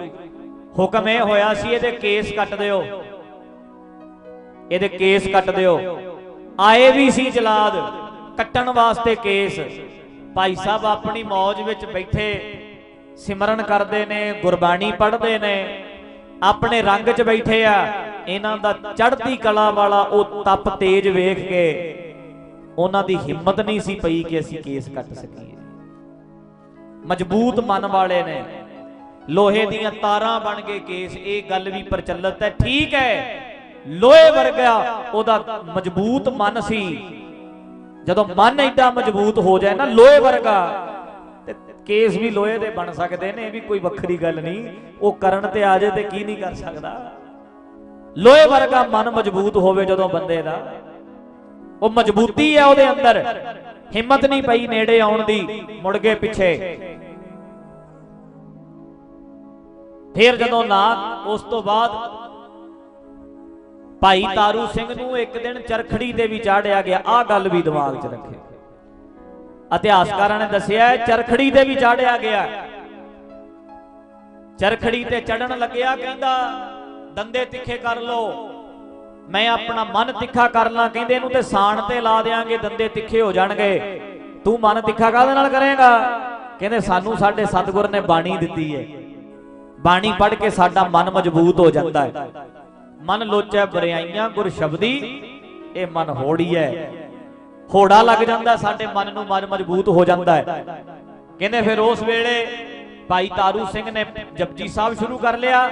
ਹੁਕਮ ਇਹ ਹੋਇਆ ਸੀ, ਇਹਦੇ ਕੇਸ ਕੱਟ ਦਿਓ। ਇਹਦੇ ਕੇਸ ਕੱਟ ਦਿਓ। ਆਏ ਵੀ ਸੀ ਜਲਾਦ, ਕੱਟਣ ਵਾਸਤੇ ਕੇਸ। ਭਾਈ ਸਾਹਿਬ ਆਪਣੀ ਮੌਜ ਵਿੱਚ ਬੈਠੇ, ਸਿਮਰਨ ਕਰਦੇ ਨੇ, ਗੁਰਬਾਣੀ ਪੜ੍ਹਦੇ ਨੇ, ਆਪਣੇ ਰੰਗ 'ਚ ਬੈਠੇ ਆ। ਇਹਨਾਂ ਦਾ ਚੜ੍ਹਦੀ ਕਲਾ ਵਾਲਾ ਉਹ ਤਪ ਤੇਜ ਵੇਖ ਕੇ ਉਹਨਾਂ ਦੀ ਹਿੰਮਤ ਨਹੀਂ ਸੀ ਪਈ ਕਿ ਅਸੀਂ ਕੇਸ ਕੱਟ ਸਕੀਏ। ਮਜ਼ਬੂਤ ਮਨ ਵਾਲੇ ਨੇ। ਲੋਹੇ ਦੀਆਂ ਤਾਰਾਂ ਬਣ ਗਏ ਕੇਸ, ਇਹ ਗੱਲ ਵੀ ਪ੍ਰਚਲਿਤ ਹੈ, ਠੀਕ ਹੈ। ਲੋਹੇ ਵਰਗਾ ਉਹਦਾ ਮਜ਼ਬੂਤ ਮਨ ਸੀ। ਜਦੋਂ ਮਨ ਐਡਾ ਮਜ਼ਬੂਤ ਹੋ ਜਾਏ ਨਾ, ਲੋਹੇ ਵਰਗਾ, ਤੇ ਕੇਸ ਵੀ ਲੋਹੇ ਦੇ ਬਣ ਸਕਦੇ ਨੇ, ਇਹ ਵੀ ਕੋਈ ਵੱਖਰੀ ਗੱਲ ਨਹੀਂ। ਉਹ ਕਰਨ ਤੇ ਆ ਜਾਏ ਤੇ ਕੀ ਨਹੀਂ ਕਰ ਸਕਦਾ? ਲੋਹੇ ਵਰਗਾ ਮਨ ਮਜ਼ਬੂਤ ਹੋਵੇ ਜਦੋਂ ਬੰਦੇ ਦਾ। ਉਹ ਮਜ਼ਬੂਤੀ ਹੈ ਉਹਦੇ ਅੰਦਰ। ਹਿੰਮਤ ਨਹੀਂ ਪਈ ਨੇੜੇ ਆਉਣ ਦੀ, ਮੁੜ ਗਏ ਪਿੱਛੇ। ਫਿਰ ਜਦੋਂ ਨਾ ਉਸ ਤੋਂ ਬਾਅਦ ਭਾਈ ਤਾਰੂ ਸਿੰਘ ਨੂੰ ਇੱਕ ਦਿਨ ਚਰਖੜੀ ਤੇ ਵੀ ਚਾੜਿਆ ਗਿਆ। ਆਹ ਗੱਲ ਵੀ ਦਿਮਾਗ 'ਚ ਰੱਖਿਓ ਇਤਿਹਾਸਕਾਰਾਂ ਨੇ ਦੱਸਿਆ, ਚਰਖੜੀ ਤੇ ਵੀ ਚਾੜਿਆ ਗਿਆ। ਚਰਖੜੀ ਤੇ ਚੜਨ ਲੱਗਿਆ, ਕਹਿੰਦਾ ਦੰਦੇ ਤਿੱਖੇ ਕਰ ਲਓ। ਮੈਂ ਆਪਣਾ ਮਨ ਤਿੱਖਾ ਕਰ ਲਾਂ, ਕਹਿੰਦੇ ਇਹਨੂੰ ਤੇ ਸਾਣ ਤੇ ਲਾ ਦੇਾਂਗੇ ਦੰਦੇ ਤਿੱਖੇ ਹੋ ਜਾਣਗੇ। ਤੂੰ ਮਨ ਤਿੱਖਾ ਕਾਹਦੇ ਨਾਲ ਕਰੇਗਾ? ਕਹਿੰਦੇ ਸਾਨੂੰ ਸਾਡੇ ਸਤਿਗੁਰ ਨੇ ਬਾਣੀ ਦਿੱਤੀ ਹੈ ਬਾਣੀ ਪੜ੍ਹ ਕੇ ਸਾਡਾ ਮਨ ਮਜ਼ਬੂਤ ਹੋ ਜਾਂਦਾ ਹੈ ਮਨ ਲੋਚੈ ਬਰਿਆਈਆਂ ਗੁਰ ਸ਼ਬਦੀ, ਇਹ ਮਨ ਹੋੜੀ ਹੈ ਹੋੜਾ ਲੱਗ ਜਾਂਦਾ, ਸਾਡੇ ਮਨ ਨੂੰ ਮਨ ਮਜ਼ਬੂਤ ਹੋ ਜਾਂਦਾ ਹੈ ਕਹਿੰਦੇ ਫਿਰ ਉਸ ਵੇਲੇ ਭਾਈ ਤਾਰੂ ਸਿੰਘ ਨੇ ਜਪਜੀ ਸਾਹਿਬ ਸ਼ੁਰੂ ਕਰ ਲਿਆ।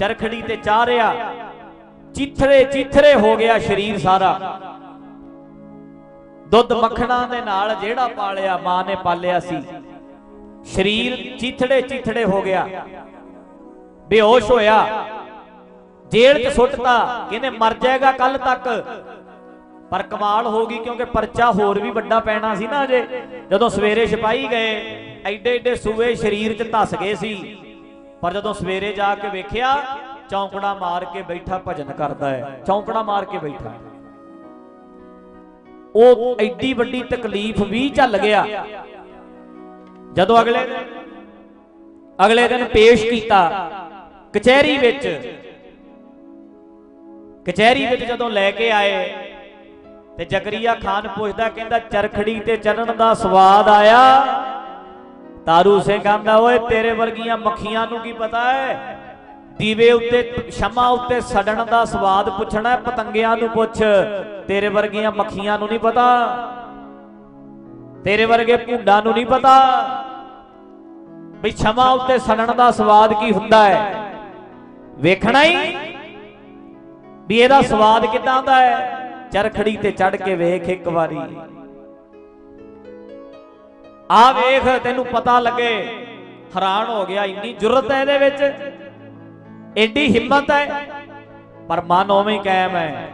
ਚਰਖੜੀ ਤੇ ਚਾਹ ਰਿਹਾ। ਚਿੱਥਰੇ ਚਿੱਥਰੇ ਹੋ ਗਿਆ ਸਰੀਰ ਸਾਰਾ। ਦੁੱਧ ਮੱਖਣਾ ਦੇ ਨਾਲ ਜਿਹੜਾ ਪਾਲਿਆ, ਮਾਂ ਨੇ ਪਾਲਿਆ ਸੀ। ਸਰੀਰ ਚਿੱਥੜੇ ਚਿੱਥੜੇ ਹੋ ਗਿਆ। ਬੇਹੋਸ਼ ਹੋਇਆ। ਜੇਲ੍ਹ 'ਚ ਸੁੱਟਤਾ। ਕਹਿੰਦੇ ਮਰ ਜਾਏਗਾ ਕੱਲ ਤੱਕ। ਪਰ ਕਮਾਲ ਹੋ ਗਈ ਕਿਉਂਕਿ ਪਰਚਾ ਹੋਰ ਵੀ ਵੱਡਾ ਪੈਣਾ ਸੀ ਨਾ ਅਜੇ। ਜਦੋਂ ਸਵੇਰੇ ਸਿਪਾਹੀ ਗਏ ਐਡੇ ਐਡੇ ਸੂਏ ਸਰੀਰ 'ਚ ਧਸ ਗਏ ਸੀ। ਪਰ ਜਦੋਂ ਸਵੇਰੇ ਜਾ ਕੇ ਵੇਖਿਆ, ਚੌਂਕੜਾ ਮਾਰ ਕੇ ਬੈਠਾ ਭਜਨ ਕਰਦਾ ਹੈ। ਚੌਂਕੜਾ ਮਾਰ ਕੇ ਬੈਠਾ। ਉਹ ਐਡੀ ਵੱਡੀ ਤਕਲੀਫ ਵੀ ਝੱਲ ਗਿਆ। ਜਦੋਂ ਅਗਲੇ ਦਿਨ ਅਗਲੇ ਦਿਨ ਪੇਸ਼ ਕੀਤਾ ਕਚਹਿਰੀ ਵਿੱਚ। ਕਚਹਿਰੀ ਵਿੱਚ ਜਦੋਂ ਲੈ ਕੇ ਆਏ ਤੇ ਜ਼ਕਰੀਆ ਖਾਨ ਪੁੱਛਦਾ, ਕਹਿੰਦਾ, ਚਰਖੜੀ ਤੇ ਚੜਨ ਦਾ ਸਵਾਦ ਆਇਆ? ਤਾਰੂ ਸਿੰਘ ਆਂਦਾ ਓਏ ਤੇਰੇ ਵਰਗੀਆਂ ਮੱਖੀਆਂ ਨੂੰ ਕੀ ਪਤਾ ਹੈ ਦੀਵੇ ਉੱਤੇ ਸ਼ਮਾ ਉੱਤੇ ਸੜਨ ਦਾ ਸਵਾਦ ਪੁੱਛਣਾ ਪਤੰਗਿਆਂ ਨੂੰ ਪੁੱਛ ਤੇਰੇ ਵਰਗੀਆਂ ਮੱਖੀਆਂ ਨੂੰ ਨਹੀਂ ਪਤਾ ਤੇਰੇ ਵਰਗੇ ਭੁੰਡਾਂ ਨੂੰ ਨਹੀਂ ਪਤਾ ਵੀ ਸ਼ਮਾ ਉੱਤੇ ਸੜਨ ਦਾ ਸਵਾਦ ਕੀ ਹੁੰਦਾ ਹੈ ਵੇਖਣਾ ਹੀ ਵੀ ਇਹਦਾ ਸਵਾਦ ਕਿਦਾਂ ਦਾ ਹੈ ਚਰਖੜੀ ਤੇ ਚੜ ਕੇ ਵੇਖ ਇੱਕ ਵਾਰੀ ਆ ਵੇਖ, ਤੈਨੂੰ ਪਤਾ ਲੱਗੇ। ਹੈਰਾਨ ਹੋ ਗਿਆ, ਇੰਨੀ ਜੁਰਤ ਹੈ ਇਹਦੇ ਵਿੱਚ। ਐਡੀ ਹਿੰਮਤ ਹੈ, ਪਰ ਮਨ ਉਵੇਂ ਹੀ ਕਾਇਮ ਹੈ।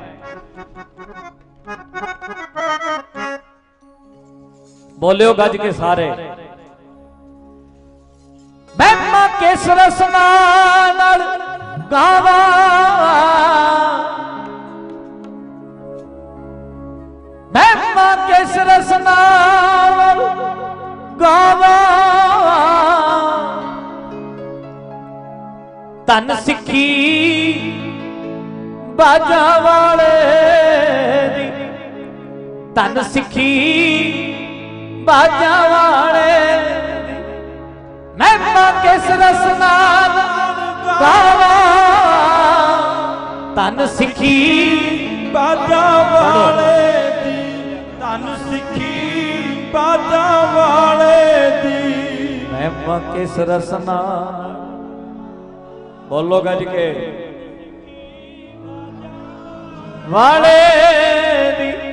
ਬੋਲਿਓ ਗੱਜ ਕੇ ਸਾਰੇ। ਬਹਿਮਾ ਕਿਸ ਰਸਨਾ ਨਾਲ ਗਾਵਾ। ਬਹਿਮਾ ਕਿਸ ਰਸਨਾ ਨਾਲ ਗਾਵਾ। ਤਨ ਸਿੱਖੀ ਬਾਜਾ ਵਾਲੇ ਦੀ। ਤਨ ਸਿੱਖੀ ਬਾਜਾ ਵਾਲੇ ਦੀ। ਮਹਿਮਾ ਕਿਸ ਰਸਨਾ ਗਾਵਾ। ਤਨ ਸਿੱਖੀ ਬਾਜਾ ਵਾਲੇ ਸਿੱਖੀ ਬਾਜਾ ਵਾਲੇ ਦੀ। ਮਹਿਮਾ ਕਿਸ ਰਸਨਾ? ਬੋਲੋ ਗੱਜ ਕੇ। ਵਾਲੇ ਦੀ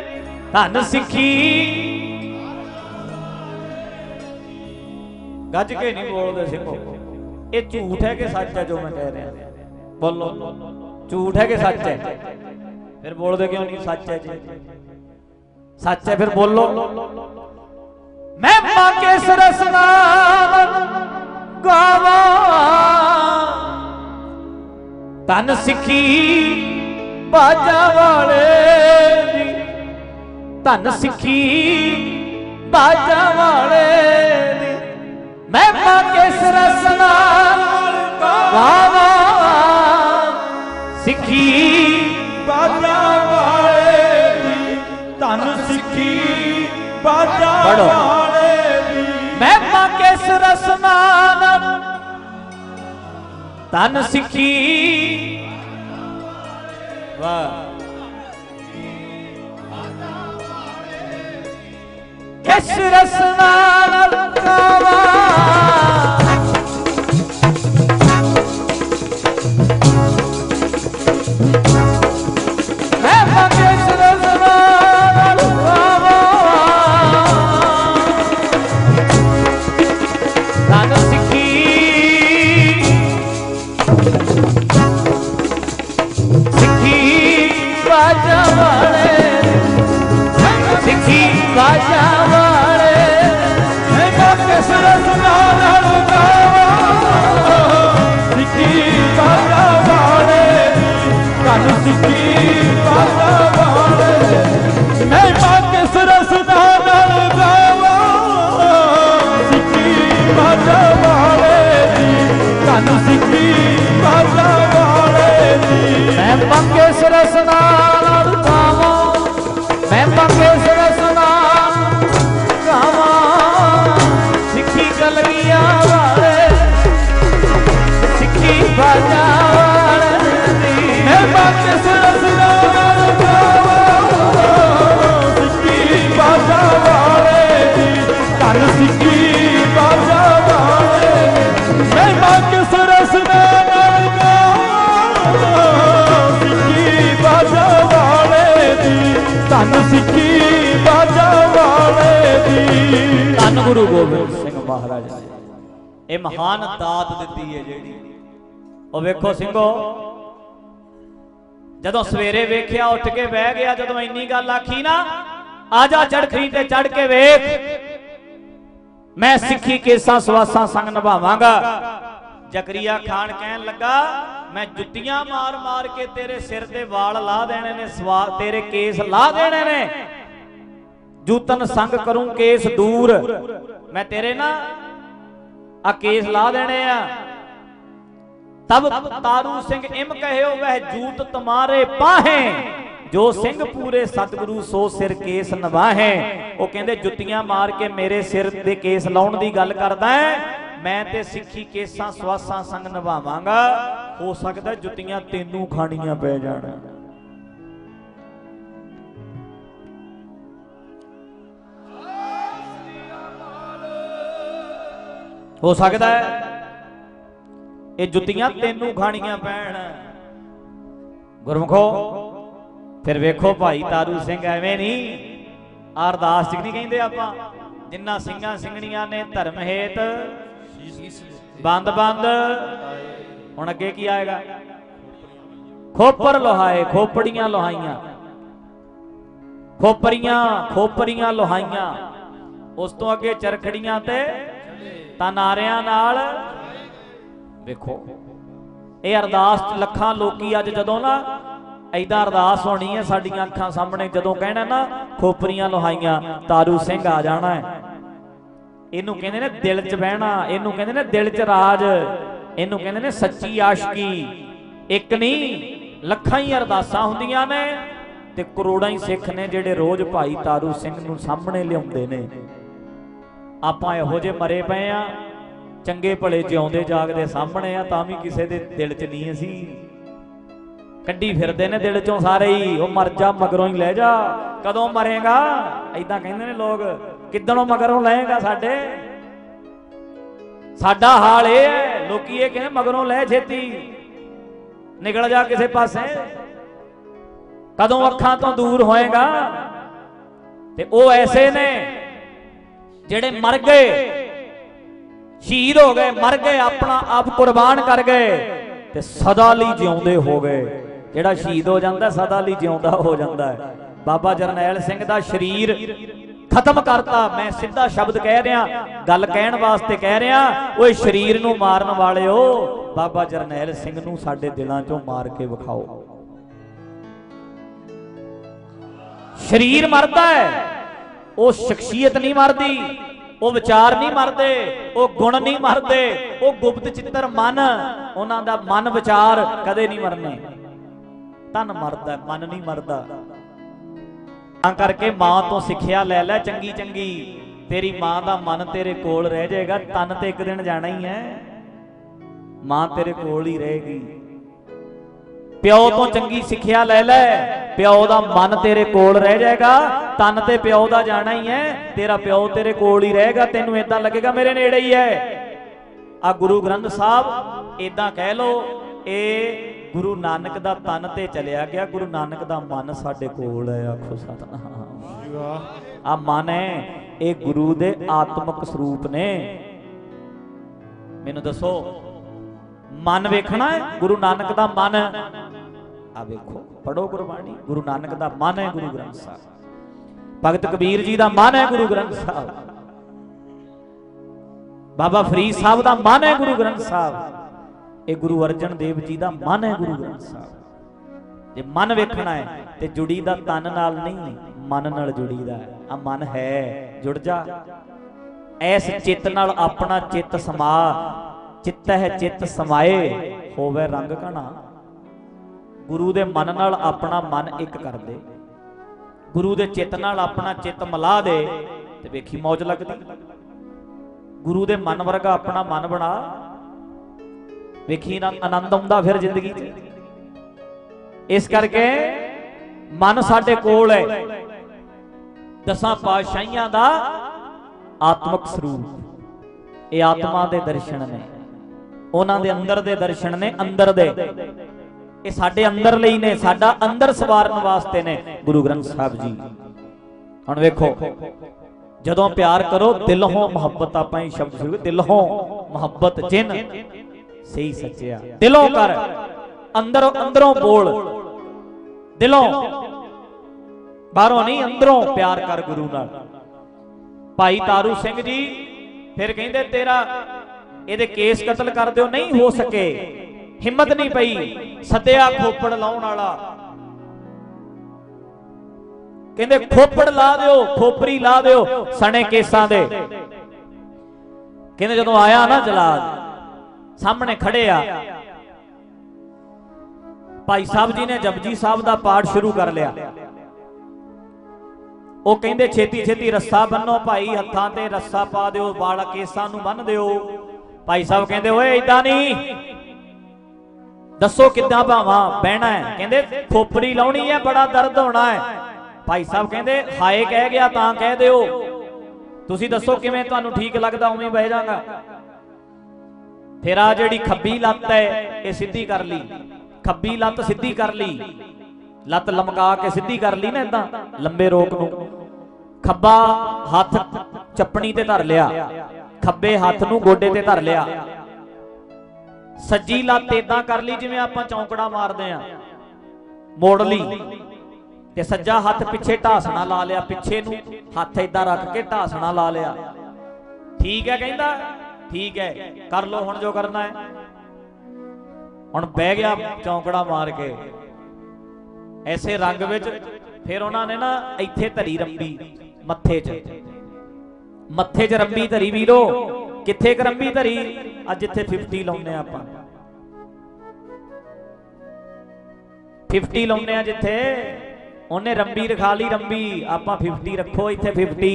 ਧਨ ਸਿੱਖੀ। ਗੱਜ ਕੇ ਨਹੀਂ ਬੋਲਦੇ ਸਿੰਘੋ ਇਹ ਝੂਠ ਹੈ ਕਿ ਸੱਚ ਹੈ ਜੋ ਮੈਂ ਕਹਿ ਰਿਹਾ? ਬੋਲੋ। ਝੂਠ ਹੈ ਕਿ ਸੱਚ ਹੈ? ਫਿਰ ਬੋਲਦੇ ਕਿਉਂ ਨਹੀਂ ਸੱਚ ਹੈ ਜੀ? ਸੱਚ ਹੈ ਫਿਰ ਬੋਲੋ। ਮੈਂ ਮਾਂ ਕੇ ਸਰਸਨਾ ਗਾਵਾ। ਤਨ ਸਿੱਖੀ ਬਾਜਾ ਵਾਲੇ ਦੀ। ਤਨ ਸਿੱਖੀ ਬਾਜਾ ਵਾਲੇ ਦੀ। ਮੈਂ ਮਾਂ ਕੇ ਸਰਸਨਾ ਗਾਵਾ। ਸਿੱਖੀ ਬਾਜਾ ਵਾਲੇ ਦੀ। ਧਨ ਸਿੱਖੀ ਬਾਜਾ ਪੜ੍ਹੋ। ਤਨ ਸਿੱਖੀ। ਵਾਹ। ਕਿਸ ਰਸਨਾ ਨਾਲ ਕਾਵਾ ਸਿੱਖੀ ਧਨ ਸਿੱਖੀ ਬਾਜਾ ਵਾਲੇ ਦੀ। ਧੰਨ ਗੁਰੂ ਗੋਬਿੰਦ ਸਿੰਘ ਮਹਾਰਾਜ ਇਹ ਮਹਾਨ ਦਾਤ ਦਿੱਤੀ ਹੈ ਜਿਹੜੀ। ਉਹ ਵੇਖੋ ਸਿੰਘੋ, ਜਦੋਂ ਸਵੇਰੇ ਵੇਖਿਆ, ਉੱਠ ਕੇ ਬਹਿ ਗਿਆ, ਜਦੋਂ ਇੰਨੀ ਗੱਲ ਆਖੀ ਨਾ ਆ ਜਾ ਚੜਖੜੀ ਤੇ ਚੜ ਕੇ ਵੇਖ। ਮੈਂ ਸਿੱਖੀ ਕੇਸਾਂ ਸਵਾਸਾਂ ਸੰਗ ਨਿਭਾਵਾਂਗਾ। ਜ਼ਕਰੀਆ ਖਾਨ ਕਹਿਣ ਲੱਗਾ, ਮੈਂ ਜੁੱਤੀਆਂ ਮਾਰ ਮਾਰ ਕੇ ਤੇਰੇ ਸਿਰ ਤੇ ਵਾਲ ਲਾ ਦੇਣੇ ਨੇ, ਸਵਾ ਤੇਰੇ ਕੇਸ ਲਾ ਦੇਣੇ ਨੇ। ਜੂਤਨ ਸੰਗ ਕਰੂੰ ਕੇਸ ਦੂਰ। ਮੈਂ ਤੇਰੇ ਨਾ ਆ ਕੇਸ ਲਾ ਦੇਣੇ ਆ। ਤਬ ਤਾਰੂ ਸਿੰਘ ਇਮ ਕਹਿਓ ਵਹਿ ਜੂਤ ਤੁਮਾਰੇ ਪਾਹੇ, ਜੋ ਸਿੰਘ ਪੂਰੇ ਸਤਿਗੁਰੂ ਸੋ ਸਿਰ ਕੇਸ ਨਵਾਹੇ ਉਹ ਕਹਿੰਦੇ, ਜੁੱਤੀਆਂ ਮਾਰ ਕੇ ਮੇਰੇ ਸਿਰ ਤੇ ਕੇਸ ਲਾਉਣ ਦੀ ਗੱਲ ਕਰਦਾ ਹੈ। ਮੈਂ ਤੇ ਸਿੱਖੀ ਕੇਸਾਂ ਸਵਾਸਾਂ ਸੰਗ ਨਿਭਾਵਾਂਗਾ। ਹੋ ਸਕਦਾ ਜੁੱਤੀਆਂ ਤੈਨੂੰ ਖਾਣੀਆਂ ਪੈ ਜਾਣ। ਹੋ ਸਕਦਾ ਹੈ ਇਹ ਜੁੱਤੀਆਂ ਤੈਨੂੰ ਖਾਣੀਆਂ ਪੈਣ। ਗੁਰਮਖੋ, ਫਿਰ ਵੇਖੋ ਭਾਈ ਤਾਰੂ ਸਿੰਘ ਐਵੇਂ ਨਹੀਂ। ਅਰਦਾਸ ਚ ਨਹੀਂ ਕਹਿੰਦੇ ਆਪਾਂ, ਜਿੰਨਾ ਸਿੰਘਾਂ ਸਿੰਘਣੀਆਂ ਨੇ ਧਰਮ ਹੇਤ। ਬੰਦ ਬੰਦ। ਹੁਣ ਅੱਗੇ ਕੀ ਆਏਗਾ? ਖੋਪਰ ਲੋਹਾਏ, ਖੋਪੜੀਆਂ ਲੋਹਾਈਆਂ। ਖੋਪਰੀਆਂ ਖੋਪਰੀਆਂ ਲੋਹਾਈਆਂ। ਉਸ ਤੋਂ ਅੱਗੇ ਚਰਖੜੀਆਂ ਤੇ ਤਾਂ ਨਾਰਿਆਂ ਨਾਲ ਵੇਖੋ। ਇਹ ਅਰਦਾਸ ਲੱਖਾਂ ਲੋਕੀ ਅੱਜ ਜਦੋਂ ਨਾ ਐਦਾਂ ਅਰਦਾਸ ਹੋਣੀ ਹੈ, ਸਾਡੀਆਂ ਅੱਖਾਂ ਸਾਹਮਣੇ ਜਦੋਂ ਕਹਿਣਾ ਨਾ, ਖੋਪਰੀਆਂ ਲੋਹਾਈਆਂ, ਤਾਰੂ ਸਿੰਘ ਆ ਜਾਣਾ ਹੈ। ਇਹਨੂੰ ਕਹਿੰਦੇ ਨੇ ਦਿਲ 'ਚ ਬਹਿਣਾ, ਇਹਨੂੰ ਕਹਿੰਦੇ ਨੇ ਦਿਲ 'ਚ ਰਾਜ, ਇਹਨੂੰ ਕਹਿੰਦੇ ਨੇ ਸੱਚੀ ਆਸ਼ਕੀ। ਇੱਕ ਨਹੀਂ, ਲੱਖਾਂ ਹੀ ਅਰਦਾਸਾਂ ਹੁੰਦੀਆਂ ਨੇ ਤੇ ਕਰੋੜਾਂ ਹੀ ਸਿੱਖ ਨੇ ਜਿਹੜੇ ਰੋਜ਼ ਭਾਈ ਤਾਰੂ ਸਿੰਘ ਨੂੰ ਸਾਹਮਣੇ ਲਿਆਉਂਦੇ ਨੇ। ਆਪਾਂ ਇਹੋ ਜਿਹੇ ਮਰੇ ਪਏ ਆ, ਚੰਗੇ ਭਲੇ ਜਿਉਂਦੇ ਜਾਗਦੇ ਸਾਹਮਣੇ ਆ, ਤਾਂ ਵੀ ਕਿਸੇ ਦੇ ਦਿਲ 'ਚ ਨਹੀਂ ਅਸੀਂ। ਕੱਢੀ ਫਿਰਦੇ ਨੇ ਦਿਲ 'ਚੋਂ ਸਾਰੇ ਹੀ, ਉਹ ਮਰ ਜਾ ਮਗਰੋਂ ਹੀ ਲੈ ਜਾ, ਕਦੋਂ ਮਰੇਗਾ? ਐਦਾਂ ਕਹਿੰਦੇ ਨੇ ਲੋਕ ਕਿੱਦਣੋਂ ਮਗਰੋਂ ਲਏਗਾ ਸਾਡੇ? ਸਾਡਾ ਹਾਲ ਇਹ ਹੈ, ਲੋਕੀ ਇਹ ਕਹਿੰਦੇ ਮਗਰੋਂ ਲੈ ਛੇਤੀ। ਨਿਕਲ ਜਾ ਕਿਸੇ ਪਾਸੇ। ਕਦੋਂ ਅੱਖਾਂ ਤੋਂ ਦੂਰ ਹੋਏਗਾ? ਤੇ ਉਹ ਐਸੇ ਨੇ ਜਿਹੜੇ ਮਰ ਗਏ, ਸ਼ਹੀਦ ਹੋ ਗਏ, ਮਰ ਗਏ, ਆਪਣਾ ਆਪ ਕੁਰਬਾਨ ਕਰ ਗਏ ਤੇ ਸਦਾ ਲਈ ਜਿਉਂਦੇ ਹੋ ਗਏ। ਜਿਹੜਾ ਸ਼ਹੀਦ ਹੋ ਜਾਂਦਾ, ਸਦਾ ਲਈ ਜਿਉਂਦਾ ਹੋ ਜਾਂਦਾ ਹੈ। ਬਾਬਾ ਜਰਨੈਲ ਸਿੰਘ ਦਾ ਸਰੀਰ ਖਤਮ ਕਰਤਾ, ਮੈਂ ਸਿੱਧਾ ਸ਼ਬਦ ਕਹਿ ਰਿਹਾ ਗੱਲ ਕਹਿਣ ਵਾਸਤੇ ਕਹਿ ਰਿਹਾ ਓਏ ਸਰੀਰ ਨੂੰ ਮਾਰਨ ਵਾਲਿਓ, ਬਾਬਾ ਜਰਨੈਲ ਸਿੰਘ ਨੂੰ ਸਾਡੇ ਦਿਲਾਂ ਚੋਂ ਮਾਰ ਕੇ ਵਿਖਾਓ। ਸਰੀਰ ਮਰਦਾ ਹੈ, ਉਹ ਸ਼ਖਸੀਅਤ ਨਹੀਂ ਮਰਦੀ, ਉਹ ਵਿਚਾਰ ਨਹੀਂ ਮਰਦੇ, ਉਹ ਗੁਣ ਨਹੀਂ ਮਰਦੇ, ਉਹ ਗੁਪਤ ਚਿੱਤਰ ਮਨ, ਉਹਨਾਂ ਦਾ ਮਨ ਵਿਚਾਰ ਕਦੇ ਨਹੀਂ ਮਰਨੇ। ਤਨ ਮਰਦਾ, ਮਨ ਨਹੀਂ ਮਰਦਾ। ਤਾਂ ਕਰਕੇ ਮਾਂ ਤੋਂ ਸਿੱਖਿਆ ਲੈ ਲੈ, ਚੰਗੀ ਚੰਗੀ। ਤੇਰੀ ਮਾਂ ਦਾ ਮਨ ਤੇਰੇ ਕੋਲ ਰਹਿ ਜਾਏਗਾ, ਤਨ ਤੇ ਇੱਕ ਦਿਨ ਜਾਣਾ ਹੀ ਹੈ। ਮਾਂ ਤੇਰੇ ਕੋਲ ਹੀ ਰਹੇਗੀ। ਪਿਓ ਤੋਂ ਚੰਗੀ ਸਿੱਖਿਆ ਲੈ ਲੈ, ਪਿਓ ਦਾ ਮਨ ਤੇਰੇ ਕੋਲ ਰਹਿ ਜਾਏਗਾ, ਤਨ ਤੇ ਪਿਓ ਦਾ ਜਾਣਾ ਹੀ ਹੈ। ਤੇਰਾ ਪਿਓ ਤੇਰੇ ਕੋਲ ਹੀ ਰਹੇਗਾ, ਤੈਨੂੰ ਇਦਾਂ ਲੱਗੇਗਾ, ਮੇਰੇ ਨੇੜੇ ਹੀ ਹੈ। ਆ ਗੁਰੂ ਗ੍ਰੰਥ ਸਾਹਿਬ ਇਦਾਂ ਕਹਿ ਲੋ ਇਹ ਗੁਰੂ ਨਾਨਕ ਦਾ ਤਨ ਤੇ ਚਲਿਆ ਗਿਆ, ਗੁਰੂ ਨਾਨਕ ਦਾ ਮਨ ਸਾਡੇ ਕੋਲ ਹੈ, ਆਖੋ ਸਤਨਾਮ। ਆ ਮਨ ਹੈ, ਇਹ ਗੁਰੂ ਦੇ ਆਤਮਿਕ ਸਰੂਪ ਨੇ। ਮੈਨੂੰ ਦੱਸੋ, ਮਨ ਵੇਖਣਾ ਹੈ, ਗੁਰੂ ਨਾਨਕ ਦਾ ਮਨ? ਆ ਵੇਖੋ ਪੜੋ ਗੁਰਬਾਣੀ, ਗੁਰੂ ਨਾਨਕ ਦਾ ਮਨ ਹੈ, ਗੁਰੂ ਗ੍ਰੰਥ ਸਾਹਿਬ। ਭਗਤ ਕਬੀਰ ਜੀ ਦਾ ਮਨ ਹੈ, ਗੁਰੂ ਗ੍ਰੰਥ ਸਾਹਿਬ। ਬਾਬਾ ਫਰੀਦ ਸਾਹਿਬ ਦਾ ਮਨ ਹੈ, ਗੁਰੂ ਗ੍ਰੰਥ ਸਾਹਿਬ। ਇਹ ਗੁਰੂ ਅਰਜਨ ਦੇਵ ਜੀ ਦਾ ਮਨ ਹੈ ਗੁਰੂ ਗ੍ਰੰਥ ਸਾਹਿਬ। ਜੇ ਮਨ ਵੇਖਣਾ ਹੈ, ਤੇ ਜੁੜੀ ਦਾ ਤਨ ਨਾਲ ਨਹੀਂ, ਮਨ ਨਾਲ ਜੁੜੀਦਾ ਹੈ। ਆ ਮਨ ਹੈ, ਜੁੜ ਜਾ। ਐਸ ਚਿੱਤ ਨਾਲ ਆਪਣਾ ਚਿੱਤ ਸਮਾ, ਚਿੱਤ ਹੈ ਚਿੱਤ ਸਮਾਏ, ਹੋਵੇ ਰੰਗ ਕਣਾ ਗੁਰੂ ਦੇ ਮਨ ਨਾਲ ਆਪਣਾ ਮਨ ਇੱਕ ਕਰ ਦੇ। ਗੁਰੂ ਦੇ ਚਿੱਤ ਨਾਲ ਆਪਣਾ ਚਿੱਤ ਮਿਲਾ ਦੇ, ਤੇ ਵੇਖੀ ਮੌਜ ਲੱਗਦੀ। ਗੁਰੂ ਦੇ ਮਨ ਵਰਗਾ ਆਪਣਾ ਮਨ ਬਣਾ। ਵੇਖੀ ਨਾ, ਆਨੰਦ ਆਉਂਦਾ ਫਿਰ ਜ਼ਿੰਦਗੀ 'ਚ। ਇਸ ਕਰਕੇ ਮਨ ਸਾਡੇ ਕੋਲ ਹੈ। ਦਸਾਂ ਪਾਤਸ਼ਾਹੀਆਂ ਦਾ ਆਤਮਿਕ ਸਰੂਪ। ਇਹ ਆਤਮਾ ਦੇ ਦਰਸ਼ਨ ਨੇ। ਉਹਨਾਂ ਦੇ ਅੰਦਰ ਦੇ ਦਰਸ਼ਨ ਨੇ, ਅੰਦਰ ਦੇ। ਇਹ ਸਾਡੇ ਅੰਦਰ ਲਈ ਨੇ, ਸਾਡਾ ਅੰਦਰ ਸਵਾਰਨ ਵਾਸਤੇ ਨੇ, ਗੁਰੂ ਗ੍ਰੰਥ ਸਾਹਿਬ ਜੀ। ਹੁਣ ਵੇਖੋ, ਜਦੋਂ ਪਿਆਰ ਕਰੋ, ਦਿਲੋਂ ਮੁਹੱਬਤ, ਆਪਾਂ ਹੀ ਸ਼ਬਦ ਸ਼ੁਰੂ ਦਿਲੋਂ ਮੁਹੱਬਤ, ਜਿਨ। ਸਹੀ ਸੱਚਿਆ। ਦਿਲੋਂ ਕਰ, ਅੰਦਰੋਂ ਅੰਦਰੋਂ ਬੋਲ। ਦਿਲੋਂ। ਬਾਹਰੋਂ ਨਹੀਂ, ਅੰਦਰੋਂ ਪਿਆਰ ਕਰ ਗੁਰੂ ਨਾਲ। ਭਾਈ ਤਾਰੂ ਸਿੰਘ ਜੀ ਫਿਰ ਕਹਿੰਦੇ, ਤੇਰਾ ਇਹਦੇ ਕੇਸ ਕਤਲ ਕਰ ਦਿਓ। ਨਹੀਂ ਹੋ ਸਕੇ। ਹਿੰਮਤ ਨਹੀਂ ਪਈ। ਸੱਦਿਆ ਖੋਪੜ ਲਾਉਣ ਵਾਲਾ। ਕਹਿੰਦੇ, ਖੋਪੜ ਲਾ ਦਿਓ, ਖੋਪਰੀ ਲਾ ਦਿਓ ਸਣੇ ਕੇਸਾਂ ਦੇ। ਕਹਿੰਦੇ, ਜਦੋਂ ਆਇਆ ਨਾ ਜਲਾਦ ਸਾਹਮਣੇ ਖੜੇ ਆ। ਭਾਈ ਸਾਹਿਬ ਜੀ ਨੇ ਜਪਜੀ ਸਾਹਿਬ ਦਾ ਪਾਠ ਸ਼ੁਰੂ ਕਰ ਲਿਆ। ਉਹ ਕਹਿੰਦੇ, ਛੇਤੀ ਛੇਤੀ ਰੱਸਾ ਬੰਨੋ ਭਾਈ, ਹੱਥਾਂ ਤੇ ਰੱਸਾ ਪਾ ਦਿਓ, ਵਾਲ ਕੇਸਾਂ ਨੂੰ ਬੰਨ ਦਿਓ। ਭਾਈ ਸਾਹਿਬ ਕਹਿੰਦੇ, ਓਏ ਇਦਾਂ ਨਹੀਂ ਦੱਸੋ ਕਿੱਦਾਂ ਭਾਵਾਂ, ਬਹਿਣਾ ਹੈ। ਕਹਿੰਦੇ ਖੋਪਰੀ ਲਾਉਣੀ ਹੈ, ਬੜਾ ਦਰਦ ਹੋਣਾ ਹੈ। ਭਾਈ ਸਾਹਿਬ ਕਹਿੰਦੇ, ਹਾਏ ਕਹਿ ਗਿਆ ਤਾਂ ਕਹਿ ਦਿਓ। ਤੁਸੀਂ ਦੱਸੋ ਕਿਵੇਂ ਤੁਹਾਨੂੰ ਠੀਕ ਲੱਗਦਾ, ਉਵੇਂ ਬਹਿ ਜਾਗਾ। ਫਿਰ ਆ ਜਿਹੜੀ ਖੱਬੀ ਲੱਤ ਹੈ, ਇਹ ਸਿੱਧੀ ਕਰ ਲਈ। ਖੱਬੀ ਲੱਤ ਸਿੱਧੀ ਕਰ ਲਈ। ਲੱਤ ਲਮਕਾ ਕੇ ਸਿੱਧੀ ਕਰ ਲਈ ਨਾ ਇਦਾਂ ਲੰਬੇ ਰੋਕ ਨੂੰ। ਖੱਬਾ ਹੱਥ ਚੱਪਣੀ ਤੇ ਧਰ ਲਿਆ। ਖੱਬੇ ਹੱਥ ਨੂੰ ਗੋਡੇ ਤੇ ਧਰ ਲਿਆ। ਸੱਜੀ ਲੱਤ ਇਦਾਂ ਕਰ ਲਈ ਜਿਵੇਂ ਆਪਾਂ ਚੌਂਕੜਾ ਮਾਰਦੇ ਆ। ਮੋੜ ਲਈ। ਤੇ ਸੱਜਾ ਹੱਥ ਪਿੱਛੇ ਢਾਸਣਾ ਲਾ ਲਿਆ, ਪਿੱਛੇ ਨੂੰ ਹੱਥ ਇਦਾਂ ਰੱਖ ਕੇ ਢਾਸਣਾ ਲਾ ਲਿਆ। ਠੀਕ ਹੈ ਕਹਿੰਦਾ? ਠੀਕ ਹੈ, ਕਰ ਲੋ ਹੁਣ ਜੋ ਕਰਨਾ ਹੈ। ਹੁਣ ਬਹਿ ਗਿਆ ਚੌਂਕੜਾ ਮਾਰ ਕੇ। ਐਸੇ ਰੰਗ ਵਿੱਚ ਫਿਰ ਉਹਨਾਂ ਨੇ ਨਾ ਇੱਥੇ ਧਰੀ ਰੰਬੀ ਮੱਥੇ 'ਚ। ਮੱਥੇ 'ਚ ਰੰਬੀ ਧਰੀ ਵੀਰੋ, ਕਿੱਥੇ ਕ ਰੰਬੀ ਧਰੀ? ਅੱਜ ਜਿੱਥੇ 50 ਲਾਉਂਦੇ ਆ ਆਪਾਂ। 50 ਲਾਉਂਦੇ ਆ ਜਿੱਥੇ। ਉਹਨੇ ਰੰਬੀ ਰਖਾ ਲਈ ਰੰਬੀ, ਆਪਾਂ 50 ਰੱਖੋ ਇੱਥੇ 50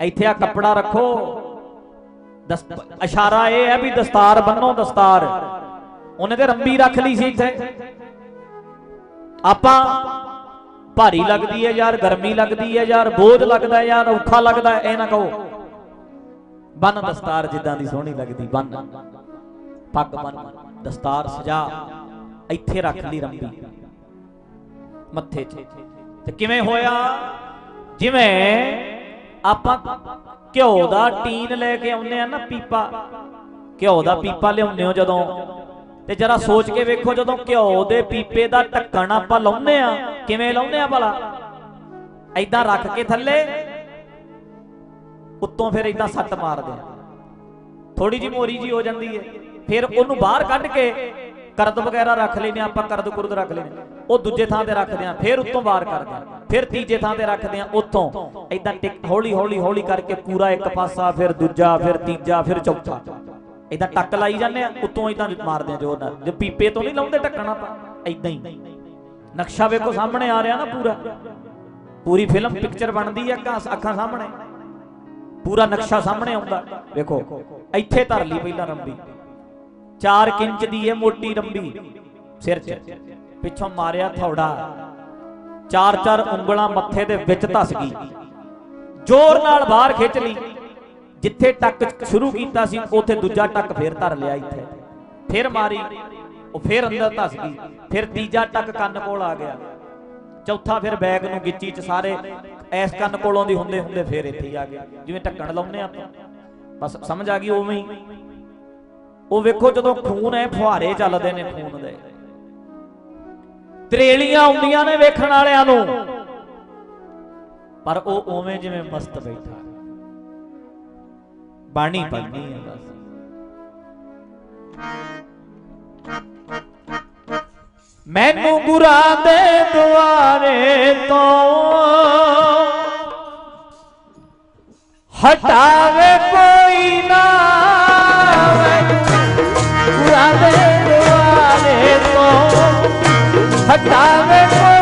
ਇੱਥੇ ਆ ਕੱਪੜਾ ਰੱਖੋ। ਇਸ਼ਾਰਾ ਇਹ ਹੈ ਵੀ ਦਸਤਾਰ ਬੰਨੋ ਦਸਤਾਰ। ਉਹਨੇ ਤੇ ਰੰਬੀ ਰੱਖ ਲਈ ਸੀ ਇੱਥੇ। ਆਪਾਂ ਭਾਰੀ ਲੱਗਦੀ ਹੈ ਯਾਰ, ਗਰਮੀ ਲੱਗਦੀ ਹੈ ਯਾਰ, ਬੋਝ ਲੱਗਦਾ ਹੈ ਯਾਰ, ਔਖਾ ਲੱਗਦਾ ਹੈ, ਇਹ ਨਾ ਕਹੋ। ਬੰਨ ਦਸਤਾਰ ਜਿੱਦਾਂ ਦੀ ਸੋਹਣੀ ਲੱਗਦੀ, ਬੰਨ। ਪੱਗ ਬੰਨ, ਦਸਤਾਰ ਸਜਾ, ਇੱਥੇ ਰੱਖ ਲਈ ਰੰਬੀ। ਮੱਥੇ 'ਚ। ਤੇ ਕਿਵੇਂ ਹੋਇਆ? ਜਿਵੇਂ ਆਪਾਂ ਘਿਓ ਦਾ ਟੀਨ ਲੈ ਕੇ ਆਉਂਦੇ ਆ ਨਾ ਪੀਪਾ। ਘਿਓ ਦਾ ਪੀਪਾ ਲਿਆਉਂਦੇ ਹੋ ਜਦੋਂ। ਤੇ ਜਰਾ ਸੋਚ ਕੇ ਵੇਖੋ ਜਦੋਂ ਘਿਓ ਦੇ ਪੀਪੇ ਦਾ ਢੱਕਣ ਆਪਾਂ ਲਾਉਂਦੇ ਆ ਕਿਵੇਂ ਲਾਉਂਦੇ ਆ ਭਲਾ? ਐਦਾਂ ਰੱਖ ਕੇ ਥੱਲੇ, ਉੱਤੋਂ ਫਿਰ ਐਦਾਂ ਸੱਟ ਮਾਰਦੇ ਆ ਥੋੜੀ ਜੀ ਮੋਰੀ ਜੀ ਹੋ ਜਾਂਦੀ ਹੈ। ਫਿਰ ਉਹਨੂੰ ਬਾਹਰ ਕੱਢ ਕੇ ਕਰਦ ਵਗੈਰਾ ਰੱਖ ਲੈਨੇ ਆਪਾਂ ਕਰਦ ਕੁਰਦ ਰੱਖ ਲੈਨੇ ਉਹ ਦੂਜੇ ਥਾਂ ਤੇ ਰੱਖਦੇ ਆ, ਫਿਰ ਉੱਤੋਂ ਬਾਹਰ ਕਰਦੇ ਆ, ਫਿਰ ਤੀਜੇ ਥਾਂ ਤੇ ਰੱਖਦੇ ਆ, ਉੱਤੋਂ। ਐਦਾਂ ਟਿਕ, ਹੌਲੀ ਹੌਲੀ ਹੌਲੀ ਕਰਕੇ ਪੂਰਾ ਇੱਕ ਪਾਸਾ, ਫਿਰ ਦੂਜਾ, ਫਿਰ ਤੀਜਾ, ਫਿਰ ਚੌਥਾ। ਇਦਾਂ ਟੱਕ ਲਾਈ ਜਾਂਦੇ ਆ, ਉੱਤੋਂ ਇਦਾਂ ਮਾਰਦੇ ਆ ਜੋਰ ਨਾਲ। ਜੇ ਪੀਪੇ ਤੋਂ ਨਹੀਂ ਲਾਉਂਦੇ ਢੱਕਣ ਆਪਾਂ ਇਦਾਂ ਹੀ। ਨਕਸ਼ਾ ਵੇਖੋ ਸਾਹਮਣੇ ਆ ਰਿਹਾ ਨਾ ਪੂਰਾ। ਪੂਰੀ ਫਿਲਮ ਪਿਕਚਰ ਬਣਦੀ ਆ, ਅੱਖਾਂ ਅੱਖਾਂ ਸਾਹਮਣੇ। ਪੂਰਾ ਨਕਸ਼ਾ ਸਾਹਮਣੇ ਆਉਂਦਾ। ਵੇਖੋ, ਇੱਥੇ ਧਰ ਲਈ ਪਹਿਲਾਂ ਰੰਬੀ। 4 ਇੰਚ ਦੀ ਇਹ ਮੋਟੀ ਰੰਬੀ। ਸਿਰ 'ਚ। ਪਿੱਛੋਂ ਮਾਰਿਆ ਥੌੜਾ। ਚਾਰ ਚਾਰ ਉਂਗਲਾਂ ਮੱਥੇ ਦੇ ਵਿੱਚ ਧਸ ਗਈ। ਜ਼ੋਰ ਨਾਲ ਬਾਹਰ ਖਿੱਚ ਲਈ। ਜਿੱਥੇ ਟੱਕ ਸ਼ੁਰੂ ਕੀਤਾ ਸੀ, ਉੱਥੇ ਦੂਜਾ ਟੱਕ ਫੇਰ ਧਰ ਲਿਆ ਇੱਥੇ। ਫਿਰ ਮਾਰੀ। ਉਹ ਫੇਰ ਅੰਦਰ ਧਸ ਗਈ। ਫਿਰ ਤੀਜਾ ਟੱਕ ਕੰਨ ਕੋਲ ਆ ਗਿਆ। ਚੌਥਾ ਫਿਰ ਬੈਗ ਨੂੰ ਗਿੱਚੀ ਚ ਸਾਰੇ ਐਸ ਕੰਨ ਕੋਲੋਂ ਦੀ ਹੁੰਦੇ ਹੁੰਦੇ ਫੇਰ ਇੱਥੇ ਹੀ ਆ ਗਿਆ। ਜਿਵੇਂ ਢੱਕਣ ਲਾਉਂਦੇ ਆਪਾਂ। ਬਸ ਸਮਝ ਆ ਗਈ ਉਵੇਂ ਹੀ। ਉਹ ਵੇਖੋ ਜਦੋਂ ਖੂਨ ਐ, ਫੁਹਾਰੇ ਚੱਲਦੇ ਨੇ ਖੂਨ ਦੇ। ਤਰੇਲੀਆਂ ਆਉਂਦੀਆਂ ਨੇ ਵੇਖਣ ਵਾਲਿਆਂ ਨੂੰ। ਪਰ ਉਹ ਉਵੇਂ ਜਿਵੇਂ ਮਸਤ ਬੈਠਾ। ਬਾਣੀ ਪੜਨੀ ਹੈ ਬਸ। ਮੈਨੂੰ ਗੁਰਾਂ ਦੇ ਦੁਆਰੇ ਤੋਂ ਹਟਾਵੇ ਕੋਈ ਨਾ ਗੁਰਾਂ ਦੇ ਹਟਾਵੇ ਕੋਈ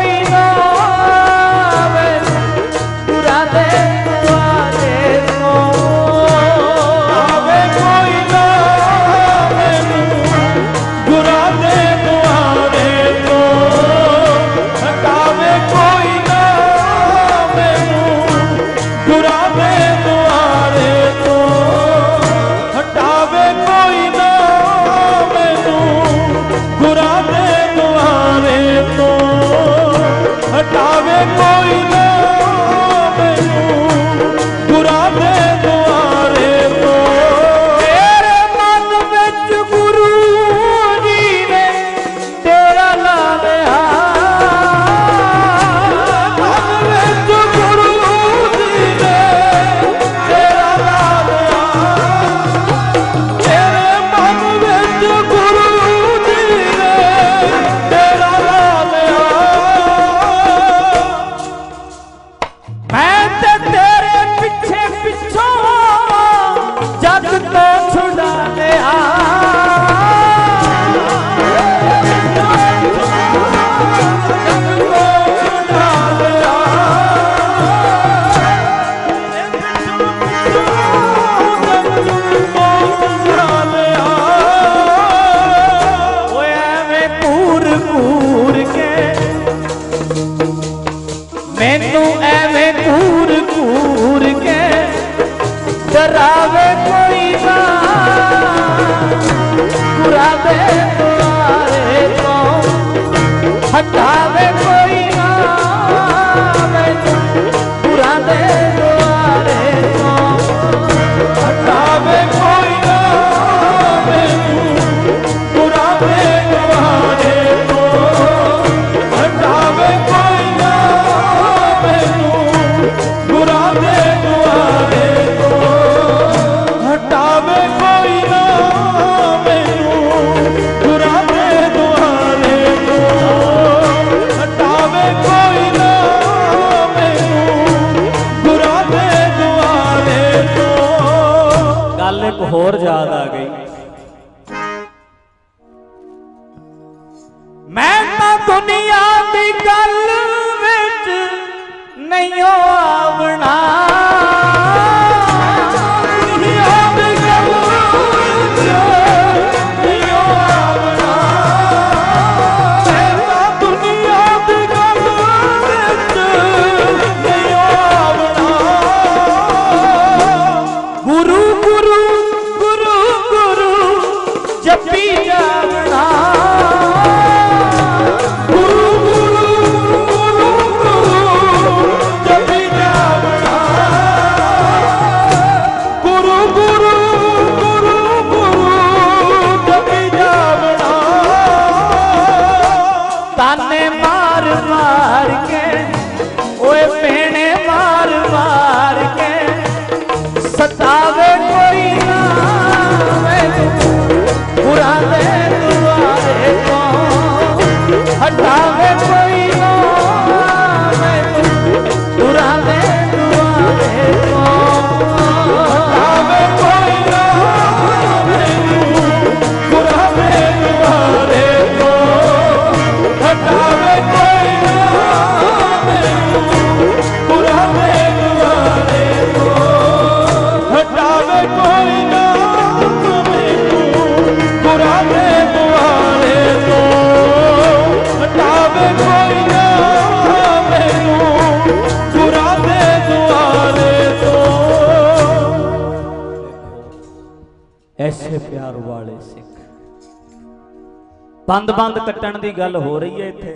ਬੰਦ-ਬੰਦ ਕੱਟਣ ਦੀ ਗੱਲ ਹੋ ਰਹੀ ਹੈ ਇੱਥੇ।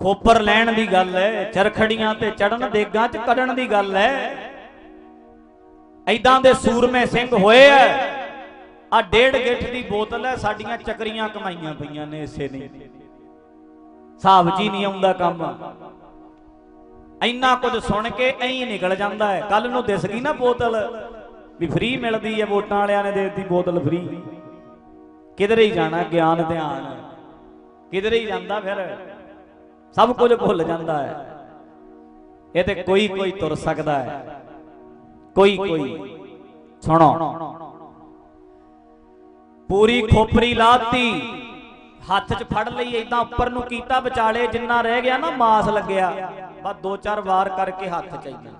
ਖੋਪਰ ਲੈਣ ਦੀ ਗੱਲ ਹੈ, ਚਰਖੜੀਆਂ ਤੇ ਚੜਨ ਦੇਗਾਂ 'ਚ ਕੱਢਣ ਦੀ ਗੱਲ ਹੈ। ਐਦਾਂ ਦੇ ਸੂਰਮੇ ਸਿੰਘ ਹੋਏ ਐ ਆ ਡੇਢ ਗਿੱਠ ਦੀ ਬੋਤਲ ਹੈ, ਸਾਡੀਆਂ ਚੱਕਰੀਆਂ ਕਮਾਈਆਂ ਪਈਆਂ ਨੇ ਇਸੇ ਨੇ। ਹਿਸਾਬ ਜੀ ਨਹੀਂ ਆਉਂਦਾ ਕੰਮ। ਇੰਨਾ ਕੁਝ ਸੁਣ ਕੇ ਐਂ ਨਿਕਲ ਜਾਂਦਾ ਹੈ। ਕੱਲ ਨੂੰ ਦਿਸ ਗਈ ਨਾ ਬੋਤਲ, ਵੀ ਫ੍ਰੀ ਮਿਲਦੀ ਹੈ ਵੋਟਾਂ ਵਾਲਿਆਂ ਨੇ ਦੇ ਬੋਤਲ ਫ੍ਰੀ ਕਿਧਰੇ ਹੀ ਜਾਣਾ ਗਿਆਨ ਧਿਆਨ। ਕਿਧਰੇ ਹੀ ਜਾਂਦਾ ਫਿਰ, ਸਭ ਕੁਝ ਭੁੱਲ ਜਾਂਦਾ ਹੈ। ਇਹ ਤੇ ਕੋਈ ਕੋਈ ਤੁਰ ਸਕਦਾ ਹੈ। ਕੋਈ ਕੋਈ। ਸੁਣੋ। ਪੂਰੀ ਖੋਪਰੀ ਲਾਤੀ। ਹੱਥ 'ਚ ਫੜ ਲਈ ਇਦਾਂ ਉੱਪਰ ਨੂੰ ਕੀਤਾ ਵਿਚਾਲੇ, ਜਿੰਨਾ ਰਹਿ ਗਿਆ ਨਾ ਮਾਸ ਲੱਗਿਆ। ਬਸ ਦੋ ਚਾਰ ਵਾਰ ਕਰਕੇ ਹੱਥ ਚਾਹੀਦਾ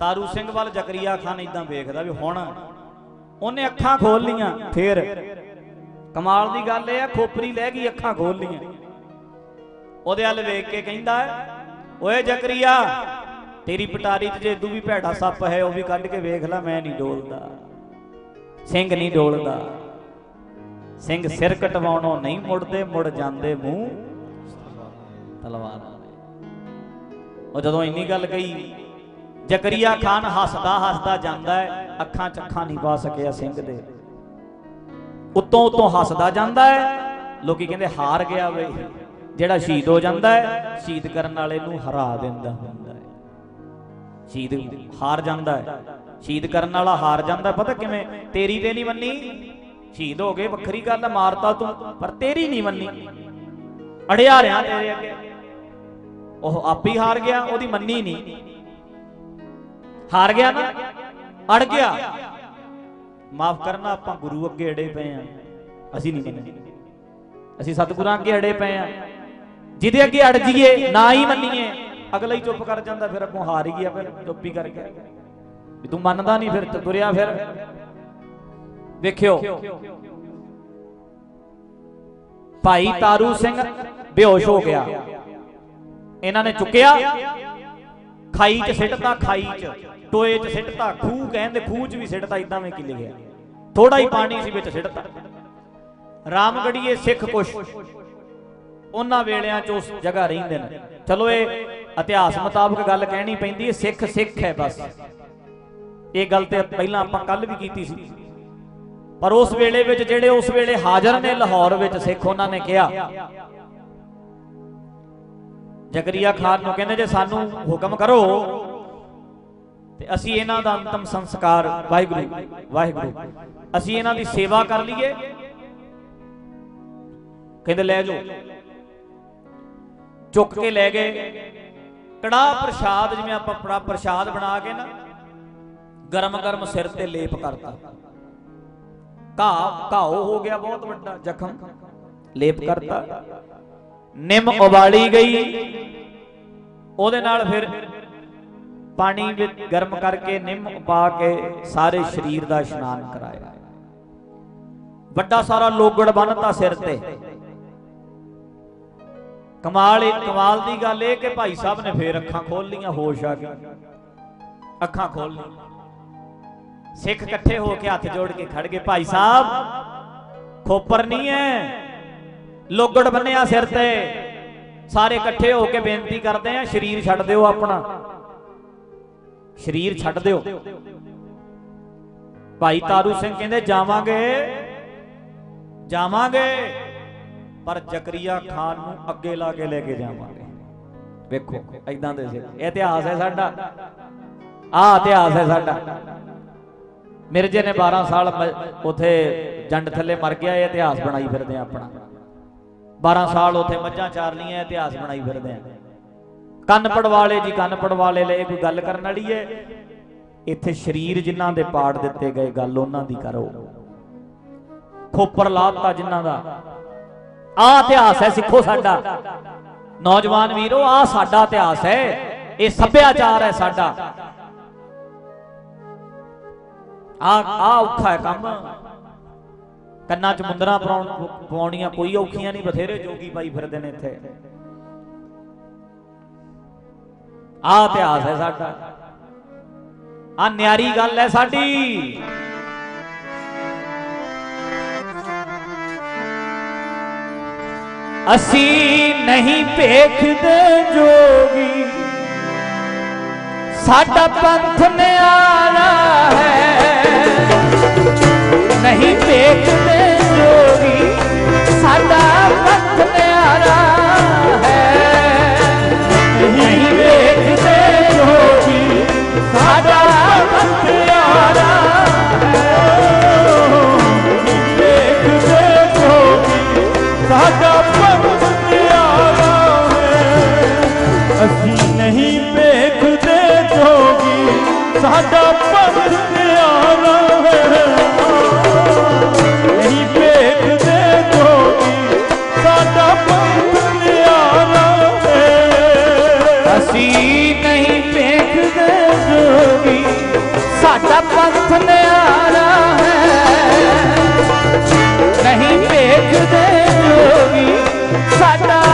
ਤਾਰੂ ਸਿੰਘ ਵੱਲ ਜ਼ਕਰੀਆ ਖਾਨ ਇਦਾਂ ਵੇਖਦਾ ਵੀ ਹੁਣ ਉਹਨੇ ਅੱਖਾਂ ਖੋਲ ਲੀਆਂ, ਫੇਰ ਕਮਾਲ ਦੀ ਗੱਲ ਇਹ ਆ, ਖੋਪਰੀ ਲੈ ਗਈ, ਅੱਖਾਂ ਖੋਲ ਲੀਆਂ ਉਹਦੇ ਵੱਲ ਵੇਖ ਕੇ ਕਹਿੰਦਾ, ਓਏ ਜ਼ਕਰੀਆ, ਤੇਰੀ ਪਟਾਰੀ 'ਚ ਜੇ ਤੂੰ ਵੀ ਭੈੜਾ ਸੱਪ ਹੈ, ਉਹ ਵੀ ਕੱਢ ਕੇ ਵੇਖ ਲੈ, ਮੈਂ ਨਹੀਂ ਡੋਲਦਾ। ਸਿੰਘ ਨਹੀਂ ਡੋਲਦਾ। ਸਿੰਘ ਸਿਰ ਕਟਵਾਉਣੋਂ ਨਹੀਂ ਮੁੜਦੇ, ਮੁੜ ਜਾਂਦੇ ਮੂੰਹ। ਤਲਵਾਰ ਉਹ ਜਦੋਂ ਇੰਨੀ ਗੱਲ ਕਹੀ, ਜ਼ਕਰੀਆ ਖਾਨ ਹੱਸਦਾ ਹੱਸਦਾ ਜਾਂਦਾ ਹੈ, ਅੱਖਾਂ ਚ ਅੱਖਾਂ ਨਹੀਂ ਪਾ ਸਕਿਆ ਸਿੰਘ ਦੇ। ਉਤੋਂ ਉੱਤੋਂ ਹੱਸਦਾ ਜਾਂਦਾ ਹੈ। ਲੋਕੀ ਕਹਿੰਦੇ ਹਾਰ ਗਿਆ ਬਈ ਜਿਹੜਾ ਸ਼ਹੀਦ ਹੋ ਜਾਂਦਾ ਹੈ, ਸ਼ਹੀਦ ਕਰਨ ਵਾਲੇ ਨੂੰ ਹਰਾ ਦਿੰਦਾ ਹੁੰਦਾ ਹੈ। ਸ਼ਹੀਦ ਹਾਰ ਜਾਂਦਾ ਹੈ। ਸ਼ਹੀਦ ਕਰਨ ਵਾਲਾ ਹਾਰ ਜਾਂਦਾ ਪਤਾ ਕਿਵੇਂ? ਤੇਰੀ ਤੇ ਨਹੀਂ ਮੰਨੀ। ਸ਼ਹੀਦ ਹੋ ਗਏ, ਵੱਖਰੀ ਗੱਲ ਮਾਰਤਾ ਤੂੰ, ਪਰ ਤੇਰੀ ਨਹੀਂ ਮੰਨੀ। ਅੜਿਆ ਰਿਆਂ ਤੇਰੇ ਅੱਗੇ। ਉਹ ਆਪ ਹੀ ਹਾਰ ਗਿਆ, ਉਹਦੀ ਮੰਨੀ ਨਹੀਂ। ਹਾਰ ਗਿਆ ਨਾ? ਅੜ ਗਿਆ। ਮਾਫ ਕਰਨਾ, ਆਪਾਂ ਗੁਰੂ ਅੱਗੇ ਅੜੇ ਪਏ ਆ। ਅਸੀਂ ਨਹੀਂ ਮੰਨੇ ਅਸੀਂ ਸਤਿਗੁਰਾਂ ਅੱਗੇ ਅੜੇ ਪਏ ਆ। ਜਿਹਦੇ ਅੱਗੇ ਅੜ ਜੀਏ ਨਾ ਹੀ ਮੰਨੀਏ, ਅਗਲਾ ਹੀ ਚੁੱਪ ਕਰ ਜਾਂਦਾ, ਫਿਰ ਅੱਗੋਂ ਹਾਰ ਹੀ ਗਿਆ, ਫਿਰ ਚੁੱਪ ਹੀ ਵੀ ਤੂੰ ਮੰਨਦਾ ਨਹੀਂ, ਫਿਰ ਤੁਰਿਆ ਫਿਰ। ਵੇਖਿਓ। ਭਾਈ ਤਾਰੂ ਸਿੰਘ ਬੇਹੋਸ਼ ਹੋ ਗਿਆ। ਇਹਨਾਂ ਨੇ ਚੁੱਕਿਆ ਖਾਈ 'ਚ ਸਿੱਟਦਾ ਖਾਈ 'ਚ। ਟੋਏ 'ਚ ਸਿੱਟਤਾ, ਖੂਹ ਕਹਿੰਦੇ ਖੂਹ 'ਚ ਵੀ ਸਿੱਟਤਾ ਇਦਾਂ ਵਿੱਚ ਲਿਖਿਆ। ਥੋੜਾ ਹੀ ਪਾਣੀ ਸੀ ਵਿੱਚ ਸਿੱਟਤਾ। ਰਾਮਗੜੀਏ ਸਿੱਖ ਕੁਛ ਉਹਨਾਂ ਵੇਲਿਆਂ 'ਚ ਉਸ ਜਗ੍ਹਾ ਰਹਿੰਦੇ ਨੇ। ਚਲੋ ਇਹ ਇਤਿਹਾਸ ਮੁਤਾਬਕ ਗੱਲ ਕਹਿਣੀ ਪੈਂਦੀ ਹੈ, ਸਿੱਖ ਸਿੱਖ ਹੈ ਬਸ। ਇਹ ਗੱਲ ਤੇ ਪਹਿਲਾਂ ਆਪਾਂ ਕੱਲ ਵੀ ਕੀਤੀ ਸੀ। ਪਰ ਉਸ ਵੇਲੇ ਵਿੱਚ ਜਿਹੜੇ ਉਸ ਵੇਲੇ ਹਾਜ਼ਰ ਨੇ ਲਾਹੌਰ ਵਿੱਚ, ਸਿੱਖ ਉਹਨਾਂ ਨੇ ਕਿਹਾ। ਜ਼ਕਰੀਆ ਖਾਨ ਨੂੰ ਕਹਿੰਦੇ ਜੇ ਸਾਨੂੰ ਹੁਕਮ ਕਰੋ ਤੇ ਅਸੀਂ ਇਹਨਾਂ ਦਾ ਅੰਤਮ ਸੰਸਕਾਰ ਵਾਹਿਗੁਰੂ ਵਾਹਿਗੁਰੂ। ਅਸੀਂ ਇਹਨਾਂ ਦੀ ਸੇਵਾ ਕਰ ਲਈਏ। ਕਹਿੰਦੇ, ਲੈ ਜਾਓ। ਚੁੱਕ ਕੇ ਲੈ ਗਏ। ਕੜਾ ਪ੍ਰਸ਼ਾਦ ਜਿਵੇਂ ਆਪਾਂ ਆਪਣਾ ਪ੍ਰਸ਼ਾਦ ਬਣਾ ਕੇ ਨਾ ਗਰਮ ਗਰਮ ਸਿਰ ਤੇ ਲੇਪ ਕਰਤਾ। ਘਾਹ ਘਾਓ ਹੋ ਗਿਆ ਬਹੁਤ ਵੱਡਾ ਜ਼ਖਮ। ਲੇਪ ਕਰਤਾ। ਨਿੰਮ ਉਬਾਲੀ ਗਈ। ਉਹਦੇ ਨਾਲ ਫਿਰ ਪਾਣੀ ਵਿੱਚ ਗਰਮ ਕਰਕੇ ਨਿੰਮ ਪਾ ਕੇ ਸਾਰੇ ਸਰੀਰ ਦਾ ਇਸ਼ਨਾਨ ਕਰਾਇਆ। ਵੱਡਾ ਸਾਰਾ ਲੋਗੜ ਬੰਨਤਾ ਸਿਰ ਤੇ। ਕਮਾਲ ਇਹ ਕਮਾਲ ਦੀ ਗੱਲ ਇਹ ਕਿ ਭਾਈ ਸਾਹਿਬ ਨੇ ਫੇਰ ਅੱਖਾਂ ਖੋਲ ਲੀਆਂ ਹੋਸ਼ ਆ ਗਈ। ਅੱਖਾਂ ਖੋਲ ਲਈ ਸਿੱਖ ਇਕੱਠੇ ਹੋ ਕੇ ਹੱਥ ਜੋੜ ਕੇ ਖੜ ਗਏ। ਭਾਈ ਸਾਹਿਬ, ਖੋਪਰ ਨਹੀਂ ਹੈ ਲੋਗੜ ਬੰਨਿਆ ਸਿਰ ਤੇ। ਸਾਰੇ ਇਕੱਠੇ ਹੋ ਕੇ ਬੇਨਤੀ ਕਰਦੇ ਆ, ਸਰੀਰ ਛੱਡ ਦਿਓ ਆਪਣਾ। ਸਰੀਰ ਛੱਡ ਦਿਓ। ਭਾਈ ਤਾਰੂ ਸਿੰਘ ਕਹਿੰਦੇ, ਜਾਵਾਂਗੇ। ਜਾਵਾਂਗੇ। ਪਰ ਜ਼ਕਰੀਆ ਖਾਨ ਨੂੰ ਅੱਗੇ ਲਾ ਕੇ ਲੈ ਕੇ ਜਾਵਾਂਗੇ। ਵੇਖੋ ਐਦਾਂ ਦੇ ਸੀ ਇਹ ਇਤਿਹਾਸ ਹੈ ਸਾਡਾ। ਆਹ ਇਤਿਹਾਸ ਹੈ ਸਾਡਾ। ਮਿਰਜੇ ਨੇ 12 ਸਾਲ ਉਥੇ ਜੰਡ ਥੱਲੇ ਮਰ ਗਿਆ, ਇਹ ਇਤਿਹਾਸ ਬਣਾਈ ਫਿਰਦੇ ਆ ਆਪਣਾ। 12 ਸਾਲ ਉਥੇ ਮੱਝਾਂ ਚਾਰ ਲੀਆਂ ਇਤਿਹਾਸ ਬਣਾਈ ਫਿਰਦੇ ਆ। ਕੰਨ ਪੜਵਾਲੇ ਜੀ, ਕੰਨ ਪੜਵਾਲੇ ਲਈ ਕੋਈ ਗੱਲ ਕਰਨ ਵਾਲੀ ਏ ਇੱਥੇ ਸਰੀਰ ਜਿਨ੍ਹਾਂ ਦੇ ਪਾੜ ਦਿੱਤੇ ਗਏ, ਗੱਲ ਉਹਨਾਂ ਦੀ ਕਰੋ। ਖੋਪਰ ਲਾਤਾ ਜਿਨ੍ਹਾਂ ਦਾ। ਆਹ ਇਤਿਹਾਸ ਹੈ ਸਿੱਖੋ ਸਾਡਾ। ਨੌਜਵਾਨ ਵੀਰੋ, ਆਹ ਸਾਡਾ ਇਤਿਹਾਸ ਹੈ। ਇਹ ਸੱਭਿਆਚਾਰ ਹੈ ਸਾਡਾ। ਆ ਆ ਔਖਾ ਹੈ ਕੰਮ। ਕੰਨਾਂ 'ਚ ਮੁੰਦਰਾ ਪਾਉਣੀਆਂ ਕੋਈ ਔਖੀਆਂ ਨਹੀਂ, ਬਥੇਰੇ ਜੋਗੀ ਪਾਈ ਫਿਰਦੇ ਨੇ ਇੱਥੇ। ਆ ਇਤਿਹਾਸ ਹੈ ਸਾਡਾ ਆ ਨਿਆਰੀ ਗੱਲ ਹੈ ਸਾਡੀ ਅਸੀਂ ਨਹੀਂ ਭੇਖਦੇ ਜੋਗੀ ਸਾਡਾ ਪੰਥ ਨਿਆਰਾ ਹੈ ਨਹੀਂ ਭੇਖਦੇ ਜੋਗੀ ਸਾਡਾ ਸਾਡਾ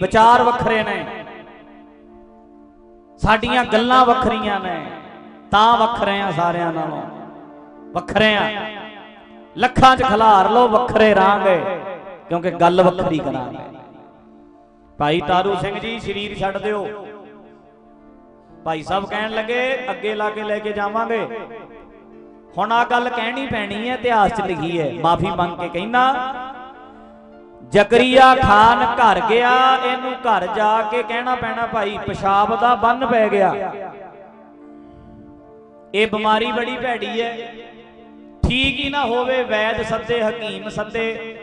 ਵਿਚਾਰ ਵੱਖਰੇ ਨੇ। ਸਾਡੀਆਂ ਗੱਲਾਂ ਵੱਖਰੀਆਂ ਨੇ। ਤਾਂ ਵੱਖਰੇ ਆ ਸਾਰਿਆਂ ਨਾਲੋਂ। ਵੱਖਰੇ ਆ। ਲੱਖਾਂ 'ਚ ਖਿਲਾਰ ਲੋ ਵੱਖਰੇ ਰਾਂਗੇ, ਕਿਉਂਕਿ ਗੱਲ ਵੱਖਰੀ ਕਰਾਂਗੇ। ਭਾਈ ਤਾਰੂ ਸਿੰਘ ਜੀ, ਸ਼ਰੀਰ ਛੱਡ ਦਿਓ। ਭਾਈ ਸਾਹਿਬ ਕਹਿਣ ਲੱਗੇ, ਅੱਗੇ ਲਾ ਕੇ ਲੈ ਕੇ ਜਾਵਾਂਗੇ। ਹੁਣ ਆ ਗੱਲ ਕਹਿਣੀ ਪੈਣੀ ਹੈ, ਇਤਿਹਾਸ 'ਚ ਲਿਖੀ ਹੈ। ਮਾਫੀ ਮੰਗ ਕੇ ਕਹਿਣਾ ਜ਼ਕਰੀਆ ਖਾਨ ਘਰ ਗਿਆ, ਇਹਨੂੰ ਘਰ ਜਾ ਕੇ ਕਹਿਣਾ ਪੈਣਾ ਭਾਈ, ਪਿਸ਼ਾਬ ਦਾ ਬੰਨ ਪੈ ਗਿਆ। ਇਹ ਬਿਮਾਰੀ ਬੜੀ ਭੈੜੀ ਹੈ। ਠੀਕ ਹੀ ਨਾ ਹੋਵੇ, ਵੈਦ ਸੱਦੇ, ਹਕੀਮ ਸੱਦੇ।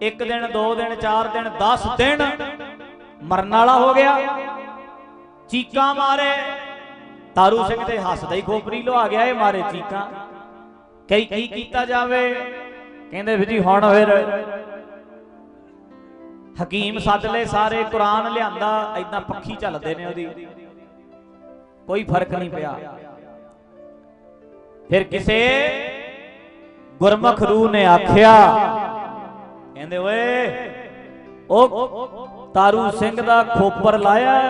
ਇੱਕ ਦਿਨ, ਦੋ ਦਿਨ, ਚਾਰ ਦਿਨ 10 ਦਿਨ ਮਰਨ ਵਾਲਾ ਹੋ ਗਿਆ। ਚੀਕਾਂ ਮਾਰੇ। ਤਾਰੂ ਸਿੰਘ ਤੇ ਹੱਸਦਾ ਹੀ ਖੋਪਰੀ ਲਵਾ ਗਿਆ ਇਹ ਮਾਰੇ ਚੀਕਾਂ। ਕਈ ਕੀ ਕੀਤਾ ਜਾਵੇ? ਕਹਿੰਦੇ ਵੀ ਜੀ, ਹੁਣ ਫਿਰ ਹਕੀਮ ਸੱਦ ਲੈ ਸਾਰੇ ਕੁਰਾਨ ਲਿਆਂਦਾ ਐਦਾਂ ਪੱਖੀ ਚੱਲਦੇ ਨੇ ਉਹਦੀ। ਕੋਈ ਫ਼ਰਕ ਨਹੀਂ ਪਿਆ। ਫਿਰ ਕਿਸੇ ਗੁਰਮੁਖ ਰੂਹ ਨੇ ਆਖਿਆ, ਕਹਿੰਦੇ ਓਏ, ਉਹ ਤਾਰੂ ਸਿੰਘ ਦਾ ਖੋਪਰ ਲਾਇਆ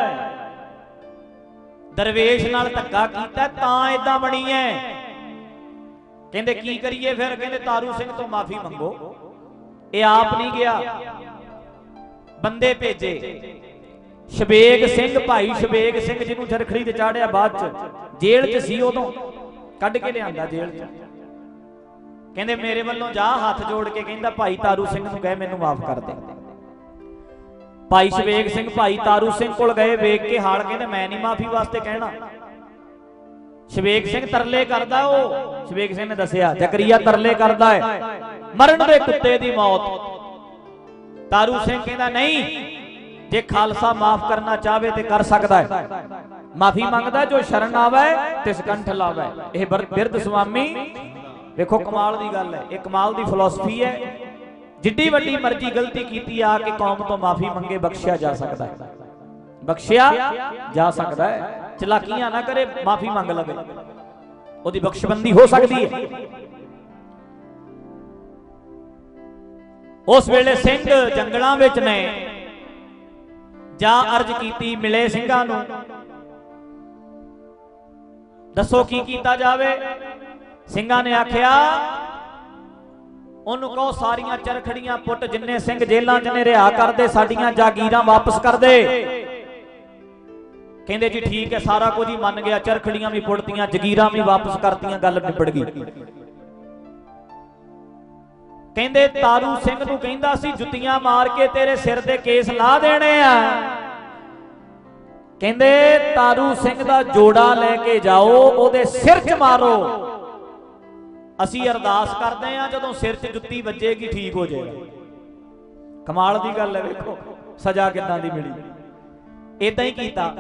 ਦਰਵੇਸ਼ ਨਾਲ ਧੱਕਾ ਕੀਤਾ, ਤਾਂ ਇਦਾਂ ਬਣੀ ਐ ਕਹਿੰਦੇ ਕੀ ਕਰੀਏ ਫਿਰ? ਕਹਿੰਦੇ ਤਾਰੂ ਸਿੰਘ ਤੋਂ ਮਾਫੀ ਮੰਗੋ। ਇਹ ਆਪ ਨਹੀਂ ਗਿਆ। ਬੰਦੇ ਭੇਜੇ। ਸ਼ਬੇਗ ਸਿੰਘ ਭਾਈ ਸ਼ਬੇਗ ਸਿੰਘ ਜਿਹਨੂੰ ਚਰਖੜੀ ਤੇ ਚਾੜਿਆ ਬਾਅਦ ਚ, ਜੇਲ੍ਹ 'ਚ ਸੀ ਉਦੋਂ। ਕੱਢ ਕੇ ਲਿਆਂਦਾ ਜੇਲ੍ਹ 'ਚ। ਕਹਿੰਦੇ, ਮੇਰੇ ਵੱਲੋਂ ਜਾ, ਹੱਥ ਜੋੜ ਕੇ ਕਹਿੰਦਾ, ਭਾਈ ਤਾਰੂ ਸਿੰਘ ਨੂੰ ਕਹੇ, ਮੈਨੂੰ ਮਾਫ ਕਰ ਦੇ। ਭਾਈ ਸ਼ਵੇਗ ਸਿੰਘ ਭਾਈ ਤਾਰੂ ਸਿੰਘ ਕੋਲ ਗਏ, ਵੇਖ ਕੇ ਹਾਲ ਕਹਿੰਦੇ, ਮੈਂ ਨਹੀਂ ਮਾਫੀ ਵਾਸਤੇ ਕਹਿਣਾ। ਸ਼ਵੇਗ ਸਿੰਘ ਤਰਲੇ ਕਰਦਾ ਉਹ। ਸ਼ਵੇਗ ਸਿੰਘ ਨੇ ਦੱਸਿਆ, ਜ਼ਕਰੀਆ ਤਰਲੇ ਕਰਦਾ ਹੈ। ਮਰਨ ਦੇ ਕੁੱਤੇ ਦੀ ਮੌਤ। ਤਾਰੂ ਸਿੰਘ ਕਹਿੰਦਾ, ਨਹੀਂ, ਜੇ ਖਾਲਸਾ ਮਾਫ ਕਰਨਾ ਚਾਹਵੇ ਤੇ ਕਰ ਸਕਦਾ ਹੈ। ਮਾਫੀ ਮੰਗਦਾ ਜੋ ਸ਼ਰਨ ਆਵੇ ਤਿਸ ਕੰਠ ਲਾਵੇ। ਇਹ ਬਿਰਧ ਸੁਆਮੀ, ਵੇਖੋ ਕਮਾਲ ਦੀ ਗੱਲ ਹੈ। ਇਹ ਕਮਾਲ ਦੀ ਫਿਲਾਸਫੀ ਹੈ। ਜਿੱਡੀ ਵੱਡੀ ਮਰਜ਼ੀ ਗਲਤੀ ਕੀਤੀ ਆ ਕੇ ਕੌਮ ਤੋਂ ਮਾਫੀ ਮੰਗੇ, ਬਖਸ਼ਿਆ ਜਾ ਸਕਦਾ ਹੈ। ਬਖਸ਼ਿਆ ਜਾ ਸਕਦਾ ਹੈ। ਚਲਾਕੀਆਂ ਨਾ ਕਰੇ, ਮਾਫੀ ਮੰਗ ਲਵੇ। ਉਹਦੀ ਬਖਸ਼ਬੰਦੀ ਹੋ ਸਕਦੀ ਹੈ। ਉਸ ਵੇਲੇ ਸਿੰਘ ਜੰਗਲਾਂ ਵਿੱਚ ਨੇ। ਜਾ ਅਰਜ ਕੀਤੀ ਮਿਲੇ ਸਿੰਘਾਂ ਨੂੰ। ਦੱਸੋ ਕੀ ਕੀਤਾ ਜਾਵੇ? ਸਿੰਘਾਂ ਨੇ ਆਖਿਆ, ਉਹਨੂੰ ਕਹੋ ਸਾਰੀਆਂ ਚਰਖੜੀਆਂ ਪੁੱਟ ਜਿੰਨੇ ਸਿੰਘ ਜੇਲਾਂ 'ਚ ਨੇ ਰਿਹਾ ਕਰਦੇ ਸਾਡੀਆਂ ਜਾਗੀਰਾਂ ਵਾਪਸ ਕਰ ਦੇ। ਕਹਿੰਦੇ, ਜੀ ਠੀਕ ਹੈ, ਸਾਰਾ ਕੁਝ ਹੀ ਮੰਨ ਗਿਆ, ਚਰਖੜੀਆਂ ਵੀ ਪੁੱਟਤੀਆਂ, ਜਗੀਰਾਂ ਵੀ ਵਾਪਸ ਕਰਤੀਆਂ, ਗੱਲ ਨਿਬੜ ਗਈ। ਕਹਿੰਦੇ ਤਾਰੂ ਸਿੰਘ ਨੂੰ ਕਹਿੰਦਾ ਸੀ, ਜੁੱਤੀਆਂ ਮਾਰ ਕੇ ਤੇਰੇ ਸਿਰ ਦੇ ਕੇਸ ਲਾ ਦੇਣੇ ਆ। ਕਹਿੰਦੇ ਤਾਰੂ ਸਿੰਘ ਦਾ ਜੋੜਾ ਲੈ ਕੇ ਜਾਓ, ਉਹਦੇ ਸਿਰ 'ਚ ਮਾਰੋ। ਅਸੀਂ ਅਰਦਾਸ ਕਰਦੇ ਆ ਜਦੋਂ ਸਿਰ 'ਚ ਜੁੱਤੀ ਵੱਜੇਗੀ, ਠੀਕ ਹੋ ਜਾਏਗਾ। ਕਮਾਲ ਦੀ ਗੱਲ ਹੈ, ਵੇਖੋ, ਸਜ਼ਾ ਕਿੱਦਾਂ ਦੀ ਮਿਲੀ। ਇਦਾਂ ਹੀ ਕੀਤਾ।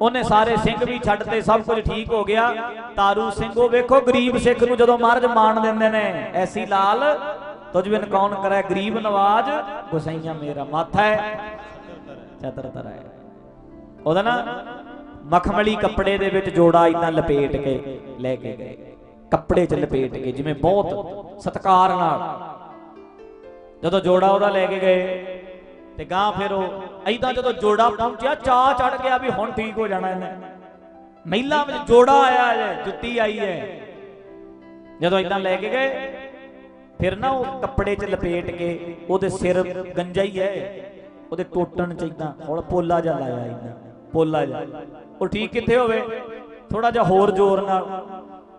ਉਹਨੇ ਸਾਰੇ ਸਿੰਘ ਵੀ ਛੱਡਤੇ ਸਭ ਕੁਝ ਠੀਕ ਹੋ ਗਿਆ। ਤਾਰੂ ਸਿੰਘ ਉਹ ਵੇਖੋ ਗਰੀਬ ਸਿੱਖ ਨੂੰ ਜਦੋਂ ਮਹਾਰਾਜ ਮਾਣ ਦਿੰਦੇ ਨੇ ਐਸੀ ਲਾਲ ਤੁਝ ਬਿਨ ਕੌਣ ਕਰੇ? ਗਰੀਬ ਨਵਾਜ ਗੁਸਈਆ ਮੇਰਾ ਮਾਥਾ ਹੈ। ਚਤਰ ਤਰ ਹੈ। ਉਹਦਾ ਨਾ ਮਖਮਲੀ ਕੱਪੜੇ ਦੇ ਵਿੱਚ ਜੋੜਾ ਇਦਾਂ ਲਪੇਟ ਕੇ ਲੈ ਕੇ ਗਏ। ਕੱਪੜੇ 'ਚ ਲਪੇਟ ਕੇ ਜਿਵੇਂ ਬਹੁਤ ਸਤਕਾਰ ਨਾਲ। ਜਦੋਂ ਜੋੜਾ ਉਹਦਾ ਲੈ ਕੇ ਗਏ ਤੇ ਗਾਂ ਫਿਰ ਉਹ ਐਦਾਂ ਜਦੋਂ ਜੋੜਾ ਪਹੁੰਚਿਆ ਚਾ ਚੜ ਗਿਆ ਵੀ ਹੁਣ ਠੀਕ ਹੋ ਜਾਣਾ ਇਹਨੇ। ਮਹਿਲਾ ਵਿੱਚ ਜੋੜਾ ਆਇਆ ਹੈ, ਜੁੱਤੀ ਆਈ ਹੈ। ਜਦੋਂ ਐਦਾਂ ਲੈ ਕੇ ਗਏ, ਫਿਰ ਨਾ ਉਹ ਕੱਪੜੇ 'ਚ ਲਪੇਟ ਕੇ ਉਹਦੇ ਸਿਰ ਗੰਜਾ ਹੀ ਹੈ। ਉਹਦੇ ਟੋਟਣ 'ਚ ਇਦਾਂ ਹੁਣ ਪੋਲਾ ਜਿਹਾ ਲਾਇਆ ਇਦਾਂ ਪੋਲਾ ਜਿਹਾ। ਉਹ ਠੀਕ ਕਿੱਥੇ ਹੋਵੇ? ਥੋੜਾ ਜਿਹਾ ਹੋਰ ਜ਼ੋਰ ਨਾਲ।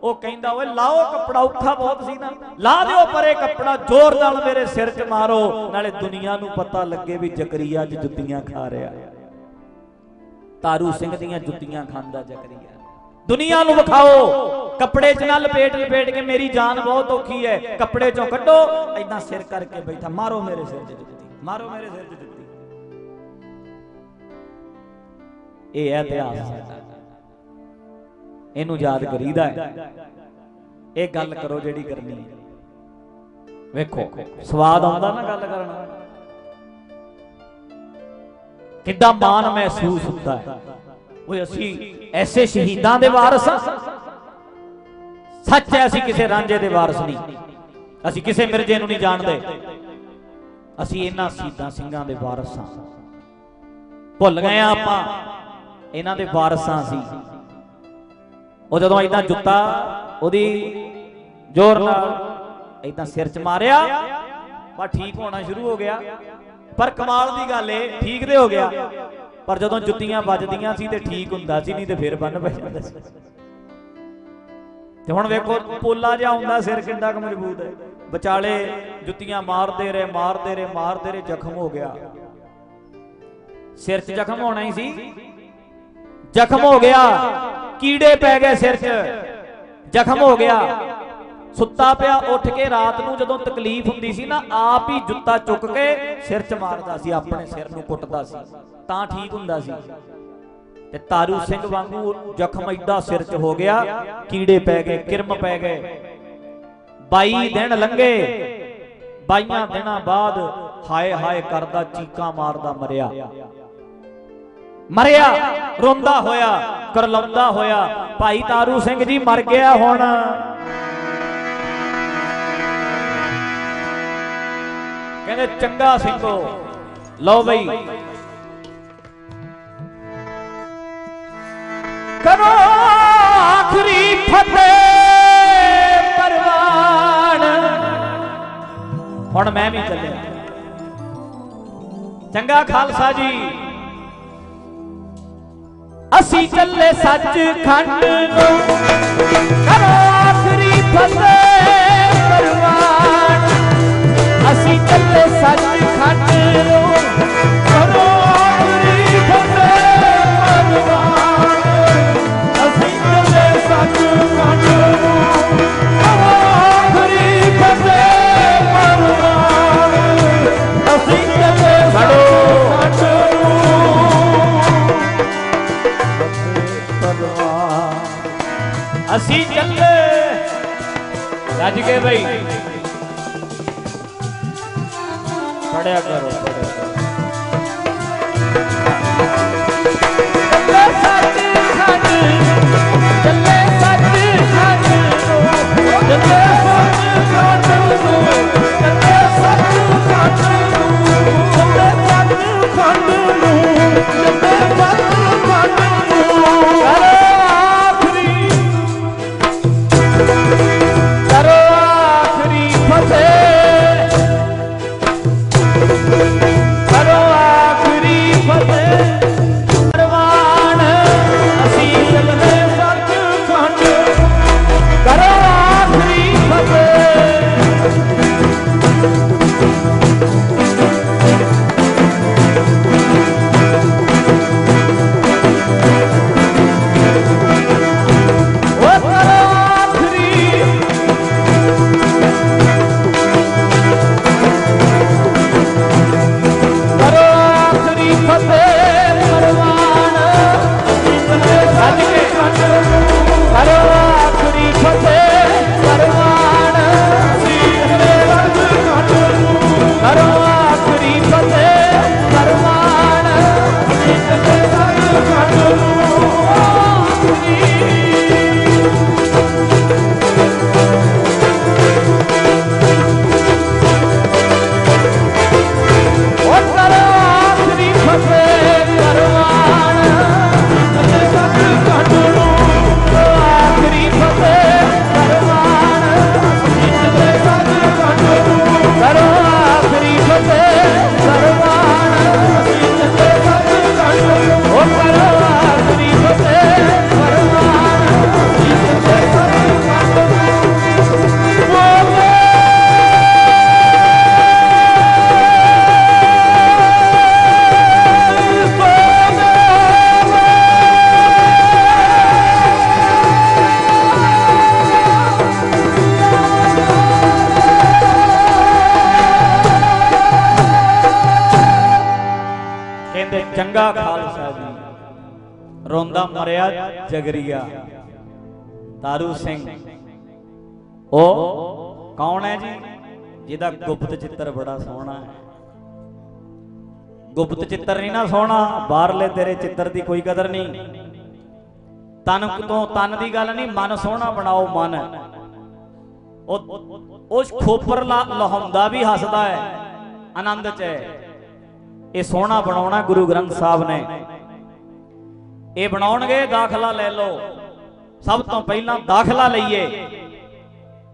ਉਹ ਕਹਿੰਦਾ, ਓਏ ਲਾਓ ਕੱਪੜਾ ਔਖਾ ਬਹੁਤ ਸੀ ਨਾ ਲਾ ਦਿਓ ਪਰੇ ਕੱਪੜਾ, ਜ਼ੋਰ ਨਾਲ ਮੇਰੇ ਸਿਰ 'ਚ ਮਾਰੋ। ਨਾਲੇ ਦੁਨੀਆ ਨੂੰ ਪਤਾ ਲੱਗੇ ਵੀ ਜ਼ਕਰੀਆ ਅੱਜ ਜੁੱਤੀਆਂ ਖਾ ਰਿਹਾ। ਤਾਰੂ ਸਿੰਘ ਦੀਆਂ ਜੁੱਤੀਆਂ ਖਾਂਦਾ ਜ਼ਕਰੀਆ। ਦੁਨੀਆ ਨੂੰ ਵਿਖਾਓ, ਕੱਪੜੇ 'ਚ ਨਾ ਲਪੇਟ ਲਪੇਟ ਕੇ ਮੇਰੀ ਜਾਨ ਬਹੁਤ ਔਖੀ ਹੈ। ਕੱਪੜੇ 'ਚੋਂ ਕੱਢੋ ਐਦਾਂ ਸਿਰ ਕਰਕੇ ਬੈਠਾ। ਮਾਰੋ ਮੇਰੇ ਸਿਰ 'ਚ ਜੁੱਤੀ, ਮਾਰੋ ਮੇਰੇ ਸਿਰ 'ਚ ਜੁੱਤੀ। ਇਹ ਹੈ ਇਤਿਹਾਸ ਸਾਡਾ। ਇਹਨੂੰ ਯਾਦ ਕਰੀਦਾ ਹੈ। ਇਹ ਗੱਲ ਕਰੋ ਜਿਹੜੀ ਕਰਨੀ ਵੇਖੋ, ਸਵਾਦ ਆਉਂਦਾ ਨਾ ਗੱਲ ਕਰਨਾ। ਕਿੱਦਾਂ ਮਾਣ ਮਹਿਸੂਸ ਹੁੰਦਾ ਹੈ। ਓਏ, ਅਸੀਂ ਐਸੇ ਸ਼ਹੀਦਾਂ ਦੇ ਵਾਰਸ ਹਾਂ। ਸੱਚ ਹੈ, ਅਸੀਂ ਕਿਸੇ ਰਾਂਝੇ ਦੇ ਵਾਰਸ ਨਹੀਂ। ਅਸੀਂ ਕਿਸੇ ਮਿਰਜੇ ਨੂੰ ਨਹੀਂ ਜਾਣਦੇ। ਅਸੀਂ ਇਹਨਾਂ ਸ਼ਹੀਦਾਂ ਸਿੰਘਾਂ ਦੇ ਵਾਰਸ ਹਾਂ। ਭੁੱਲ ਗਏ ਆ ਆਪਾਂ। ਇਹਨਾਂ ਦੇ ਵਾਰਸਾਂ ਸੀ। ਉਹ ਜਦੋਂ ਇਦਾਂ ਜੁੱਤਾ ਉਹਦੀ ਜ਼ੋਰ ਨਾਲ ਇਦਾਂ ਸਿਰ 'ਚ ਮਾਰਿਆ, ਬਾ ਠੀਕ ਹੋਣਾ ਸ਼ੁਰੂ ਹੋ ਗਿਆ। ਪਰ ਕਮਾਲ ਦੀ ਗੱਲ ਏ, ਠੀਕ ਤੇ ਹੋ ਗਿਆ। ਪਰ ਜਦੋਂ ਜੁੱਤੀਆਂ ਵੱਜਦੀਆਂ ਸੀ ਤੇ ਠੀਕ ਹੁੰਦਾ ਸੀ, ਨਹੀਂ ਤੇ ਫਿਰ ਬੰਨ ਪੈ ਜਾਂਦਾ ਸੀ। ਤੇ ਹੁਣ ਵੇਖੋ, ਪੋਲਾ ਜਿਹਾ ਹੁੰਦਾ, ਸਿਰ ਕਿੰਨਾ ਕੁ ਮਜ਼ਬੂਤ ਹੈ ਵਿਚਾਲੇ ਜੁੱਤੀਆਂ ਮਾਰਦੇ ਰਹੇ ਮਾਰਦੇ ਰਹੇ ਮਾਰਦੇ ਰਹੇ, ਜ਼ਖਮ ਹੋ ਗਿਆ। ਸਿਰ 'ਚ ਜ਼ਖਮ ਹੋਣਾ ਹੀ ਸੀ। ਜ਼ਖਮ ਹੋ ਗਿਆ। ਕੀੜੇ ਪੈ ਗਏ ਸਿਰ 'ਚ। ਜ਼ਖਮ ਹੋ ਗਿਆ। ਸੁੱਤਾ ਪਿਆ, ਉੱਠ ਕੇ ਰਾਤ ਨੂੰ ਜਦੋਂ ਤਕਲੀਫ ਹੁੰਦੀ ਸੀ ਨਾ, ਆਪ ਹੀ ਜੁੱਤਾ ਚੁੱਕ ਕੇ ਸਿਰ 'ਚ ਮਾਰਦਾ ਸੀ, ਆਪਣੇ ਸਿਰ ਨੂੰ ਕੁੱਟਦਾ ਸੀ। ਤਾਂ ਠੀਕ ਹੁੰਦਾ ਸੀ। ਤੇ ਤਾਰੂ ਸਿੰਘ ਵਾਂਗੂ ਜ਼ਖਮ ਐਡਾ ਸਿਰ 'ਚ ਹੋ ਗਿਆ, ਕੀੜੇ ਪੈ ਗਏ, ਕਿਰਮ ਪੈ ਗਏ। 22 ਦਿਨ ਲੰਘੇ। 22 ਦਿਨਾਂ ਬਾਅਦ ਹਾਏ ਹਾਏ ਕਰਦਾ, ਚੀਕਾਂ ਮਾਰਦਾ ਮਰਿਆ। ਮਰਿਆ, ਰੋਂਦਾ ਹੋਇਆ ਕਰਲਾਉਂਦਾ ਹੋਇਆ। ਭਾਈ ਤਾਰੂ ਸਿੰਘ ਜੀ ਮਰ ਗਿਆ ਹੁਣ। ਕਹਿੰਦੇ, ਚੰਗਾ ਸਿੰਘੋ, ਲਓ ਬਈ। ਕਰੋ ਆਖਰੀ ਫਤਿਹ ਪਰਵਾਨ? ਹੁਣ ਮੈਂ ਵੀ ਚੱਲਿਆ। ਚੰਗਾ ਖਾਲਸਾ ਜੀ। ਅਸੀਂ ਚੱਲੇ ਸੱਚ ਖੰਡ ਨੂੰ। ਕਰੋ ਆਖਰੀ ਫਤਿਹ ਪਰਵਾਨ ਅਸੀਂ ਚੱਲੇ ਸੱਚ ਖੰਡ ਨੂੰ। ਕਰੋ ਆਖਰੀ ਫਤਿਹ ਪਰਵਾਨ ਅਸੀਂ ਚੱਲੇ ਸੱਚ ਖੰਡ ਨੂੰ। ਅਸੀਂ ਚੱਲੇ ਰੱਜ ਗਏ ਬਈ ਪੜਿਆ ਕਰੋ ਪੜਿਆ ਕਰੋ Come on. ਜਗਰੀਆ। ਤਾਰੂ ਸਿੰਘ। ਉਹ ਕੌਣ ਹੈ ਜੀ? ਜਿਹਦਾ ਗੁਪਤ ਚਿੱਤਰ ਬੜਾ ਸੋਹਣਾ ਹੈ। ਗੁਪਤ ਚਿੱਤਰ ਨਹੀਂ ਨਾ ਸੋਹਣਾ, ਬਾਹਰਲੇ ਤੇਰੇ ਚਿੱਤਰ ਦੀ ਕੋਈ ਕਦਰ ਨਹੀਂ। ਤਨ ਤੋਂ ਤਨ ਦੀ ਗੱਲ ਨਹੀਂ, ਮਨ ਸੋਹਣਾ ਬਣਾਓ ਮਨ। ਉਹ ਉਸ ਖੋਪਰ ਲਾ- ਲਹਾਉਂਦਾ ਵੀ ਹੱਸਦਾ ਹੈ, ਆਨੰਦ ਚ ਹੈ। ਇਹ ਸੋਹਣਾ ਬਣਾਉਣਾ ਗੁਰੂ ਗ੍ਰੰਥ ਸਾਹਿਬ ਨੇ। ਇਹ ਬਣਾਉਣਗੇ, ਦਾਖਲਾ ਲੈ ਲਓ। ਸਭ ਤੋਂ ਪਹਿਲਾਂ ਦਾਖਲਾ ਲਈਏ।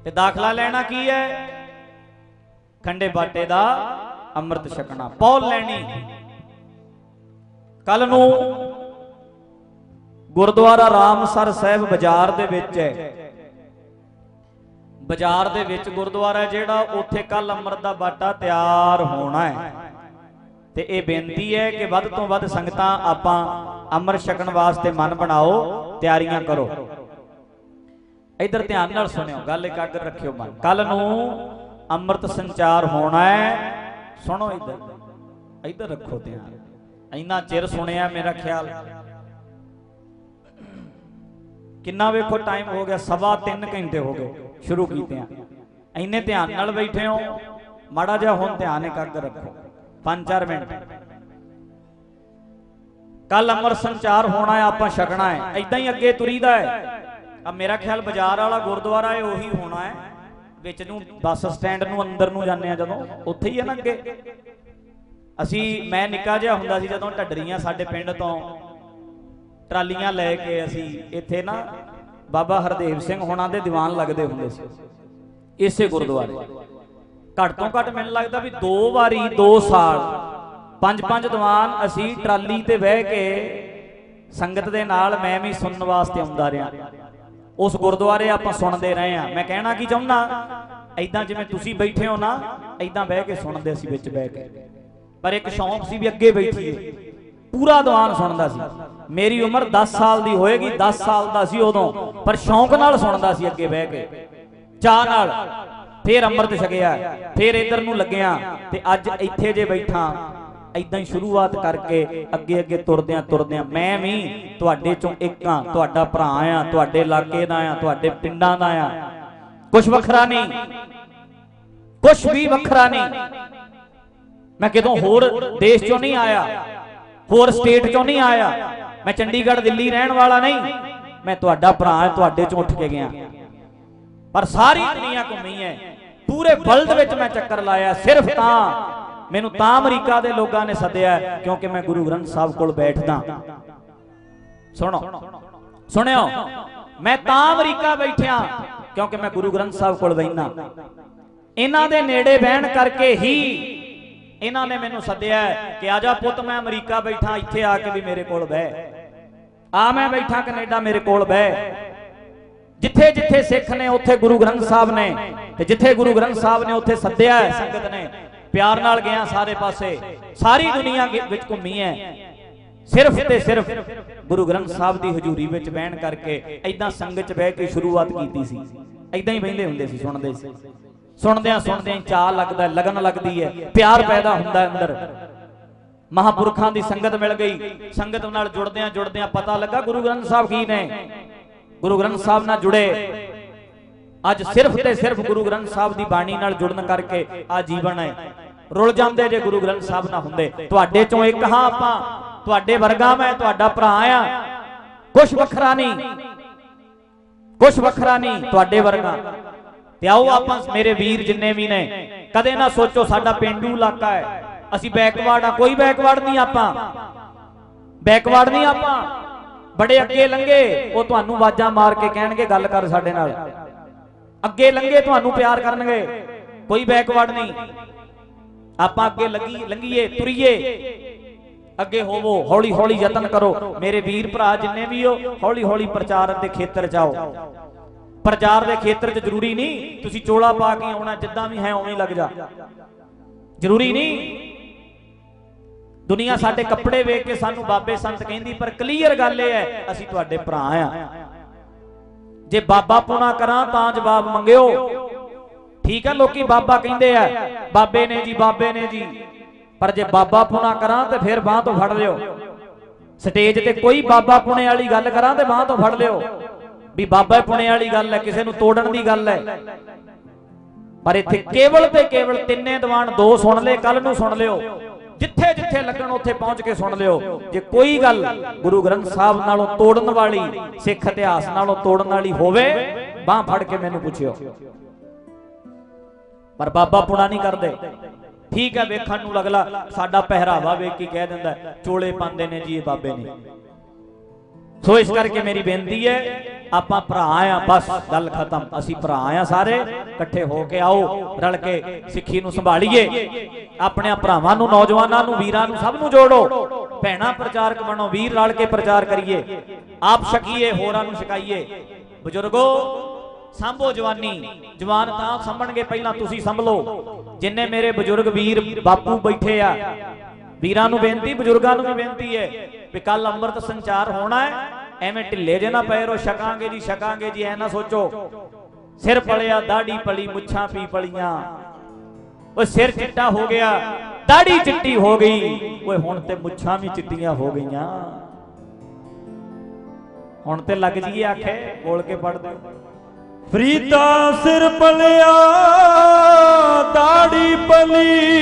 ਤੇ ਦਾਖਲਾ ਲੈਣਾ ਕੀ ਹੈ? ਖੰਡੇ ਬਾਟੇ ਦਾ ਅੰਮ੍ਰਿਤ ਛਕਣਾ। ਪੌਲ ਲੈਣੀ। ਕੱਲ ਨੂੰ ਗੁਰਦੁਆਰਾ ਰਾਮਸਰ ਸਾਹਿਬ ਬਾਜ਼ਾਰ ਦੇ ਵਿੱਚ ਹੈ। ਬਾਜ਼ਾਰ ਦੇ ਵਿੱਚ ਗੁਰਦੁਆਰਾ ਜਿਹੜਾ, ਉੱਥੇ ਕੱਲ ਅੰਮ੍ਰਿਤ ਦਾ ਬਾਟਾ ਤਿਆਰ ਹੋਣਾ ਹੈ। ਤੇ ਇਹ ਬੇਨਤੀ ਹੈ ਕਿ ਵੱਧ ਤੋਂ ਵੱਧ ਸੰਗਤਾਂ ਆਪਾਂ ਅੰਮ੍ਰਿਤ ਛਕਣ ਵਾਸਤੇ ਮਨ ਬਣਾਓ, ਤਿਆਰੀਆਂ ਕਰੋ। ਇਧਰ ਧਿਆਨ ਨਾਲ ਸੁਣਿਓ, ਗੱਲ ਇਕਾਗਰ ਰੱਖਿਓ ਮਨ। ਕੱਲ ਨੂੰ ਅੰਮ੍ਰਿਤ ਸੰਚਾਰ ਹੋਣਾ ਹੈ। ਸੁਣੋ ਇਧਰ ਇਧਰ ਰੱਖੋ ਧਿਆਨ। ਇੰਨਾ ਚਿਰ ਸੁਣਿਆ ਮੇਰਾ ਖਿਆਲ। ਕਿੰਨਾ ਵੇਖੋ ਟਾਈਮ ਹੋ ਗਿਆ, ਸਵਾ 3 ਘੰਟੇ ਹੋ ਗਏ ਸ਼ੁਰੂ ਕੀਤੇ ਆ। ਇੰਨੇ ਧਿਆਨ ਨਾਲ ਬੈਠੇ ਹੋ। ਮਾੜਾ ਜਿਹਾ ਹੁਣ ਧਿਆਨ ਇਕਾਗਰ ਰੱਖੋ। 5-4 ਮਿੰਟ। ਕੱਲ ਅਮਰ ਸੰਚਾਰ ਹੋਣਾ ਹੈ, ਆਪਾਂ ਛਕਣਾ ਹੈ। ਐਦਾਂ ਹੀ ਅੱਗੇ ਤੁਰੀਦਾ ਹੈ। ਆ ਮੇਰਾ ਖਿਆਲ ਬਾਜ਼ਾਰ ਵਾਲਾ ਗੁਰਦੁਆਰਾ ਹੈ ਉਹੀ ਹੋਣਾ ਹੈ, ਵਿੱਚ ਨੂੰ ਬੱਸ ਸਟੈਂਡ ਨੂੰ ਅੰਦਰ ਨੂੰ ਜਾਂਦੇ ਆ ਜਦੋਂ। ਉੱਥੇ ਹੀ ਹੈ ਨਾ ਅੱਗੇ। ਅਸੀਂ, ਮੈਂ ਨਿੱਕਾ ਜਿਹਾ ਹੁੰਦਾ ਸੀ ਜਦੋਂ ਢੱਡਰੀਆਂ ਸਾਡੇ ਪਿੰਡ ਤੋਂ ਟਰਾਲੀਆਂ ਲੈ ਕੇ ਅਸੀਂ ਇੱਥੇ ਨਾ ਬਾਬਾ ਹਰਦੇਵ ਸਿੰਘ ਹੋਣਾ ਦੇ ਦੀਵਾਨ ਲੱਗਦੇ ਹੁੰਦੇ ਸੀ। ਇਸੇ ਗੁਰਦੁਆਰੇ। ਘੱਟ ਤੋਂ ਘੱਟ ਮੈਨੂੰ ਲੱਗਦਾ ਵੀ ਦੋ ਵਾਰੀ 2 ਸਾਲ। ਪੰਜ ਪੰਜ ਦੀਵਾਨ ਅਸੀਂ ਟਰਾਲੀ ਤੇ ਬਹਿ ਕੇ ਸੰਗਤ ਦੇ ਨਾਲ ਮੈਂ ਵੀ ਸੁਣਨ ਵਾਸਤੇ ਆਉਂਦਾ ਰਿਹਾ। ਉਸ ਗੁਰਦੁਆਰੇ ਆਪਾਂ ਸੁਣਦੇ ਰਹੇ ਆ ਮੈਂ ਕਹਿਣਾ ਕੀ ਚਾਹੁੰਦਾ ਐਦਾਂ ਜਿਵੇਂ ਤੁਸੀਂ ਬੈਠੇ ਹੋ ਨਾ ਐਦਾਂ ਬਹਿ ਕੇ ਸੁਣਦੇ ਸੀ ਵਿੱਚ ਬਹਿ ਕੇ। ਪਰ ਇੱਕ ਸ਼ੌਂਕ ਸੀ ਵੀ ਅੱਗੇ ਬੈਠੀਏ। ਪੂਰਾ ਦੀਵਾਨ ਸੁਣਦਾ ਸੀ। ਮੇਰੀ ਉਮਰ 10 ਸਾਲ ਦੀ ਹੋਏਗੀ 10 ਸਾਲ ਦਾ ਸੀ ਉਦੋਂ। ਪਰ ਸ਼ੌਂਕ ਨਾਲ ਸੁਣਦਾ ਸੀ ਅੱਗੇ ਬਹਿ ਕੇ। ਚਾਹ ਨਾਲ। ਫੇਰ ਅੰਮ੍ਰਿਤ ਛਕਿਆ, ਫਿਰ ਇਧਰ ਨੂੰ ਲੱਗਿਆ ਤੇ ਅੱਜ ਇੱਥੇ ਜੇ ਬੈਠਾ ਐਦਾਂ ਹੀ ਸ਼ੁਰੂਆਤ ਕਰਕੇ ਅੱਗੇ ਅੱਗੇ ਤੁਰਦਿਆਂ ਤੁਰਦਿਆਂ ਮੈਂ ਵੀ ਤੁਹਾਡੇ ਚੋਂ ਇੱਕ ਆ ਤੁਹਾਡਾ ਭਰਾ ਆ ਤੁਹਾਡੇ ਇਲਾਕੇ ਦਾ ਆ ਤੁਹਾਡੇ ਪਿੰਡਾਂ ਦਾ ਆ ਕੁਝ ਵੱਖਰਾ ਨਹੀਂ ਕੁਝ ਵੀ ਵੱਖਰਾ ਨਹੀਂ। ਮੈਂ ਕਿਤੋਂ ਹੋਰ ਦੇਸ਼ ਚੋਂ ਨਹੀਂ ਆਇਆ, ਹੋਰ ਸਟੇਟ ਚੋਂ ਨਹੀਂ ਆਇਆ। ਮੈਂ ਚੰਡੀਗੜ੍ਹ, ਦਿੱਲੀ ਰਹਿਣ ਵਾਲਾ ਨਹੀਂ, ਮੈਂ ਤੁਹਾਡਾ ਭਰਾ ਤੁਹਾਡੇ ਚੋਂ ਉੱਠ ਕੇ ਗਿਆ। ਪਰ ਸਾਰੀ ਦੁਨੀਆ ਘੁੰਮੀ ਹੈ ਪੂਰੇ ਵਰਲਡ ਵਿੱਚ ਮੈਂ ਚੱਕਰ ਲਾਇਆ। ਸਿਰਫ ਤਾਂ ਮੈਨੂੰ ਤਾਂ ਅਮਰੀਕਾ ਦੇ ਲੋਕਾਂ ਨੇ ਸੱਦਿਆ ਕਿਉਂਕਿ ਮੈਂ ਗੁਰੂ ਗ੍ਰੰਥ ਸਾਹਿਬ ਕੋਲ ਬੈਠਦਾ। ਸੁਣੋ। ਸੁਣਿਓ, ਮੈਂ ਤਾਂ ਅਮਰੀਕਾ ਬੈਠਿਆ ਕਿਉਂਕਿ ਮੈਂ ਗੁਰੂ ਗ੍ਰੰਥ ਸਾਹਿਬ ਕੋਲ ਬੈਠਣਾ ਇਹਨਾਂ ਦੇ ਨੇੜੇ ਬਹਿਣ ਕਰਕੇ ਹੀ ਇਹਨਾਂ ਨੇ ਮੈਨੂੰ ਸੱਦਿਆ ਕਿ ਆ ਜਾ ਪੁੱਤ, ਮੈਂ ਅਮਰੀਕਾ ਬੈਠਾ, ਇੱਥੇ ਆ ਕੇ ਵੀ ਮੇਰੇ ਕੋਲ ਬਹਿ। ਆ ਮੈਂ ਬੈਠਾ ਕੈਨੇਡਾ, ਮੇਰੇ ਕੋਲ ਬਹਿ। ਜਿੱਥੇ ਜਿੱਥੇ ਸਿੱਖ ਨੇ, ਉੱਥੇ ਗੁਰੂ ਗ੍ਰੰਥ ਸਾਹਿਬ ਨੇ ਤੇ ਜਿੱਥੇ ਗੁਰੂ ਗ੍ਰੰਥ ਸਾਹਿਬ ਨੇ ਉੱਥੇ ਸੱਦਿਆ ਹੈ ਸੰਗਤ ਨੇ, ਪਿਆਰ ਨਾਲ ਗਿਆ ਸਾਰੇ ਪਾਸੇ, ਸਾਰੀ ਦੁਨੀਆ ਵਿੱਚ ਘੁੰਮੀ ਹੈ। ਸਿਰਫ ਤੇ ਸਿਰਫ ਗੁਰੂ ਗ੍ਰੰਥ ਸਾਹਿਬ ਦੀ ਹਜ਼ੂਰੀ ਵਿੱਚ ਬਹਿਣ ਕਰਕੇ ਐਦਾਂ ਸੰਗਤ 'ਚ ਬਹਿ ਕੇ ਸ਼ੁਰੂਆਤ ਕੀਤੀ ਸੀ। ਐਦਾਂ ਹੀ ਬਹਿੰਦੇ ਹੁੰਦੇ ਸੀ, ਸੁਣਦੇ ਸੀ। ਸੁਣਦਿਆਂ ਸੁਣਦਿਆਂ ਚਾਹ ਲੱਗਦਾ, ਲਗਨ ਲੱਗਦੀ ਹੈ, ਪਿਆਰ ਪੈਦਾ ਹੁੰਦਾ ਅੰਦਰ। ਮਹਾਪੁਰਖਾਂ ਦੀ ਸੰਗਤ ਮਿਲ ਗਈ। ਸੰਗਤ ਨਾਲ ਜੁੜਦਿਆਂ ਜੁੜਦਿਆਂ ਪਤਾ ਲੱਗਾ ਗੁਰੂ ਗ੍ਰੰਥ ਸਾਹਿਬ ਕੀ ਨੇ। ਗੁਰੂ ਗ੍ਰੰਥ ਸਾਹਿਬ ਨਾਲ ਜੁੜੇ। ਅੱਜ ਸਿਰਫ ਤੇ ਸਿਰਫ ਗੁਰੂ ਗ੍ਰੰਥ ਸਾਹਿਬ ਦੀ ਬਾਣੀ ਨਾਲ ਜੁੜਨ ਕਰਕੇ ਆ ਜੀਵਨ ਹੈ। ਰੁੱਲ ਜਾਂਦੇ ਜੇ ਗੁਰੂ ਗ੍ਰੰਥ ਸਾਹਿਬ ਨਾ ਹੁੰਦੇ। ਤੁਹਾਡੇ ਚੋਂ ਇੱਕ ਹਾਂ ਆਪਾਂ, ਤੁਹਾਡੇ ਵਰਗਾ ਮੈਂ, ਤੁਹਾਡਾ ਭਰਾ ਆ ਕੁਛ ਵੱਖਰਾ ਨਹੀਂ। ਕੁਛ ਵੱਖਰਾ ਨਹੀਂ, ਤੁਹਾਡੇ ਵਰਗਾ। ਤੇ ਆਓ ਆਪਾਂ ਮੇਰੇ ਵੀਰ ਜਿੰਨੇ ਵੀ ਨੇ, ਕਦੇ ਨਾ ਸੋਚੋ ਸਾਡਾ ਪਿੰਡੂ ਇਲਾਕਾ ਹੈ। ਅਸੀਂ ਬੈਕਵਰਡ ਆ ਕੋਈ ਬੈਕਵਰਡ ਨਹੀਂ ਆਪਾਂ। ਬੈਕਵਰਡ ਨਹੀਂ ਆਪਾਂ। ਬੜੇ ਅੱਗੇ ਲੰਗੇ ਉਹ ਤੁਹਾਨੂੰ ਆਵਾਜ਼ਾਂ ਮਾਰ ਕੇ ਕਹਿਣਗੇ, ਗੱਲ ਕਰ ਸਾਡੇ ਨਾਲ। ਅੱਗੇ ਲੰਗੇ ਤੁਹਾਨੂੰ ਪਿਆਰ ਕਰਨਗੇ। ਕੋਈ ਬੈਕਵਰਡ ਨਹੀਂ। ਆਪਾਂ ਅੱਗੇ ਲੱਗੀ ਲੰਗੀਏ ਤੁਰੀਏ। ਅੱਗੇ ਹੋਵੋ ਹੌਲੀ ਹੌਲੀ ਯਤਨ ਕਰੋ। ਮੇਰੇ ਵੀਰ ਭਰਾ ਜਿੰਨੇ ਵੀ ਹੋ ਹੌਲੀ ਹੌਲੀ ਪ੍ਰਚਾਰ ਦੇ ਖੇਤਰ ਚ ਆਓ ਪ੍ਰਚਾਰ ਦੇ ਖੇਤਰ 'ਚ ਜ਼ਰੂਰੀ ਨਹੀਂ, ਤੁਸੀਂ ਚੋਲਾ ਪਾ ਕੇ ਆਉਣਾ, ਜਿੱਦਾਂ ਵੀ ਹੈ, ਉਵੇਂ ਲੱਗ ਜਾ। ਜ਼ਰੂਰੀ ਨਹੀਂ ਦੁਨੀਆ ਸਾਡੇ ਕੱਪੜੇ ਵੇਖ ਕੇ ਸਾਨੂੰ ਬਾਬੇ ਸੰਤ ਕਹਿੰਦੀ ਪਰ ਕਲੀਅਰ ਗੱਲ ਇਹ ਹੈ ਅਸੀਂ ਤੁਹਾਡੇ ਭਰਾ ਆ ਜੇ ਬਾਬਾ ਪੁਣਾ ਕਰਾਂ ਤਾਂ ਜਵਾਬ ਮੰਗਿਓ। ਠੀਕ ਹੈ ਲੋਕੀ ਬਾਬਾ ਕਹਿੰਦੇ ਆ ਬਾਬੇ ਨੇ ਜੀ ਬਾਬੇ ਨੇ ਜੀ। ਪਰ ਜੇ ਬਾਬਾ ਪੁਣਾ ਕਰਾਂ ਤੇ ਫਿਰ ਬਾਹ ਤੋਂ ਫੜ ਲਿਓ। ਸਟੇਜ ਤੇ ਕੋਈ ਬਾਬਾ ਪੁਣੇ ਵਾਲੀ ਗੱਲ ਕਰਾਂ ਤੇ ਬਾਹ ਤੋਂ ਫੜ ਲਿਓ। ਵੀ ਬਾਬਾ ਪੁਣੇ ਵਾਲੀ ਗੱਲ ਹੈ ਕਿਸੇ ਨੂੰ ਤੋੜਨ ਦੀ ਗੱਲ ਹੈ। ਪਰ ਇੱਥੇ ਕੇਵਲ ਤੇ ਕੇਵਲ ਤਿੰਨੇ ਦੀਵਾਨ ਦੋ ਸੁਣ ਲੈ ਕੱਲ ਨੂੰ ਸੁਣ ਲਿਓ। ਜਿੱਥੇ ਜਿੱਥੇ ਲੱਗਣ ਉੱਥੇ ਪਹੁੰਚ ਕੇ ਸੁਣ ਲਿਓ। ਜੇ ਕੋਈ ਗੱਲ ਗੁਰੂ ਗ੍ਰੰਥ ਸਾਹਿਬ ਨਾਲੋਂ ਤੋੜਨ ਵਾਲੀ, ਸਿੱਖ ਇਤਿਹਾਸ ਨਾਲੋਂ ਤੋੜਨ ਵਾਲੀ ਹੋਵੇ, ਬਾਹ ਫੜ ਕੇ ਮੈਨੂੰ ਪੁੱਛਿਓ। ਪਰ ਬਾਬਾ ਪੁਣਾ ਨਹੀਂ ਕਰਦੇ। ਠੀਕ ਹੈ, ਵੇਖਣ ਨੂੰ ਲਗਲਾ ਸਾਡਾ ਪਹਿਰਾਵਾ ਵੇਖ ਕੇ ਕਹਿ ਦਿੰਦਾ ਚੋਲੇ ਪਾਉਂਦੇ ਨੇ ਜੀ ਇਹ ਬਾਬੇ ਨੇ। ਸੋ ਇਸ ਕਰਕੇ ਮੇਰੀ ਬੇਨਤੀ ਹੈ, ਆਪਾਂ ਭਰਾ ਆ, ਬਸ, ਗੱਲ ਖਤਮ। ਅਸੀਂ ਭਰਾ ਆ ਸਾਰੇ, ਇਕੱਠੇ ਹੋ ਕੇ ਆਓ, ਰਲ ਕੇ ਸਿੱਖੀ ਨੂੰ ਸੰਭਾਲੀਏ। ਆਪਣੇ ਭਰਾਵਾਂ ਨੂੰ, ਨੌਜਵਾਨਾਂ ਨੂੰ, ਵੀਰਾਂ ਨੂੰ ਸਭ ਨੂੰ ਜੋੜੋ। ਭੈਣਾ ਪ੍ਰਚਾਰਕ ਬਣੋ, ਵੀਰ ਰਲ ਕੇ ਪ੍ਰਚਾਰ ਕਰੀਏ। ਆਪ ਛਕੀਏ, ਹੋਰਾਂ ਨੂੰ ਛਕਾਈਏ। ਬਜ਼ੁਰਗੋ, ਸੰਭੋ ਜਵਾਨੀ। ਜਵਾਨ ਤਾਂ ਸੰਭਣਗੇ, ਪਹਿਲਾਂ ਤੁਸੀਂ ਸੰਭਲੋ। ਜਿੰਨੇ ਮੇਰੇ ਬਜ਼ੁਰਗ ਵੀਰ ਬਾਪੂ ਬੈਠੇ ਆ, ਵੀਰਾਂ ਨੂੰ ਬੇਨਤੀ, ਬਜ਼ੁਰਗਾਂ ਨੂੰ ਵੀ ਬੇਨਤੀ ਹੈ। ਵੀ ਕੱਲ ਅੰਮ੍ਰਿਤ ਸੰਚਾਰ ਹੋਣਾ ਹੈ, ਐਵੇਂ ਢਿੱਲੇ ਜੇ ਨਾ ਪਏ ਰੋ ਛਕਾਂਗੇ ਜੀ ਛਕਾਂਗੇ ਜੀ, ਐ ਨਾ ਸੋਚੋ। ਸਿਰ ਪਲਿਆ, ਦਾੜੀ ਪਲੀ, ਮੁੱਛਾਂ ਪੀ ਪਲੀਆਂ। ਓਏ ਸਿਰ ਚਿੱਟਾ ਹੋ ਗਿਆ, ਦਾੜੀ ਚਿੱਟੀ ਹੋ ਗਈ। ਓਏ ਹੁਣ ਤੇ ਮੁੱਛਾਂ ਵੀ ਚਿੱਟੀਆਂ ਹੋ ਗਈਆਂ। ਹੁਣ ਤੇ ਲੱਗ ਜੀਏ ਆਖੇ, ਬੋਲ ਕੇ ਪੜ ਦਿਓ। ਫਰੀਦਾ ਸਿਰ ਪਲਿਆ, ਦਾੜੀ ਪਲੀ।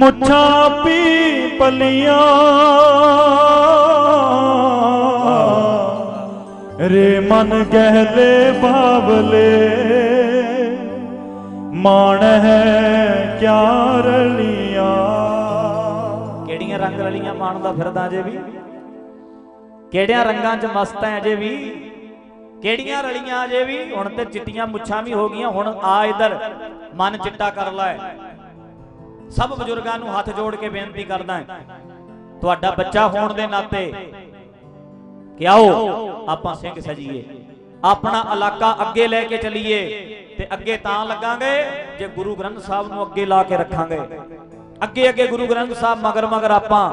ਮੁੱਛਾਂ ਪੀ ਪਲੀਆਂ। ਰੇ ਮਨ ਗਹਿਲੇ ਬਾਬਲੇ ਮਾਣ ਹੈ ਕਿਆ ਰਲੀਆਂ। ਕਿਹੜੀਆਂ ਰੰਗ ਰਲੀਆਂ ਮਾਣਦਾ ਫਿਰਦਾ ਅਜੇ ਵੀ? ਕਿਹੜਿਆਂ ਰੰਗਾਂ 'ਚ ਮਸਤ ਐ ਜੇ ਵੀ? ਕਿਹੜੀਆਂ ਰਲੀਆਂ ਅਜੇ ਵੀ? ਹੁਣ ਤੇ ਚਿੱਟੀਆਂ ਮੁੱਛਾਂ ਵੀ ਹੋ ਗਈਆਂ, ਹੁਣ ਆ ਇਧਰ। ਮਨ ਚਿੱਟਾ ਕਰ ਲੈ। ਸਭ ਬਜ਼ੁਰਗਾਂ ਨੂੰ ਹੱਥ ਜੋੜ ਕੇ ਬੇਨਤੀ ਕਰਦਾ ਹਾਂ, ਤੁਹਾਡਾ ਬੱਚਾ ਹੋਣ ਦੇ ਨਾਤੇ ਕਿ ਆਓ ਆਪਾਂ ਸਿੰਘ ਸਜੀਏ, ਆਪਣਾ ਇਲਾਕਾ ਅੱਗੇ ਲੈ ਕੇ ਚੱਲੀਏ ਤੇ ਅੱਗੇ ਤਾਂ ਲੱਗਾਂਗੇ ਜੇ ਗੁਰੂ ਗ੍ਰੰਥ ਸਾਹਿਬ ਨੂੰ ਅੱਗੇ ਲਾ ਕੇ ਰੱਖਾਂਗੇ। ਅੱਗੇ ਅੱਗੇ ਗੁਰੂ ਗ੍ਰੰਥ ਸਾਹਿਬ ਮਗਰ ਮਗਰ ਆਪਾਂ,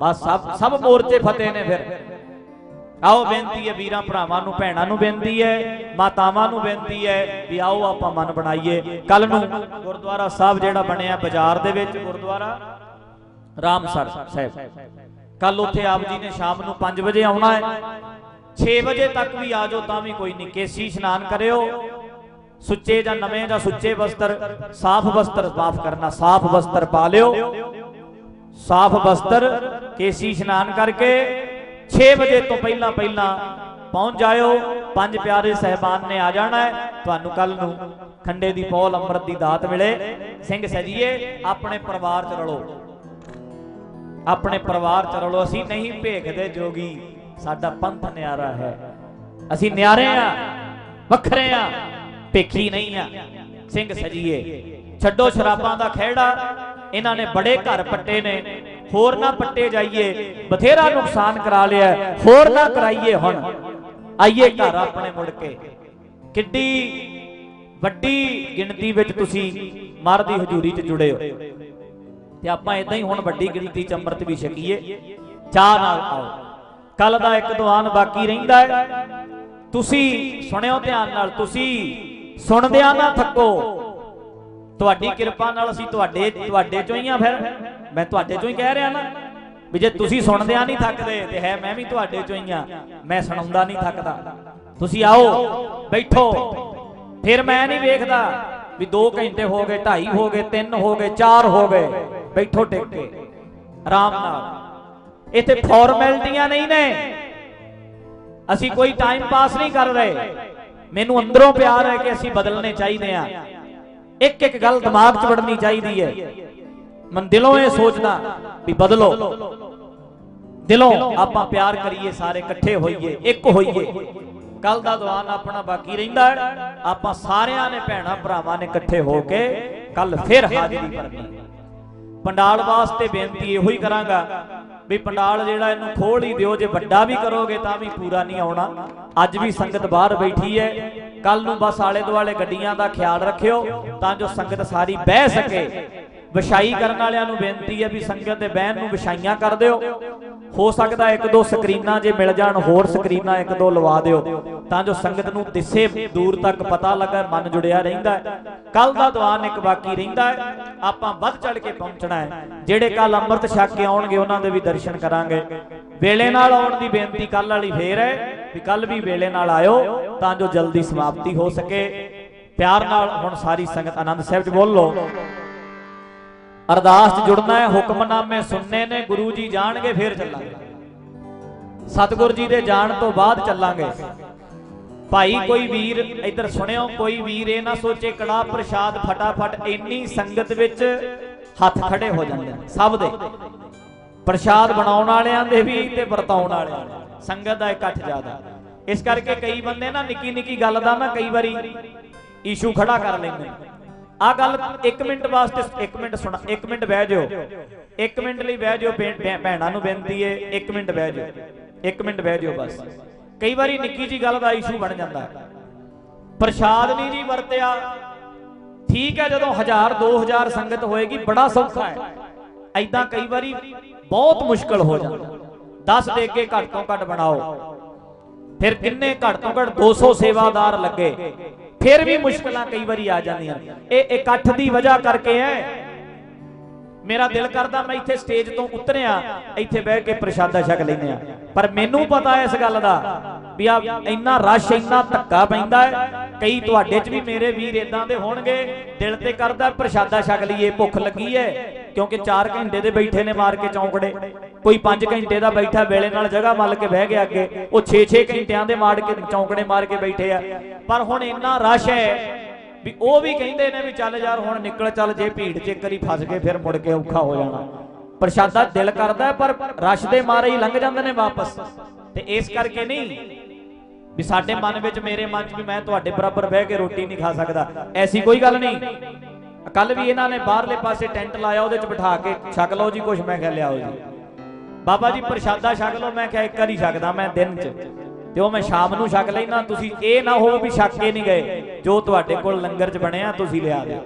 ਬਸ ਸਭ ਸਭ ਮੋਰਚੇ ਫਤਿਹ ਨੇ ਫਿਰ। ਆਓ ਬੇਨਤੀ ਹੈ ਵੀਰਾਂ ਭਰਾਵਾਂ ਨੂੰ, ਭੈਣਾਂ ਨੂੰ ਬੇਨਤੀ ਹੈ, ਮਾਤਾਵਾਂ ਨੂੰ ਬੇਨਤੀ ਹੈ ਵੀ ਆਓ ਆਪਾਂ ਮਨ ਬਣਾਈਏ। ਕੱਲ ਨੂੰ ਗੁਰਦੁਆਰਾ ਸਾਹਿਬ ਜਿਹੜਾ ਬਣਿਆ ਬਾਜ਼ਾਰ ਦੇ ਵਿੱਚ, ਗੁਰਦੁਆਰਾ ਰਾਮਸਰ ਸਾਹਿਬ। ਕੱਲ ਉੱਥੇ ਆਪ ਜੀ ਨੇ ਸ਼ਾਮ ਨੂੰ 5 ਵਜੇ ਆਉਣਾ ਹੈ। 6 ਵਜੇ ਤੱਕ ਵੀ ਆ ਜਾਓ ਤਾਂ ਵੀ ਕੋਈ ਨਹੀਂ। ਕੇਸੀ ਇਸ਼ਨਾਨ ਕਰਿਓ। ਸੁੱਚੇ ਜਾਂ ਨਵੇਂ ਜਾਂ ਸੁੱਚੇ ਵਸਤਰ ਸਾਫ਼ ਵਸਤਰ ਸਾਫ਼ ਕਰਨਾ, ਸਾਫ਼ ਵਸਤਰ ਪਾ ਲਿਓ। ਸਾਫ਼ ਵਸਤਰ ਕੇਸੀ ਇਸ਼ਨਾਨ ਕਰਕੇ 6 ਵਜੇ ਤੋਂ ਪਹਿਲਾਂ ਪਹਿਲਾਂ ਪਹੁੰਚ ਜਾਇਓ। ਪੰਜ ਪਿਆਰੇ ਸਹਿਬਾਨ ਨੇ ਆ ਜਾਣਾ ਹੈ। ਤੁਹਾਨੂੰ ਕੱਲ ਨੂੰ ਖੰਡੇ ਦੀ ਪੌਲ ਅੰਮ੍ਰਿਤ ਦੀ ਦਾਤ ਮਿਲੇ। ਸਿੰਘ ਸਜੀਏ, ਆਪਣੇ ਪਰਿਵਾਰ ਚ ਰਲੋ। ਆਪਣੇ ਪਰਿਵਾਰ ਚ ਰਲੋ। ਅਸੀਂ ਨਹੀਂ ਭੇਖਦੇ ਜੋਗੀ। ਸਾਡਾ ਪੰਥ ਨਿਆਰਾ ਹੈ। ਅਸੀਂ ਨਿਆਰੇ ਆ ਵੱਖਰੇ ਆ ਭੇਖੀ ਨਹੀਂ ਆ ਸਿੰਘ ਸਜੀਏ, ਛੱਡੋ ਸ਼ਰਾਬਾਂ ਦਾ ਖਹਿੜਾ। ਇਹਨਾਂ ਨੇ ਬੜੇ ਘਰ ਪੱਟੇ ਨੇ। ਹੋਰ ਨਾ ਪੱਟੇ ਜਾਈਏ, ਬਥੇਰਾ ਨੁਕਸਾਨ ਕਰਾ ਲਿਆ, ਹੋਰ ਨਾ ਕਰਾਈਏ ਹੁਣ। ਆਈਏ ਘਰ ਆਪਣੇ ਮੁੜ ਕੇ। ਕਿੱਡੀ ਵੱਡੀ ਗਿਣਤੀ ਵਿੱਚ ਤੁਸੀਂ ਮਰ ਦੀ ਹਜ਼ੂਰੀ 'ਚ ਜੁੜੇ ਹੋ। ਤੇ ਆਪਾਂ ਇਦਾਂ ਹੀ ਹੁਣ ਵੱਡੀ ਗਿਣਤੀ 'ਚ ਅੰਮ੍ਰਿਤ ਵੀ ਛਕੀਏ। ਚਾਹ ਨਾਲ ਆਓ ਕੱਲ ਦਾ ਇੱਕ ਦੁਆਨ ਬਾਕੀ ਰਹਿੰਦਾ ਹੈ। ਤੁਸੀਂ ਸੁਣਿਓ ਧਿਆਨ ਨਾਲ, ਤੁਸੀਂ ਸੁਣਦਿਆਂ ਨਾ ਥੱਕੋ। ਤੁਹਾਡੀ ਕਿਰਪਾ ਨਾਲ ਅਸੀਂ ਤੁਹਾਡੇ ਤੁਹਾਡੇ ਚੋਂ ਹੀ ਆ ਫਿਰ। ਮੈਂ ਤੁਹਾਡੇ ਚੋਂ ਹੀ ਕਹਿ ਰਿਹਾ ਨਾ ਵੀ ਜੇ ਤੁਸੀਂ ਸੁਣਦਿਆਂ ਨਹੀਂ ਥੱਕਦੇ ਤੇ ਹੈ ਮੈਂ ਵੀ ਤੁਹਾਡੇ ਚੋਂ ਹੀ ਆ। ਮੈਂ ਸੁਣਾਉਂਦਾ ਨਹੀਂ ਥੱਕਦਾ। ਤੁਸੀਂ ਆਓ, ਬੈਠੋ। ਫਿਰ ਮੈਂ ਨਹੀਂ ਵੇਖਦਾ ਵੀ 2 ਘੰਟੇ ਹੋ ਗਏ 2.5 ਹੋ ਗਏ 3 ਹੋ ਗਏ 4 ਹੋ ਗਏ। ਬੈਠੋ ਟਿਕ। ਕੇ ਆਰਾਮ ਨਾਲ। ਇੱਥੇ ਫਾਰਮੈਲਿਟੀਆਂ ਨਹੀਂ ਨੇ। ਅਸੀਂ ਕੋਈ ਟਾਈਮ ਪਾਸ ਨਹੀਂ ਕਰ ਰਹੇ। ਮੈਨੂੰ ਅੰਦਰੋਂ ਪਿਆਰ ਹੈ ਕਿ ਅਸੀਂ ਬਦਲਣੇ ਚਾਹੀਦੇ ਆ ਇੱਕ ਇੱਕ ਗੱਲ ਦਿਮਾਗ 'ਚ ਵੜਨੀ ਚਾਹੀਦੀ ਹੈ। ਮਨ ਦਿਲੋਂ ਇਹ ਸੋਚਦਾ ਵੀ ਬਦਲੋ। ਦਿਲੋਂ ਆਪਾਂ ਪਿਆਰ ਕਰੀਏ, ਸਾਰੇ ਇਕੱਠੇ ਹੋਈਏ, ਇੱਕ ਹੋਈਏ। ਕੱਲ ਦਾ ਦੁਆਨ ਆਪਣਾ ਬਾਕੀ ਰਹਿੰਦਾ ਹੈ। ਆਪਾਂ ਸਾਰਿਆਂ ਨੇ ਭੈਣਾ ਭਰਾਵਾਂ ਨੇ ਇਕੱਠੇ ਹੋ ਕੇ ਕੱਲ ਫਿਰ ਹਾਜ਼ਰੀ ਭਰਨੀ ਪੰਡਾਲ ਵਾਸਤੇ ਬੇਨਤੀ ਇਹੋ ਹੀ ਕਰਾਂਗਾ ਵੀ ਪੰਡਾਲ ਜਿਹੜਾ ਇਹਨੂੰ ਖੋਲ ਹੀ ਦਿਓ, ਜੇ ਵੱਡਾ ਵੀ ਕਰੋਗੇ ਤਾਂ ਵੀ ਪੂਰਾ ਨਹੀਂ ਆਉਣਾ। ਅੱਜ ਵੀ ਸੰਗਤ ਬਾਹਰ ਬੈਠੀ ਹੈ। ਕੱਲ ਨੂੰ ਬਸ ਆਲੇ ਦੁਆਲੇ ਗੱਡੀਆਂ ਦਾ ਖਿਆਲ ਰੱਖਿਓ, ਤਾਂ ਜੋ ਸੰਗਤ ਸਾਰੀ ਬਹਿ ਸਕੇ। ਵਿਛਾਈ ਕਰਨ ਵਾਲਿਆਂ ਨੂੰ ਬੇਨਤੀ ਹੈ ਵੀ ਸੰਗਤ ਦੇ ਬਹਿਣ ਨੂੰ ਵਿਛਾਈਆਂ ਕਰ ਦਿਓ। ਹੋ ਸਕਦਾ ਇੱਕ ਦੋ ਸਕਰੀਨਾਂ ਜੇ ਮਿਲ ਜਾਣ, ਹੋਰ ਸਕਰੀਨਾਂ ਇੱਕ ਦੋ ਲਵਾ ਦਿਓ। ਤਾਂ ਜੋ ਸੰਗਤ ਨੂੰ ਦਿਸੇ ਦੂਰ ਤੱਕ ਪਤਾ ਲੱਗਾ, ਮਨ ਜੁੜਿਆ ਰਹਿੰਦਾ ਹੈ। ਕੱਲ ਦਾ ਦੀਵਾਨ ਇੱਕ ਬਾਕੀ ਰਹਿੰਦਾ ਹੈ। ਆਪਾਂ ਵੱਧ ਚੜ ਕੇ ਪਹੁੰਚਣਾ ਹੈ। ਜਿਹੜੇ ਕੱਲ ਅੰਮ੍ਰਿਤ ਛਕ ਕੇ ਆਉਣਗੇ, ਉਹਨਾਂ ਦੇ ਵੀ ਦਰਸ਼ਨ ਕਰਾਂਗੇ। ਵੇਲੇ ਨਾਲ ਆਉਣ ਦੀ ਬੇਨਤੀ ਕੱਲ ਵਾਲੀ ਫੇਰ ਹੈ ਵੀ ਕੱਲ ਵੀ ਵੇਲੇ ਨਾਲ ਆਇਓ, ਤਾਂ ਜੋ ਜਲਦੀ ਸਮਾਪਤੀ ਹੋ ਸਕੇ। ਪਿਆਰ ਨਾਲ ਹੁਣ ਸਾਰੀ ਸੰਗਤ ਆਨੰਦ ਸਾਹਿਬ ਚ ਬੋਲੋ। ਅਰਦਾਸ 'ਚ ਜੁੜਨਾ ਹੈ, ਹੁਕਮਨਾਮੇ ਸੁਣਨੇ ਨੇ, ਗੁਰੂ ਜੀ ਜਾਣਗੇ, ਫੇਰ ਚੱਲਾਂਗੇ। ਸਤਿਗੁਰ ਜੀ ਦੇ ਜਾਣ ਤੋਂ ਬਾਅਦ ਚੱਲਾਂਗੇ। ਭਾਈ, ਕੋਈ ਵੀਰ ਇੱਧਰ ਸੁਣਿਓ, ਕੋਈ ਵੀਰ ਇਹ ਨਾ ਸੋਚੇ ਕੜਾ ਪ੍ਰਸ਼ਾਦ ਫਟਾਫਟ ਇੰਨੀ ਸੰਗਤ ਵਿੱਚ ਹੱਥ ਖੜੇ ਹੋ ਜਾਂਦੇ ਸਭ ਦੇ। ਪ੍ਰਸ਼ਾਦ ਬਣਾਉਣ ਵਾਲਿਆਂ ਦੇ ਵੀ ਤੇ ਵਰਤਾਉਣ ਵਾਲਿਆਂ ਸੰਗਤ ਦਾ ਇਕੱਠ ਜ਼ਿਆਦਾ। ਇਸ ਕਰਕੇ ਕਈ ਬੰਦੇ ਨਾ ਨਿੱਕੀ ਨਿੱਕੀ ਗੱਲ ਦਾ ਨਾ ਕਈ ਵਾਰੀ ਇਸ਼ੂ ਖੜਾ ਕਰ ਲੈਂਦੇ ਆ ਗੱਲ 1 ਮਿੰਟ ਵਾਸਤੇ 1 ਮਿੰਟ ਸੁਣਾ 1 ਮਿੰਟ ਬਹਿ ਜਾਓ। 1 ਮਿੰਟ ਲਈ ਬਹਿ ਜਾਓ ਭੈਣਾਂ ਨੂੰ ਬੇਨਤੀ ਹੈ 1 ਮਿੰਟ ਬਹਿ ਜਾਓ। 1 ਮਿੰਟ ਬਹਿ ਜਾਓ ਬਸ। ਕਈ ਵਾਰੀ ਨਿੱਕੀ ਜੀ ਗੱਲ ਦਾ ਇਸ਼ੂ ਬਣ ਜਾਂਦਾ। ਪ੍ਰਸ਼ਾਦ ਨਹੀਂ ਜੀ ਵਰਤਿਆ। ਠੀਕ ਹੈ, ਜਦੋਂ 1000 2000 ਸੰਗਤ ਹੋਏਗੀ, ਬੜਾ ਸੌਖਾ ਹੈ। ਐਦਾਂ ਕਈ ਵਾਰੀ ਬਹੁਤ ਮੁਸ਼ਕਲ ਹੋ ਜਾਂਦਾ। 10 ਦੇ ਕੇ ਘੱਟ ਤੋਂ ਘੱਟ ਬਣਾਓ। ਫਿਰ ਕਿੰਨੇ ਘੱਟ ਤੋਂ ਘੱਟ 200 ਸੇਵਾਦਾਰ ਲੱਗੇ? ਫਿਰ ਵੀ ਮੁਸ਼ਕਲਾਂ ਕਈ ਵਾਰੀ ਆ ਜਾਂਦੀਆਂ। ਇਹ ਇਕੱਠ ਦੀ ਵਜ੍ਹਾ ਕਰਕੇ ਹੈ ਮੇਰਾ ਦਿਲ ਕਰਦਾ ਮੈਂ ਇੱਥੇ ਸਟੇਜ ਤੋਂ ਉਤਰਿਆ, ਇੱਥੇ ਬਹਿ ਕੇ ਪ੍ਰਸ਼ਾਦਾ ਛਕ ਲੈਨੇ ਆ ਪਰ ਮੈਨੂੰ ਪਤਾ ਇਸ ਗੱਲ ਦਾ ਵੀ ਆ ਇੰਨਾ ਰਸ਼, ਇੰਨਾ ਧੱਕਾ ਪੈਂਦਾ ਹੈ। ਕਈ ਤੁਹਾਡੇ 'ਚ ਵੀ ਮੇਰੇ ਵੀਰ ਇਦਾਂ ਦੇ ਹੋਣਗੇ, ਦਿਲ ਤੇ ਕਰਦਾ ਪ੍ਰਸ਼ਾਦਾ ਛਕ ਲਈਏ, ਭੁੱਖ ਲੱਗੀ ਹੈ, ਕਿਉਂਕਿ 4 ਘੰਟੇ ਦੇ ਬੈਠੇ ਨੇ ਮਾਰ ਕੇ ਚੌਂਕੜੇ। ਕੋਈ 5 ਘੰਟੇ ਦਾ ਬੈਠਾ ਵੇਲੇ ਨਾਲ ਜਗ੍ਹਾ ਮੱਲ ਕੇ ਬਹਿ ਗਿਆ ਅੱਗੇ, ਉਹ 6-6 ਘੰਟਿਆਂ ਦੇ ਮਾਰ ਕੇ ਚੌਂਕੜੇ ਮਾਰ ਕੇ ਬੈਠੇ ਆ। ਪਰ ਹੁਣ ਇੰਨਾ ਰਸ਼ ਹੈ ਵੀ ਉਹ ਵੀ ਕਹਿੰਦੇ ਨੇ ਵੀ ਚੱਲ ਯਾਰ ਹੁਣ ਨਿਕਲ ਚੱਲ ਜੇ ਭੀੜ 'ਚ ਇੱਕ ਵਾਰੀ ਫਸ ਗਏ, ਫਿਰ ਮੁੜ ਕੇ ਔਖਾ ਹੋ ਜਾਣਾ। ਪ੍ਰਸ਼ਾਦਾ ਦਿਲ ਕਰਦਾ ਪਰ ਰਸ਼ ਦੇ ਮਾਰੇ ਹੀ ਲੰਘ ਜਾਂਦੇ ਨੇ ਵਾਪਸ। ਤੇ ਇਸ ਕਰਕੇ ਨਹੀਂ ਵੀ ਸਾਡੇ ਮਨ ਵਿੱਚ ਮੇਰੇ ਮਨ 'ਚ ਵੀ ਮੈਂ ਤੁਹਾਡੇ ਬਰਾਬਰ ਬਹਿ ਕੇ ਰੋਟੀ ਨਹੀਂ ਖਾ ਸਕਦਾ। ਐਸੀ ਕੋਈ ਗੱਲ ਨਹੀਂ। ਕੱਲ ਵੀ ਇਹਨਾਂ ਨੇ ਬਾਹਰਲੇ ਪਾਸੇ ਟੈਂਟ ਲਾਇਆ, ਉਹਦੇ 'ਚ ਬਿਠਾ ਕੇ ਛਕ ਲਓ ਜੀ ਕੁਛ, ਮੈਂ ਕਿਹਾ ਲਿਆਓ ਜੀ। ਬਾਬਾ ਜੀ, ਪ੍ਰਸ਼ਾਦਾ ਛਕ ਲਓ, ਮੈਂ ਕਿਹਾ ਇੱਕ ਵਾਰੀ ਛਕਦਾ ਮੈਂ ਦਿਨ 'ਚ। ਤੇ ਉਹ ਮੈਂ ਸ਼ਾਮ ਨੂੰ ਛਕ ਲੈਣਾ ਤੁਸੀਂ ਇਹ ਨਾ ਹੋਵੇ ਵੀ ਛੱਕ ਕੇ ਨਹੀਂ ਗਏ। ਜੋ ਤੁਹਾਡੇ ਕੋਲ ਲੰਗਰ 'ਚ ਬਣਿਆ, ਤੁਸੀਂ ਲਿਆ ਦਿਓ।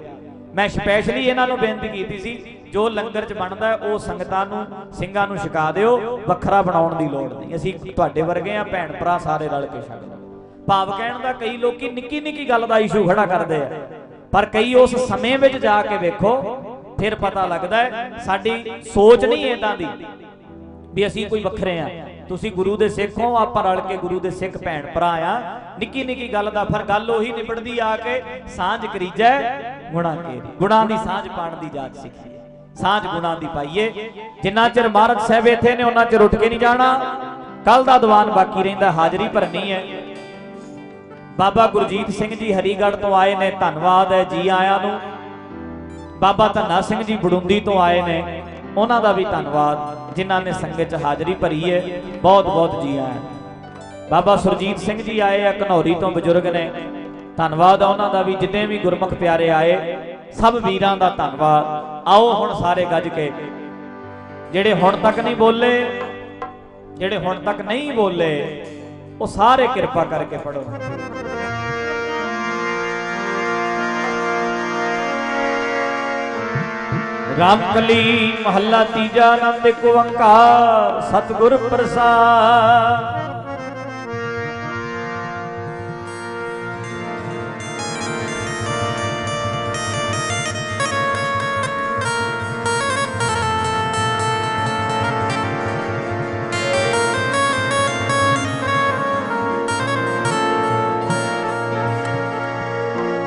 ਮੈਂ ਸਪੈਸ਼ਲੀ ਇਹਨਾਂ ਨੂੰ ਬੇਨਤੀ ਕੀਤੀ ਸੀ, ਜੋ ਲੰਗਰ 'ਚ ਬਣਦਾ, ਉਹ ਸੰਗਤਾਂ ਨੂੰ, ਸਿੰਘਾਂ ਨੂੰ ਛਕਾ ਦਿਓ, ਵੱਖਰਾ ਬਣਾਉਣ ਦੀ ਲੋੜ ਨਹੀਂ। ਅਸੀਂ ਤੁਹਾਡੇ ਵਰਗੇ ਆ ਭੈਣ ਭਰਾ ਸਾਰੇ ਰਲ ਕੇ ਛਕ ਭਾਵ ਕਹਿਣ ਦਾ ਕਈ ਲੋਕੀ ਨਿੱਕੀ ਨਿੱਕੀ ਗੱਲ ਦਾ ਇਸ਼ੂ ਖੜਾ ਕਰਦੇ ਆ। ਪਰ ਕਈ ਉਸ ਸਮੇਂ ਵਿੱਚ ਜਾ ਕੇ ਵੇਖੋ, ਫਿਰ ਪਤਾ ਲੱਗਦਾ ਹੈ, ਸਾਡੀ ਸੋਚ ਨਹੀਂ ਇਦਾਂ ਦੀ ਵੀ ਅਸੀਂ ਕੋਈ ਵੱਖਰੇ ਆ। ਤੁਸੀਂ ਗੁਰੂ ਦੇ ਸਿੱਖ ਹੋ ਆਪਾਂ ਰਲ ਕੇ ਗੁਰੂ ਦੇ ਸਿੱਖ ਭੈਣ ਭਰਾ ਆ। ਨਿੱਕੀ ਨਿੱਕੀ ਗੱਲ ਦਾ ਫਿਰ ਗੱਲ ਉਹੀ ਨਿਬੜਦੀ ਆ ਕੇ ਸਾਂਝ ਕਰੀਜੈ ਗੁਣਾ ਕੇ ਗੁਣਾ ਦੀ ਸਾਂਝ ਪਾਣ ਦੀ ਜਾਚ ਸਿੱਖੀ ਸਾਂਝ ਗੁਣਾ ਦੀ ਪਾਈਏ। ਜਿੰਨਾ ਚਿਰ ਮਹਾਰਾਜ ਸਾਹਿਬ ਇੱਥੇ ਨੇ, ਉਹਨਾਂ ਚਿਰ ਉੱਠ ਕੇ ਨਹੀਂ ਜਾਣਾ। ਕੱਲ ਦਾ ਦੀਵਾਨ ਬਾਕੀ ਰਹਿੰਦਾ, ਹਾਜ਼ਰੀ ਭਰਨੀ ਹੈ। ਬਾਬਾ ਗੁਰਜੀਤ ਸਿੰਘ ਜੀ ਹਰੀਗੜ੍ਹ ਤੋਂ ਆਏ ਨੇ, ਧੰਨਵਾਦ ਹੈ ਜੀ ਆਇਆਂ ਨੂੰ। ਬਾਬਾ ਧੰਨਾ ਸਿੰਘ ਜੀ ਬੜੁੰਦੀ ਤੋਂ ਆਏ ਨੇ, ਉਹਨਾਂ ਦਾ ਵੀ ਧੰਨਵਾਦ। ਜਿਨ੍ਹਾਂ ਨੇ ਸੰਗਤ 'ਚ ਹਾਜ਼ਰੀ ਭਰੀ ਹੈ ਬਹੁਤ ਬਹੁਤ ਜੀ ਆਇਆਂ ਬਾਬਾ ਸੁਰਜੀਤ ਸਿੰਘ ਜੀ ਆਏ ਆ, ਘਨੌਰੀ ਤੋਂ ਬਜ਼ੁਰਗ ਨੇ। ਧੰਨਵਾਦ ਆ ਉਹਨਾਂ ਦਾ ਵੀ, ਜਿੰਨੇ ਵੀ ਗੁਰਮੁਖ ਪਿਆਰੇ ਆਏ, ਸਭ ਵੀਰਾਂ ਦਾ ਧੰਨਵਾਦ। ਆਓ ਹੁਣ ਸਾਰੇ ਗੱਜ ਕੇ। ਜਿਹੜੇ ਹੁਣ ਤੱਕ ਨਹੀਂ ਬੋਲੇ, ਜਿਹੜੇ ਹੁਣ ਤੱਕ ਨਹੀਂ ਬੋਲੇ, ਉਹ ਸਾਰੇ ਕਿਰਪਾ ਕਰਕੇ ਪੜੋ ਰਾਮਕਲੀ ਮਹੱਲਾ ਤੀਜਾ ਆਨੰਦ ਇੱਕ ਓੰਕਾਰ ਸਤਿਗੁਰ ਪ੍ਰਸਾਦ।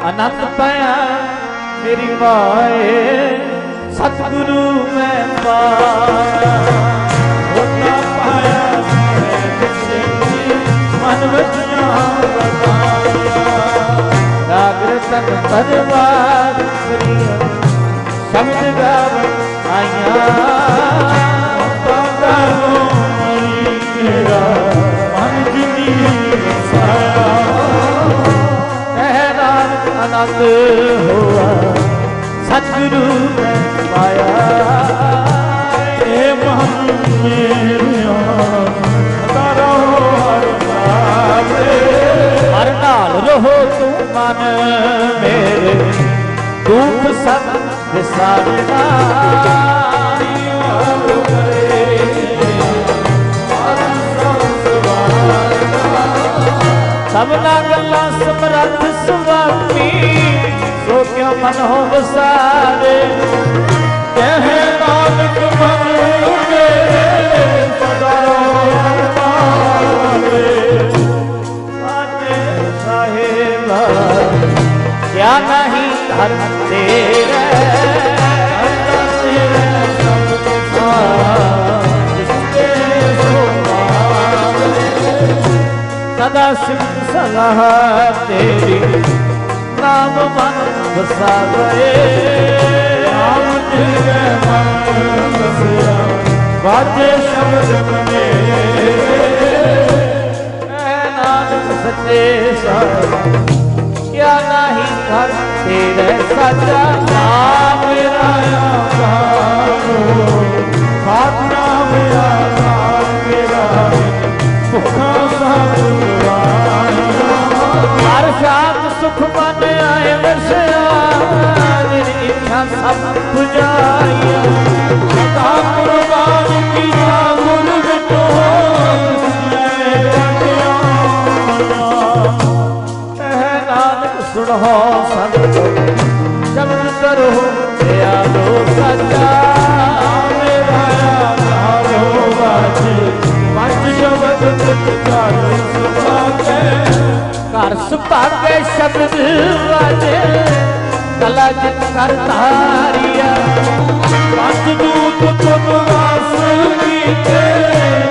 ਆਨੰਦ ਪਾਇਆ ਮੇਰੀ ਮਾਏ। ਸਤਿਗੁਰੂ ਮੈਂ ਪਾਇਆ। ਹੋਤਾ ਪਾਇਆ ਕਿਸੇ ਮਨ ਵਿੱਚ ਬਤਾਇਆ ਰਾਗ ਰਤਨ ਤਰਵਾਰ ਕਰੀਆ ਸ਼ਬਦ ਗਾਵ ਆਈਆਂ। ਤਾਂ ਕਰੋ ਮਰੀ ਮੇਰਾ ਮਨ ਜਿਨੀ ਵਸਾਇਆ ਕਹਿ ਨਾਨਕ ਹੋਆ। ਸਤਿਗੁਰੂ ਮੇਰਿਆ ਸਦਾ ਰਹੋ ਹਰ ਨਾਮੇ ਹਰ ਨਾਲ ਰਹੋ ਤੂੰ ਮਨ ਮੇਰੇ। ਦੁੱਖ ਸਭ ਵਿਸਾਰਨਾ ਸਭਨਾ ਗੱਲਾਂ ਸਮਰੱਥ ਸੁਆਮੀ ਸੋ ਕਿਉ ਮਨ ਹੋ ਵਸਾਰੇ। ਕਹਿ ਸਦਾ ਰਹੋ ਹਰ ਨਾਮੇ ਸਿਫਤ ਸਲਾਹ ਤੇਰੀ ਨਾਮ ਮਨ ਵਸਾ ਵਾਜੇ ਸ਼ਬਦ ਮਨੇ ਐ ਨਾਨਕ ਸੱਚੇ ਸਾਹਿਬ ਕਿਆ ਨਹੀਂ ਘਰ ਤੇਰੇ ਸਾਚਾ ਸੁਭਾਗੇ ਸ਼ਬਦ ਵਾਜੇ, ਕਲਾ ਜਿਤ ਕਰ ਧਾਰਿਆ। ਪੰਜ ਦੂਤ ਤੁਮ ਵਾਸ ਕੀਤੇ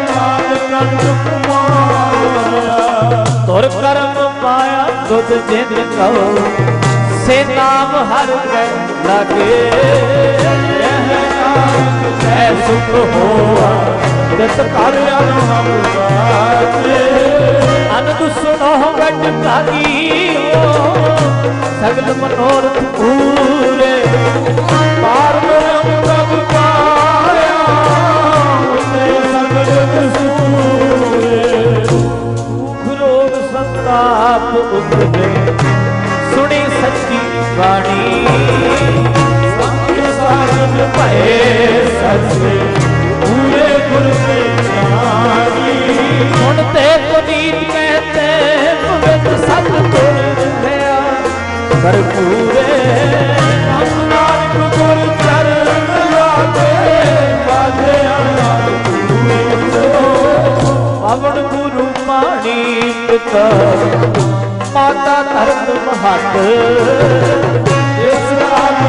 ਕਾਲ ਕੰਡ ਕੁਮਾਰਿਆ। ਤੁਰ ਕਰਮ ਮਾਇਆ ਦੁਧ ਜਿਨ ਕਹੋ ਸੇ ਨਾਮ ਹਰ ਕੈ ਲਾਗੇ। ਐ ਸੁਖ ਹੋਆ। ਤਿਤ ਕਰ ਅਨੁਭਵ ਅਨੰਦ ਸੁਣੋ ਗੱਟ ਭਾਗੀਓ। ਸਗਲ ਮਨੋਰਥ ਪੂਰੇ। ਪਾਰ ਬ੍ਰਹਮ ਪ੍ਰਭ ਪਾਇਆ ਉਤੇ ਸਗਲ ਸੂਰੇ ਦੁਖ ਰੋਗ ਸੰਤਾਪ ਉਪਰੇ ਸੁਣੀ ਸੱਚੀ ਬਾਣੀ। ਭਏ ਸਸੇ ਪੂਰੇ ਗੁਰ ਤੇ ਜਾਣੀ ਹੁਣ ਤੇ ਪੁਨੀਤ ਕਹਤੇ ਪਵਿੱਤ ਸਤ ਗੁਰ ਲਿਆ ਪਰ ਪੂਰੇ ਨਾਨਕ ਗੁਰ ਚਰਨ ਲਾਗੇ ਬਾਝੇ ਅਨਾਦ ਪੂਰੇ ਪਵਨ ਗੁਰੂ ਪਾਣੀ ਪਿਤਾ ਮਾਤਾ ਧਰਤ ਮਹਤ।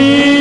Hari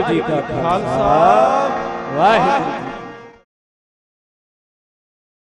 ਵਾਹਿਗੁਰੂ ਜੀ ਕਾ ਖਾਲਸਾ।